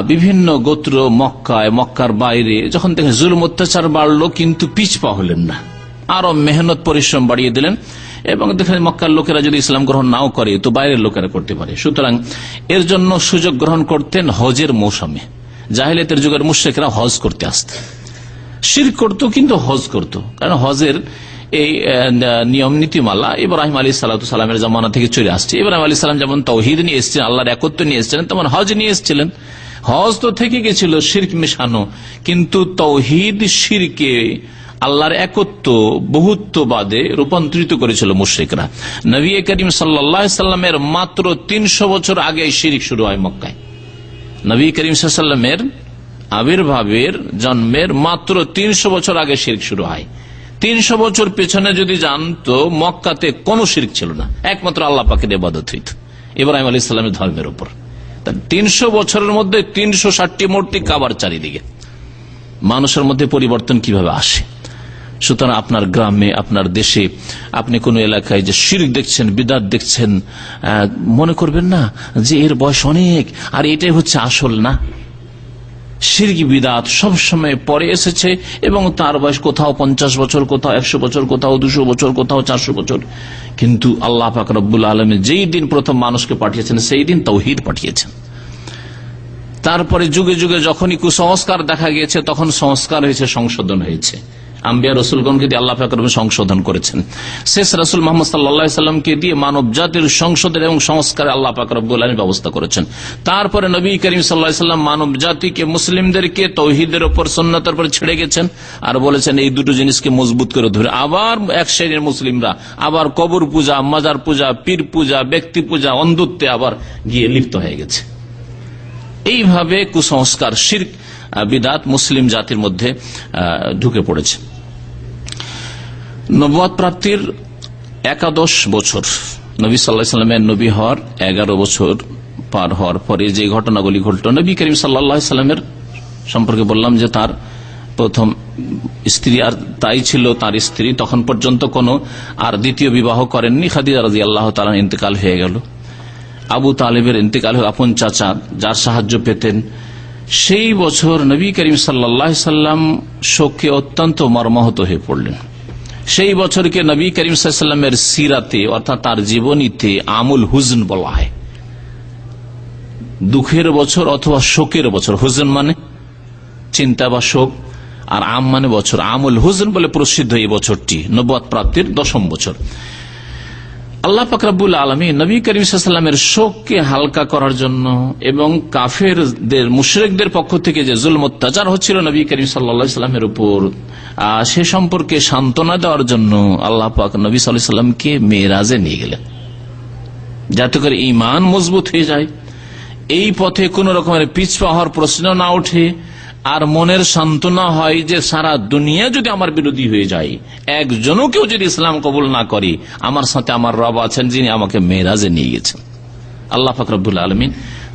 বিভিন্ন গোত্র মক্কায়, মক্কার বাইরে, যখন দেখেন জুলুম অত্যাচার বাড়লো, কিন্তু পিছপা হলেন না। আরও মেহনত, পরিশ্রম বাড়িয়ে দিলেন এবং দেখেন মক্কার লোকেরা যদি ইসলাম গ্রহণ নাও করে, তো বাইরের লোকেরা করতে পারে। সুতরাং এর জন্য সুযোগ গ্রহণ করতেন হজের মৌসুমে। জাহিলিয়াতের যুগের মুশ্রেকরা হজ করতে আসতেন শির করত, কিন্তু হজ করত। কারণ হজের এই নিয়ম, নীতিমালা ইব্রাহিম আলী সালামের জমানা থেকে চলে আসছে। ইব্রাহিম আলী সালাম যেমন তৌহিদ নিয়ে এসেছেন, আল্লাহর একত্র নিয়ে এসেছিলেন তেমন হজ নিয়ে এসেছিলেন। হজ তো থেকে গেছিল, শির্ক মেশানো। কিন্তু তৌহিদ শিরকে আল্লাহর একত্ব, বহুত্ববাদে রূপান্তরিত করেছিল মুশ্রিকরা। নবী করিম সাল্লা সাল্লামের মাত্র তিনশো বছর আগে শিরিক শুরু হয় মক্কায়। নবী করিম সাল্লামের আবির্ভাবের জন্মের মাত্র তিনশো বছর আগে শির্ক শুরু হয়। তিনশো বছর পেছনে যদি জানতো মক্কাতে কোন শির্ক ছিল না। একমাত্র আল্লাহ ইবাদত হইত। ইব্রাহিম আলী ইসলামের ধর্মের উপর। তিনশো বছরের মধ্যে তিনশো ষাটটি মূর্তি কাবার চারিদিকে। মানুষের মধ্যে পরিবর্তন কীভাবে আসে? সুতরাং আপনার গ্রামে, আপনার দেশে, আপনি কোন এলাকায় যে শিরিক দেখছেন, বিদাত দেখছেন মনে করবেন না যে এর বয়স অনেক, আর এটাই হচ্ছে আসল না। সিরকি বিদাত সবসময় পরে এসেছে এবং তার বয়স কোথাও পঞ্চাশ বছর, কোথাও একশো বছর, কোথাও দুশো বছর, কোথাও চারশো বছর। কিন্তু আল্লাহ আলমে আলমী যেই দিন প্রথম মানুষকে পাঠিয়েছেন, সেই দিন তৌহিদ পাঠিয়েছেন। তারপরে যুগে যুগে যখনই কুসংস্কার দেখা গিয়েছে, তখন সংস্কার হয়েছে, সংশোধন হয়েছে। আম্বিয়া রসুলগণকে দিয়ে আল্লাহ ফাকরমে সংশোধন করেছেন। শেষ রসুল মোহাম্মদ সাল্লা সাল্লামকে দিয়ে মানব জাতির সংশোধন এবং সংস্কারে আল্লাহ ফাকরবুল আলম ব্যবস্থা করেছেন। তারপরে নবী করিম সাল্লাহ সাল্লাম মানব জাতিকে মুসলিমদেরকে তৌহিদের ওপর সন্ন্যতের উপর ছেড়ে গেছেন আর বলেছেন এই দুটো জিনিসকে মজবুত করে ধরে। আবার এক শ্রেণির মুসলিমরা আবার কবর পূজা মাজার পূজা পীর পূজা ব্যক্তি পূজা অন্ধত্বে আবার গিয়ে লিপ্ত হয়ে গেছে। এইভাবে কুসংস্কার আহ, বিদাত মুসলিম জাতির মধ্যে ঢুকে পড়েছে। নবাদ প্রাপ্তির একাদশ বছর। নবী সাল্লাহ সাল্লামের নবী হওয়ার এগারো বছর পার হওয়ার পরে যে ঘটনাগুলি ঘটল, নবী করিম সাল্লাহ সাল্লামের সম্পর্কে বললাম যে তার প্রথম স্ত্রী, আর তাই ছিল তার স্ত্রী। তখন পর্যন্ত কোনো আর দ্বিতীয় বিবাহ করেননি। খাদিজা রাজি আল্লাহ তালা ইন্তেকাল হয়ে গেল। আবু তালেবের ইন্তেকাল আপন চাচা, যার সাহায্য পেতেন। সেই বছর নবী করিম সাল্লা সাল্লাম শোকে অত্যন্ত মর্মাহত হয়ে পড়লেন। সেই বছরকে নবী করিম সাল্লামের সিরাতে, অর্থাৎ তার জীবনীতে আমুল হুজন বলা হয়। দুঃখের বছর অথবা শোকের বছর, হুজন মানে চিন্তা বা শোক, আর আম মানে বছর। আমুল হুজন বলে প্রসিদ্ধ এই বছরটি নব্বত প্রাপ্তির দশম বছর। আল্লাহ ফাকরাবুল আলমী নবী করিমের শোককে হালকা করার জন্য এবং কাফেরদের, মুশরেকদের পক্ষ থেকে যে জুল অত্যাচার হচ্ছিল নবী করিম সাল্লামের উপর সে সম্পর্কে সান্ত্বনা দেওয়ার জন্য আল্লাহ পাক নবী সাল্লামকে মেয়েরাজে নিয়ে গেলেন। যাতে করে ইমান মজবুত হয়ে যায়। এই পথে কোন রকমের পিছপা হওয়ার প্রশ্ন না ওঠে। আর মনের সান্ত্বনা হয় যে সারা দুনিয়া যদি আমার বিরোধী হয়ে যায়, একজনও কেউ যদি ইসলাম কবুল না করে, আমার সাথে আমার রব আছেন যিনি আমাকে মেয়েরাজে নিয়ে গেছেন। আল্লাহ ফকরবুল আলমিন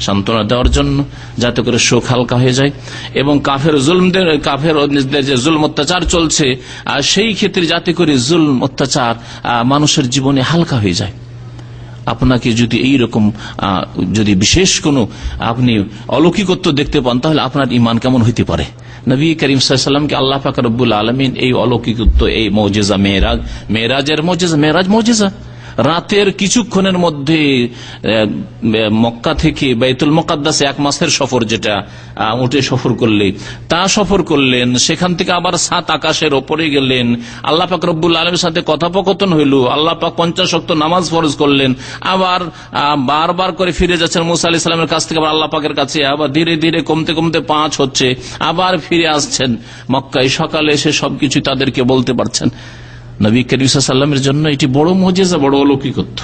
সান্ত্বনা দেওয়ার জন্য যাতে করে শোক হালকা হয়ে যায় এবং কাফের জুলমদের, কাফের যে জুলম অত্যাচার চলছে সেই ক্ষেত্রে যাতে করে জুলম অত্যাচার মানুষের জীবনে হালকা হয়ে যায়। আপনাকে যদি এই রকম যদি বিশেষ কোনো আপনি অলৌকিকত্ব দেখতে পান, তাহলে আপনার ইমান কেমন হইতে পারে? নবী করিম সাল্লামকে আল্লাহ পাক রব্বুল আলমিন এই অলৌকিকত্ব, এই মৌজেজা মেয়েরাজ, মেয়েরাজের মৌজেজা, মেয়েরাজ মৌজেজা। রাতের কিছুক্ষণের মধ্যে মক্কা থেকে বাইতুল মোকাদ্দাসে এক মাসের সফর যেটা উঠে সফর করলে তা সফর করলেন, সেখান থেকে আবার সাত আকাশের ওপরে গেলেন। আল্লাহ পাক রব্বুল আলমের সাথে কথোপকথন হইল। আল্লাহ পাক পঞ্চাশ শক্ত নামাজ ফরজ করলেন। আবার বারবার করে ফিরে যাচ্ছেন মুসা আলি সাল্লামের কাছ থেকে। আবার আল্লাহ পাকের কাছে আবার ধীরে ধীরে কমতে কমতে পাঁচ হচ্ছে। আবার ফিরে আসছেন মক্কায়। সকালে এসে সবকিছু তাদেরকে বলতে পারছেন। নবী করিমের জন্য এটি বড় মজেজা, বড় অলৌকিকত্ব।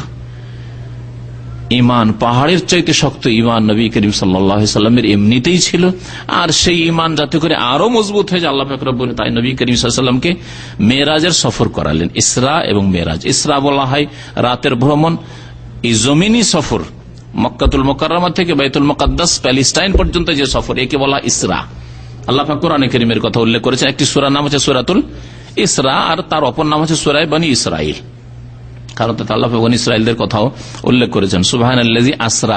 ইমান পাহাড়ের চাইতে শক্ত ইমান নবী করিম সাল্লামের এমনিতেই ছিল। আর সেই ইমান যাতে করে আরও মজবুত হয়ে যায়, আল্লাহ ফকরবুল তাই নবী করিম সাল্লামকে মেয়েরাজের সফর করালেন। ইসরা এবং মেয়েরাজ ইসরা বলা হয় রাতের ভ্রমণ। এই জমিনী সফর, মক্কাতুল মোকাররমা থেকে বাইতুল মোকাদ্দাস, প্যালিস্টাইন পর্যন্ত যে সফর, একে বলা ইসরা। আল্লাহ কোরআনে করিমের কথা উল্লেখ করেছেন। একটি সুরার নাম হচ্ছে সুরাতুল ইসরা আর তার অপর নাম হচ্ছে সুরাই বানী ইসরাইল। কারণ আল্লাহ ইসরায়েলদের কথাও উল্লেখ করেছেন সুবাহান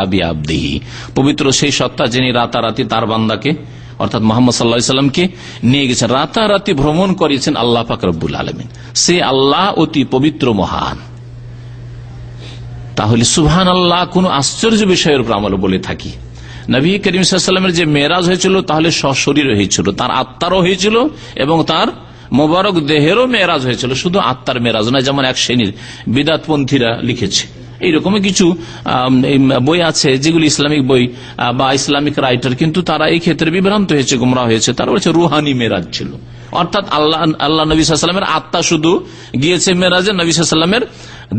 বিআবদিহি। পবিত্র সেই সত্তা যিনি রাতারাতি তার বান্দাকে, অর্থাৎ মোহাম্মদ সাল্লাহ সাল্লামকে নিয়ে গেছেন। রাতারাতি ভ্রমণ করেছেন আল্লাহ ফাকরবুল আলমিন। সে আল্লাহ অতি পবিত্র মহান। তাহলে সুবহান আল্লাহ কোন আশ্চর্য বিষয়ের উপর আমল বলে থাকি। নবী করিম যে মেয়েরাজ হয়েছিল, তাহলে সশরীর হয়েছিল, তার আত্মারও হয়েছিল এবং তার মোবারক দেহেরও মেয়েরাজ হয়েছিল, শুধু আত্মার মেয়েরাজ নয়, যেমন এক শ্রেণির বিদাতপন্থীরা লিখেছে। এইরকম কিছু বই আছে, যেগুলি ইসলামিক বই বা ইসলামিক রাইটার, কিন্তু তারা এই ক্ষেত্রে বিভ্রান্ত হয়েছে, গুমরা হয়েছে। তারা বলছে রুহানি মেরাজ ছিল। অর্থাৎ আল্লাহ আল্লাহ নবী সাল্লামের আত্মা শুধু গিয়েছে মেরাজে নবী সাল্লামের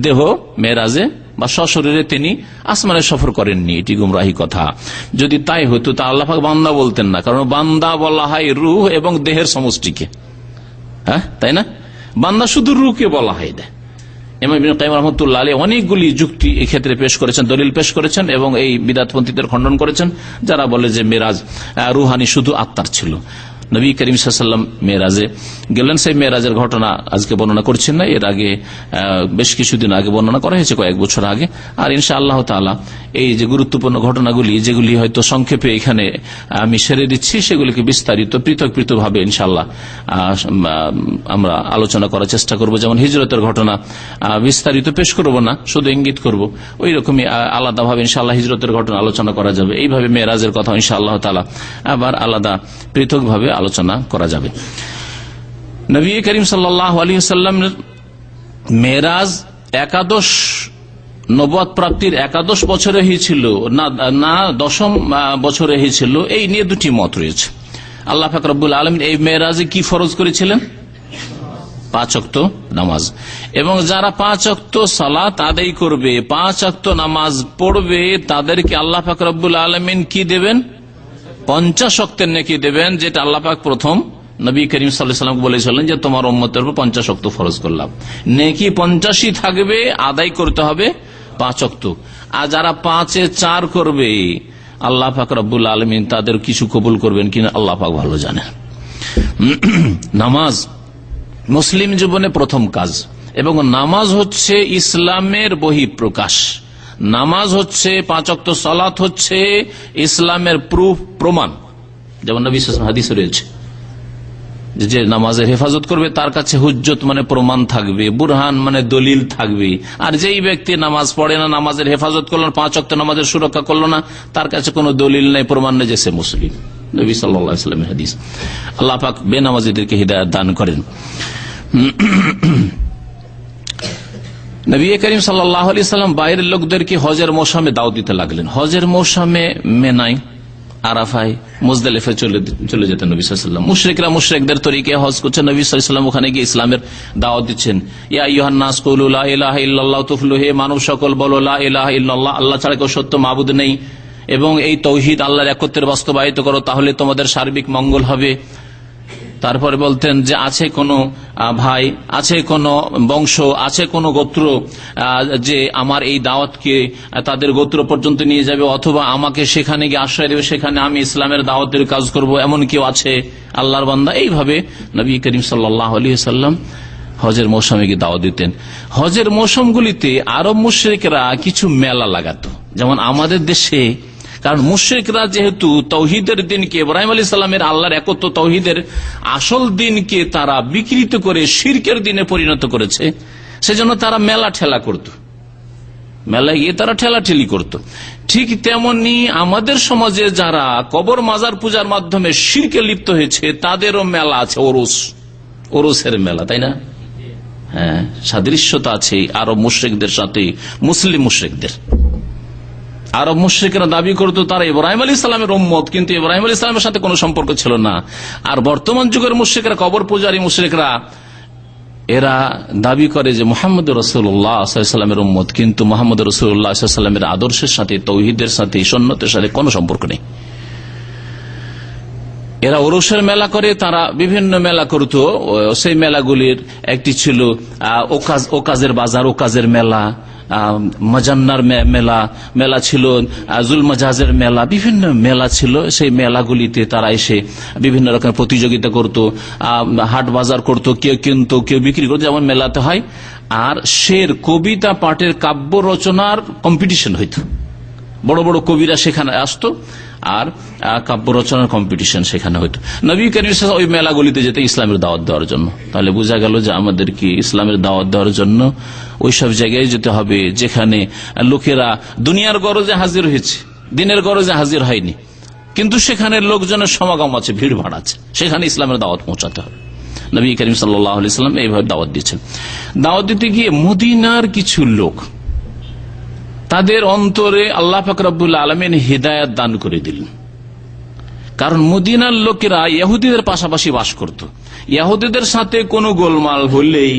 দেহ মেরাজে বা সশরীরে তিনি আসমানে সফর করেননি, এটি গুমরাহি কথা। যদি তাই হতো, তা আল্লাহ পাক বান্দা বলতেন না, কারণ বান্দা বলা হয় রুহ এবং দেহের সমষ্টিকে। হ্যাঁ? তাই না? বান্দা শুধু রুকে বলা হয় না অনেকগুলি যুক্তি এক্ষেত্রে পেশ করেছেন, দলিল পেশ করেছেন এবং এই বিদাতপন্থীদের খণ্ডন করেছেন। যারা বলে যে মেরাজ রুহানি শুধু আত্মার ছিল। নবী করিম সাল্লাম মেয়েরাজে গেলেন। সেই মেয়েরাজের ঘটনা আজকে বর্ণনা করছেন না। এর আগে বেশ কিছুদিন আগে বর্ণনা করা হয়েছে, কয়েক বছর আগে। আর ইনশা আল্লাহ তালা এই যে গুরুত্বপূর্ণ ঘটনাগুলি, যেগুলি হয়তো সংক্ষেপে এখানে আমি সেরে দিচ্ছি, সেগুলিকে বিস্তারিত পৃথক পৃথক ভাবে ইনশাল্লাহ আমরা আলোচনা করার চেষ্টা করব। যেমন হিজরতের ঘটনা বিস্তারিত পেশ করব না, শুধু ইঙ্গিত করব। ওই রকমই আলাদাভাবে ইনশাল্লাহ হিজরতের ঘটনা আলোচনা করা যাবে। এইভাবে মেয়েরাজের কথা ইনশাআল্লাহ তালা আবার আলাদা পৃথকভাবে আলোচনা করা যাবে। নবী করিম সাল্লামের মেয়েরাজ একাদশ নবাদ প্রাপ্তির একাদশ বছরে হয়েছিল, না না, দশম বছরে হয়েছিল, এই নিয়ে দুটি মত রয়েছে। আল্লাহ ফাকরুল আলম এই মেয়েরাজে কি ফরজ করেছিলেন? পাঁচ অক্ত নামাজ। এবং যারা পাঁচ অক্ত সালাত আদায় করবে, পাঁচ অক্ত নামাজ পড়বে, তাদেরকে আল্লাহ ফাকরুল আলমিন কি দেবেন? পঞ্চাশ অক্তের নেকি দেবেন, যেটা আল্লাহ পাক প্রথম নবী করিম সাল্লাম বলেছিলেন যে তোমার উম্মতের উপর পঞ্চাশ অক্ত ফরজ করলাম। নেকি পঞ্চাশই থাকবে, আদায় করতে হবে পাঁচ অক্ত আর যারা পাঁচে চার করবে, আল্লাহ পাক রব্বুল আলমিন তাদের কিছু কবুল করবেন কিনা আল্লাহ পাক ভালো জানেন। নামাজ মুসলিম জীবনে প্রথম কাজ, এবং নামাজ হচ্ছে ইসলামের বহিঃপ্রকাশ। নামাজ হচ্ছে, পাঁচ পাঁচক্ত সলাৎ হচ্ছে, ইসলামের প্রুফ প্রমাণ। যেমন আলাইহি রয়েছে। যে নামাজের হেফাজত করবে, তার কাছে হুজ্জত মানে প্রমাণ থাকবে, বুরহান মানে দলিল থাকবে। আর যেই ব্যক্তি নামাজ পড়ে না, নামাজের হেফাজত করল না, পাঁচ অক্ট নামাজের সুরক্ষা করল না, তার কাছে কোনো দলিল নেই, প্রমাণ নেই যে সে মুসলিম। নবী সাল্লামের হাদিস। আল্লাহ পাক বেনামাজিদেরকে হৃদায়ত দান করেন। নবী করিম সাল্লাহ আলি সাল্লাম বাইরের লোকদেরকে হজের মৌসামে দাও দিতে লাগলেন। হজের মৌসামে মেনাই আরাফাই মুজদালিফে চলে চলে যেতেন নবী সাল্লাম। মুশ্রিকরা মুশ্রিকদের তরিকে হজ করছেন। নবী সাল্লাম ওখানে গিয়ে ইসলামের দাওয়াত দিচ্ছেন। ইয়া ইহান্নাস কৌলুল্লাহ তুফলু হে মানব সকল বলো লা ইলাহ ইল্লাল্লাহ, আল্লাহ ছাড়া কেউ সত্য মাবুদ নেই। এবং এই তৌহিদ আল্লাহর একত্রের বাস্তবায়িত করো, তাহলে তোমাদের সার্বিক মঙ্গল হবে। তারপরে বলতেন যে আছে কোনো ভাই, আছে কোনো বংশ, আছে কোনো গোত্র যে আমার এই দাওয়াতকে তাদের গোত্র পর্যন্ত নিয়ে যাবে, অথবা আমাকে সেখানে গিয়ে আশ্রয় দেবে, সেখানে আমি ইসলামের দাওয়াতের কাজ করব, এমন কেউ আছে? আল্লাহর বান্দা। এইভাবে নবী করিম সাল্লাহ আলী সাল্লাম হজের মৌসুমে গিয়ে দাওয়াত দিতেন। হজের মৌসুমগুলিতে আরব মুশ্রিকরা কিছু মেলা লাগাতো। যেমন আমাদের দেশে কারণ মুশ্রিকরা যেহেতু তৌহিদের দিনকে ইব্রাহিম আলী সাল্লামের আল্লাহর একত্র তৌহিদের আসল দিনকে তারা বিকৃত করে শির্কের দিনে পরিণত করেছে, সেজন্য তারা মেলা ঠেলা করত। মেলায় গিয়ে তারা ঠেলাঠেলি করত। ঠিক তেমনি আমাদের সমাজে যারা কবর মাজার পূজার মাধ্যমে শিরকে লিপ্ত হয়েছে, তাদেরও মেলা আছে, ওরস। ওরসের মেলা, তাই না? হ্যাঁ সাদৃশ্যতা আছে আরব মুশ্রিকদের সাথে, মুসলিম মুশ্রিকদের। আরব মুশ্রিকরা দাবি করতো তারা ইব্রাহিম আলী ইসলামের উম্মত কিন্তু ইব্রাহিম আলী ইসলামের সাথে কোনো সম্পর্ক ছিল না। আর বর্তমান যুগের মুশ্রিকরা কবর পূজারী মুশ্রিকরা এরা দাবি করে যে মোহাম্মদ রসুল্লাহামের উম্মত কিন্তু মোহাম্মদ রসুল্লাহামের আদর্শের সাথে তৌহিদের সাথে সন্ন্যতের সাথে কোনো সম্পর্ক নেই। এরা ওরসের মেলা করে তারা বিভিন্ন মেলা করত। সেই মেলাগুলির একটি ছিল ওকাজ ওকাজের বাজার ওকাজের মেলা। আহ, মজান্নার মেলা মেলা ছিল আজুল জুল মজাজের মেলা, বিভিন্ন মেলা ছিল। সেই মেলাগুলিতে তারা এসে বিভিন্ন রকমের প্রতিযোগিতা করত হাট বাজার করত, কেউ কিনতো, কেউ বিক্রি করতো, যেমন মেলাতে হয়। আর শের কবিতা পাঠের কাব্য রচনার কম্পিটিশন হইত। বড় বড় কবিরা সেখানে আসতো। আর কাব্য রচনার কম্পিটিশন সেখানে হইতো। নবী করিম ওই মেলাগুলিতে যেতে ইসলামের দাওয়াত দেওয়ার জন্য। তাহলে বোঝা গেল যে আমাদেরকে ইসলামের দাওয়াত দেওয়ার জন্য ওই সব জায়গায় যেতে হবে যেখানে লোকেরা দুনিয়ার গরজে হাজির হয়েছে, দিনের গরজে হাজির হয়নি। কিন্তু সেখানে লোকজনের সমাগম আছে ভিড় ভাড় আছে। সেখানে ইসলামের দাওয়াত পৌঁছাতে হবে। নবী করিম সাল্লাম এইভাবে দাওয়াত দিচ্ছেন দাওয়াত দিতে গিয়ে মদিনার কিছু লোক তাদের অন্তরে আল্লাহ ফাকরাবুল আলমিন হৃদায়ত দান করে দিলেন। কারণ মদিনার লোকেরা ইহুদিদের পাশাপাশি বাস করত। ইহুদিদের সাথে কোনো গোলমাল হলেই,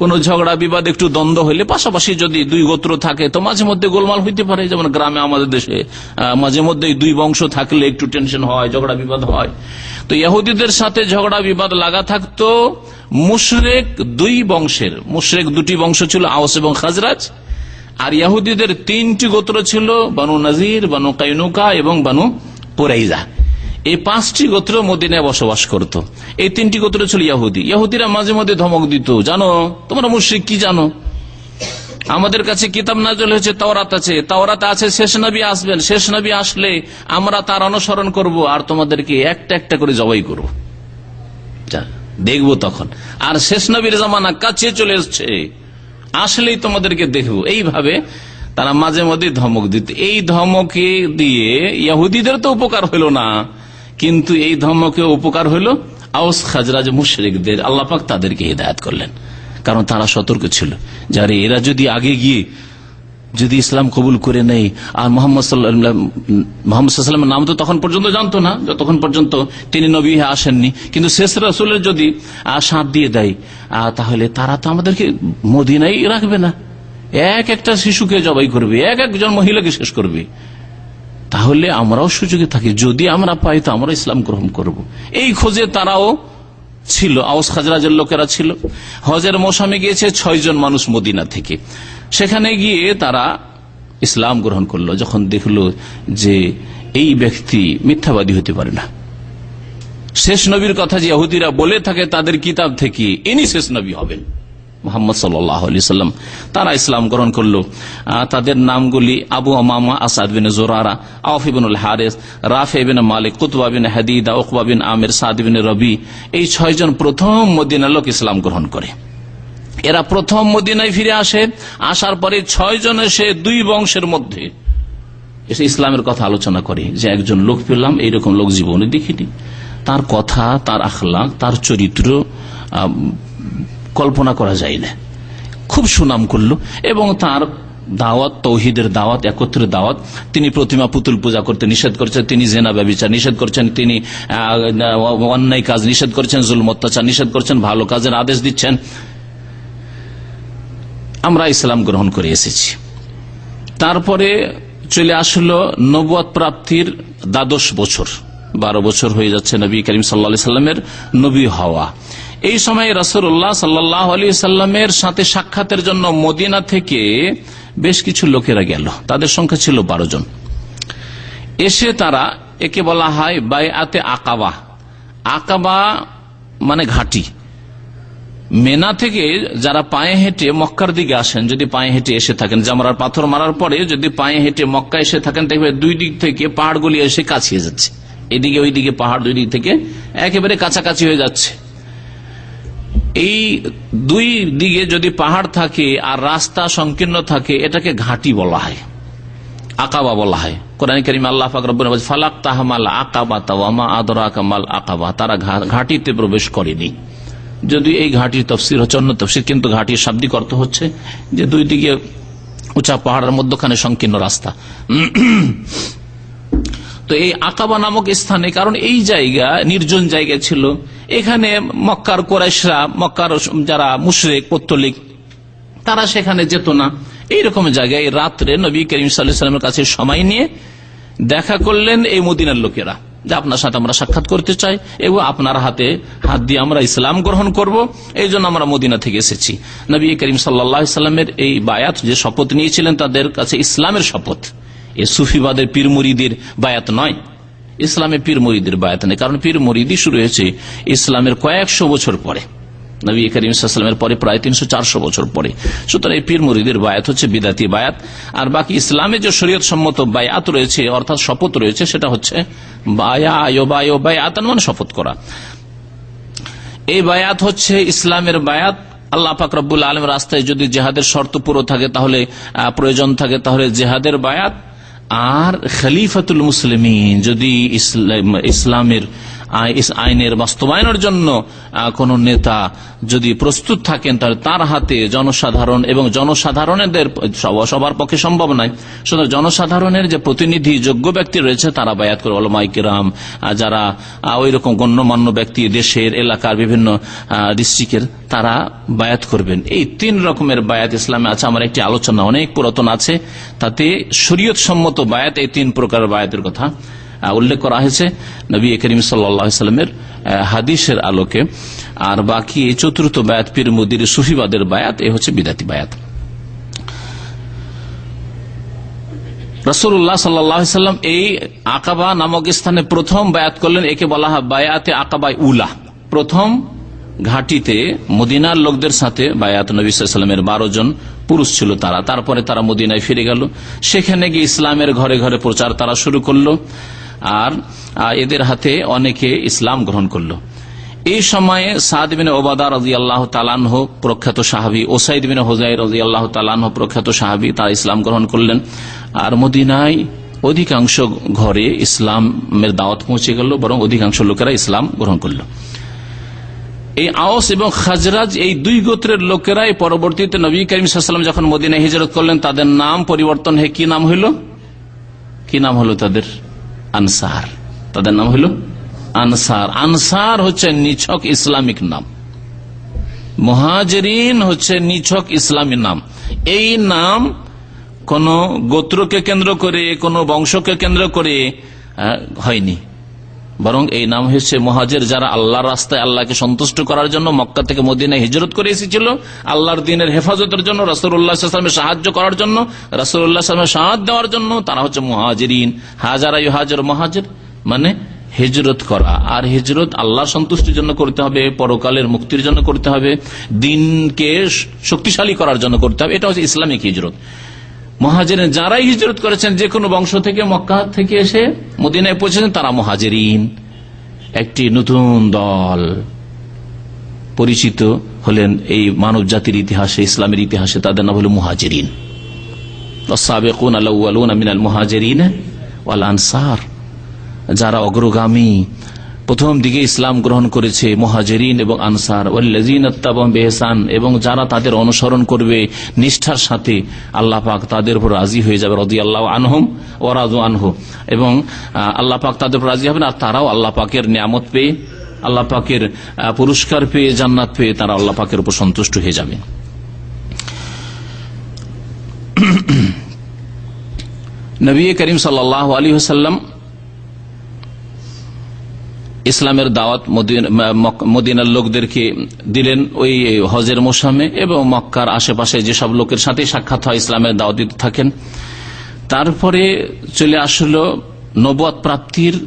কোন ঝগড়া বিবাদ একটু দ্বন্দ্ব হলে পাশাপাশি যদি দুই গোত্র থাকে, তো মাঝে মধ্যে গোলমাল হইতে পারে। যেমন গ্রামে আমাদের দেশে মাঝে মধ্যে দুই বংশ থাকলে একটু টেনশন হয়, ঝগড়া বিবাদ হয়। তো ইহুদিদের সাথে ঝগড়া বিবাদ লাগা থাকতো মুশরেক দুই বংশের। মুশরেক দুটি বংশ ছিল আওস এবং খাজরাজ। আর ইয়াহুদীদের তিনটি গোত্র ছিল বানু নাজির, বানু কাইনুকা এবং বানু পোরাইজা এই পাঁচটি গোত্র মদিনায় বসবাস করত। এই তিনটি গোত্র ছিল ইয়াহুদি। ইয়াহুদিরা মাঝে মধ্যে ধমক দিত, জানো, তোমরা মুশ্রিক, কি জানো? আমাদের কাছে কিতাব নাজল হয়েছে, তাওরাত আছে। তাওরাত আছে, শেষ নবী আসবেন, শেষ নবী আসলে আমরা তার অনুসরণ করব আর তোমাদেরকে একটা একটা করে জবাই করব। দেখব তখন। আর শেষ নবীর জামানা কাছে চলে এসছে। আসলেই তোমাদেরকে দেখব। এইভাবে তারা মাঝে মধ্যে ধমক দিত। এই ধমকে দিয়ে ইয়াহুদিদের তো উপকার হইল না, কিন্তু এই ধমকে উপকার হইল আউস খাজরাজ মুশরিকদের। আল্লাপাক তাদেরকে হিদায়ত করলেন, কারণ তারা সতর্ক ছিল। যারা এরা যদি আগে গিয়ে যদি ইসলাম কবুল করে নেই, আর মোহাম্মদ মোহাম্মদ সাল্লামের নাম তো তখন পর্যন্ত জানতো না, যতক্ষণ পর্যন্ত তিনি নবী আসেননি। কিন্তু শেষ রাসুলের যদি সাঁত দিয়ে দেয় তাহলে তারা তো আমাদেরকে মদিনাই রাখবে না। এক একটা শিশুকে জবাই করবে, এক একজন মহিলাকে শেষ করবে। তাহলে আমরাও সুযোগে থাকি। যদি আমরা পাই তো আমরা ইসলাম গ্রহণ করব। এই খোঁজে তারাও ছিল আউস খাজরাজের লোকেরা ছিল। হজের মৌসামে গিয়েছে ছয় জন মানুষ মদিনা থেকে। সেখানে গিয়ে তারা ইসলাম গ্রহণ করল, যখন দেখল যে এই ব্যক্তি মিথ্যাবাদী হতে পারে না। শেষ নবীর কথা যে ইহুদিরা বলে থাকে, তাদের কিতাব থেকে ইনি শেষ নবী হবেন। মোহাম্মদ সাল্লাম। তারা ইসলাম গ্রহণ করল। তাদের নামগুলি আবু আমামা আসাদ বিন জোরারা আফিবিনুল হারেস, রাফে বিন মালিক, কুতবা বিন হাদিদা ওকবা বিন আমির, সাদ বিন রবি, এই ছয়জন প্রথম মদিনা লোক ইসলাম গ্রহণ করে। এরা প্রথম মদিনায় ফিরে আসে, আসার পরে ছয় জন এসে দুই বংশের মধ্যে এসে ইসলামের কথা আলোচনা করে যে, একজন লোক পেলাম, এইরকম লোক জীবনে দেখিনি। তার কথা, তার আখলাক, তার চরিত্র কল্পনা করা যায় না খুব সুনাম করল এবং তার দাওয়াত, তৌহিদের দাওয়াত, একত্রের দাওয়াত, তিনি প্রতিমা পুতুল পূজা করতে নিষেধ করছেন, তিনি জেনা ব্যবচার নিষেধ করছেন, তিনি অন্যায় কাজ নিষেধ করছেন, জুলম অত্যাচার নিষেধ করছেন, ভালো কাজের আদেশ দিচ্ছেন। আমরা ইসলাম গ্রহণ করে এসেছি। তারপরে চলে আসলো নবুয়াদ প্রাপ্তির দ্বাদশ বছর। বারো বছর হয়ে যাচ্ছে নবী করিম সাল্লা সাল্লামের নবী হওয়া। এই সময় রসুল্লাহ সাল্লাহ আলী সাল্লামের সাথে সাক্ষাতের জন্য মদিনা থেকে বেশ কিছু লোকেরা গেল। তাদের সংখ্যা ছিল বারো জন। এসে তারা একে বলা হয় আতে আকাবা। আকাবা মানে ঘাটি। মেনা থেকে যারা পায়ে হেঁটে মক্কার দিকে আসেন, যদি পায়ে হেঁটে এসে থাকেন, জামরার পাথর মারার পরে যদি পায়ে হেঁটে মক্কা এসে থাকেন, দেখবে দুই দিক থেকে পাহাড়গুলি এসে কাছিয়ে যাচ্ছে। এদিকে ওইদিকে পাহাড়, দুই দিক থেকে একেবারে কাছাকাছি হয়ে যাচ্ছে। এই দুই দিকে যদি পাহাড় থাকে আর রাস্তা সংকীর্ণ থাকে, এটাকে ঘাটি বলা হয়, আকাবা বলা হয়। কোরআন করিম আল্লাহ ফাকরব ফালাক তাহমাল আকাবা তাওয়ামা আদর আকামাল আকাবা। তারা ঘাটিতে প্রবেশ করেনি। যদি এই ঘাটির তফসির হচ্ছে, অন্য তফসির, কিন্তু ঘাটির শাব্দিক অর্থ হচ্ছে যে দুই দিকে উঁচা পাহাড়ের মধ্যখানে সংকীর্ণ রাস্তা। তো এই আকাবা নামক স্থানে, কারণ এই জায়গা নির্জন জায়গা ছিল। এখানে মক্কার কোরাইশরা, মক্কার যারা মুশরেক, পত্তলিক, তারা সেখানে যেত না। এইরকম জায়গায় রাত্রে নবী করিম সাল্লামের কাছে সময় নিয়ে দেখা করলেন এই মদিনার লোকেরা যে আপনার সাথে আমরা সাক্ষাৎ করতে চাই এবং আপনার হাতে হাত দিয়ে আমরা ইসলাম গ্রহণ করব। এই জন্য আমরা মদিনা থেকে এসেছি। নবী করিম সাল্লা সাল্লামের এই বায়াত যে শপথ নিয়েছিলেন তাদের কাছে ইসলামের শপথ। এ সুফিবাদের পীর মুরিদের বায়াত নয়। ইসলামে পীর মুরিদের বায়াত নেই। কারণ পীর মুরিদি শুরু হয়েছে ইসলামের কয়েকশো বছর পরে। নবী করিম সাল্লামের পরে প্রায় তিনশো চারশো বছর পরে। সুতরাং এই পীর মুরিদের বায়াত হচ্ছে বিদাতি বায়াত। আর বাকি ইসলামে যে শরীয়ত সম্মত বায়াত রয়েছে, অর্থাৎ শপথ রয়েছে, সেটা হচ্ছে বায়া আয়ো বায়ো মানে শপথ করা। এই বায়াত হচ্ছে ইসলামের বায়াত। আল্লাহ পাক রব্বুল আলম রাস্তায় যদি জেহাদের শর্ত পুরো থাকে, তাহলে প্রয়োজন থাকে, তাহলে জেহাদের বায়াত। আর খালিফাতুল মুসলিমিন যদি ইসলামের আইনের বাস্তবায়নের জন্য কোন নেতা যদি প্রস্তুত থাকেন, তাহলে তার হাতে জনসাধারণ এবং জনসাধারণের সবার পক্ষে সম্ভব নয়। সুতরাং জনসাধারণের যে প্রতিনিধি যোগ্য ব্যক্তি রয়েছে, তারা বায়াত করে অলমাইকেরাম যারা ওই রকম গণ্যমান্য ব্যক্তি দেশের, এলাকার বিভিন্ন ডিস্ট্রিক্টের তারা বায়াত করবেন। এই তিন রকমের বায়াত ইসলামে আছে। আমার একটি আলোচনা অনেক পুরাতন আছে। তাতে শরীয়ত সম্মত বায়াত এই তিন প্রকার বায়াতের কথা। উল্লেখ করা হয়েছে নবী করিম সাল্লামের হাদিসের আলোকে। আর বাকি চতুর্থ বায়াত পীর মুদির সুফিবাদের বায়াত, এ হচ্ছে বিদাতি বায়াত। রসুল্লাহ সাল্লাম এই আকাবা নামক স্থানে প্রথম বায়াত করলেন, একে বলা হয় বায়াতে আকাবাই উলা। প্রথম ঘাটিতে মদিনার লোকদের সাথে বায়াত নবী সাল্লামের বারো জন পুরুষ ছিল তারা। তারপরে তারা মদিনায় ফিরে গেল। সেখানে গিয়ে ইসলামের ঘরে ঘরে প্রচার তারা শুরু করল। আর এদের হাতে অনেকে ইসলাম গ্রহণ করল। এই সময়ে সাদ বিন ওবাদা রাজি আল্লাহ তালানহ প্রখ্যাত সাহাবি, ওসাইদ বিন হোজাই রাজি আল্লাহ তালানহ প্রখ্যাত সাহাবি, তারা ইসলাম গ্রহণ করলেন। আর মদিনায় অধিকাংশ ঘরে ইসলামের দাওয়াত পৌঁছে গেল, বরং অধিকাংশ লোকেরা ইসলাম গ্রহণ করল। এই আওস এবং খাজরাজ, এই দুই গোত্রের লোকেরাই পরবর্তীতে নবী করিম সাল্লাম যখন মদিনায় হিজরত করলেন, তাদের নাম পরিবর্তন হয়ে কি নাম হইল? কি নাম হলো তাদের? আনসার। তাদের নাম হইল আনসার। আনসার হচ্ছে নিছক ইসলামিক নাম। মহাজরিন হচ্ছে নিছক ইসলামী নাম। এই নাম কোন গোত্রকে কেন্দ্র করে, কোন বংশকে কেন্দ্র করে হয়নি। বরং এই নাম হচ্ছে মহাজের যারা আল্লাহর রাস্তায় আল্লাহকে সন্তুষ্ট করার জন্য মক্কা থেকে মদিনায় হিজরত করে এসেছিল। আল্লাহর দিনের হেফাজতের জন্য রাসুল্লাহামের সাহায্য করার জন্য রাসুল্লাহামের সাহায্য দেওয়ার জন্য তারা হচ্ছে মহাজেরিন। হাজারা হাজার মহাজের মানে হিজরত করা। আর হিজরত আল্লাহ সন্তুষ্টির জন্য করতে হবে, পরকালের মুক্তির জন্য করতে হবে, দিনকে শক্তিশালী করার জন্য করতে হবে। এটা হচ্ছে ইসলামিক হিজরত। মহাজের যারাই হিজরত করেছেন, যে কোনো বংশ থেকে, মক্কা থেকে এসে মদিনায় পৌঁছেছেন, তারা মহাজেরিন। একটি নতুন দল পরিচিত হলেন এই মানব জাতির ইতিহাসে, ইসলামের ইতিহাসে, তাদের নাম হল মুহাজেরিন। মুহাজেরিন ওয়াল আনসার যারা অগ্রগামী প্রথম দিকে ইসলাম গ্রহণ করেছে মহাজেরিন এবং আনসার। বেহসান এবং যারা তাদের অনুসরণ করবে নিষ্ঠার সাথে আল্লাহ পাক তাদের উপর রাজি হয়ে যাবে রদি আল্লাহ আনহম ওরাজু আনহু। এবং আল্লাহ পাক তাদের উপর রাজি হবেন আর তারাও আল্লাহ পাকের নিয়ামত পেয়ে, আল্লাহ পাকের পুরস্কার পেয়ে, জান্নাত পেয়ে তারা আল্লাহ পাকের উপর সন্তুষ্ট হয়ে যাবে। নবী করিম সাল্লাহ আলী হাসাল্লাম ইসলামের দাওয়াত মদিন- মদিনার লোকদেরকে দিলেন ওই হজের মৌসামে এবং মক্কার আশেপাশে যেসব লোকের সাথে সাক্ষাৎ হয়, ইসলামের দাওয়াত দিতে থাকেন। তারপরে চলে আসলো নবদ প্রাপ্তির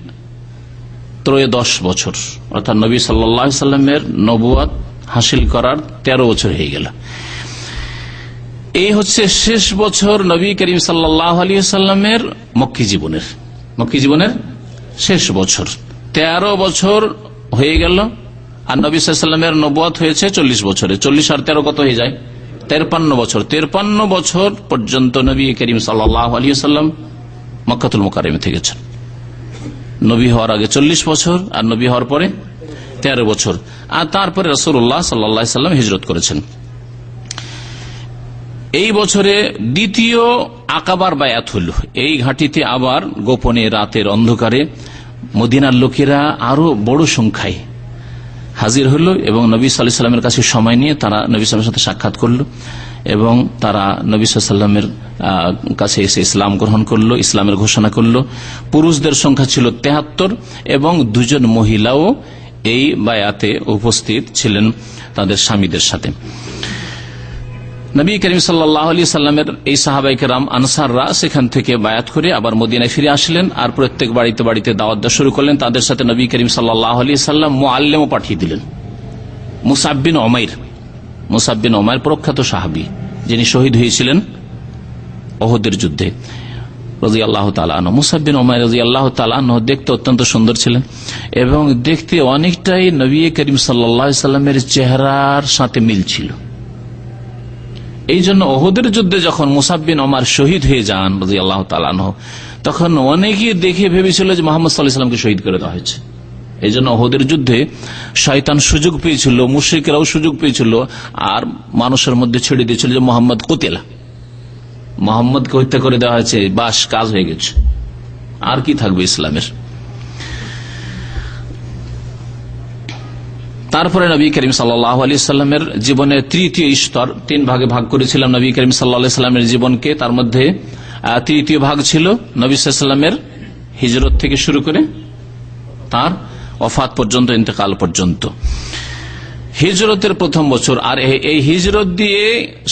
ত্রয়োদশ বছর। অর্থাৎ নবী সাল্লামের নবুয়াদ হাসিল করার তেরো বছর হয়ে গেল। এই হচ্ছে শেষ বছর নবী করিম সাল্লাহ আলী সাল্লামের মক্কি জীবনের মক্কি জীবনের শেষ বছর। তেরো বছর হয়ে গেল আর নবী সাল্লামের নবুয়াত হয়েছে চল্লিশ বছরে। চল্লিশ আর তেরো কত হয়ে যায়? তেরপান্ন বছর। তেরপান্ন বছর পর্যন্ত নবী করিম সাল্লাম মক্কাতুল মোকারিমে থেকেছেন। নবী হওয়ার আগে চল্লিশ বছর আর নবী হওয়ার পরে তেরো বছর। আর তারপরে রসুল্লাহ সাল্লা সাল্লাম হিজরত করেছেন। এই বছরে দ্বিতীয় আকাবার বায়াত হল এই ঘাটিতে আবার গোপনে রাতের অন্ধকারে মদিনার লোকেরা আরও বড় সংখ্যায় হাজির হল এবং নবী সাল্লাহ সাল্লামের কাছে সময় নিয়ে তারা নবী সাল্লামের সাথে সাক্ষাৎ করল এবং তারা নবী সাল্লামের কাছে এসে ইসলাম গ্রহণ করল, ইসলামের ঘোষণা করল। পুরুষদের সংখ্যা ছিল তেহাত্তর এবং দুজন মহিলাও এই বায়াতে উপস্থিত ছিলেন তাদের স্বামীদের সাথে। নবী করিম আলি সাল্লামের এই সাহাবাইকে রাম আনসাররা সেখান থেকে বায়াত করে আবার মদিনায় ফিরে আসলেন আর প্রত্যেক বাড়িতে বাড়িতে দাওয়াত দেওয়া শুরু করলেন। তাদের সাথে নবী করিম সাল্লাহ আলি সাল্লাম মোয়াল্লেমও পাঠিয়ে দিলেন। মুসাব্বিন অমাইর মুসাব্বিন অমায়ের প্রখ্যাত সাহাবি, যিনি শহীদ হয়েছিলেন অহদের যুদ্ধে। আল্লাহ ওমায় আল্লাহ দেখতে অত্যন্ত সুন্দর ছিলেন এবং দেখতে অনেকটাই নবী করিম সাল্লা সাল্লামের চেহারার সাথে মিল ছিল। এই জন্য ওহদের যুদ্ধে যখন মুসাব্বিন ওমার শহীদ হয়ে যান রাজি আল্লাহ তালান তখন অনেকে দেখে ভেবেছিল যে মোহাম্মদ সাল্লাহ সাল্লামকে শহীদ করে দেওয়া হয়েছে। এই জন্য ওহদের যুদ্ধে শয়তান সুযোগ পেয়েছিল, মুশ্রিকরাও সুযোগ পেয়েছিল, আর মানুষের মধ্যে ছেড়ে দিয়েছিল যে মোহাম্মদ কোতেলা। মোহাম্মদকে হত্যা করে দেওয়া হয়েছে, বাস, কাজ হয়ে গেছে। আর কি থাকবে ইসলামের? তারপরে নবী করিম সাল্লাহ সাল্লামের জীবনের তৃতীয় স্তর, তিন ভাগে ভাগ করেছিলাম নবী করিম সাল্লা সাল্লামের জীবনকে। তার মধ্যে তৃতীয় ভাগ ছিল নবী সাল্লামের হিজরত থেকে শুরু করে তার অফাত পর্যন্ত, ইন্তেকাল পর্যন্ত। হিজরতের প্রথম বছর, আর এই হিজরত দিয়ে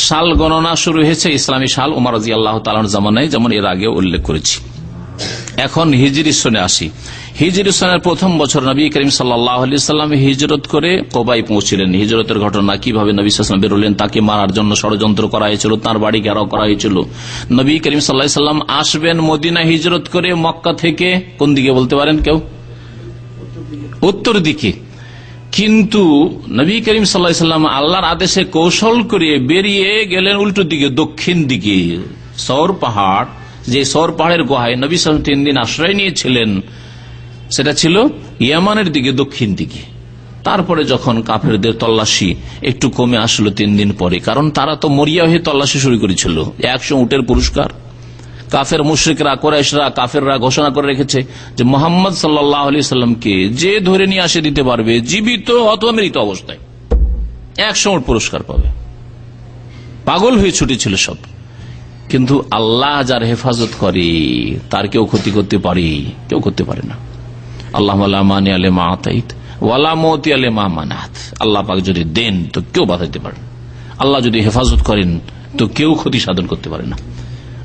সাল গণনা শুরু হয়েছে ইসলামী সাল উমার রাজি আল্লাহ তালার জামানায়, যেমন এর আগে উল্লেখ করেছি। এখন হিজরি শুনে আসি। হিজরি সনের প্রথম বছর নবী করিম সাল্লাম হিজরত করে কোবাই পৌঁছিলেন। হিজরতের ঘটনা কীভাবে নবী সাল্লাম বেরোলেন তাকে মারার জন্য ষড়যন্ত্র করা হয়েছিল, তার বাড়ি ঘেরাও করা হয়েছিল। নবী করিম সাল্লাহ সাল্লাম আসবেন মদিনা হিজরত করে মক্কা থেকে, কোন দিকে বলতে পারেন কেউ? উত্তর দিকে। কিন্তু নবী করিম সাল্লাম আল্লাহর আদেশে কৌশল করে বেরিয়ে গেলেন উল্টো দিকে, দক্ষিণ দিকে। সৌর পাহাড়, যে সৌর পাহাড়ের গোহায় নবী সাল তিন দিন আশ্রয় নিয়েছিলেন সেটা ছিল ইয়ামানের দিকে, দক্ষিণ দিকে। তারপরে যখন কাফেরদের তল্লাশি একটু কমে আসলো তিন দিন পরে, কারণ তারা তো মরিয়া হয়ে তল্লাশি শুরু করেছিল। একশো উটের পুরস্কার। কাফের মুশ্রিকরা, কোরাইশরা, কাফেররা ঘোষণা করে রেখেছে যে মোহাম্মদ সাল্লাহ আলি সাল্লামকে যে ধরে নিয়ে আসে দিতে পারবে, জীবিত অথবা মৃত অবস্থায়, একশো উট পুরস্কার পাবে। পাগল হয়ে ছুটেছিল সব। কিন্তু আল্লাহ যার হেফাজত করে, তার কেউ ক্ষতি করতে পারে, কেউ করতে পারে না। আল্লাহ মানে আলে মা আতাইত ওয়ালা মতি আলে মা মানাত। আল্লাহ পাক যদি দেন, তো কেউ বাধাইতে পারে আল্লাহ যদি হেফাজত করেন, তো কেউ ক্ষতি সাধন করতে পারে না।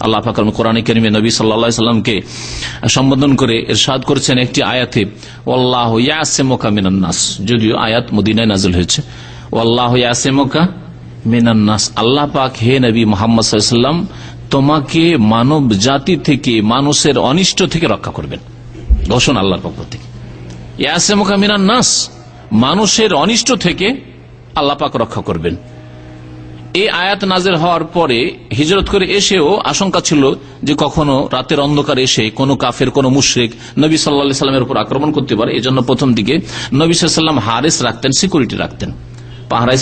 আল্লাহ ফাকর কোরআন করিমে নবী সাল্লা সাল্লামকে সম্বোধন করে এরশাদ করেছেন একটি আয়াতে ওল্লাহ ইয়াসে মোকা মিনান্নাস যদিও আয়াত মদিনায় নাজল হয়েছে। ওল্লাহ ইয়াসে মোকা মিনান্নাস আল্লাহ পাক হে নবী মোহাম্মদ সাল্লাম, তোমাকে মানব জাতি থেকে, মানুষের অনিষ্ট থেকে রক্ষা করবেন। ঘোষণ আল্লাহর পক্ষ থেকে। ইয়াসে মোকা মিনান্নাস মানুষের অনিষ্ট থেকে আল্লাহ পাক রক্ষা করবেন। এই আয়াত নাজের হওয়ার পরে হিজরত করে এসেও আশঙ্কা ছিল যে কখনো রাতের অন্ধকার এসে কোন কাফের, কোন মুশ্রিক নবী সাল্লা সাল্লামের উপর আক্রমণ করতে পারে। এই জন্য প্রথম দিকে নবী সাল্লাম হারেস রাখতেন, সিকিউরিটি রাখতেন।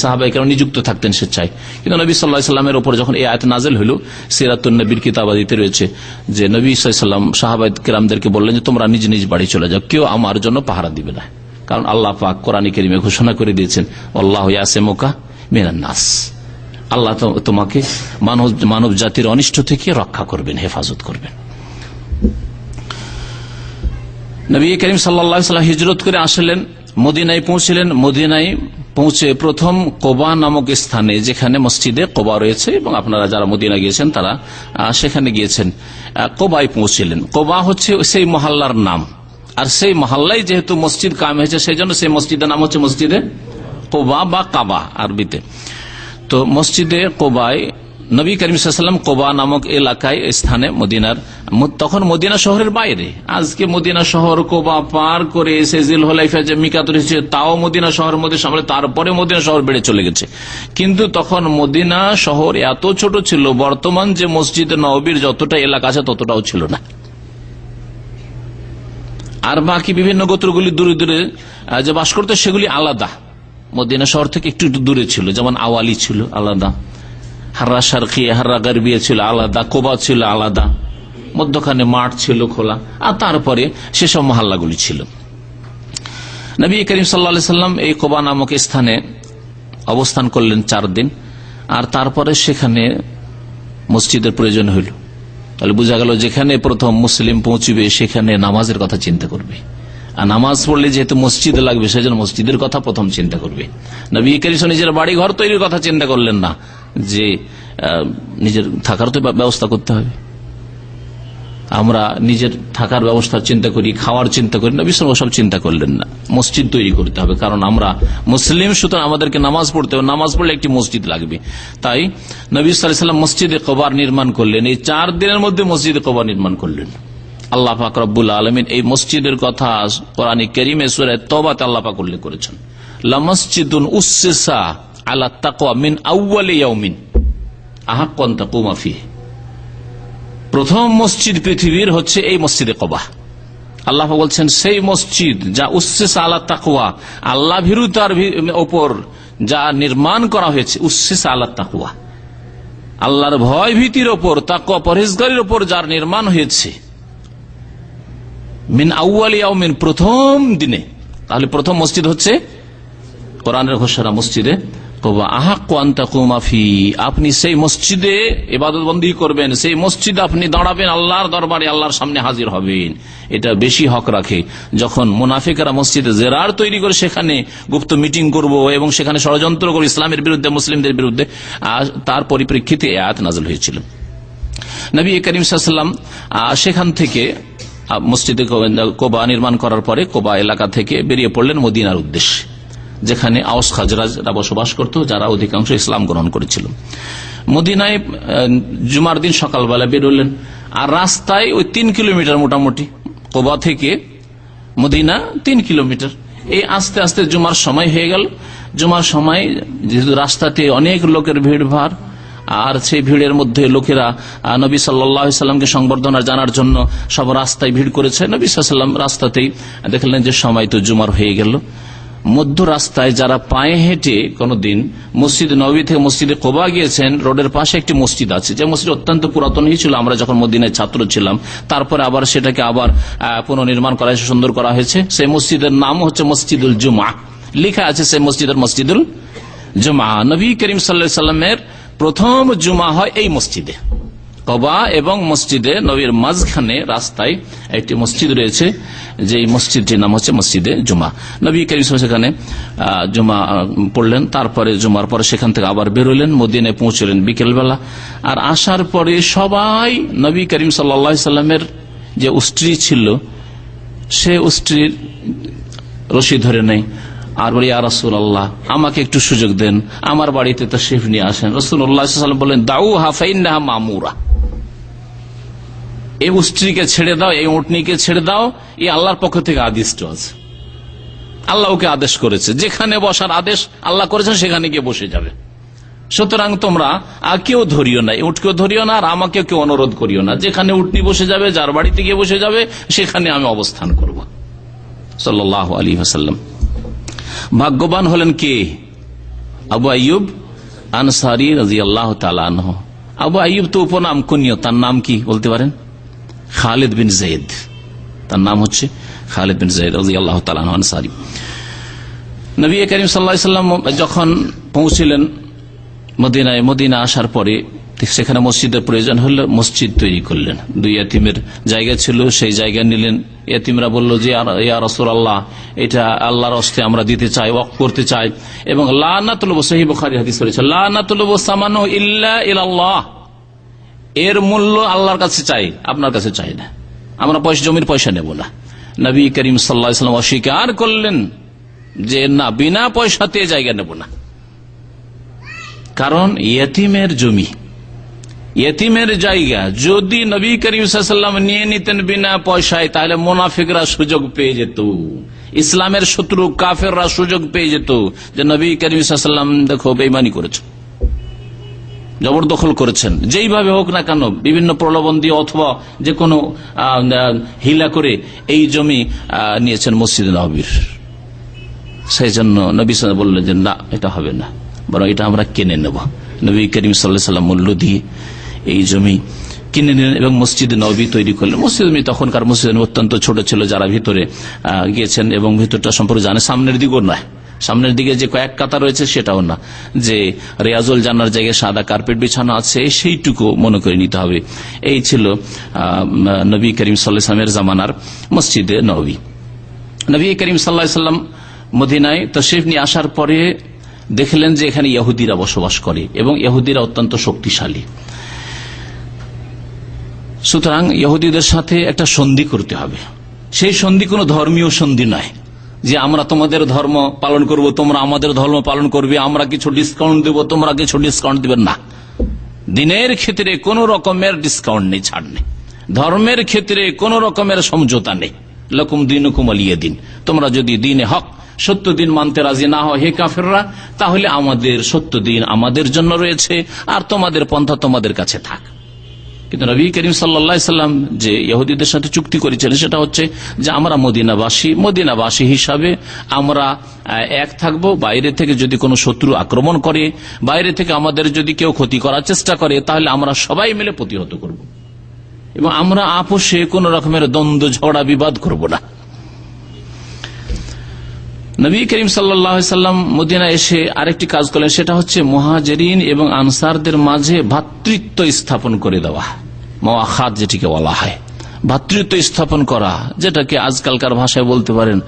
সাহাবাই কেন নিযুক্ত থাকতেন স্বেচ্ছায়। কিন্তু নবী সাল্লাহ সাল্লামের উপর যখন এই আয়াত নাজেল হইল সিরাতুল নবীর কিতাবাদিতে রয়েছে যে নবী সাল্লাম সাহাবাই কেরামদেরকে বললেন যে, তোমরা নিজ নিজ বাড়ি চলে যাও, কেউ আমার জন্য পাহারা দিবে না। কারণ আল্লাহ পাক কোরআনী কেরিমে ঘোষণা করে দিয়েছেন, আল্লাহ ইয়াসে মোকা মেনান নাস। আল্লাহ তোমাকে মানব মানব জাতির অনিষ্ট থেকে রক্ষা করবেন, হেফাজত করবেন। নবী করিম সাল্লা হিজরত করে আসলেন, মদিনায় পৌঁছিলেন, মদিনায় পৌঁছে প্রথম কোবা নামক স্থানে, যেখানে মসজিদে কোবা রয়েছে এবং আপনারা যারা মদিনা গিয়েছেন তারা সেখানে গিয়েছেন কোবাই কোবায় পৌঁছিলেন। কোবা হচ্ছে সেই মহল্লার নাম। আর সেই মহাল্লাই যেহেতু মসজিদ কাম হয়েছে সেই জন্য সেই মসজিদের নাম হচ্ছে মসজিদে কোবা বা কাবা আরবিতে। তো মসজিদে কোবায় নবী করিম সাল্লাম কোবা নামক এলাকায় স্থানে মদিনার তখন মদিনা শহরের বাইরে। আজকে মদিনা শহর কোবা পার করে এসে জিল হলাইফা যে মিকাত রয়েছে তাও মদিনা শহরের মধ্যে সামলে, তারপরে মদিনা শহর বেড়ে চলে গেছে। কিন্তু তখন মদিনা শহর এত ছোট ছিল, বর্তমান যে মসজিদ নবীর যতটা এলাকা আছে ততটাও ছিল না। আর বাকি বিভিন্ন গোত্রগুলি দূরে দূরে যে বাস করতো, সেগুলি আলাদা। মদিনা শহর থেকে একটু একটু দূরে ছিল, যেমন আওয়ালি ছিল, আলাদা। হাররা সারখিয়া হাররা গারবিয়া ছিল আলাদা, কোবা ছিল আলাদা, মধ্যখানে মাঠ ছিল খোলা, আর তারপরে সেসব মহল্লাগুলি ছিল। নবী করিম সাল্লা সাল্লাম এই কোবা নামক স্থানে অবস্থান করলেন চার দিন, আর তারপরে সেখানে মসজিদের প্রয়োজন হইল। তাহলে বোঝা গেল যেখানে প্রথম মুসলিম পৌঁছবে, সেখানে নামাজের কথা চিন্তা করবে। আর নামাজ পড়লে যেহেতু মসজিদ লাগবে, সেজন্য মসজিদের কথা প্রথম চিন্তা করবে। নবী করিম নিজের বাড়ি ঘর তৈরির কথা চিন্তা করলেন না। যে নিজের থাকার তো ব্যবস্থা করতে হবে। আমরা নিজের থাকার ব্যবস্থা চিন্তা করি, খাওয়ার চিন্তা করি না বিশ্ব সব চিন্তা করলেন না। মসজিদ তৈরি করতে হবে, কারণ আমরা মুসলিম, সুতরাং আমাদেরকে নামাজ পড়তে হবে। নামাজ পড়লে একটি মসজিদ লাগবে। তাই নবী সাল্লাম মসজিদে কবার নির্মাণ করলেন। এই চার দিনের মধ্যে মসজিদে কবার নির্মাণ করলেন। আল্লাহ পাক রব্বুল আলমিন এই মসজিদের কথা কোরআন করিমে সুরে তবাতে আল্লাহ পাক উল্লেখ করেছেন। লামসজিদুন উসসিসা আলা তাকওয়া মিন আউয়ালি ইয়াউমিন। আহাক্কান তাকুমা ফিহি প্রথম মসজিদ পৃথিবীর হচ্ছে এই মসজিদে কবা। আল্লাহ বলছেন, সেই মসজিদ যা উচ্ছেস আল্লাহ তাকুয়া আল্লাহ ভীরুতার ওপর যা নির্মাণ করা হয়েছে উচ্ছেস আল্লাহ তাকুয়া আল্লাহর ভয় ভীতির ওপর তাকুয়া পরহেজগারির ওপর যার নির্মাণ হয়েছে। মিন আউ্য়ালিয়াও মিন প্রথম দিনে। তাহলে প্রথম মসজিদ হচ্ছে কোরআনের ঘোষণা মসজিদে। আপনি সেই মসজিদে এবাদত বন্দী করবেন, সেই মসজিদে আপনি দাঁড়াবেন আল্লাহর দরবারে, আল্লাহর সামনে হাজির হবেন। এটা বেশি হক রাখে। যখন মুনাফিকরা মসজিদে জেরার তৈরি করে, সেখানে গুপ্ত মিটিং করব এবং সেখানে ষড়যন্ত্র করব ইসলামের বিরুদ্ধে, মুসলিমদের বিরুদ্ধে তার পরিপ্রেক্ষিতে আয়াত নাজল হয়েছিল। নবী করিম সাল্লাম সেখান থেকে মসজিদে কোবা নির্মাণ করার পরে কোবা এলাকা থেকে বেরিয়ে পড়লেন মদিনার উদ্দেশ্যে। যেখানে আওস খাজরাজরা বসবাস করত, যারা অধিকাংশ ইসলাম গ্রহণ করেছিল। মদিনায় জুমার দিন সকালবেলা বেরোলেন আর রাস্তায় ওই তিন কিলোমিটার মোটামুটি, কোবা থেকে মদিনা তিন কিলোমিটার। এই আস্তে আস্তে জুমার সময় হয়ে গেল। জুমার সময় যেহেতু রাস্তাতে অনেক লোকের ভিড় ভাড় আর সেই ভিড়ের মধ্যে লোকেরা নবী সাল্লামকে সংবর্ধনা জানার জন্য সব রাস্তায় ভিড় করেছে। নবী সাল্লাম রাস্তাতেই দেখলেন যে সময় তো জুমার হয়ে গেল। মধ্য রাস্তায় যারা পায়ে হেঁটে কোনদিন মসজিদ নবী থেকে মসজিদে কোবা গিয়েছেন, রোডের পাশে একটি মসজিদ আছে। যে মসজিদ অত্যন্ত পুরাতনই ছিল, আমরা যখন মদিনায় ছাত্র ছিলাম, তারপরে আবার সেটাকে আবার পুনর্নির্মাণ করা হয়েছে সুন্দর করা হয়েছে। সেই মসজিদের নাম হচ্ছে মসজিদুল জুমা লেখা আছে সেই মসজিদের মসজিদুল জুমা নবী করিম সাল্লা সাল্লামের প্রথম জুমা হয় এই মসজিদে। কবা এবং মসজিদে, নবীর মাঝখানে রাস্তায় একটি মসজিদ রয়েছে যে মসজিদটির নাম হচ্ছে মসজিদে জুমা। নবী করিম সেখানে জুমা পড়লেন, তারপরে জুমার পরে সেখান থেকে আবার বেরোলেন মদিনে পৌঁছলেন বিকেলবেলা। আর আসার পরে সবাই নবী করিম সাল্লা সাল্লামের যে উস্ত্রী ছিল, সে উস্ত্রীর রশি ধরে নেই আর বলি আর রসুল আল্লাহ আমাকে একটু সুযোগ দেন, আমার বাড়িতে তো শেফ নিয়ে আসেন। রসুল্লাহ বলেন দাউ হাফাইন্না মামুরা। এই উস্ত্রীকে ছেড়ে দাও এই উটনিকে ছেড়ে দাও এই আল্লাহর পক্ষ থেকে আদিষ্ট আছে। আল্লাহ ওকে আদেশ করেছে। যেখানে বসার আদেশ আল্লাহ করেছেন, সেখানে গিয়ে বসে যাবে। সুতরাং তোমরা আর কেউ ধরিও না উঠকেও ধরিও না, আর আমাকে কেউ অনুরোধ করিও না। যেখানে উঠনি বসে যাবে, যার বাড়িতে গিয়ে বসে যাবে, সেখানে আমি অবস্থান করব। সাল্লাহ আলী ভাগ্যবান হলেন কে? আবু আইয়ুব আনসারি রাজি আল্লাহ আবু আইয়ুব তো উপনাম কুনিয় তার নাম কি বলতে পারেন? খালিদ বিন জৈদ তার নাম হচ্ছে খালেদ বিন জৈদ রাজি আল্লাহ তালানহ আনসারি। নবী করিম সাল্লা সাল্লাম যখন পৌঁছিলেন মদিনায়, মদিনা আসার পরে সেখানে মসজিদের প্রয়োজন হলে মসজিদ তৈরি করলেন। দুই এতিমের জায়গা ছিল, সেই জায়গা নিলেন। এতিমরা বলল যে আল্লাহ এটা আল্লাহর অস্তে আমরা দিতে চাই, ওয়াক করতে চাই। এবং লানাতুলব সহি বখারি হাদিস করেছে লানাতুলব সামানো ইল্লা ইল্লাহ এর মূল্য আল্লাহর কাছে চাই, আপনার কাছে চাই না। আমরা পয়সা জমির পয়সা নেব না। নবী করিম সাল্লাম অস্বীকার করলেন যে, না, বিনা পয়সাতে জায়গা নেব না। কারণ ইয়তিমের জমি। ইয়তিমের জায়গা। যদি নবী করিম সাল্লাম নিয়ে নিতেন বিনা পয়সায়, তাহলে মোনাফিকরা সুযোগ পেয়ে যেত। ইসলামের শত্রু কাফেররা সুযোগ পেয়ে যেত যে, নবী করিম সাল্লাম দেখো বেইমানি করেছে। জবরদখল করেছেন। যেইভাবে হোক না কেন, বিভিন্ন প্রলোভন দিয়ে অথবা যে কোনো হিলা করে এই জমি নিয়েছেন মসজিদ নবীর। সেই জন্য নবী বললেন যে, না, এটা হবে না। বরং এটা আমরা কিনে নেব। নবী করিম সাল্লাম মূল্য দিয়ে এই জমি কিনে নিলেন এবং মসজিদ নবী তৈরি করলেন। মসজিদ নবী তখনকার মসজিদ অত্যন্ত ছোট ছিল, যারা ভিতরে গিয়েছেন এবং ভিতরটা সম্পর্কে জানে, সামনের দিকও নয়। সামনের দিকে যে কয়েক কাতা রয়েছে সেটাও না। যে রেয়াজুল জানার জায়গায় সাদা কার্পেট বিছানো আছে, সেইটুকু মনে করে নিতে হবে। এই ছিল নবী করিম সাল্লামের জামানার মসজিদে নবী। নবী করিম সাল্লা সাল্লাম মদিনায় তশরিফ নিয়ে আসার পরে দেখলেন যে এখানে ইহুদিরা বসবাস করে এবং ইহুদিরা অত্যন্ত শক্তিশালী। সুতরাং ইহুদিদের সাথে একটা সন্ধি করতে হবে। সেই সন্ধি কোন ধর্মীয় সন্ধি নয়। যে আমরা তোমাদের ধর্ম পালন করব, তোমরা আমাদের ধর্ম পালন করবে, আমরা কিছু ডিসকাউন্ট দেব, তোমরা কিছু ডিসকাউন্ট দিবে না। দিনের ক্ষেত্রে কোন রকমের ডিসকাউন্ট নেই, ছাড় নেই। ধর্মের ক্ষেত্রে কোন রকমের সমঝোতা নেই। লকুম দিন কুমলিয়ে দিন। তোমরা যদি দিনে হক, সত্য দিন মানতে রাজি না হয় হে কাফেররা, তাহলে আমাদের সত্য দিন আমাদের জন্য রয়েছে, আর তোমাদের পন্থা তোমাদের কাছে থাক। কিন্তু নবী করিম সাল্লাম যে ইহুদিদের সাথে চুক্তি করেছেন সেটা হচ্ছে যে আমরা মদিনাবাসী মদিনাবাসী হিসাবে আমরা এক থাকব, বাইরে থেকে যদি কোনো শত্রু আক্রমণ করে, বাইরে থেকে আমাদের যদি কেউ ক্ষতি করার চেষ্টা করে, তাহলে আমরা সবাই মিলে প্রতিহত করব। এবং আমরা আপোষে কোন রকমের দ্বন্দ্ব, ঝগড়া, বিবাদ করব না। নবী করিম সাল্লাম মদিনা এসে আরেকটি কাজ করলেন, সেটা হচ্ছে মহাজেরিন এবং আনসারদের মাঝে ভাতৃত্ব স্থাপন করে দেওয়া। মাখাত যেটিকে বলা হয়। ভাতৃত্ব স্থাপন করা, যেটাকে আজকালকার ভাষায় বলতে পারেন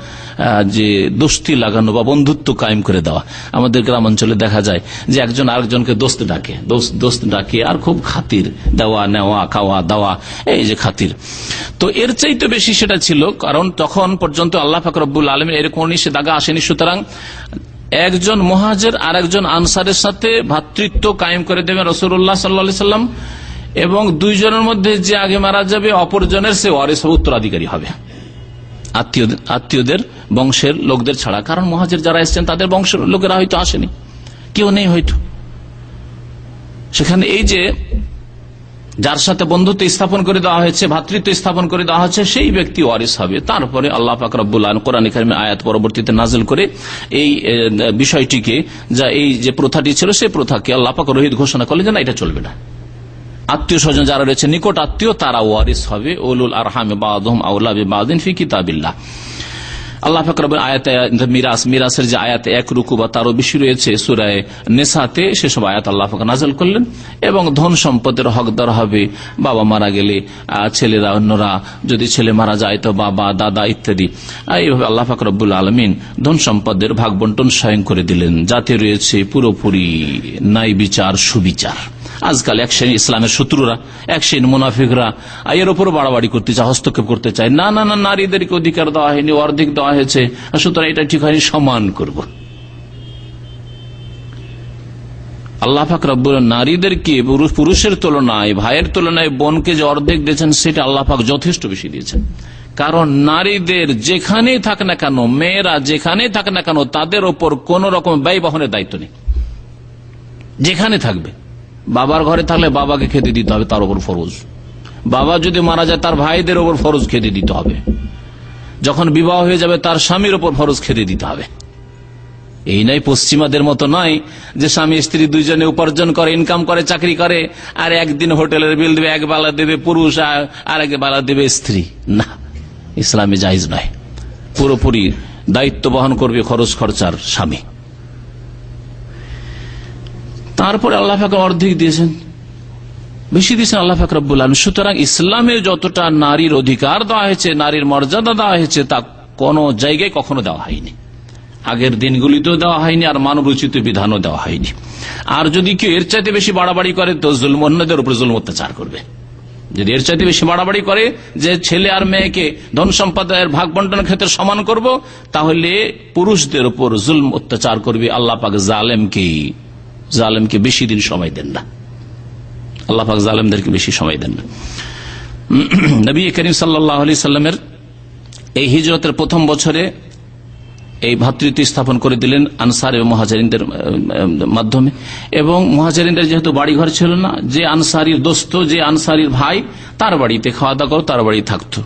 যে দোস্তি লাগানো বা বন্ধুত্ব কায়েম করে দেওয়া। আমাদের গ্রামাঞ্চলে দেখা যায় যে একজন আরেকজনকে দোস্ত ডাকে দোস্ত ডাকে আর খুব খাতির, দেওয়া, নেওয়া, খাওয়া, দাওয়া, এই যে খাতির। তো এর চাইতে বেশি সেটা ছিল, কারণ তখন পর্যন্ত আল্লাহ ফাকরবুল আলম এরকম দাগা আসেনি। সুতরাং একজন মহাজের আর একজন আনসারের সাথে ভাতৃত্ব কায়েম করে দেবেন রসুল্লাহ সাল্লা সাল্লাম। এবং দুইজনের মধ্যে যে আগে মারা যাবে, অপরজনের সে ওয়ারিস উত্তরাধিকারী হবে। আত্মীয়দের বংশের লোকদের ছাড়া। কারণ মহাজের যারা এসছেন, তাদের বংশের লোকেরা হয়তো আসেনি। কেউ নেই হয়তো। সেখানে এই যে যার সাথে বন্ধুত্ব স্থাপন করে দেওয়া হয়েছে, ভাতৃত্ব স্থাপন করে দেওয়া হচ্ছে সেই ব্যক্তি ওয়ারিস হবে। তারপরে আল্লাহ ফাকরাবুল কোরআন আয়াত পরবর্তীতে নাজল করে এই বিষয়টিকে, যা এই যে প্রথাটি ছিল, সেই প্রথাকে আল্লাহ পাক রোহিত ঘোষণা করলেন যে না, এটা চলবে না। আত্মীয় স্বজন যারা রয়েছে, নিকট আত্মীয়, তারা ওয়ারিস হবে। ওলুল আর হামে বাদম বাদিন ফি কিতাবিল্লাহ। আল্লাহ ফকরবের আয়াত মিরাস, মিরাসের যে আয়াত, এক রুকু বা তারও বেশি রয়েছে, সুরায় নেশাতে সেসব আয়াত আল্লাহ ফকর নাজল করলেন। এবং ধন সম্পদের হকদার হবে, বাবা মারা গেলে ছেলেরা, অন্যরা, যদি ছেলে মারা যায় তো বাবা, দাদা ইত্যাদি। এইভাবে আল্লাহ ফকরবুল আলমিন ধন সম্পদের ভাগ বন্টন স্বয়ং করে দিলেন। যাতে রয়েছে পুরোপুরি নাই বিচার, সুবিচার। আজকাল এক শ্রেণি ইসলামের শত্রুরা, এক শ্রেণি মুনাফিকরা এর উপর বাড়াবাড়ি করতে চায়, হস্তক্ষেপ করতে চায়। না না না, নারীদেরকে অধিকার দেওয়া হয়নি, অর্ধেক দেওয়া হয়েছে। সুতরাং এটা ঠিক হয়নি, সমান করব। আল্লাহ পাক রব্বুল নারীদেরকে পুরুষের তুলনায়, ভাইয়ের তুলনায় বোনকে যে অর্ধেক দিয়েছেন, সেটা আল্লাহ পাক যথেষ্ট বেশি দিয়েছেন। কারণ নারীদের যেখানেই থাক না কেন, মেয়েরা যেখানেই থাক না কেন, তাদের ওপর কোন রকম ব্যয় বহনের দায়িত্ব নেই। যেখানে থাকবে। বাবার ঘরে থাকলে বাবাকে খেতে দিতে হবে তার উপর ফরজ। বাবা যদি মারা যায়, তার ভাইদের ওপর ফরজ খেতে দিতে হবে। যখন বিবাহ হয়ে যাবে, তার স্বামীর ওপর ফরজ খেতে দিতে হবে। এই নাই পশ্চিমাদের মতো নয় যে স্বামী, স্ত্রী দুইজনে উপার্জন করে ইনকাম করে, চাকরি করে, আর একদিন হোটেলের বিল দেবে, এক বেলা দেবে পুরুষ, আর এক বেলা দেবে স্ত্রী। না, ইসলামে জাহিজ নয়। পুরোপুরি দায়িত্ব বহন করবে খরচ খরচার স্বামী। তারপরে আল্লাহ ফাঁকে অর্ধেক দিয়েছেন। বেশি দিয়েছেন আল্লাহ ফাকরাবুল আলম সুতরাং ইসলামে যতটা নারীর অধিকার দেওয়া হয়েছে, নারীর মর্যাদা দেওয়া হয়েছে, তা কোন জায়গায় কখনো দেওয়া হয়নি। আগের দিনগুলিতেও দেওয়া হয়নি, আর মানব রচিত বিধানও দেওয়া হয়নি। আর যদি কেউ এর চাইতে বেশি বাড়াবাড়ি করে, তো জুলম অন্যদের উপরে জুলম অত্যাচার করবে। যদি এর চাইতে বেশি বাড়াবাড়ি করে যে ছেলে আর মেয়েকে ধন সম্পদের ভাগ বন্টনের ক্ষেত্রে সমান করব, তাহলে পুরুষদের উপর জুলম অত্যাচার করবে আল্লাহ পাক জালেমকে জালেমকে বেশি দিন সময় দেন না। আল্লাহ পাক জালেমদেরকে বেশি সময় দেন না। নবী করিম সাল্লাহ সাল্লামের এই হিজরতের প্রথম বছরে এই ভাতৃত্ব স্থাপন করে দিলেন আনসার এবং মহাজারিনদের মাধ্যমে। এবং মহাজারিনদের যেহেতু বাড়ি ঘর ছিল না, যে আনসারির দোস্ত, যে আনসারির ভাই, তার বাড়িতে খাওয়া দাওয়া করো তার বাড়ি থাকতো।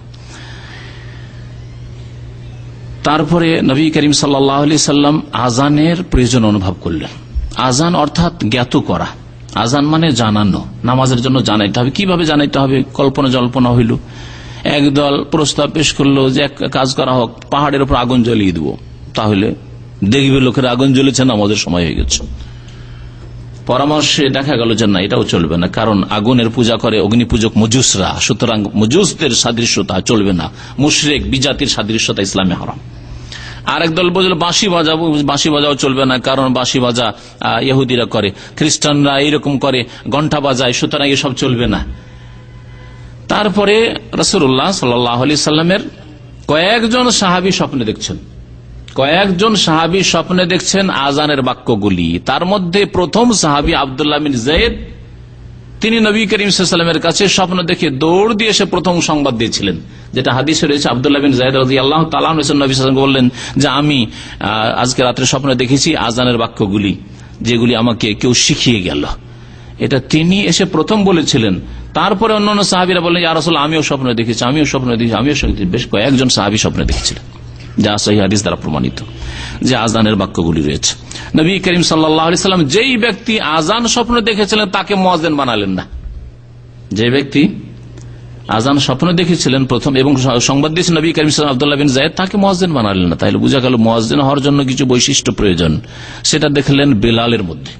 তারপরে নবী করিম সাল্লাহ সাল্লাম আজানের প্রয়োজন অনুভব করলেন। আজান অর্থাৎ জ্ঞাত করা। আজান মানে জানানো, নামাজের জন্য জানাইতে হবে। কীভাবে জানাইতে হবে? কল্পনা জল্পনা হইল। একদল প্রস্তাব পেশ করল যে, এক কাজ করা হোক, পাহাড়ের উপর আগুন জ্বলিয়ে দেবো। তাহলে দেখবে লোকের আগুন জ্বলেছে, নামাজের সময় হয়ে গেছে। পরামর্শে দেখা গেল যে, না, এটাও চলবে না, কারণ আগুনের পূজা করে অগ্নি পূজক মজুসরা। সুতরাং মজুসদের সাদৃশ্যতা চলবে না। মুশরেক, বিজাতির সাদৃশ্যতা ইসলামে হারাম। আর একদল বলল বাঁশি বাজাবো, বাঁশি বাজাও চলবে না, কারণ বাঁশি বাজা ইহুদিরা করে। খ্রিস্টানরা এইরকম করে ঘণ্টা বাজায়, সুতরাং এসব চলবে না। তারপরে রসুল্লাহ সাল্লাহ সাল্লামের কয়েকজন সাহাবি স্বপ্নে দেখছেন। কয়েকজন সাহাবি স্বপ্নে দেখছেন আজানের বাক্যগুলি। তার মধ্যে প্রথম সাহাবি আবদুল্লাহ বিন জৈদ তিনি নবী করিম সাল্লামের কাছে স্বপ্ন দেখে দৌড় দিয়ে এসে প্রথম সংবাদ দিয়েছিলেন। যেটা হাদিস রয়েছে, আবদুল্লাহ বিন জায়দ রাজি আল্লাহ তালাম নবী বললেন যে, আমি আজকে রাত্রে স্বপ্নে দেখেছি আজানের বাক্যগুলি, যেগুলি আমাকে কেউ শিখিয়ে গেল। এটা তিনি এসে প্রথম বলেছিলেন। তারপরে অন্যান্য সাহাবিরা বললেন আর আসলে আমিও স্বপ্ন দেখেছি, আমিও স্বপ্ন দেখেছি, আমিও বেশ কয়েকজন সাহাবি স্বপ্নে দেখেছিলেন। যা সহি হাদিস দ্বারা প্রমাণিত, যে আজানের বাক্যগুলি রয়েছে। নবী করিম সাল্লাম যেই ব্যক্তি আজান স্বপ্ন দেখেছিলেন, তাকে মজেন বানালেন না। যে ব্যক্তি আজান স্বপ্ন দেখেছিলেন প্রথম, এবং সংবাদ দিয়েছেন নবী করিম আবদুল্লাহ বিন জায়দ, তাকে মহাজেন বানালেন না। তাহলে বোঝা গেল মহাজেন হওয়ার জন্য কিছু বৈশিষ্ট্য প্রয়োজন। সেটা দেখলেন বেলালের মধ্যে।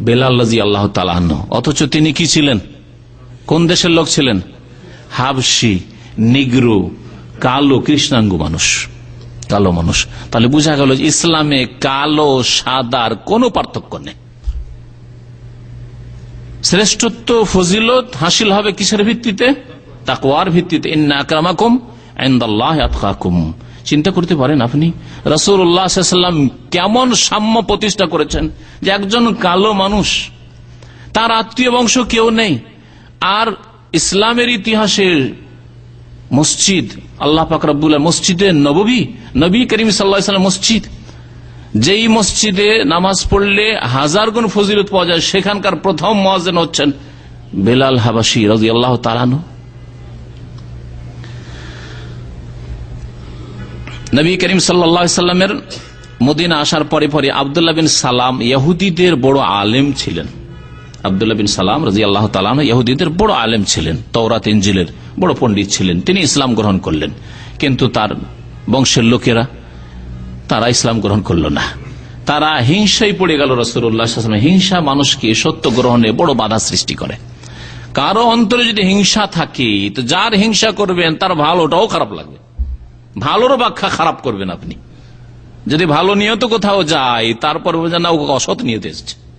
বেলাল রাজি আল্লাহ তালাহ অথচ তিনি কি ছিলেন? কোন দেশের লোক ছিলেন? হাবসি নিগ্রু কালো কৃষ্ণাঙ্গ মানুষ। কালো মানুষ। তাহলে বোঝা গেল ইসলামে কালো সাদার কোনো পার্থক্য নেই। শ্রেষ্ঠত্ব, ফজিলত হাসিল হবে কিসের ভিত্তিতে? তাকওয়ার ভিত্তিতে। ইন্নাকুম চিন্তা করতে পারেন আপনি রসুল্লাহাম কেমন সাম্য প্রতিষ্ঠা করেছেন যে একজন কালো মানুষ, তার আত্মীয় বংশ কেউ নেই, আর ইসলামের ইতিহাসে মসজিদ, আল্লাহ ফাকরাবুল্লাহ মসজিদে নবী নবী করিম সাল্লাহ মসজিদ। যেই মসজিদে নামাজ পড়লে হাজার গুণ ফজিলত পাওয়া যায়, সেখানকার প্রথম মহাজেন হচ্ছেন বেলাল হাবাসি রাজি আল্লাহ তালানু নবী করিম সাল্লামের মদিনা আসার পরে পরে আবদুল্লাহ বিন সালাম ইহুদিদের বড় আলেম ছিলেন। আবদুল্লাহ বিন সালাম রাজি আল্লাহ তালাম ইহুদিদের বড় আলেম ছিলেন তৌরাত ইঞ্জিলের বড় পণ্ডিত ছিলেন, তিনি ইসলাম গ্রহণ করলেন। কিন্তু তার বংশের লোকেরা, তারা ইসলাম গ্রহণ করল না। তারা হিংসাই পড়ে গেল রসুল্লাহ হিংসা মানুষকে সত্য গ্রহণে বড় বাধা সৃষ্টি করে। কারও অন্তরে যদি হিংসা থাকে, তো যার হিংসা করবেন, তার ভালোটাও খারাপ লাগবে। ভালোর ব্যাখ্যা খারাপ করবেন আপনি। যদি ভালো নিয়ত কোথাও যায়, তারপর অসৎ নিয়ত এসছে।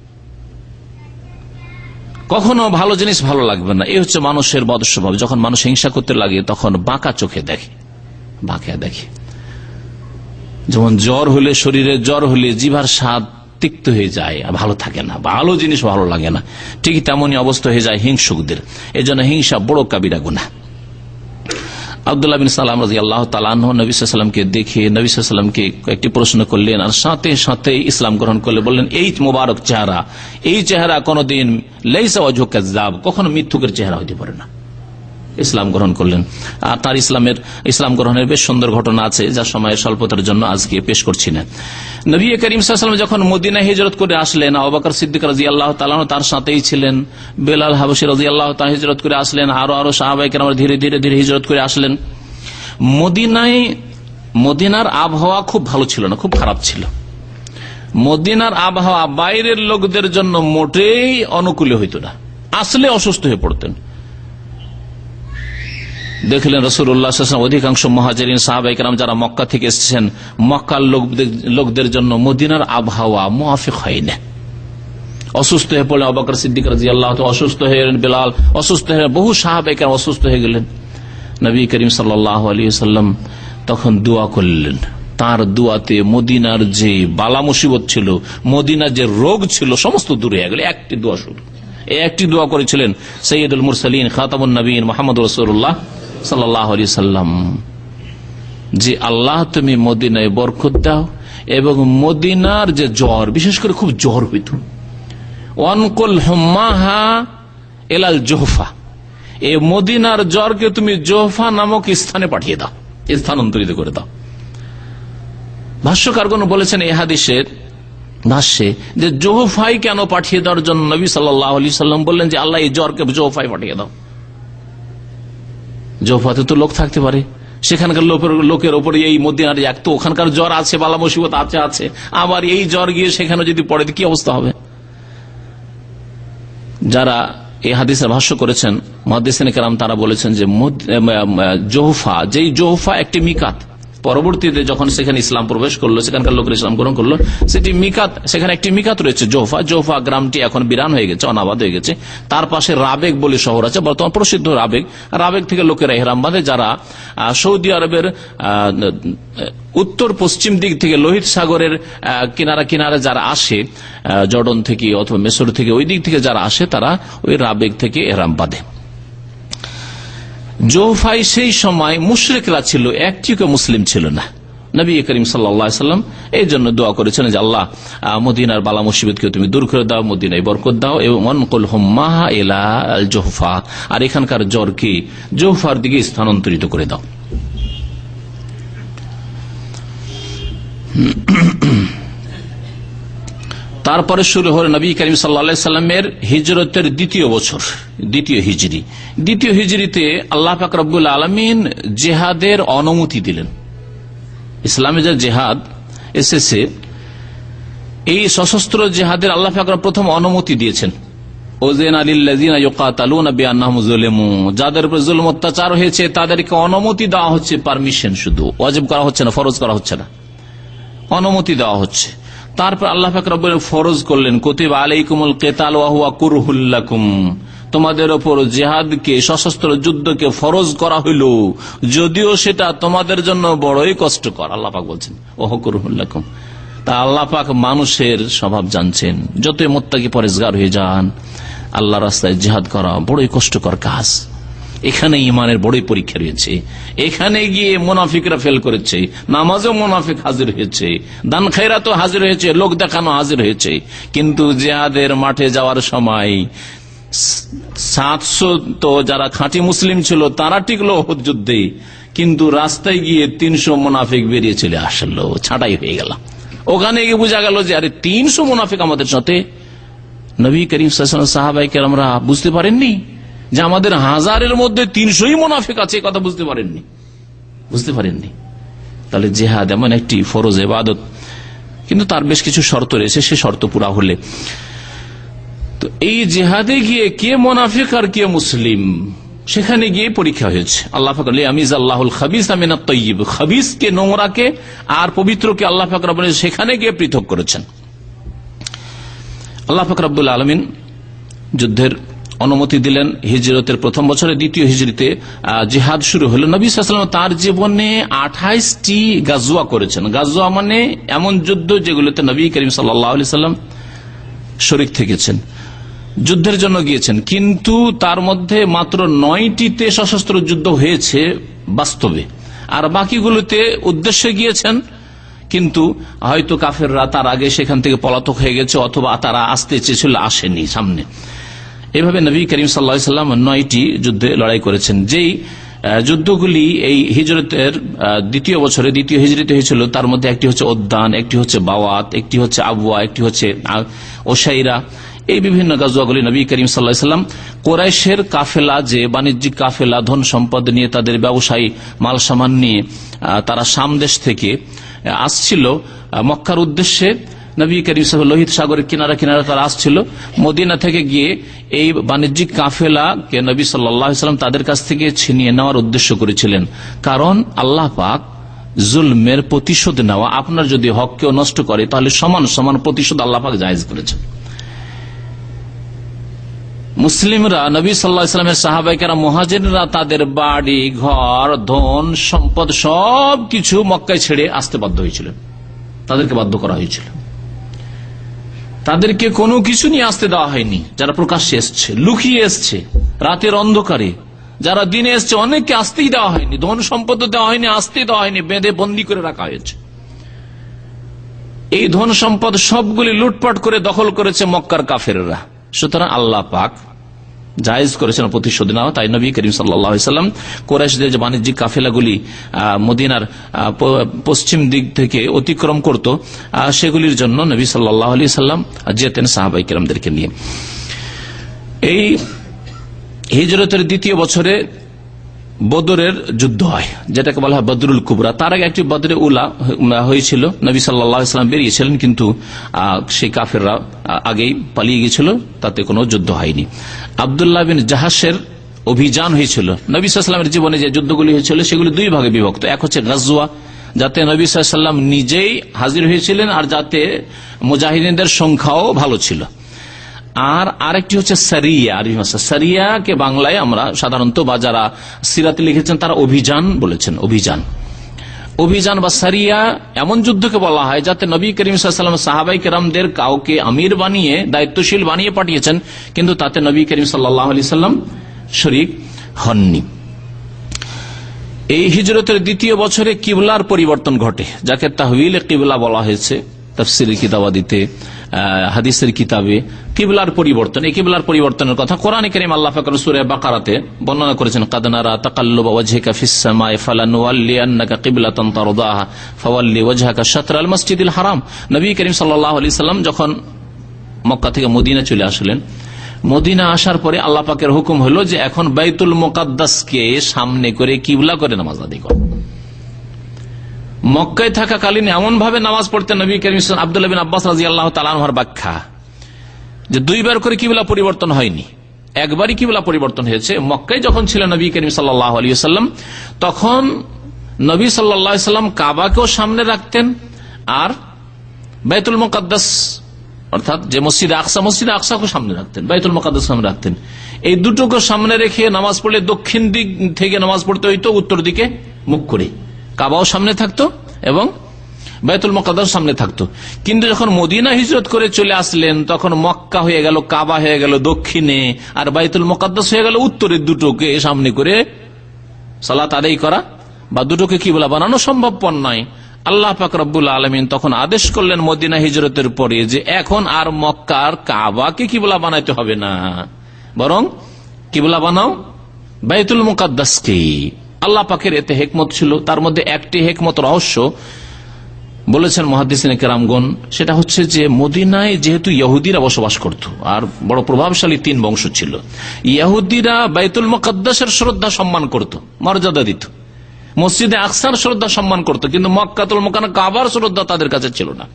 কখনো ভালো জিনিস ভালো লাগবে না। এই হচ্ছে মানুষের বদস্বভাব। যখন মানুষ হিংসা করতে লাগে, তখন বাঁকা চোখে দেখে। বাঁকা দেখে। যেমন জ্বর হলে শরীরে জ্বর হলে জিভার স্বাদ তিক্ত হয়ে যায় ভালো থাকে না। ভালো জিনিস ভালো লাগে না। ঠিক তেমনই অবস্থা হয়ে যায় হিংসুকদের। এই জন্য হিংসা বড় কাবিরা গুনা আবদুল্লাহ বিন সালাম রাজি আল্লাহ তালাহ নবীলামকে দেখে নবীলামকে একটি প্রশ্ন করলেন আর সাথে সাথে ইসলাম গ্রহণ করলে বললেন, এই মোবারক চেহারা, এই চেহারা কোনদিন লেসা জাব কখনো মিথ্যুকের চেহারা হইতে পারে না। ইসলাম গ্রহণ করলেন। আর তার ইসলামের, ইসলাম গ্রহণের বেশ সুন্দর ঘটনা আছে যা সময়ের স্বল্পতার জন্য আজকে পেশ করছি না। নবী করিম সাল্লাম যখন মদিনা হিজরত করে আসলেন আবাকর সিদ্দিক রাজি আল্লাহ তালাহ তার সাথেই ছিলেন। বেলাল হাবসি রাজি আল্লাহ হিজরত করে আসলেন, আরও আরও সাহাবাহিক আমার ধীরে ধীরে ধীরে হিজরত করে আসলেন। মদিনায়, মদিনার আবহাওয়া খুব ভালো ছিল না, খুব খারাপ ছিল। মদিনার আবহাওয়া বাইরের লোকদের জন্য মোটেই অনুকূলে হইত না। আসলে অসুস্থ হয়ে পড়তেন। দেখলেন রসুল্লাহ অধিকাংশ মহাজরিন সাহাবাইকার যারা মক্কা থেকে এসেছেন, মক্কার লোকদের জন্য মদিনার আবহাওয়া মুআফিক হয় না অসুস্থ হয়ে পড়লেন অবাকর সিদ্দিক রাজি আল্লাহ অসুস্থ হয়ে গেলেন বেলাল, অসুস্থ হয়ে বহু সাহাবাইকার অসুস্থ হয়ে গেলেন। নবী করিম সাল্লাম তখন দোয়া করলেন। তার দুয়াতে মদিনার যে বালা মুসিবত ছিল, মদিনার যে রোগ ছিল, সমস্ত দূরে হয়ে গেল। একটি দোয়া শুরু একটি দোয়া করেছিলেন সৈয়দুল মুরসালিন, খাতামুন নবীন মোহাম্মদ রসুল্লাহ সাল্লাম, যে আল্লাহ তুমি মদিনায় বরকত দাও এবং মদিনার যে জ্বর, বিশেষ করে খুব জ্বর হইত। ওয়ানকুল হুম্মাহা এলাল জোহফা, এ মদিনার জ্বরকে তুমি জোহফা নামক স্থানে পাঠিয়ে দাও স্থানান্তরিত করে দাও। ভাষ্যকারগণ বলেছেন এ হাদিসের ভাষ্যে যে জোহফাই কেন পাঠিয়ে দেওয়ার জন্য নবী সাল্লাহ আলি সাল্লাম বললেন যে আল্লাহ এই জ্বরকে জোহফাই পাঠিয়ে দাও। জোহফাতে তো লোক থাকতে পারে। সেখানকার লোকের লোকের ওপরে এই মদিনার এক তো ওখানকার জ্বর আছে, বালা মুসিবত আছে আছে। আবার এই জ্বর গিয়ে সেখানে যদি পড়ে, কি অবস্থা হবে? যারা এই হাদিসের ভাষ্য করেছেন মহাদিস তারা বলেছেন যে জোহফা যেই জোহফা একটি মিকাত পরবর্তীতে যখন সেখানে ইসলাম প্রবেশ করল, সেখানকার লোকের ইসলাম গ্রহণ করল, সেটি মিকাত, সেখানে একটি মিকাত রয়েছে, জোফা। জোফা গ্রামটি এখন বিরান হয়ে গেছে, অনাবাদ হয়ে গেছে। তার পাশে রাবেগ বলে শহর আছে, বর্তমান প্রসিদ্ধ রাবেগ। রাবেগ থেকে লোকেরা এহরাম বাঁধে, যারা সৌদি আরবের উত্তর পশ্চিম দিক থেকে লোহিত সাগরের কিনারা কিনারে যারা আসে জর্ডন থেকে অথবা মেসর থেকে ওই দিক থেকে যারা আসে, তারা ওই রাবেগ থেকে এহরাম বাঁধে। জোহফাই সেই সময় মুশরেকরা ছিল একটিকে মুসলিম ছিল না। নবী করিম সাল্লাম এই জন্য দোয়া করেছেন যে, আল্লাহ মদিনার বালা মুসিবতকে তুমি দূর করে দাও, মদিনায় বরকত দাও, এবং অনকল এলা জোহফা, আর এখানকার জ্বরকে জোহফার দিকে স্থানান্তরিত করে দাও। তারপরে শুরু হল নবী করিম সাল্লা সাল্লামের হিজরতের দ্বিতীয় বছর, দ্বিতীয় হিজড়ি দ্বিতীয় হিজড়িতে আল্লাহ ফাকরুল আলমিন জেহাদের অনুমতি দিলেন। ইসলামে যে জেহাদ এসেছে, এই সশস্ত্র জেহাদের আল্লাহ ফাকর প্রথম অনুমতি দিয়েছেন। যাদের উপর জুলম অত্যাচার হয়েছে, তাদেরকে অনুমতি দেওয়া হচ্ছে, পারমিশন শুধু। অজব করা হচ্ছে না, ফরজ করা হচ্ছে না। অনুমতি দেওয়া হচ্ছে। তারপর আল্লাহ ফাকর ফরজ করলেন, কতিব আলাইকুমুল কেতাল ওয়াহুয়া কুরহুল্লাকুম তোমাদের ওপর জেহাদকে, সশস্ত্র যুদ্ধকে ফরজ করা হইল, যদিও সেটা তোমাদের জন্য বড়ই কষ্টকর, আল্লাহ পাক বলছেন। ওহ কুরহুল্লাকুম তা আল্লাহ পাক মানুষের স্বভাব জানছেন, যতই মোত্তাকি পরেজগার হয়ে যান, আল্লাহ রাস্তায় জেহাদ করা বড়ই কষ্টকর কাজ। এখানে ইমানের বড়ই পরীক্ষা রয়েছে। এখানে গিয়ে মোনাফিকরা ফেল করেছে। নামাজও মোনাফিক হাজির হয়েছে। দান খাইরা তো হাজির হয়েছে। লোক দেখানো হাজির হয়েছে। কিন্তু জেহাদের মাঠে যাওয়ার সময় সাতশো তো যারা খাঁটি মুসলিম ছিল, তারা টিকলো যুদ্ধে। কিন্তু রাস্তায় গিয়ে তিনশো মোনাফিক বেরিয়ে চলে আসলো। ছাঁটাই হয়ে গেল। ওখানে গিয়ে বোঝা গেল যে, আরে, তিনশো মুনাফিক আমাদের সাথে। নবী করিম সাহাবাইকে আমরা বুঝতে পারেননি যে আমাদের হাজারের মধ্যে তিনশোই মোনাফিক আছে কথা বুঝতে পারেননি। বুঝতে পারেননি। তাহলে জেহাদ এমন একটি ফরজ এবাদত কিন্তু তার বেশ কিছু শর্ত রয়েছে, সে শর্ত পুরা হলে। তো এই জেহাদে গিয়ে কে মোনাফিক আর কে মুসলিম, সেখানে গিয়ে পরীক্ষা হয়েছে। আল্লাহ ফাকর আমিজ আল্লাহুল খাবিজ আমিনা তৈব খাবিজকে নোংরাকে আর পবিত্রকে আল্লাহ ফাকর সেখানে গিয়ে পৃথক করেছেন। আল্লাহ ফাকর আলমিন যুদ্ধের অনুমতি দিলেন হিজরতের প্রথম বছরে দ্বিতীয় হিজড়িতে জেহাদ শুরু হলো। নবী সাল্লাম তার জীবনে আঠাইশটি গাজুয়া করেছেন। গাজুয়া মানে এমন যুদ্ধ যেগুলোতে নবী করিম সাল্লাম শরিক থেকেছেন। যুদ্ধের জন্য গিয়েছেন। কিন্তু তার মধ্যে মাত্র নয়টিতে সশস্ত্র যুদ্ধ হয়েছে বাস্তবে। আর বাকিগুলোতে উদ্দেশ্যে গিয়েছেন, কিন্তু হয়তো কাফেররা তার আগে সেখান থেকে পলাতক হয়ে গেছে অথবা তারা আসতে চেয়েছিল আসেনি সামনে। এভাবে নবী করিম সাল্লাম নয়টি যুদ্ধে লড়াই করেছেন। যেই যুদ্ধগুলি এই হিজরতের দ্বিতীয় বছরে, দ্বিতীয় হিজরিতে হয়েছিল, তার মধ্যে একটি হচ্ছে উদ্যান একটি হচ্ছে বাওয়াত, একটি হচ্ছে আবুয়া একটি হচ্ছে ওসাইরা। এই বিভিন্ন গাজুয়াগুলি নবী করিম সাল্লাহাম কোরাইশের কাফেলা যে বাণিজ্যিক কাফেলা, ধন সম্পদ নিয়ে তাদের ব্যবসায়ী মাল সামান নিয়ে তারা সামদেশ থেকে আসছিল। মক্কার উদ্দেশ্যে নবী করিম সাহেব লোহিত সাগরের কিনারা কিনারা তারা আসছিল। মদিনা থেকে গিয়ে এই বাণিজ্যিক কাফেলাকে নবী সাল্লাম তাদের কাছ থেকে ছিনিয়ে নেওয়ার উদ্দেশ্য করেছিলেন। কারণ আল্লাহ পাক জুলমের প্রতিশোধ নেওয়া আপনার যদি হককেও নষ্ট করে, তাহলে সমান সমান প্রতিশোধ আল্লাহ পাক জায়েজ করেছেন। মুসলিমরা নবী সাল্লা ইসলামের সাহাবাইকারা মহাজেনরা তাদের বাড়ি, ঘর, ধন, সম্পদ সবকিছু মক্কায় ছেড়ে আসতে বাধ্য হয়েছিল তাদেরকে বাধ্য করা হয়েছিল। তাদেরকে কোনো কিছু নিয়ে আসতে দেওয়া হয়নি। যারা প্রকাশ্যে এসছে, লুকিয়ে এসছে, রাতের অন্ধকারে। যারা দিনে এসছে, অনেককে আসতেই দেওয়া হয়নি। ধন সম্পদ দেওয়া হয়নি আসতেই দেওয়া হয়নি, বেঁধে বন্দি করে রাখা হয়েছে। এই ধন সম্পদ সবগুলি লুটপাট করে দখল করেছে মক্কার কাফেররা। সুতরাং আল্লাহ পাক জায়েজ করেছেন প্রতিশোধ নেওয়া, তাই নবী করিম সাল্লাম কোরাইশদের যে বাণিজ্যিক কাফেলাগুলি মদিনার পশ্চিম দিক থেকে অতিক্রম করত সেগুলির জন্য নবী সাল্লাহ আলি সাল্লাম যেতেন সাহাবাই কিরমদেরকে নিয়ে। এই হিজরতের দ্বিতীয় বছরে বদরের যুদ্ধ হয়, যেটাকে বলা হয় বদরুল কুবরা। তার আগে একটি বদরে উলা হয়েছিল, নবী সাল্লাম বেরিয়েছিলেন, কিন্তু সেই কাফেররা আগেই পালিয়ে গিয়েছিল, তাতে কোনো যুদ্ধ হয়নি। আবদুল্লাহ বিন জাহাসের অভিযান হয়েছিল। নবী সাল্লামের জীবনে যে যুদ্ধগুলি হয়েছিল, সেগুলি দুই ভাগে বিভক্ত। এক হচ্ছে গাজুয়া যাতে নবী সাল্লাম নিজেই হাজির হয়েছিলেন, আর যাতে মুজাহিদিনদের সংখ্যাও ভালো ছিল। আর আরেকটি হচ্ছে সারিয়া, আরবি ভাষা। সারিয়াকে বাংলায় আমরা সাধারণত বা যারা সিরাতে লিখেছেন তারা অভিযান বলেছেন, অভিযান। অভিযান বা সারিয়া এমন যুদ্ধকে বলা হয় যাতে নবী করিম সাল্লাম সাহাবাই কেরামদের কাউকে আমির বানিয়ে, দায়িত্বশীল বানিয়ে পাঠিয়েছেন, কিন্তু তাতে নবী করিম আলি সাল্লাম শরিক হননি। এই হিজরতের দ্বিতীয় বছরে কিবলার পরিবর্তন ঘটে, যাকে তাহবিল কিবলা বলা হয়েছে তফসির কিতাবাদিতে হাদিসের কিতাবে কিবলার পরিবর্তন। এই কিবলার পরিবর্তনের কথা কোরআন করিম আল্লাহ ফাকর সুরে বাকারাতে বর্ণনা করেছেন কাদনারা তাকাল্লুবা মসজিদিল হারাম। নবী করিম সাল্লাম যখন মক্কা থেকে মদিনা চলে আসলেন, মদিনা আসার পরে আল্লাহ পাকের হুকুম হলো যে এখন বাইতুল মোকাদ্দাসকে সামনে করে কিবলা করে নামাজ আদি কর। মক্কায় থাকাকালীন এমন ভাবে নামাজ পড়তেন নবী করিম আবদুল্লাহ আব্বাস রাজি আল্লাহ তালানহার ব্যাখ্যা। যে দুইবার করে কিবলা পরিবর্তন হয়নি। একবারই কিবলা পরিবর্তন হয়েছে। মক্কায় যখন ছিলেন নবী করিম সাল্লাহ আলী সাল্লাম তখন নবী সাল্লাম কাবাকেও সামনে রাখতেন আর বাইতুল মোকাদ্দাস, অর্থাৎ যে মসজিদ আকসা, মসজিদ আকসাকে সামনে রাখতেন, বাইতুল মোকাদ্দাস সামনে রাখতেন। এই দুটোকে সামনে রেখে নামাজ পড়লে দক্ষিণ দিক থেকে নামাজ পড়তে হইতো, উত্তর দিকে মুখ করে। কাবাও সামনে থাকতো এবং বাইতুল মকাদ্দাস সামনে থাকতো। কিন্তু যখন মদিনা হিজরত করে চলে আসলেন, তখন মক্কা হয়ে গেল, কাবা হয়ে গেল দক্ষিণে, আর বাইতুল মকাদ্দাস হয়ে গেল উত্তরের দুটোকে সামনে করে সালাত আদায় করা। বা দুটোকে কি বলা, বানানো সম্ভবপর নয়। আল্লাহ রব্বুল আলমিন তখন আদেশ করলেন মদিনা হিজরতের পরে যে এখন আর মক্কার কাবাকে কিবলা বানাইতে হবে না। বরং কিবলা বানাও বাইতুল মুকাদ্দাসকে আল্লাহ পাকের এতে হেকমত ছিল। তার মধ্যে একটি হেকমত রহস্য বলেছেন মহাদিসিন কেরামগন সেটা হচ্ছে যে, মদিনায় যেহেতু ইহুদিরা বসবাস করত, আর বড় প্রভাবশালী তিন বংশ ছিল। ইহুদিরা বাইতুল মকাদ্দাসের শ্রদ্ধা সম্মান করত, মর্যাদা দিত। মসজিদে আকসার শ্রদ্ধা সম্মান করত, কিন্তু মক্কাতুল মকানা কাবার শ্রদ্ধা তাদের কাছে ছিল না।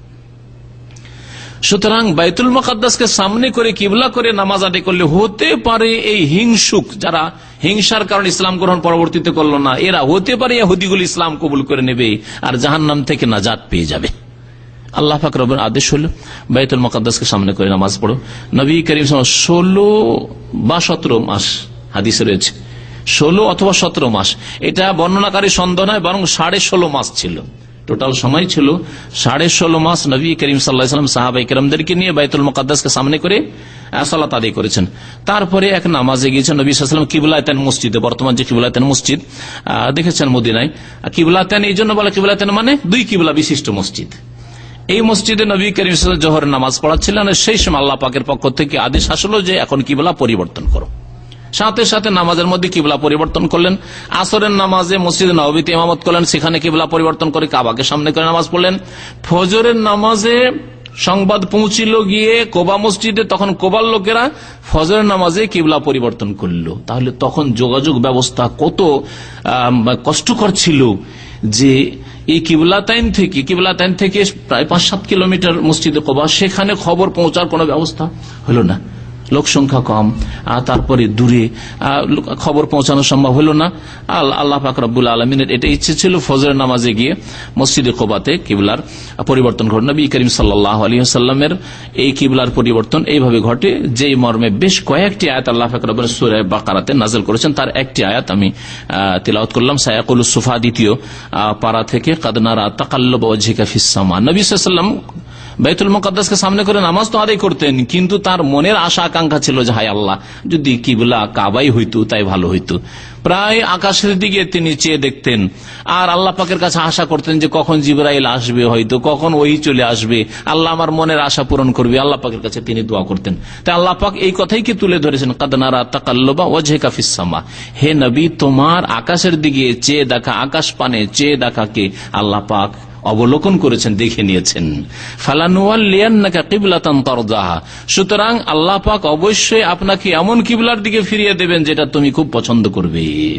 সুতরাং বাইতুল মকাদ্দাসকে সামনে করে কিবলা করে নামাজ আদায় করলে হতে পারে এই হিংসুক যারা হিংসার কারণে ইসলাম গ্রহণ পরবর্তীতে করল না। এরা হতে পারে হুদিগুলি ইসলাম কবুল করে নেবে আর জাহান নাম থেকে নাজাদ পেয়ে যাবে। আল্লাহ ফাকরবের আদেশ হল, বাইতুল মকাদ্দাসকে সামনে করে নামাজ পড়ো। নবী করিম ষোলো বা সতেরো মাস হাদিসে রয়েছে। ষোলো অথবা সতেরো মাস। এটা বর্ণনাকারী সন্দেহ নয়, বরং সাড়ে ষোলো মাস ছিল। টোটাল সময় ছিল সাড়ে ষোলো মাস নবী করিম সাল্লাহাম সাহাবাই কেরামদেরকে নিয়ে বাইতুল মোকাদ্দাসকে সামনে করে সালাত আদায় করেছেন। তারপরে এক নামাজে গিয়েছেন নবী সাল্লাম কিবুলায়তান মসজিদে, বর্তমান যে কিবুলায়তান মসজিদ দেখেছেন মদিনায়। কিবুলায়তান এই জন্য বলে কিবুলায়তান মানে দুই কিবুলা বিশিষ্ট মসজিদ। এই মসজিদে নবী করিম জোহর নামাজ পড়াচ্ছিলেন সেই সময় আল্লাহ পাকের পক্ষ থেকে আদেশ আসলো যে এখন কিবলা পরিবর্তন করো। সাথে সাথে নামাজের মধ্যে কিবলা পরিবর্তন করলেন। আসরের নামাজে মসজিদে নবীতে ইমামত করলেন, সেখানে কিবলা পরিবর্তন করে কাবাকে সামনে করে নামাজ পড়লেন। ফজরের নামাজে সংবাদ পৌঁছিল গিয়ে কোবা মসজিদে, তখন কোবার লোকেরা ফজরের নামাজে কিবলা পরিবর্তন করল। তাহলে তখন যোগাযোগ ব্যবস্থা কত কষ্টকর ছিল যে এই কিবলাতাইন থেকে কিবলাতাইন থেকে প্রায় পাঁচ সাত কিলোমিটার মসজিদে কোবা, সেখানে খবর পৌঁছার কোনো ব্যবস্থা হলো না। লোক সংখ্যা কম তারপরে দূরে খবর পৌঁছানো সম্ভব হলো না। আল- আল্লাহ পাক রব্বুল আলমিনের এটা ইচ্ছে ছিল ফজরের নামাজে গিয়ে মসজিদে কোবাতে কিবলার পরিবর্তন ঘটে। নবী করিম সাল্লাহ আলী সাল্লামের এই কিবলার পরিবর্তন এইভাবে ঘটে, যেই মর্মে বেশ কয়েকটি আয়াত আল্লাহ পাক রব্বুল সুরায় বাকারাতে নাজল করেছেন। তার একটি আয়াত আমি তিলাওত করলাম সায়াকুল সুফা দ্বিতীয় পাড়া থেকে কাদনারা তাকাল্লব ওয়াজহিকা ফিসামা নবী সাল্লাম বাইতুল মুকাদ্দাসকে সামনে করে নামাজ তো আদায় করতেন, কিন্তু তার মনের আশা, আকাঙ্ক্ষা ছিল যে, হায় আল্লাহ, যদি কিবলা কাবাই হইতো, তাই ভালো হইতো। প্রায় আকাশের দিকে তিনি চেয়ে দেখতেন, আর আল্লাহ পাকের কাছে আশা করতেন যে, কখন জিবরাইল আসবে হয়তো, কখন ওই চলে আসবে, আল্লাহ আমার মনের আশা পূরণ করবে, আল্লাহ পাকের কাছে তিনি দোয়া করতেন। তাই আল্লাহ পাক এই কথাই কি তুলে ধরেছেন? কাদনারা তাকাল্লবা ওয়াজহে কাফিসামা হে নবী, তোমার আকাশের দিকে চেয়ে দেখা, আকাশ পানে চেয়ে দেখাকে আল্লাহ পাক অবলোকন করেছেন, দেখে নিয়েছেন। সুতরাং আল্লাহ পাক অবশ্যই আপনাকে এমন কিবলার দিকে ফিরিয়ে দেবেন যেটা তুমি খুব পছন্দ করবে।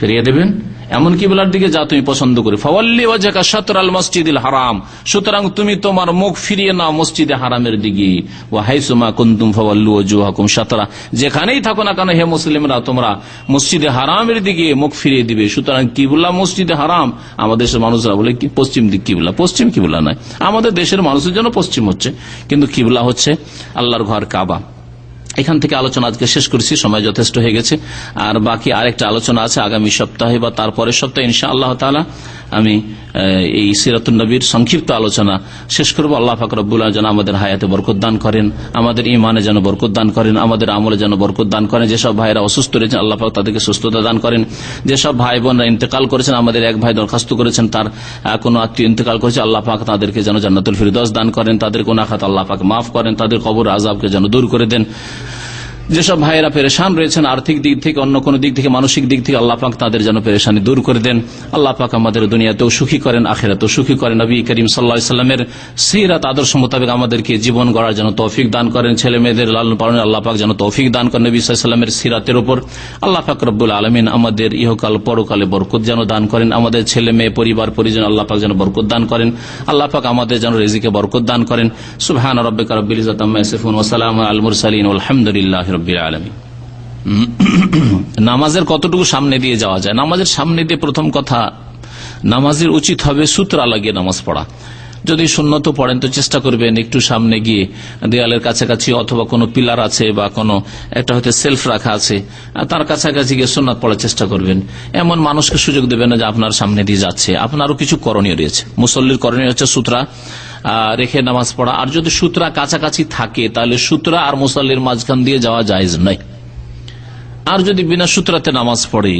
ফিরিয়ে দেবেন? এমন কিবলার দিকে, যা তুমি পছন্দ করি। ফওয়াল্লি ওয়াজাকা শাতর আল মসজিদুল হারাম। সুতরাং তুমি তোমার মুখ ফিরিয়ে নাও মসজিদে হারামের দিকে। ও হাইসুমা কুন্তুম ফওয়াল্লু ওয়াজুহাকুম শাতরা। যেখানেই থাকো না কেন, হে মুসলিমরা, তোমরা মসজিদে হারামের দিকে মুখ ফিরিয়ে দিবে। সুতরাং কিবলা মসজিদে হারাম? আমাদের দেশের মানুষরা বলে কি, পশ্চিম দিক কিবলা। পশ্চিম কিবলা নয়। আমাদের দেশের মানুষের জন্য পশ্চিম হচ্ছে। কিন্তু কিবলা হচ্ছে আল্লাহর ঘর কাবা। এখান থেকে আলোচনা আজকে শেষ করছি, সময় যথেষ্ট হয়ে গেছে। আর বাকি আরেকটা আলোচনা আছে আগামী সপ্তাহে বা তারপরের সপ্তাহে ইনশা আল্লাহ তালা আমি এই সিরাতুল নবীর সংক্ষিপ্ত আলোচনা শেষ করব। আল্লাহ ফাকরবুল্লাহ যেন আমাদের হায়াতে বরকত দান করেন, আমাদের ইমানে যেন বরকত দান করেন, আমাদের আমলে যেন বরকত দান করেন। যেসব ভাইরা অসুস্থ রয়েছেন, আল্লাহ পাক তাদেরকে সুস্থতা দান করেন। যেসব ভাই বোনরা ইন্তেকাল করেছেন, আমাদের এক ভাই দরখাস্ত করেছেন, তার কোনো আত্মীয় ইন্তেকাল করেছে, আল্লাহ পাক তাদেরকে যেন জান্নাতুল ফিরদৌস দান করেন। তাদের কোন আঘাত আল্লাহ পাক মাফ করেন, তাদের কবর আজাবকে যেন দূর করে দেন। যেসব ভাইয়েরা পেরেশান রয়েছেন আর্থিক দিক থেকে, অন্য কোনো দিক থেকে, মানসিক দিক থেকে আল্লাহ পাক তাদের যেন পেরেশানি দূর করে দেন। আল্লাহ পাক আমাদের দুনিয়াতেও সুখী করেন, আখেরাতেও সুখী করেন। নবী করিম সাল্লা সাল্লামের সিরাত, আদর্শ মোতাবেক আমাদেরকে জীবন গড়ার জন্য তৌফিক দান করেন। ছেলে মেয়েদের লালন পালন আল্লাহ পাক যেন তৌফিক দান করেন নবী সাল্লামের সিরাতের উপর। আল্লাহ পাক রব্বুল আলমিন আমাদের ইহকাল, পরকালে বরকত যেন দান করেন। আমাদের ছেলে মেয়ে, পরিবার, পরিজন আল্লাহ পাক যেন বরকত দান করেন। আল্লাহ পাক আমাদের যেন রেজিকে বরকত দান করেন। সুবহান রব্বিকা রব্বিল ইজ্জাতি আম্মা ইয়াসিফুন ওয়া সালামু মুরসালিন। আলহামদুলিল্লাহি রাব্বিল আলামিন। নামাজের কতটুকু সামনে দিয়ে যাওয়া যায়? নামাজের সামনে দিয়ে প্রথম কথা, নামাজের উচিত হবে সূত্রা লাগিয়ে নামাজ পড়া। যদি সুন্নত পড়েন তো চেষ্টা করবেন একটু সামনে গিয়ে দেয়ালের কাছাকাছি অথবা কোনো পিলার আছে বা কোনো একটা হয়তো সেলফ রাখা আছে তার কাছাকাছি গিয়ে সুন্নাত পড়ার চেষ্টা করবেন। এমন মানুষকে সুযোগ দেবেন না যে আপনার সামনে দিয়ে যাচ্ছে। আপনারও কিছু করণীয় রয়েছে। মুসল্লির করণীয় হচ্ছে সূত্রা। রেখে নামাজ পড়া। আর যদি সূত্রা কাছাকাছি থাকে, তাহলে সূত্রা আর মুসল্লির মাঝখান দিয়ে যাওয়া যায় নাই আর যদি বিনা সূত্রাতে নামাজ পড়ে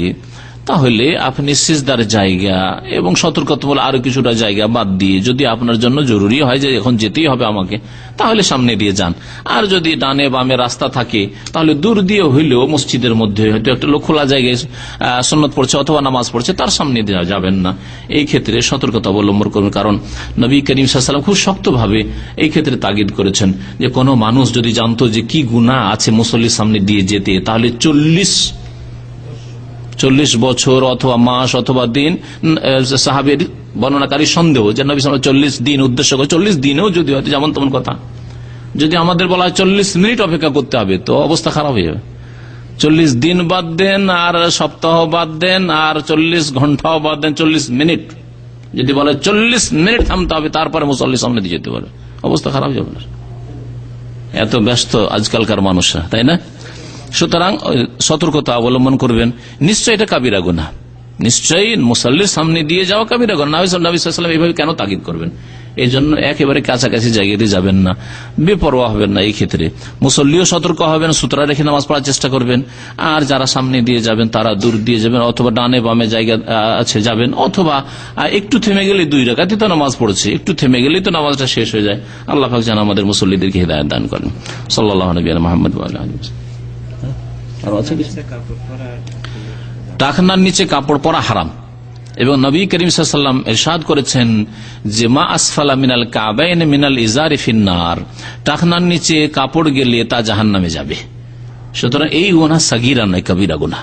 তাহলে আপনি সিজদার জায়গা এবং সতর্কতামূলক আরও কিছুটা জায়গা বাদ দিয়ে যদি আপনার জন্য জরুরি হয় যে এখন যেতেই হবে আমাকে, তাহলে সামনে দিয়ে যান। আর যদি ডানে বামে রাস্তা থাকে, তাহলে দূর দিয়ে হইলেও মসজিদের মধ্যে হয়তো একটা লোক খোলা জায়গায় সন্ন্যত পড়ছে অথবা নামাজ পড়ছে, তার সামনে দেওয়া যাবেন না। এই ক্ষেত্রে সতর্কতা অবলম্বন করুন, কারণ নবী করিম সাল্লাম খুব শক্তভাবে এই ক্ষেত্রে তাগিদ করেছেন যে কোনো মানুষ যদি জানতো যে কি গুণা আছে মুসল্লির সামনে দিয়ে যেতে, তাহলে চল্লিশ চল্লিশ বছর অথবা মাস অথবা দিন সাহাবের বর্ণনাকারী সন্দেহ যে নবী সাল্লাল্লাহু চল্লিশ দিন উদ্দেশ্য করে, চল্লিশ দিনেও যদি হয়তো যেমন তেমন কথা, যদি আমাদের বলা হয় চল্লিশ মিনিট অপেক্ষা করতে হবে, তো অবস্থা খারাপ হয়ে যাবে। চল্লিশ দিন বাদ দেন, আর সপ্তাহ বাদ দেন, আর চল্লিশ ঘন্টাও বাদ দেন, চল্লিশ মিনিট। যদি বলে চল্লিশ মিনিট থামতে হবে, তারপরে মুসল্লির সামনে দিয়ে যেতে পারবে অবস্থা খারাপ হয়ে যাবে এত ব্যস্ত আজকালকার মানুষরা, তাই না? সুতরাং সতর্কতা অবলম্বন করবেন। নিশ্চয় এটা কাবিরা গুনা নিশ্চয়ই মুসল্লির সামনে দিয়ে যাওয়া কাবিরা গুনা নবিসাম এইভাবে কেন তাগিদ করবেন? এই জন্য একেবারে কাছাকাছি জায়গাতে যাবেন না। বেপরোয়া হবেন না এই ক্ষেত্রে। মুসল্লিও সতর্ক হবেন, সুতরা রেখে নামাজ পড়ার চেষ্টা করবেন। আর যারা সামনে দিয়ে যাবেন, তারা দূর দিয়ে যাবেন, অথবা ডানে বামে জায়গা আছে যাবেন, অথবা একটু থেমে গেলে দুই রাকাতই তো নামাজ পড়ছে। একটু থেমে গেলেই তো নামাজটা শেষ হয়ে যায়। আল্লাহ যেন আমাদের মুসল্লিদেরকে হৃদায়ত দান করেন। সাল্লাহ নবী মোহাম্মদ আর আছে কিছু টাকনার নিচে কাপড় পরা হারাম। এবং নবী করিম সাল্লাম এরশাদ করেছেন যে মা আসফালা মিনাল কাবাইন মিনাল ইজারি ফিন্নার। টাকনার নিচে কাপড় গেলে তা জাহান নামে যাবে। সুতরাং এই গুণা সাগিরা নয় কবিরা গুণা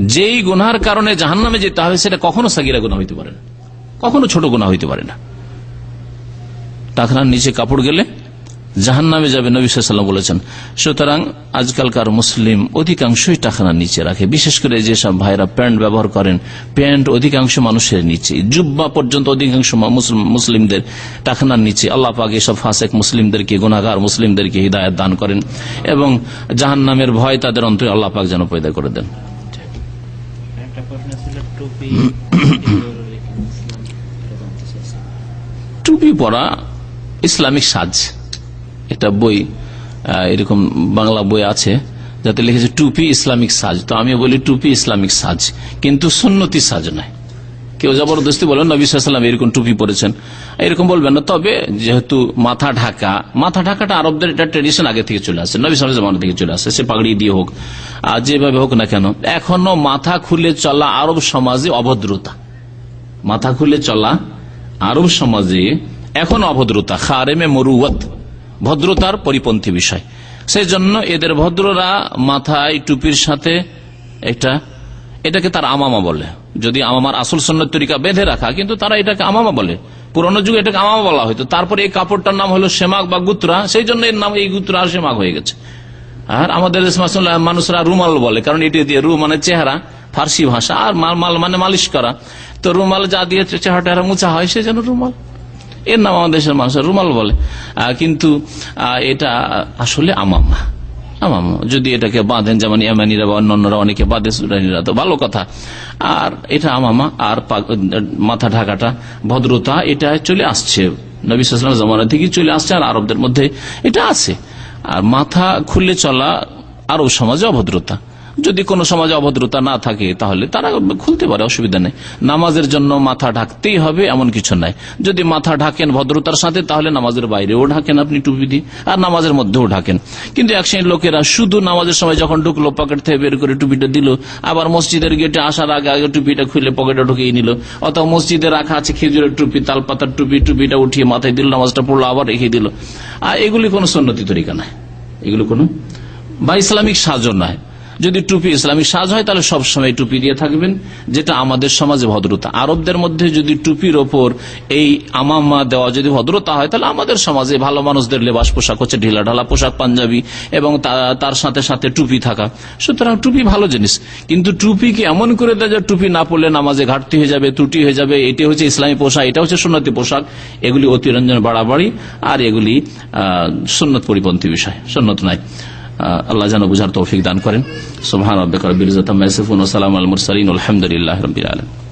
যেই গুনার কারণে জাহান নামে যেতে হবে সেটা কখনো সাগিরা গুণা হইতে পারে না। কখনো ছোট গুণা হইতে পারে না। টাকনার নিচে কাপড় গেলে জাহান নামে যাবে নবী সাল্লাম বলেছেন সুতরাং আজকালকার মুসলিম অধিকাংশই টাকানার নিচে রাখে। বিশেষ করে যেসব ভাইরা প্যান্ট ব্যবহার করেন প্যান্ট অধিকাংশ মানুষের নিচে জুব্বা পর্যন্ত অধিকাংশ মুসলিমদের টাকানার নিচে। আল্লাহ পাক এসব ফাসেক মুসলিমদেরকে গুনাগার মুসলিমদেরকে হৃদায়ত দান করেন এবং জাহান নামের ভয় তাদের অন্তরে আল্লাহ পাক যেন পয়দা করে দেন। টুপি পরা ইসলামিক সাজ। একটা বই এরকম বাংলা বই আছে, যাতে লিখেছে টুপি ইসলামিক সাজ। তো আমি বলি টুপি ইসলামিক সাজ, কিন্তু সুন্নতি সাজ নয়। কেউ জবরদস্তি বলেন, নবী সাল্লাম এরকম টুপি পরেছেন। এরকম বলবেন না, তবে যেহেতু মাথা ঢাকা, মাথা ঢাকাটা আরবদের এটা ট্রেডিশন আগে থেকে চলে আসে, নবী সাল্লাম জামানা থেকে চলে আসে, সে পাগড়ি দিয়ে হোক, আর যেভাবে হোক না কেন, এখনও মাথা খুলে চলা আরব সমাজে অভদ্রতা। মাথা খুলে চলা আরব সমাজে এখন অভদ্রতা। খারেমে মরুয়ত ভদ্রতার পরিপন্থী বিষয়। সেই জন্য এদের ভদ্ররা মাথায় টুপির সাথে একটা, এটাকে তার আমামা বলে। যদি আমামার আসল সন্ন্যত তরিকা বেঁধে রাখা, কিন্তু তারা এটাকে আমামা বলে। পুরোনো যুগে এটাকে আমামা বলা হয়তো তারপরে এই কাপড়টার নাম হলো সেমাক বা গুত্রা, সেই জন্য এর নাম এই গুত্রা আর সেমাক হয়ে গেছে। আর আমাদের মানুষরা রুমাল বলে, কারণ এটি দিয়ে রু মানে চেহারা, ফার্সি ভাষা, আর মাল মাল মানে মালিশ করা। তো রুমাল যা দিয়ে চেহারা মুছা হয়, সে জন্য রুমাল। এর নাম আমাদের দেশের মানুষ রুমাল বলে। কিন্তু এটা আসলে আমাম্মা। আমামা যদি এটাকে বাঁধেন, যেমন ইয়ামানিরা বা অন্যান্যরা অনেকে বাঁধে সুরানিরা তো ভালো কথা। আর এটা আমামা আর মাথা ঢাকাটা, ভদ্রতা, এটা চলে আসছে। নবী জমানা থেকে চলে আসছে, আর আরবদের মধ্যে এটা আছে। আর মাথা খুলে চলা আরব সমাজে অভদ্রতা। যদি কোনো সমাজে অভদ্রতা না থাকে, তাহলে তারা খুলতে পারে, অসুবিধা নেই। নামাজের জন্য মাথা ঢাকতেই হবে, এমন কিছু নাই। যদি মাথা ঢাকেন ভদ্রতার সাথে, তাহলে নামাজের বাইরেও ঢাকেন আপনি টুপি দিয়ে, আর নামাজের মধ্যেও ঢাকেন। কিন্তু এক শ্রেণির লোকেরা শুধু নামাজের সময় যখন ঢুকলো, পকেট থেকে বের করে টুপিটা দিল, আবার মসজিদের গেটে আসার আগে আগে টুপিটা খুলে পকেটে ঢুকিয়ে নিল। অথবা মসজিদে রাখা আছে খেজুরের টুপি, তালপাতার টুপি, টুপিটা উঠিয়ে মাথায় দিল, নামাজটা পড়ল, আবার রেখে দিল। আর এগুলি কোনো সন্ন্যতি তরিকা নাই এগুলো কোনো বা ইসলামিক সাজও নয়। যদি টুপি ইসলামী সাজ হয় তাহলে সবসময় টুপি দিয়ে থাকবেন যেটা আমাদের সমাজে ভদ্রতা। আরবদের মধ্যে যদি টুপির ওপর এই আমামা দেওয়া যদি ভদ্রতা হয় তাহলে আমাদের সমাজে ভালো মানুষদের লেবাস পোশাক হচ্ছে ঢিলা ঢালা পোশাক পাঞ্জাবি এবং তার সাথে সাথে টুপি থাকা। সুতরাং টুপি ভালো জিনিস। কিন্তু টুপিকে এমন করে দেয় যে টুপি না পড়লে নামাজে ঘাটতি হয়ে যাবে ত্রুটি হয়ে যাবে এটি হচ্ছে ইসলামী পোশাক এটা হচ্ছে সুন্নতি পোশাক। এগুলি অতিরঞ্জন বাড়াবাড়ি আর এগুলি সুন্নত পরিপন্থী বিষয় সুন্নত আহ, আল্লাহ যেন বুঝার তৌফিক দান করেন। সোহান রব্বিল মেসিফুন ওসালাম আলমুর সালিন আলহামদুলিল্লাহ আলামিন।